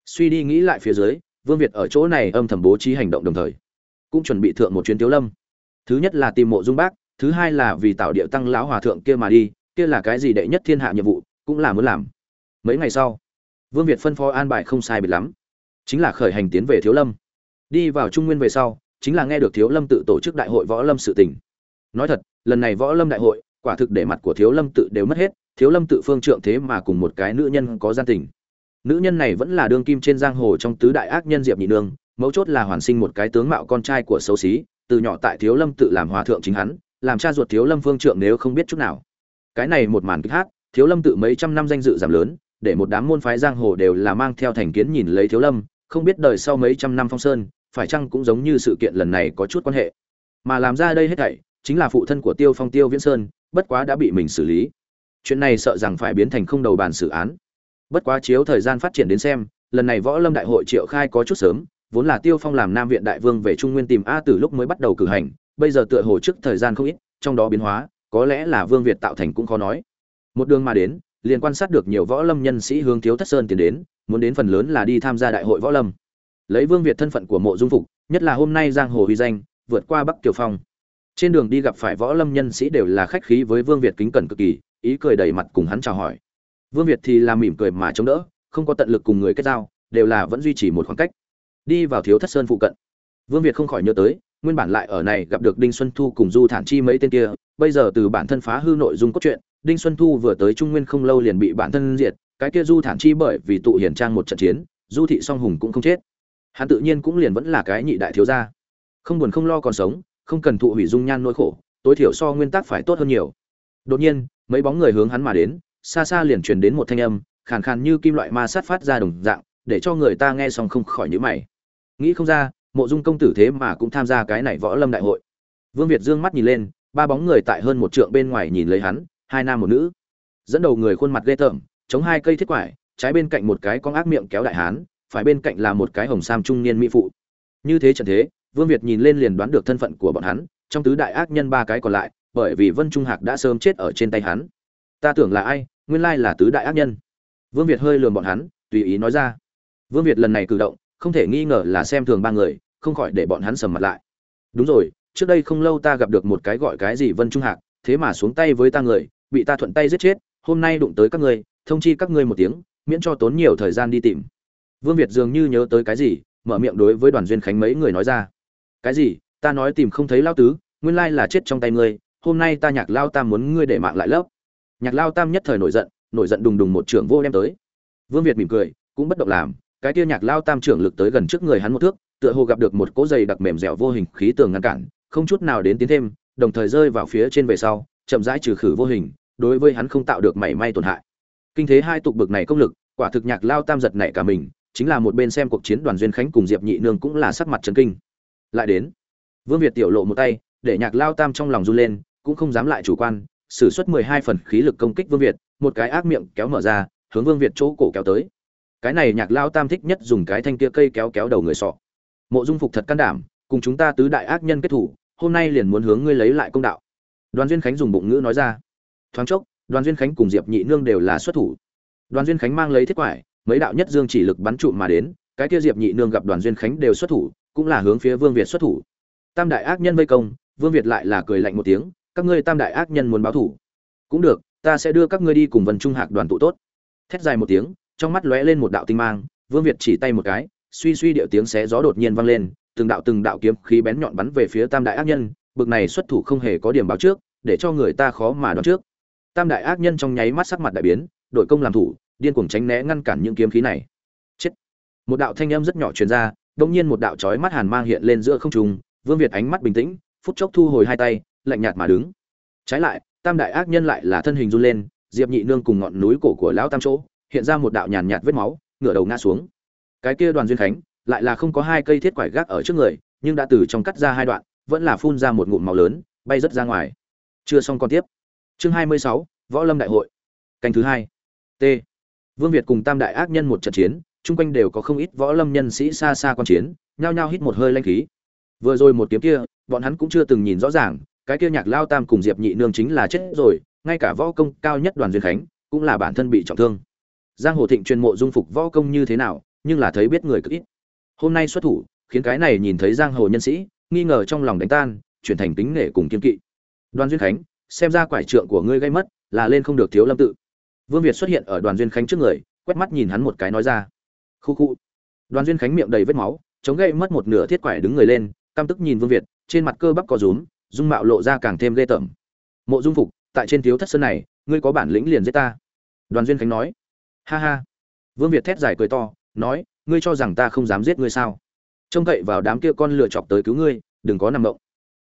Suy đi nghĩ lại phía dưới, vương việt ở chỗ này âm thầm bố trí hành động đồng thời, cũng chuẩn bị thượng một chuyến thiếu lâm. Thứ nhất là tìm mộ dung bác, thứ hai là vì tạo địa tăng lão hòa thượng kia mà đi, kia là cái gì đệ nhất thiên hạ nhiệm vụ, cũng là muốn làm. Mấy ngày sau, vương việt phân phó an bài không sai biệt lắm, chính là khởi hành tiến về thiếu lâm. Đi vào trung nguyên về sau, chính là nghe được thiếu lâm tự tổ chức đại hội võ lâm sự tình. Nói thật, lần này võ lâm đại hội quả thực để mặt của thiếu lâm tự đều mất hết, thiếu lâm tự phương trượng thế mà cùng một cái nữ nhân có gian tình. Nữ nhân này vẫn là đương kim trên giang hồ trong tứ đại ác nhân diệp nhị nương, mấu chốt là hoàn sinh một cái tướng mạo con trai của xấu xí, từ nhỏ tại thiếu lâm tự làm hòa thượng chính hắn, làm cha ruột thiếu lâm phương trượng nếu không biết chút nào. Cái này một màn kích hát, thiếu lâm tự mấy trăm năm danh dự giảm lớn, để một đám môn phái giang hồ đều là mang theo thành kiến nhìn lấy thiếu lâm, không biết đời sau mấy trăm năm phong sơn, phải chăng cũng giống như sự kiện lần này có chút quan hệ. Mà làm ra đây hết thảy, chính là phụ thân của tiêu phong tiêu viễn sơn bất quá đã bị mình xử lý. Chuyện này sợ rằng phải biến thành không đầu bàn xử án. Bất quá chiếu thời gian phát triển đến xem, lần này võ lâm đại hội triệu khai có chút sớm, vốn là tiêu phong làm nam viện đại vương về trung nguyên tìm a từ lúc mới bắt đầu cử hành, bây giờ tựa hồ trước thời gian không ít, trong đó biến hóa, có lẽ là vương việt tạo thành cũng khó nói. Một đường mà đến, liền quan sát được nhiều võ lâm nhân sĩ hướng thiếu thất sơn tiến đến, muốn đến phần lớn là đi tham gia đại hội võ lâm. Lấy vương việt thân phận của mộ dung phục, nhất là hôm nay giang hồ huy danh, vượt qua bắc kiều phong trên đường đi gặp phải võ lâm nhân sĩ đều là khách khí với vương việt kính cẩn cực kỳ, ý cười đầy mặt cùng hắn chào hỏi. Vương việt thì làm mỉm cười mà chống đỡ, không có tận lực cùng người kết giao, đều là vẫn duy trì một khoảng cách. Đi vào thiếu thất sơn phụ cận, vương việt không khỏi nhớ tới, nguyên bản lại ở này gặp được đinh xuân thu cùng du thản chi mấy tên kia, bây giờ từ bản thân phá hư nội dung cốt truyện, đinh xuân thu vừa tới trung nguyên không lâu liền bị bản thân diệt, cái kia du thản chi bởi vì tụ hiển trang một trận chiến, du thị song hùng cũng không chết. Hắn tự nhiên cũng liền vẫn là cái nhị đại thiếu gia. Không buồn không lo còn sống không cần thụ hủy dung nhan nỗi khổ, tối thiểu so nguyên tắc phải tốt hơn nhiều. Đột nhiên, mấy bóng người hướng hắn mà đến, xa xa liền truyền đến một thanh âm, khàn khàn như kim loại ma sát phát ra đồng dạng, để cho người ta nghe xong không khỏi nhíu mày. Nghĩ không ra, mộ dung công tử thế mà cũng tham gia cái này võ lâm đại hội. Vương việt dương mắt nhìn lên, ba bóng người tại hơn một trượng bên ngoài nhìn lấy hắn, hai nam một nữ. Dẫn đầu người khuôn mặt ghê tởm, chống hai cây thiết quải, trái bên cạnh một cái con ác miệng kéo đại hán, phải bên cạnh là một cái hồng sam trung niên mỹ phụ. Như thế trận thế vương việt nhìn lên liền đoán được thân phận của bọn hắn, trong tứ đại ác nhân ba cái còn lại, bởi vì vân trung hạc đã sớm chết ở trên tay hắn. Ta tưởng là ai, nguyên lai là tứ đại ác nhân. Vương việt hơi lườm bọn hắn, tùy ý nói ra. Vương việt lần này cử động, không thể nghi ngờ là xem thường ba người, không khỏi để bọn hắn sầm mặt lại. Đúng rồi, trước đây không lâu ta gặp được một cái gọi cái gì vân trung hạc, thế mà xuống tay với ta người, bị ta thuận tay giết chết, hôm nay đụng tới các ngươi thông chi các ngươi một tiếng, miễn cho tốn nhiều thời gian đi tìm. Vương việt dường như nhớ tới cái gì, mở miệng đối với đoàn duyên khánh mấy người nói ra cái gì? Ta nói tìm không thấy lao tứ, nguyên lai là chết trong tay ngươi, hôm nay ta nhạc lao tam muốn ngươi để mạng lại lớp. Nhạc lao tam nhất thời nổi giận nổi giận đùng đùng một trưởng vô đem tới. Vương việt mỉm cười, cũng bất động làm, cái kia nhạc lao tam trưởng lực tới gần trước người hắn một thước, tựa hồ gặp được một cỗ dày đặc mềm dẻo vô hình khí tường ngăn cản, không chút nào đến tiến thêm, đồng thời rơi vào phía trên về sau, chậm rãi trừ khử vô hình, đối với hắn không tạo được mảy may tổn hại. Kinh thế hai tục bực này công lực, quả thực nhạc lao tam giật nảy cả mình, chính là một bên xem cuộc chiến đoàn duyên khánh cùng diệp nhị nương cũng là sắc mặt trấn kinh lại đến. Vương việt tiểu lộ một tay, để nhạc lao tam trong lòng run lên, cũng không dám lại chủ quan, sử xuất mười hai phần khí lực công kích vương việt, một cái ác miệng kéo mở ra, hướng vương việt chỗ cổ kéo tới. Cái này nhạc lao tam thích nhất dùng cái thanh kia cây kéo kéo đầu người sọ. Mộ dung phục thật can đảm, cùng chúng ta tứ đại ác nhân kết thủ, hôm nay liền muốn hướng ngươi lấy lại công đạo. Đoàn duyên khánh dùng bụng ngữ nói ra. Thoáng chốc, đoàn duyên khánh cùng diệp nhị nương đều là xuất thủ. Đoàn duyên khánh mang lấy thiết quải, mấy đạo nhất dương chỉ lực bắn trụ mà đến, cái kia diệp nhị nương gặp đoàn duyên khánh đều xuất thủ cũng là hướng phía vương việt xuất thủ. Tam đại ác nhân vây công, vương việt lại là cười lạnh một tiếng, các ngươi tam đại ác nhân muốn báo thủ. Cũng được, ta sẽ đưa các ngươi đi cùng vân trung hạc đoàn tụ tốt. Thét dài một tiếng, trong mắt lóe lên một đạo tinh mang, vương việt chỉ tay một cái, suy suy điệu tiếng xé gió đột nhiên vang lên, từng đạo từng đạo kiếm khí bén nhọn bắn về phía tam đại ác nhân, bực này xuất thủ không hề có điểm báo trước, để cho người ta khó mà đoán trước. Tam đại ác nhân trong nháy mắt sắc mặt đại biến, đội công làm thủ, điên cuồng tránh né ngăn cản những kiếm khí này. Chết. Một đạo thanh âm rất nhỏ truyền ra đông nhiên một đạo chói mắt hàn mang hiện lên giữa không trung, vương việt ánh mắt bình tĩnh, phút chốc thu hồi hai tay, lạnh nhạt mà đứng. Trái lại, tam đại ác nhân lại là thân hình run lên, diệp nhị nương cùng ngọn núi cổ của lão tam chỗ, hiện ra một đạo nhàn nhạt vết máu, ngửa đầu ngã xuống. Cái kia đoàn duyên khánh, lại là không có hai cây thiết quải gác ở trước người, nhưng đã từ trong cắt ra hai đoạn, vẫn là phun ra một ngụm máu lớn, bay rất ra ngoài. Chưa xong con tiếp. Chương hai mươi sáu, võ lâm đại hội. Canh thứ hai. T. Vương việt cùng tam đại ác nhân một trận chiến chung quanh đều có không ít võ lâm nhân sĩ xa xa quan chiến, nhao nhao hít một hơi lanh khí. Vừa rồi một kiếm kia, bọn hắn cũng chưa từng nhìn rõ ràng, cái kia nhạc lao tam cùng diệp nhị nương chính là chết rồi, ngay cả võ công cao nhất đoàn duyên khánh cũng là bản thân bị trọng thương. Giang hồ thịnh truyền mộ dung phục võ công như thế nào, nhưng là thấy biết người cực ít. Hôm nay xuất thủ, khiến cái này nhìn thấy giang hồ nhân sĩ, nghi ngờ trong lòng đánh tan, chuyển thành tính nể cùng kiên kỵ. Đoàn duyên khánh, xem ra quải trượng của ngươi gây mất, là lên không được thiếu lâm tự. Vương việt xuất hiện ở đoàn duyên khánh trước người, quét mắt nhìn hắn một cái nói ra khu khu. Đoàn duyên khánh miệng đầy vết máu, chống gậy mất một nửa thiết quải đứng người lên, căm tức nhìn vương việt, trên mặt cơ bắp có rúm, dung mạo lộ ra càng thêm ghê tởm. Mộ dung phục, tại trên thiếu thất sơn này, ngươi có bản lĩnh liền giết ta. Đoàn duyên khánh nói. Ha ha. Vương việt thét dài cười to, nói, ngươi cho rằng ta không dám giết ngươi sao? Trông cậy vào đám kia con lựa chọc tới cứu ngươi, đừng có nằm động.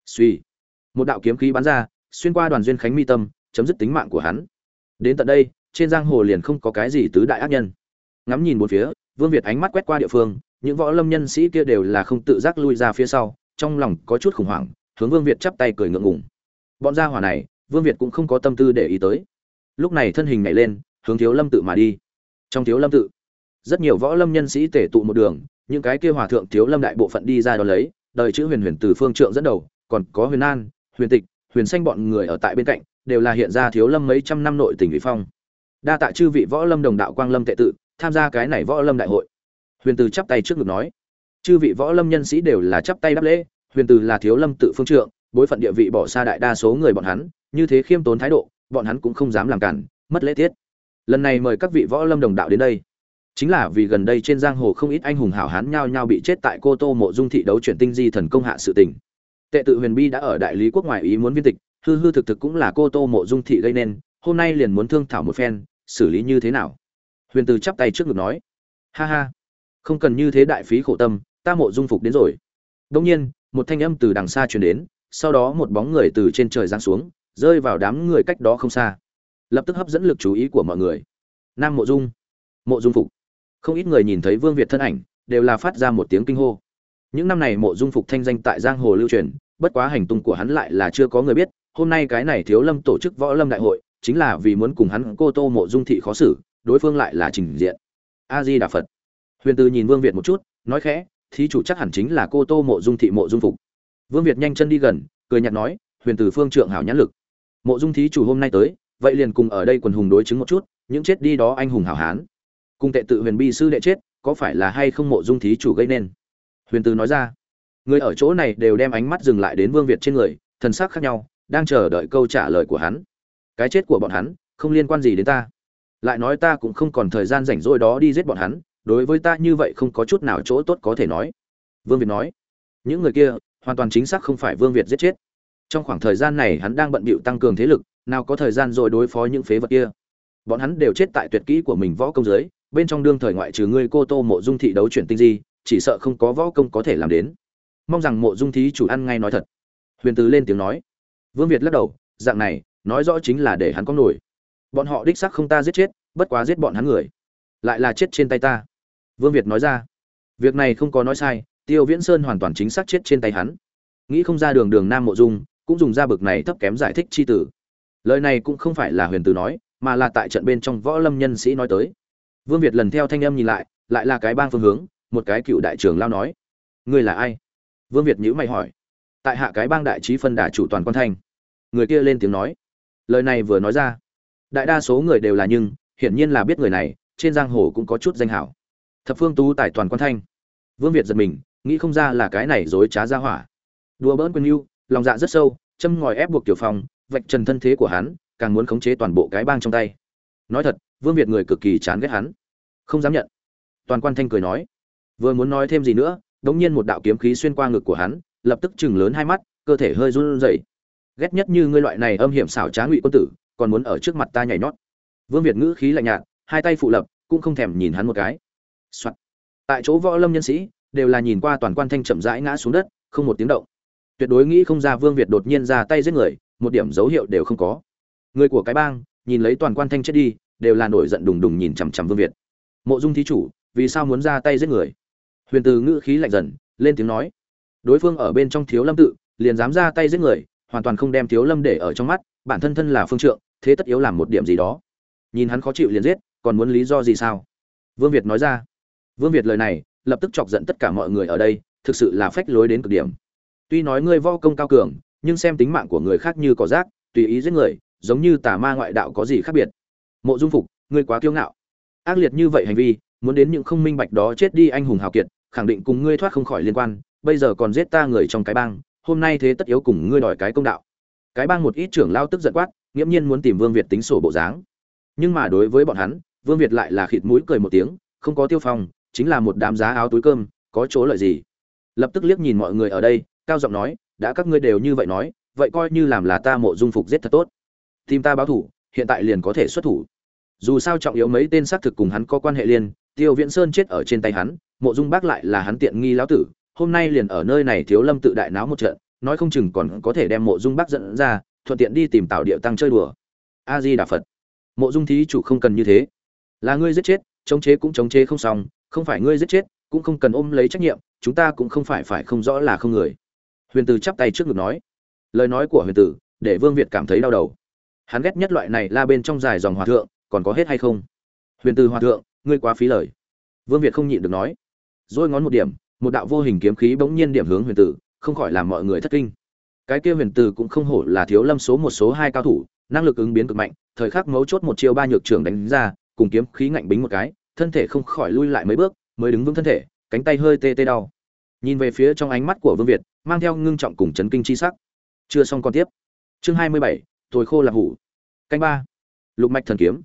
Suy một đạo kiếm khí bắn ra, xuyên qua đoàn duyên khánh mi tâm, chấm dứt tính mạng của hắn. Đến tận đây, trên giang hồ liền không có cái gì tứ đại ác nhân ngắm nhìn một phía, vương việt ánh mắt quét qua địa phương, những võ lâm nhân sĩ kia đều là không tự giác lui ra phía sau, trong lòng có chút khủng hoảng, hướng vương việt chắp tay cười ngượng ngùng. Bọn gia hỏa này, vương việt cũng không có tâm tư để ý tới. Lúc này thân hình nhảy lên, hướng thiếu lâm tự mà đi. Trong thiếu lâm tự, rất nhiều võ lâm nhân sĩ tể tụ một đường, những cái kia hòa thượng thiếu lâm đại bộ phận đi ra đó lấy, đời chữ huyền huyền từ phương trượng dẫn đầu, còn có huyền an, huyền tịch, huyền xanh bọn người ở tại bên cạnh, đều là hiện ra thiếu lâm mấy trăm năm nội tỉnh vị phong. Đa tạ chư vị võ lâm đồng đạo quang lâm tệ tự tham gia cái này võ lâm đại hội. Huyền từ chắp tay trước ngực nói, chư vị võ lâm nhân sĩ đều là chắp tay đáp lễ, huyền từ là thiếu lâm tự phương trượng, bối phận địa vị bỏ xa đại đa số người bọn hắn, như thế khiêm tốn thái độ, bọn hắn cũng không dám làm cản, mất lễ tiết. Lần này mời các vị võ lâm đồng đạo đến đây, chính là vì gần đây trên giang hồ không ít anh hùng hảo hán nhao nhao bị chết tại cô tô mộ dung thị đấu chuyển tinh di thần công hạ sự tình. Tệ tự huyền bi đã ở đại lý quốc ngoài ý muốn viên tịch, hư hư thực thực cũng là cô tô mộ dung thị gây nên, hôm nay liền muốn thương thảo một phen, xử lý như thế nào? Huyền từ chắp tay trước ngực nói, ha ha, không cần như thế đại phí khổ tâm, ta mộ dung phục đến rồi. Đông nhiên, một thanh âm từ đằng xa truyền đến, sau đó một bóng người từ trên trời giáng xuống, rơi vào đám người cách đó không xa. Lập tức hấp dẫn lực chú ý của mọi người. Nam mộ dung mộ dung phục. Không ít người nhìn thấy vương việt thân ảnh, đều là phát ra một tiếng kinh hô. Những năm này mộ dung phục thanh danh tại giang hồ lưu truyền, bất quá hành tung của hắn lại là chưa có người biết. Hôm nay cái này thiếu lâm tổ chức võ lâm đại hội, chính là vì muốn cùng hắn cô tô mộ dung thị khó xử đối phương lại là trình diện. A di đà phật. Huyền từ nhìn vương việt một chút, nói khẽ, thí chủ chắc hẳn chính là cô tô mộ dung thị mộ dung phục. Vương việt nhanh chân đi gần, cười nhạt nói, huyền từ phương trượng hảo nhãn lực. Mộ dung thí chủ hôm nay tới, vậy liền cùng ở đây quần hùng đối chứng một chút, những chết đi đó anh hùng hảo hán. Cùng tệ tự huyền bi sư đệ chết, có phải là hay không mộ dung thí chủ gây nên? Huyền từ nói ra. Người ở chỗ này đều đem ánh mắt dừng lại đến vương việt trên người, thần sắc khác nhau, đang chờ đợi câu trả lời của hắn. Cái chết của bọn hắn, không liên quan gì đến ta lại nói ta cũng không còn thời gian rảnh rỗi đó đi giết bọn hắn, đối với ta như vậy không có chút nào chỗ tốt có thể nói. Vương việt nói. Những người kia, hoàn toàn chính xác không phải vương việt giết chết. Trong khoảng thời gian này hắn đang bận bịu tăng cường thế lực, nào có thời gian rồi đối phó những phế vật kia. Bọn hắn đều chết tại tuyệt kỹ của mình võ công giới bên trong đương thời ngoại trừ ngươi cô tô mộ dung thị đấu chuyển tinh di, chỉ sợ không có võ công có thể làm đến. Mong rằng mộ dung thí chủ ăn ngay nói thật. Huyền tứ lên tiếng nói. Vương việt lắc đầu, dạng này, nói rõ chính là để hắn có nổi bọn họ đích xác không ta giết chết, bất quá giết bọn hắn người. Lại là chết trên tay ta. Vương việt nói ra. Việc này không có nói sai, tiêu viễn sơn hoàn toàn chính xác chết trên tay hắn. Nghĩ không ra đường đường nam mộ dung, cũng dùng ra bực này thấp kém giải thích chi tử lời này cũng không phải là huyền từ nói, mà là tại trận bên trong võ lâm nhân sĩ nói tới. Vương việt lần theo thanh âm nhìn lại lại là cái bang phương hướng, một cái cựu đại trưởng lao nói. Ngươi là ai? Vương việt nhữ mày hỏi. Tại hạ cái bang đại trí phân đà chủ toàn quan thanh người kia lên tiếng nói. Lời này vừa nói ra đại đa số người đều là nhưng, hiển nhiên là biết người này, trên giang hồ cũng có chút danh hảo. Thập phương tú tại toàn quan thanh. Vương việt giật mình, nghĩ không ra là cái này dối trá ra hỏa. Đùa bỡn quân yêu lòng dạ rất sâu, châm ngòi ép buộc tiểu phong, vạch trần thân thế của hắn, càng muốn khống chế toàn bộ cái bang trong tay. Nói thật, vương việt người cực kỳ chán ghét hắn. Không dám nhận. Toàn quan thanh cười nói. Vừa muốn nói thêm gì nữa, đống nhiên một đạo kiếm khí xuyên qua ngực của hắn, lập tức chừng lớn hai mắt, cơ thể hơi run rẩy ghét nhất như ngươi loại này âm hiểm xảo trá ngụy quân tử, còn muốn ở trước mặt ta nhảy nhót. Vương việt ngữ khí lạnh nhạt, hai tay phụ lập, cũng không thèm nhìn hắn một cái、Soạn. tại chỗ võ lâm nhân sĩ, đều là nhìn qua toàn quan thanh chậm rãi ngã xuống đất, không một tiếng động. Tuyệt đối nghĩ không ra vương việt đột nhiên ra tay giết người, một điểm dấu hiệu đều không có. Người của cái bang, nhìn lấy toàn quan thanh chết đi, đều là nổi giận đùng đùng nhìn chằm chằm vương việt. Mộ dung thí chủ, vì sao muốn ra tay giết người? Huyền từ ngữ khí lạnh dần, lên tiếng nói. Đối phương ở bên trong thiếu lâm tự, liền dám ra tay giết người hoàn toàn không đem thiếu lâm để ở trong mắt, bản thân thân là phương trượng, thế tất yếu làm một điểm gì đó. Nhìn hắn khó chịu liền giết, còn muốn lý do gì sao? Vương việt nói ra. Vương việt lời này, lập tức chọc giận tất cả mọi người ở đây, thực sự là phách lối đến cực điểm. Tuy nói ngươi vo công cao cường, nhưng xem tính mạng của người khác như cỏ rác, tùy ý giết người, giống như tà ma ngoại đạo có gì khác biệt? Mộ dung phục, ngươi quá kiêu ngạo. Ác liệt như vậy hành vi, muốn đến những không minh bạch đó chết đi anh hùng hào kiệt, khẳng định cùng ngươi thoát không khỏi liên quan, bây giờ còn giết ta người trong cái bang hôm nay thế tất yếu cùng ngươi đòi cái công đạo. Cái bang một ít trưởng lao tức giận quát, nghiễm nhiên muốn tìm vương việt tính sổ bộ dáng. Nhưng mà đối với bọn hắn, vương việt lại là khịt mũi cười một tiếng, không có tiêu phong, chính là một đám giá áo túi cơm, có chỗ lợi gì? Lập tức liếc nhìn mọi người ở đây, cao giọng nói, đã các ngươi đều như vậy nói, vậy coi như làm là ta mộ dung phục giết thật tốt. Tìm ta báo thủ, hiện tại liền có thể xuất thủ. Dù sao trọng yếu mấy tên xác thực cùng hắn có quan hệ liên, tiêu viễn sơn chết ở trên tay hắn, mộ dung bác lại là hắn tiện nghi lão tử hôm nay liền ở nơi này thiếu lâm tự đại náo một trận, nói không chừng còn có thể đem mộ dung bác dẫn ra, thuận tiện đi tìm tạo điệu tăng chơi đùa. A di đà phật. Mộ dung thí chủ không cần như thế. Là ngươi giết chết, chống chế cũng chống chế không xong, không phải ngươi giết chết, cũng không cần ôm lấy trách nhiệm, chúng ta cũng không phải phải không rõ là không người. Huyền tử chắp tay trước ngực nói. Lời nói của huyền tử để vương việt cảm thấy đau đầu. Hắn ghét nhất loại này la bên trong dài dòng hòa thượng, còn có hết hay không? Huyền tử hòa thượng, ngươi quá phí lời. Vương việt không nhịn được nói. Rồi ngón một điểm một đạo vô hình kiếm khí bỗng nhiên điểm hướng huyền tử, không khỏi làm mọi người thất kinh. Cái kia huyền tử cũng không hổ là thiếu lâm số một số hai cao thủ, năng lực ứng biến cực mạnh, thời khắc mấu chốt một chiêu ba nhược trưởng đánh ra, cùng kiếm khí ngạnh bính một cái, thân thể không khỏi lui lại mấy bước, mới đứng vững thân thể, cánh tay hơi tê tê đau. Nhìn về phía trong ánh mắt của vương việt, mang theo ngưng trọng cùng chấn kinh chi sắc. Chưa xong còn tiếp. Chương hai mươi bảy, tồi khô là hủ. Canh ba. Lục mạch thần kiếm.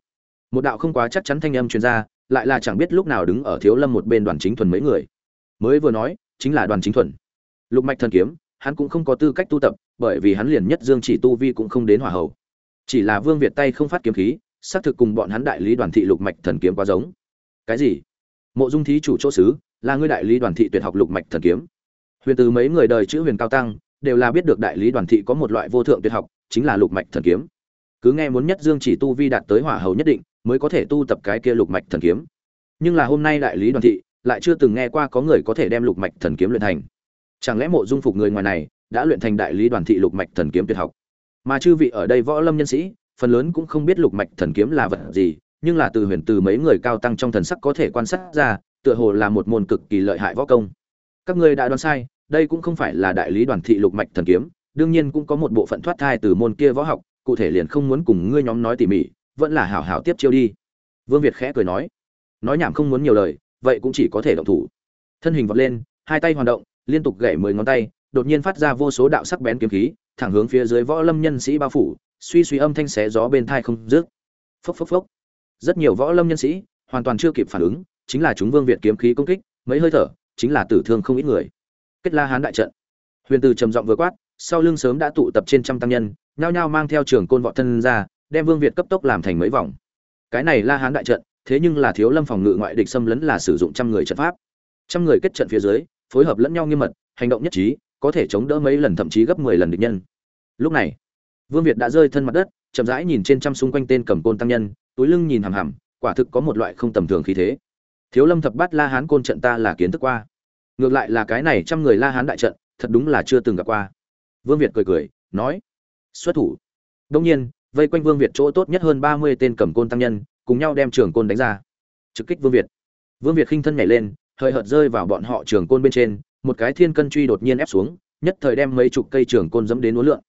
Một đạo không quá chắc chắn thanh âm truyền ra, lại là chẳng biết lúc nào đứng ở thiếu lâm một bên đoàn chính thuần mấy người mới vừa nói, chính là đoàn chính thuần. Lục mạch thần kiếm, hắn cũng không có tư cách tu tập, bởi vì hắn liền nhất dương chỉ tu vi cũng không đến hỏa hầu. Chỉ là vương việt tay không phát kiếm khí, xác thực cùng bọn hắn đại lý đoàn thị lục mạch thần kiếm quá giống. Cái gì? Mộ dung thí chủ chỗ sứ là ngươi đại lý đoàn thị tuyệt học lục mạch thần kiếm. Huyền từ mấy người đời chữ huyền cao tăng, đều là biết được đại lý đoàn thị có một loại vô thượng tuyệt học, chính là lục mạch thần kiếm. Cứ nghe muốn nhất dương chỉ tu vi đạt tới hỏa hầu nhất định, mới có thể tu tập cái kia lục mạch thần kiếm. Nhưng là hôm nay đại lý đoàn thị lại chưa từng nghe qua có người có thể đem lục mạch thần kiếm luyện thành. Chẳng lẽ mộ dung phục người ngoài này đã luyện thành đại lý đoàn thị lục mạch thần kiếm tuyệt học? Mà chư vị ở đây võ lâm nhân sĩ, phần lớn cũng không biết lục mạch thần kiếm là vật gì, nhưng là từ huyền từ mấy người cao tăng trong thần sắc có thể quan sát ra, tựa hồ là một môn cực kỳ lợi hại võ công. Các ngươi đã đoán sai, đây cũng không phải là đại lý đoàn thị lục mạch thần kiếm, đương nhiên cũng có một bộ phận thoát thai từ môn kia võ học, cụ thể liền không muốn cùng ngươi nhóm nói tỉ mỉ, vẫn là hảo hảo tiếp chiêu đi. Vương việt khẽ cười nói. Nói nhảm không muốn nhiều lời vậy cũng chỉ có thể động thủ. Thân hình vọt lên, hai tay hoạt động, liên tục gảy mười ngón tay, đột nhiên phát ra vô số đạo sắc bén kiếm khí, thẳng hướng phía dưới võ lâm nhân sĩ bao phủ, suy suy âm thanh xé gió bên thai không dứt. Phốc phốc phốc. Rất nhiều võ lâm nhân sĩ hoàn toàn chưa kịp phản ứng, chính là chúng vương việt kiếm khí công kích, mấy hơi thở, chính là tử thương không ít người. Kết la hán đại trận. Huyền từ trầm giọng vừa quát, sau lưng sớm đã tụ tập trên trăm tăng nhân, nhao nhao mang theo trường côn vọt thân ra, đem vương việt cấp tốc làm thành mấy vòng. Cái này la hán đại trận thế nhưng là thiếu lâm phòng ngự ngoại địch xâm lấn là sử dụng trăm người trận pháp. Trăm người kết trận phía dưới, phối hợp lẫn nhau nghiêm mật, hành động nhất trí, có thể chống đỡ mấy lần thậm chí gấp mười lần địch nhân. Lúc này, vương việt đã rơi thân mặt đất, chậm rãi nhìn trên trăm xung quanh tên cầm côn tăng nhân, túi lưng nhìn hằm hằm, quả thực có một loại không tầm thường khí thế. Thiếu lâm thập bát la hán côn trận ta là kiến thức qua. Ngược lại là cái này trăm người la hán đại trận, thật đúng là chưa từng gặp qua. Vương việt cười cười, nói, xuất thủ. Đông nhiên, vây quanh vương việt chỗ tốt nhất hơn ba mươi tên cầm côn tăng nhân cùng nhau đem trường côn đánh ra. Trực kích vương việt. Vương việt khinh thân nhảy lên, hơi hợt rơi vào bọn họ trường côn bên trên, một cái thiên cân truy đột nhiên ép xuống, nhất thời đem mấy chục cây trường côn dẫm đến uốn lượn.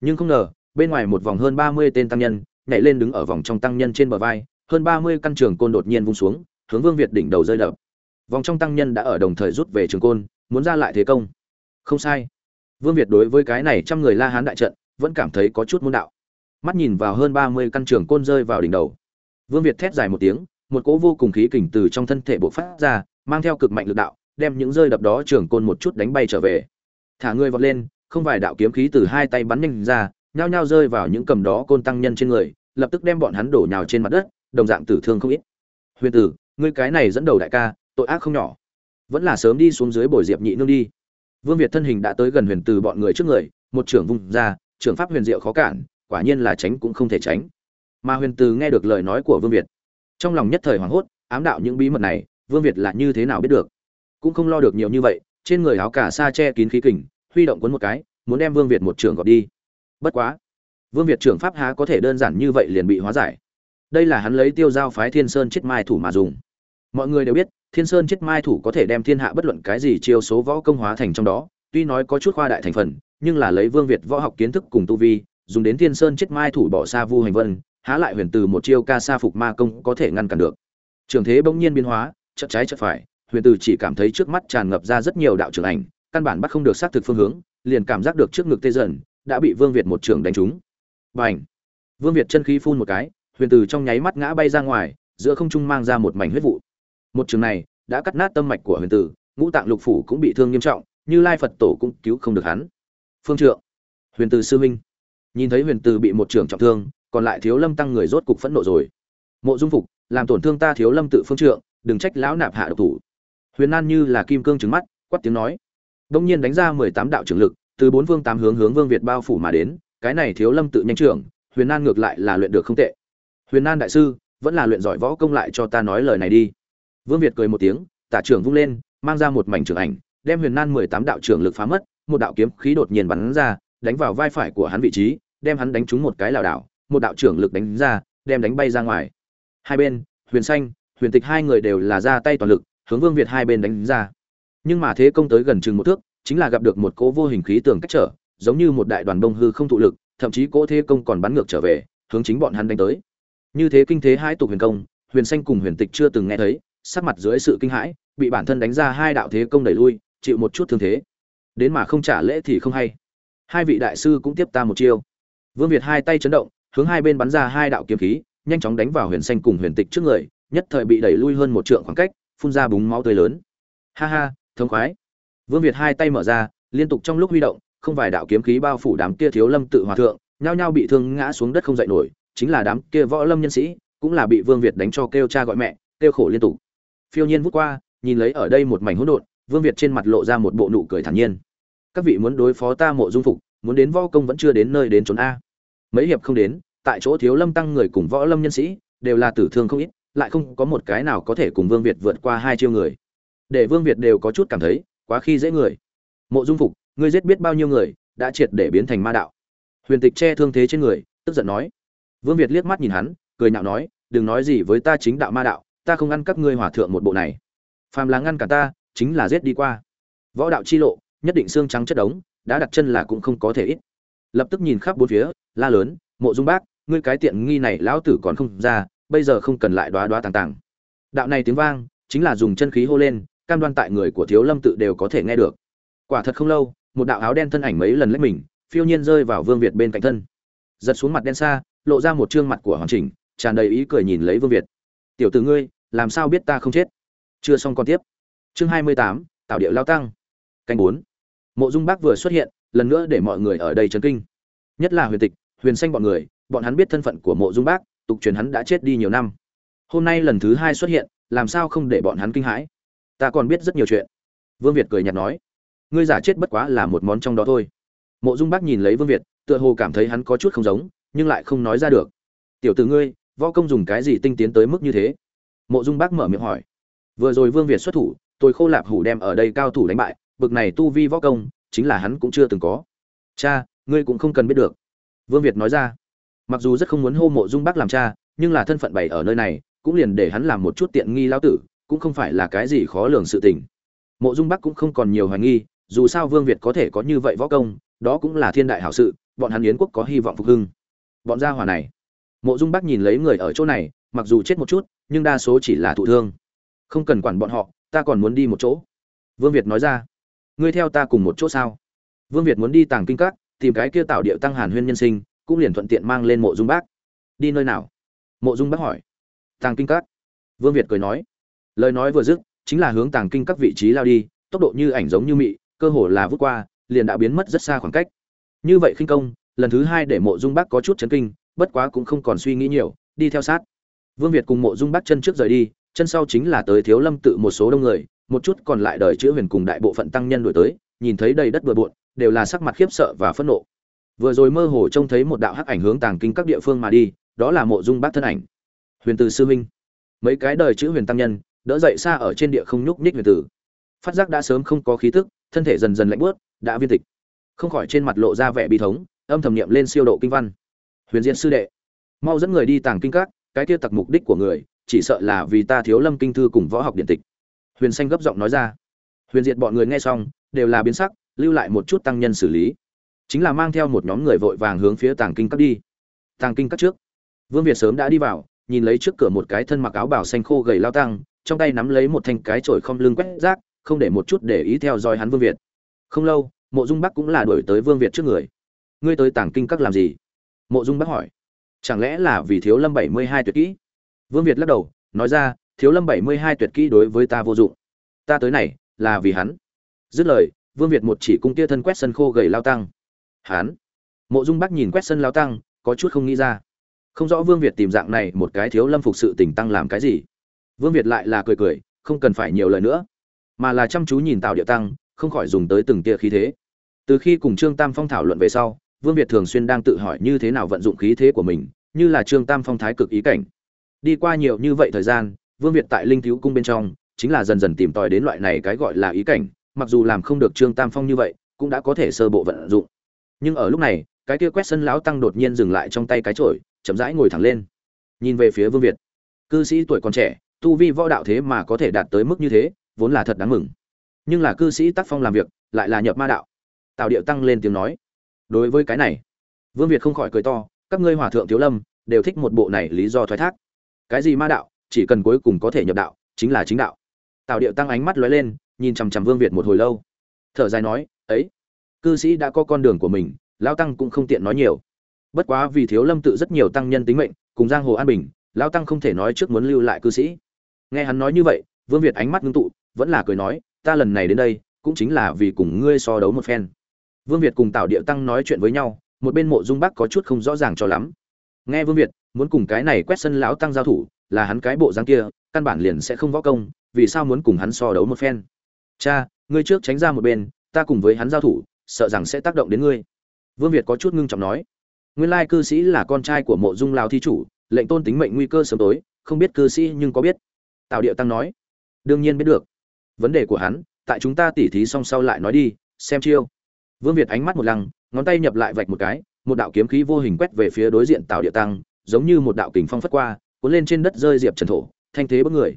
Nhưng không ngờ, bên ngoài một vòng hơn ba mươi tên tăng nhân nhảy lên đứng ở vòng trong tăng nhân trên bờ vai, hơn ba mươi căn trường côn đột nhiên vung xuống, hướng vương việt đỉnh đầu rơi đập. Vòng trong tăng nhân đã ở đồng thời rút về trường côn, muốn ra lại thế công. Không sai. Vương việt đối với cái này trăm người la hán đại trận, vẫn cảm thấy có chút môn đạo. Mắt nhìn vào hơn ba mươi căn trường côn rơi vào đỉnh đầu vương việt thét dài một tiếng, một cỗ vô cùng khí kình từ trong thân thể bộc phát ra, mang theo cực mạnh lực đạo, đem những rơi đập đó trưởng côn một chút đánh bay trở về. Thả người vọt lên, không vài đạo kiếm khí từ hai tay bắn nhanh ra, nhao nhao rơi vào những cầm đó côn tăng nhân trên người, lập tức đem bọn hắn đổ nhào trên mặt đất, đồng dạng tử thương không ít. Huyền tử, ngươi cái này dẫn đầu đại ca, tội ác không nhỏ. Vẫn là sớm đi xuống dưới bồi diệp nhị nương đi. Vương việt thân hình đã tới gần huyền Tử bọn người trước người, một trưởng vung ra, trưởng pháp huyền diệu khó cản, quả nhiên là tránh cũng không thể tránh mà huyền từ nghe được lời nói của vương việt trong lòng nhất thời hoảng hốt ám đạo những bí mật này vương việt là như thế nào biết được cũng không lo được nhiều như vậy trên người áo cả sa che kín khí kình huy động cuốn một cái muốn đem vương việt một trường gọt đi bất quá vương việt trưởng pháp há có thể đơn giản như vậy liền bị hóa giải đây là hắn lấy tiêu giao phái thiên sơn chết mai thủ mà dùng mọi người đều biết thiên sơn chết mai thủ có thể đem thiên hạ bất luận cái gì chiêu số võ công hóa thành trong đó tuy nói có chút khoa đại thành phần nhưng là lấy vương việt võ học kiến thức cùng tu vi dùng đến thiên sơn chết mai thủ bỏ xa vu hành vân há lại huyền từ một chiêu ca sa phục ma công có thể ngăn cản được. Trường thế bỗng nhiên biến hóa, chợt trái chợt phải, huyền từ chỉ cảm thấy trước mắt tràn ngập ra rất nhiều đạo trưởng ảnh, căn bản bắt không được xác thực phương hướng, liền cảm giác được trước ngực tê dần, đã bị vương việt một trường đánh trúng. Bành! Vương việt chân khí phun một cái, huyền từ trong nháy mắt ngã bay ra ngoài, giữa không trung mang ra một mảnh huyết vụ. Một trường này, đã cắt nát tâm mạch của huyền tử ngũ tạng lục phủ cũng bị thương nghiêm trọng, như lai phật tổ cũng cứu không được hắn. Phương trượng! Huyền từ sư minh nhìn thấy huyền từ bị một trường trọng thương còn lại thiếu lâm tăng người rốt cục phẫn nộ rồi. Mộ dung phục, làm tổn thương ta thiếu lâm tự phương trượng, đừng trách lão nạp hạ độc thủ. Huyền nan như là kim cương trứng mắt, quát tiếng nói. Đông nhiên đánh ra mười tám đạo trưởng lực, từ bốn vương tám hướng hướng vương việt bao phủ mà đến, cái này thiếu lâm tự nhanh trưởng, huyền nan ngược lại là luyện được không tệ. Huyền nan đại sư, vẫn là luyện giỏi võ công lại cho ta nói lời này đi. Vương việt cười một tiếng, tả trưởng vung lên, mang ra một mảnh trưởng ảnh, đem huyền nan mười tám đạo trưởng lực phá mất, một đạo kiếm khí đột nhiên bắn ra, đánh vào vai phải của hắn vị trí, đem hắn đánh trúng một cái lảo đảo một đạo trưởng lực đánh ra, đem đánh bay ra ngoài. Hai bên, huyền xanh, huyền tịch hai người đều là ra tay toàn lực, hướng vương việt hai bên đánh ra. Nhưng mà thế công tới gần chừng một thước, chính là gặp được một cỗ vô hình khí tường cách trở, giống như một đại đoàn bông hư không thụ lực, thậm chí cỗ thế công còn bắn ngược trở về, hướng chính bọn hắn đánh tới. Như thế kinh thế hai tục huyền công, huyền xanh cùng huyền tịch chưa từng nghe thấy, sắc mặt dưới sự kinh hãi, bị bản thân đánh ra hai đạo thế công đẩy lui, chịu một chút thương thế. Đến mà không trả lễ thì không hay. Hai vị đại sư cũng tiếp ta một chiêu. Vương việt hai tay chấn động hướng hai bên bắn ra hai đạo kiếm khí, nhanh chóng đánh vào huyền xanh cùng huyền tịch trước người, nhất thời bị đẩy lui hơn một trượng khoảng cách, phun ra búng máu tươi lớn. Ha ha thống khoái. Vương việt hai tay mở ra, liên tục trong lúc huy động, không vài đạo kiếm khí bao phủ đám kia thiếu lâm tự hòa thượng, nhao nhao bị thương ngã xuống đất không dậy nổi, chính là đám kia võ lâm nhân sĩ, cũng là bị vương việt đánh cho kêu cha gọi mẹ, kêu khổ liên tục. Phiêu nhiên vút qua, nhìn lấy ở đây một mảnh hỗn độn, vương việt trên mặt lộ ra một bộ nụ cười thản nhiên. Các vị muốn đối phó ta mộ dung phục, muốn đến võ công vẫn chưa đến nơi đến chốn a. Mấy hiệp không đến tại chỗ thiếu lâm tăng người cùng võ lâm nhân sĩ đều là tử thương không ít, lại không có một cái nào có thể cùng vương việt vượt qua hai chiêu người. Để vương việt đều có chút cảm thấy, quá khi dễ người. Mộ dung phục, ngươi giết biết bao nhiêu người, đã triệt để biến thành ma đạo. Huyền tịch che thương thế trên người, tức giận nói. Vương việt liếc mắt nhìn hắn, cười nhạo nói, đừng nói gì với ta chính đạo ma đạo, ta không ăn các ngươi hòa thượng một bộ này. Phàm là ngăn cả ta, chính là giết đi qua. Võ đạo chi lộ, nhất định xương trắng chất đống, đã đặt chân là cũng không có thể ít. Lập tức nhìn khắp bốn phía, la lớn, mộ dung bác ngươi cái tiện nghi này lão tử còn không ra, bây giờ không cần lại đoá đoá tàng tàng. Đạo này tiếng vang, chính là dùng chân khí hô lên, cam đoan tại người của thiếu lâm tự đều có thể nghe được. Quả thật không lâu, một đạo áo đen thân ảnh mấy lần lách mình, phiêu nhiên rơi vào vương việt bên cạnh thân. Giật xuống mặt đen xa, lộ ra một trương mặt của hoàn chỉnh, tràn đầy ý cười nhìn lấy vương việt. Tiểu tử ngươi, làm sao biết ta không chết? Chưa xong còn tiếp. Chương hai mươi tám tạo điệu lao tăng. Canh bốn. Mộ dung bác vừa xuất hiện, lần nữa để mọi người ở đây chấn kinh. Nhất là huyền tịch, huyền xanh bọn người bọn hắn biết thân phận của mộ dung bác, tục truyền hắn đã chết đi nhiều năm. Hôm nay lần thứ hai xuất hiện, làm sao không để bọn hắn kinh hãi? Ta còn biết rất nhiều chuyện. Vương việt cười nhạt nói. Ngươi giả chết bất quá là một món trong đó thôi. Mộ dung bác nhìn lấy vương việt, tựa hồ cảm thấy hắn có chút không giống, nhưng lại không nói ra được. Tiểu t ử ngươi, võ công dùng cái gì tinh tiến tới mức như thế? Mộ dung bác mở miệng hỏi. Vừa rồi vương việt xuất thủ, tôi khô lạp hủ đem ở đây cao thủ đánh bại, bực này tu vi võ công, chính là hắn cũng chưa từng có. Cha, ngươi cũng không cần biết được. Vương việt nói ra mặc dù rất không muốn hô mộ dung bác làm cha, nhưng là thân phận bày ở nơi này, cũng liền để hắn làm một chút tiện nghi lao tử, cũng không phải là cái gì khó lường sự tình. Mộ dung bắc cũng không còn nhiều hoài nghi, dù sao vương việt có thể có như vậy võ công, đó cũng là thiên đại hảo sự, bọn hắn yến quốc có hy vọng phục hưng. Bọn gia hỏa này. Mộ dung bắc nhìn lấy người ở chỗ này, mặc dù chết một chút, nhưng đa số chỉ là thụ thương. Không cần quản bọn họ, ta còn muốn đi một chỗ. Vương việt nói ra. Ngươi theo ta cùng một chỗ sao? Vương việt muốn đi tàng kinh các, tìm cái kia tạo điệu tăng hàn huyên nhân sinh cũng liền thuận tiện mang lên mộ dung bác. Đi nơi nào? Mộ dung bác hỏi. Tàng kinh các. Vương việt cười nói. Lời nói vừa dứt, chính là hướng tàng kinh các vị trí lao đi, tốc độ như ảnh giống như mị, cơ hồ là vút qua, liền đã biến mất rất xa khoảng cách. Như vậy khinh công, lần thứ hai để mộ dung bác có chút chấn kinh, bất quá cũng không còn suy nghĩ nhiều, đi theo sát. Vương việt cùng mộ dung bác chân trước rời đi, chân sau chính là tới thiếu lâm tự một số đông người, một chút còn lại đời chữ huyền cùng đại bộ phận tăng nhân đổi tới, nhìn thấy đầy đất bừa bộn, đều là sắc mặt khiếp sợ và phẫn nộ vừa rồi mơ hồ trông thấy một đạo hắc ảnh hướng tàng kinh các địa phương mà đi, đó là mộ dung bác thân ảnh. Huyền từ sư huynh mấy cái đời chữ huyền tăng nhân, đỡ dậy xa ở trên địa không nhúc nhích huyền tử. Phát giác đã sớm không có khí tức, thân thể dần dần lạnh bớt đã viên tịch. Không khỏi trên mặt lộ ra vẻ bi thống, âm thầm niệm lên siêu độ kinh văn. Huyền diện sư đệ. Mau dẫn người đi tàng kinh các, cái kia tặc mục đích của người, chỉ sợ là vì ta thiếu lâm kinh thư cùng võ học điện tịch. Huyền xanh gấp giọng nói ra. Huyền diệt bọn người nghe xong, đều là biến sắc, lưu lại một chút tăng nhân xử lý chính là mang theo một nhóm người vội vàng hướng phía tàng kinh các đi. Tàng kinh các trước. Vương việt sớm đã đi vào, nhìn lấy trước cửa một cái thân mặc áo bảo xanh khô gầy lao tăng, trong tay nắm lấy một thanh cái chổi không lưng quét rác, không để một chút để ý theo dõi hắn vương việt. Không lâu, mộ dung bắc cũng là đuổi tới vương việt trước người. Ngươi tới tàng kinh các làm gì? Mộ dung bắc hỏi. Chẳng lẽ là vì thiếu lâm bảy mươi hai tuyệt kỹ? Vương việt lắc đầu, nói ra, thiếu lâm bảy mươi hai tuyệt kỹ đối với ta vô dụng. Ta tới này là vì hắn. Dứt lời, vương việt một chỉ cung tia thân quét sân khô gầy lao tăng. Hán, mộ dung bắc nhìn quét sân lao tăng có chút không nghĩ ra. Không rõ vương việt tìm dạng này một cái thiếu lâm phục sự tỉnh tăng làm cái gì. Vương việt lại là cười cười không cần phải nhiều lời nữa. Mà là chăm chú nhìn tào địa tăng không khỏi dùng tới từng tia khí thế. Từ khi cùng trương tam phong thảo luận về sau vương việt thường xuyên đang tự hỏi như thế nào vận dụng khí thế của mình như là trương tam phong thái cực ý cảnh. Đi qua nhiều như vậy thời gian vương việt tại linh thiếu cung bên trong chính là dần dần tìm tòi đến loại này cái gọi là ý cảnh mặc dù làm không được trương tam phong như vậy cũng đã có thể sơ bộ vận dụng nhưng ở lúc này, cái kia quét sân lão tăng đột nhiên dừng lại trong tay cái chổi, chậm rãi ngồi thẳng lên. Nhìn về phía vương việt. Cư sĩ tuổi còn trẻ, tu vi võ đạo thế mà có thể đạt tới mức như thế, vốn là thật đáng mừng. Nhưng là cư sĩ tác phong làm việc, lại là nhập ma đạo. Tạo điệu tăng lên tiếng nói. Đối với cái này, vương việt không khỏi cười to, các ngươi hòa thượng thiếu lâm, đều thích một bộ này lý do thoái thác. Cái gì ma đạo, chỉ cần cuối cùng có thể nhập đạo, chính là chính đạo. Tạo điệu tăng ánh mắt lóe lên, nhìn chằm chằm vương việt một hồi lâu. Thở dài nói, ấy cư sĩ đã có con đường của mình lao tăng cũng không tiện nói nhiều. Bất quá vì thiếu lâm tự rất nhiều tăng nhân tính mệnh, cùng giang hồ an bình lao tăng không thể nói trước muốn lưu lại cư sĩ. Nghe hắn nói như vậy, vương việt ánh mắt ngưng tụ, vẫn là cười nói, ta lần này đến đây, cũng chính là vì cùng ngươi so đấu một phen. Vương việt cùng tào địa tăng nói chuyện với nhau, một bên mộ dung bắc có chút không rõ ràng cho lắm. Nghe vương việt, muốn cùng cái này quét sân lão tăng giao thủ, là hắn cái bộ dáng kia, căn bản liền sẽ không võ công, vì sao muốn cùng hắn so đấu một phen? Cha, ngươi trước tránh ra một bên, ta cùng với hắn giao thủ sợ rằng sẽ tác động đến ngươi. Vương việt có chút ngưng trọng nói, nguyên lai cư sĩ là con trai của mộ dung lao thi chủ, lệnh tôn tính mệnh nguy cơ sớm tối, không biết cư sĩ nhưng có biết. Tào điệu tăng nói, đương nhiên biết được. Vấn đề của hắn, tại chúng ta tỉ thí song sau lại nói đi, xem chiêu. Vương việt ánh mắt một lăng, ngón tay nhập lại vạch một cái, một đạo kiếm khí vô hình quét về phía đối diện tào điệu tăng, giống như một đạo kình phong phất qua, cuốn lên trên đất rơi diệp trần thổ, thanh thế bất người.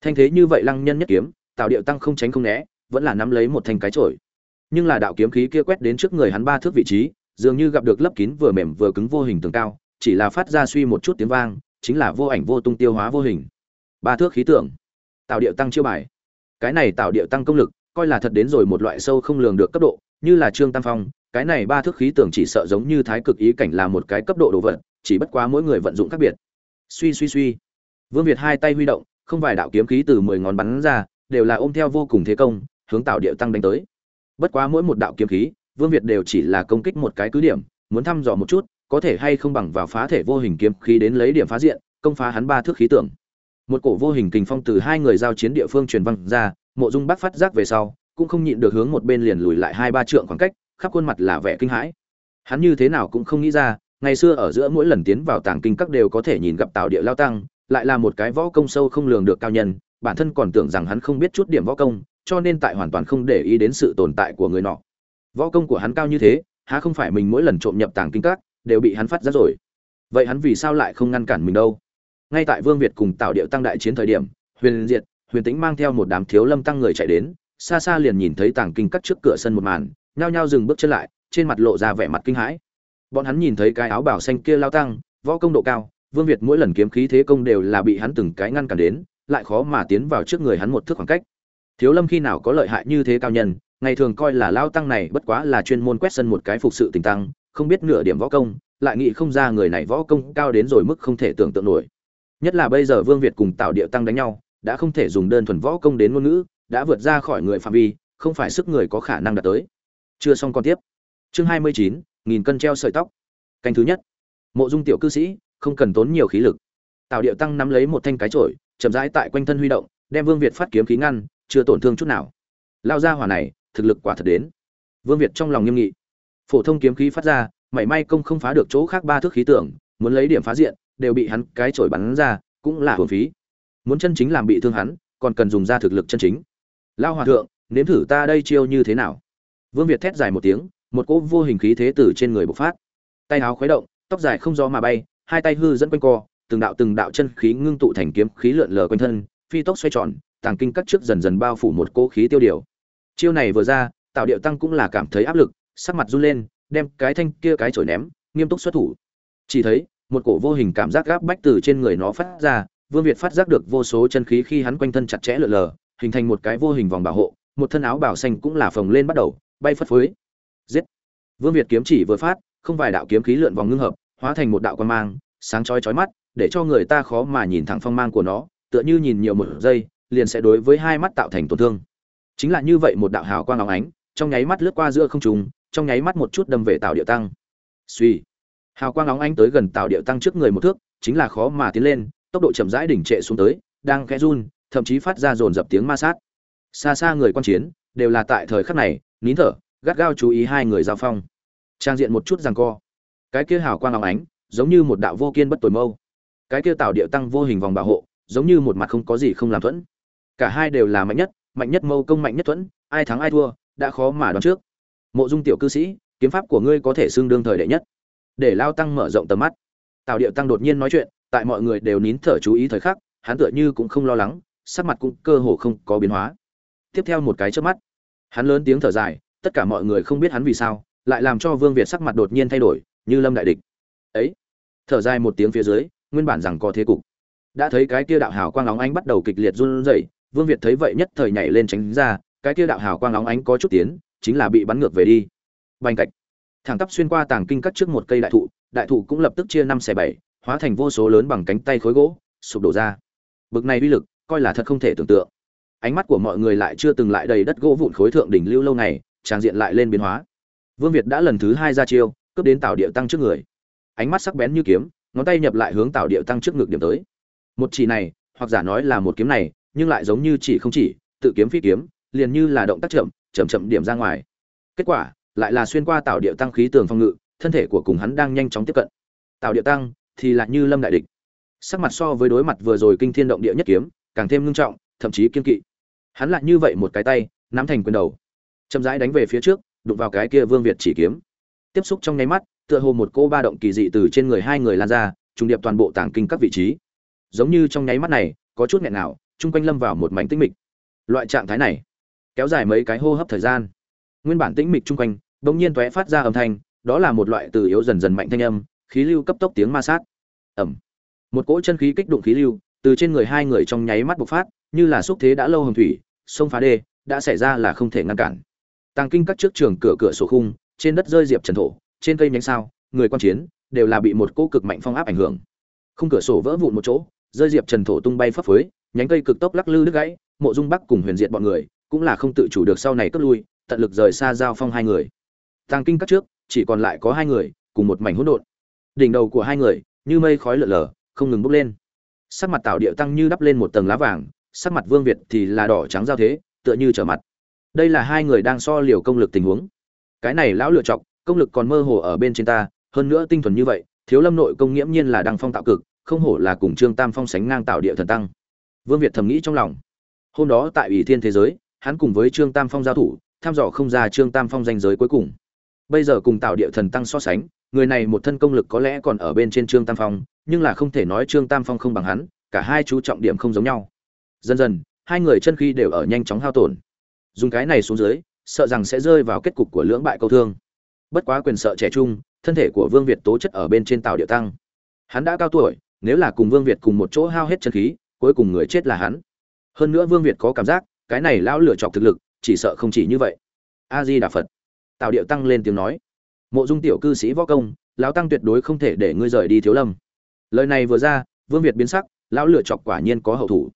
Thanh thế như vậy lăng nhân nhất kiếm, tào điệu tăng không tránh không né, vẫn là nắm lấy một thanh cái chổi nhưng là đạo kiếm khí kia quét đến trước người hắn ba thước vị trí, dường như gặp được lấp kín vừa mềm vừa cứng vô hình tường cao, chỉ là phát ra suy một chút tiếng vang, chính là vô ảnh vô tung tiêu hóa vô hình. Ba thước khí tượng. Tạo điệu tăng chiêu bài. Cái này tạo điệu tăng công lực, coi là thật đến rồi một loại sâu không lường được cấp độ, như là trương tam phong, cái này ba thước khí tưởng chỉ sợ giống như thái cực ý cảnh là một cái cấp độ đồ vật, chỉ bất quá mỗi người vận dụng khác biệt. Suy suy suy. Vương việt hai tay huy động, không vài đạo kiếm khí từ mười ngón bắn ra, đều là ôm theo vô cùng thế công, hướng tạo điệu tăng đánh tới bất quá mỗi một đạo kiếm khí, vương việt đều chỉ là công kích một cái cứ điểm, muốn thăm dò một chút, có thể hay không bằng vào phá thể vô hình kiếm khí đến lấy điểm phá diện, công phá hắn ba thước khí tưởng một cổ vô hình kình phong từ hai người giao chiến địa phương truyền văng ra, mộ dung bắc phát giác về sau, cũng không nhịn được hướng một bên liền lùi lại hai ba trượng khoảng cách, khắp khuôn mặt là vẻ kinh hãi. Hắn như thế nào cũng không nghĩ ra, ngày xưa ở giữa mỗi lần tiến vào tàng kinh các đều có thể nhìn gặp tào địa lao tăng, lại là một cái võ công sâu không lường được cao nhân, bản thân còn tưởng rằng hắn không biết chút điểm võ công cho nên tại hoàn toàn không để ý đến sự tồn tại của người nọ. Võ công của hắn cao như thế, há không phải mình mỗi lần trộm nhập tàng kinh các, đều bị hắn phát ra rồi. Vậy hắn vì sao lại không ngăn cản mình đâu? Ngay tại vương việt cùng tạo điệu tăng đại chiến thời điểm, huyền diệt, huyền tĩnh mang theo một đám thiếu lâm tăng người chạy đến, xa xa liền nhìn thấy tàng kinh cắt trước cửa sân một màn, nhao nhao dừng bước chân lại, trên mặt lộ ra vẻ mặt kinh hãi. Bọn hắn nhìn thấy cái áo bảo xanh kia lao tăng, võ công độ cao, vương việt mỗi lần kiếm khí thế công đều là bị hắn từng cái ngăn cản đến, lại khó mà tiến vào trước người hắn một thước khoảng cách thiếu lâm khi nào có lợi hại như thế cao nhân ngày thường coi là lao tăng này bất quá là chuyên môn quét sân một cái phục sự tình tăng không biết nửa điểm võ công lại nghĩ không ra người này võ công cao đến rồi mức không thể tưởng tượng nổi. Nhất là bây giờ vương việt cùng tạo địa tăng đánh nhau đã không thể dùng đơn thuần võ công đến ngôn ngữ đã vượt ra khỏi người phạm vi không phải sức người có khả năng đạt tới. Chưa xong còn tiếp. Chương hai mươi chín nghìn cân treo sợi tóc. Canh thứ nhất. Mộ dung tiểu cư sĩ không cần tốn nhiều khí lực. Tạo điệu tăng nắm lấy một thanh cái trổi, chậm rãi tại quanh thân huy động đem vương việt phát kiếm khí ngăn chưa tổn thương chút nào. Lao ra hỏa này, thực lực quả thật đến. Vương việt trong lòng nghiêm nghị. Phổ thông kiếm khí phát ra, mảy may công không phá được chỗ khác ba thước khí tưởng muốn lấy điểm phá diện, đều bị hắn cái chổi bắn ra, cũng là hưởng phí. Muốn chân chính làm bị thương hắn, còn cần dùng ra thực lực chân chính. Lao hòa thượng, nếm thử ta đây chiêu như thế nào? Vương việt thét dài một tiếng, một cỗ vô hình khí thế tử trên người bộc phát. Tay áo khuấy động, tóc dài không gió mà bay, hai tay hư dẫn quanh co, từng đạo từng đạo chân khí ngưng tụ thành kiếm khí lượn lờ quanh thân, phi tốc xoay tròn tàng kinh cắt trước dần dần bao phủ một cỗ khí tiêu điều. Chiêu này vừa ra, tạo điệu tăng cũng là cảm thấy áp lực, sắc mặt run lên, đem cái thanh kia cái chổi ném, nghiêm túc xuất thủ. Chỉ thấy, một cổ vô hình cảm giác gáp bách từ trên người nó phát ra, vương việt phát giác được vô số chân khí khi hắn quanh thân chặt chẽ lượn lờ, hình thành một cái vô hình vòng bảo hộ, một thân áo bảo xanh cũng là phồng lên bắt đầu, bay phất phới. Giết! Vương việt kiếm chỉ vừa phát, không vài đạo kiếm khí lượn vòng ngưng hợp, hóa thành một đạo quan mang, sáng chói chói mắt, để cho người ta khó mà nhìn thẳng phong mang của nó, tựa như nhìn nhiều một giây liền sẽ đối với hai mắt tạo thành tổn thương. Chính là như vậy một đạo hào quang óng ánh, trong nháy mắt lướt qua giữa không trung, trong nháy mắt một chút đâm về tạo điệu tăng. Suy hào quang óng ánh tới gần tạo điệu tăng trước người một thước, chính là khó mà tiến lên, tốc độ chậm rãi đỉnh trệ xuống tới, đang khẽ run, thậm chí phát ra dồn dập tiếng ma sát. Xa xa người quan chiến, đều là tại thời khắc này, nín thở, gắt gao chú ý hai người giao phong. Trang diện một chút rằng co. Cái kia hào quang óng ánh, giống như một đạo vô kiên bất tồi mâu. Cái kia tạo điệu tăng vô hình vòng bảo hộ, giống như một mặt không có gì không làm thuẫn cả hai đều là mạnh nhất mạnh nhất mâu công, mạnh nhất thuẫn, ai thắng ai thua, đã khó mà đoán trước. Mộ dung tiểu cư sĩ, kiếm pháp của ngươi có thể xưng đương thời đệ nhất. Để lao tăng mở rộng tầm mắt. Tào điệu tăng đột nhiên nói chuyện, tại mọi người đều nín thở chú ý thời khắc, hắn tựa như cũng không lo lắng, sắc mặt cũng cơ hồ không có biến hóa. Tiếp theo một cái trước mắt, hắn lớn tiếng thở dài, tất cả mọi người không biết hắn vì sao, lại làm cho vương việt sắc mặt đột nhiên thay đổi, như lâm đại địch. Ấy, thở dài một tiếng phía dưới, nguyên bản rằng có thế cục. Đã thấy cái kia đạo hào quang óng ánh bắt đầu kịch liệt run rẩy vương việt thấy vậy nhất thời nhảy lên tránh ra, cái kia đạo hào quang óng ánh có chút tiến, chính là bị bắn ngược về đi. Bành cạch. Thẳng tắp xuyên qua tàng kinh cắt trước một cây đại thụ đại thụ cũng lập tức chia năm xẻ bảy, hóa thành vô số lớn bằng cánh tay khối gỗ, sụp đổ ra. Bực này uy lực, coi là thật không thể tưởng tượng. Ánh mắt của mọi người lại chưa từng lại đầy đất gỗ vụn khối thượng đỉnh lưu lâu này trang diện lại lên biến hóa. Vương việt đã lần thứ hai ra chiêu, cướp đến tạo địa tăng trước người. Ánh mắt sắc bén như kiếm, ngón tay nhập lại hướng tạo địa tăng trước ngực điểm tới. Một chỉ này, hoặc giả nói là một kiếm này nhưng lại giống như chỉ không chỉ, tự kiếm phi kiếm, liền như là động tác chậm chậm chậm điểm ra ngoài. Kết quả, lại là xuyên qua tạo địa tăng khí tường phong ngự, thân thể của cùng hắn đang nhanh chóng tiếp cận. Tạo địa tăng thì lại như lâm đại địch. Sắc mặt so với đối mặt vừa rồi kinh thiên động địa nhất kiếm, càng thêm ngưng trọng, thậm chí kiên kỵ. Hắn lại như vậy một cái tay, nắm thành quyền đầu. Chậm rãi đánh về phía trước, đụng vào cái kia vương việt chỉ kiếm. Tiếp xúc trong nháy mắt, tựa hồ một cô ba động kỳ dị từ trên người hai người lan ra, trùng điệp toàn bộ tảng kinh các vị trí. Giống như trong nháy mắt này, có chút nghẹn nào chung quanh lâm vào một mảnh tĩnh mịch. Loại trạng thái này kéo dài mấy cái hô hấp thời gian. Nguyên bản tĩnh mịch chung quanh bỗng nhiên tóe phát ra âm thanh, đó là một loại từ yếu dần dần mạnh thanh âm, khí lưu cấp tốc tiếng ma sát. Ẩm. Một cỗ chân khí kích động khí lưu từ trên người hai người trong nháy mắt bộc phát, như là xúc thế đã lâu hồng thủy, sông phá đê, đã xảy ra là không thể ngăn cản. Tàng kinh các trước trường cửa cửa sổ khung, trên đất rơi diệp trần thổ, trên cây nhánh sao, người quan chiến đều là bị một cỗ cực mạnh phong áp ảnh hưởng. Khung cửa sổ vỡ vụn một chỗ, rơi diệp trần thổ tung bay phấp phới nhánh cây cực tốc lắc lư đứt gãy, mộ dung bắc cùng huyền diệt bọn người, cũng là không tự chủ được sau này cất lui, tận lực rời xa giao phong hai người. Tàng kinh các trước, chỉ còn lại có hai người, cùng một mảnh hỗn độn. Đỉnh đầu của hai người, như mây khói lở lở, không ngừng bốc lên. Sắc mặt tạo điệu tăng như đắp lên một tầng lá vàng, sắc mặt vương việt thì là đỏ trắng giao thế, tựa như trở mặt. Đây là hai người đang so liều công lực tình huống. Cái này lão lựa chọc, công lực còn mơ hồ ở bên trên ta, hơn nữa tinh thuần như vậy, thiếu lâm nội công nghiễm nhiên là đăng phong tạo cực, không hổ là cùng trương tam phong sánh ngang tạo địa thần tăng vương việt thầm nghĩ trong lòng. Hôm đó tại ủy thiên thế giới, hắn cùng với trương tam phong giao thủ, tham dò không ra trương tam phong danh giới cuối cùng. Bây giờ cùng tạo Điệu thần tăng so sánh, người này một thân công lực có lẽ còn ở bên trên trương tam phong, nhưng là không thể nói trương tam phong không bằng hắn, cả hai chú trọng điểm không giống nhau. Dần dần, hai người chân khí đều ở nhanh chóng hao tổn. Dùng cái này xuống dưới, sợ rằng sẽ rơi vào kết cục của lưỡng bại câu thương. Bất quá quyền sợ trẻ trung, thân thể của vương việt tố chất ở bên trên Tào Điệu tăng. Hắn đã cao tuổi, nếu là cùng vương việt cùng một chỗ hao hết chân khí cuối cùng người chết là hắn. Hơn nữa vương việt có cảm giác, cái này lão lửa chọc thực lực, chỉ sợ không chỉ như vậy. A di đà phật tào điệu tăng lên tiếng nói. Mộ dung tiểu cư sĩ võ công, lão tăng tuyệt đối không thể để ngươi rời đi thiếu lâm. Lời này vừa ra, vương việt biến sắc, lão lửa chọc quả nhiên có hậu thủ.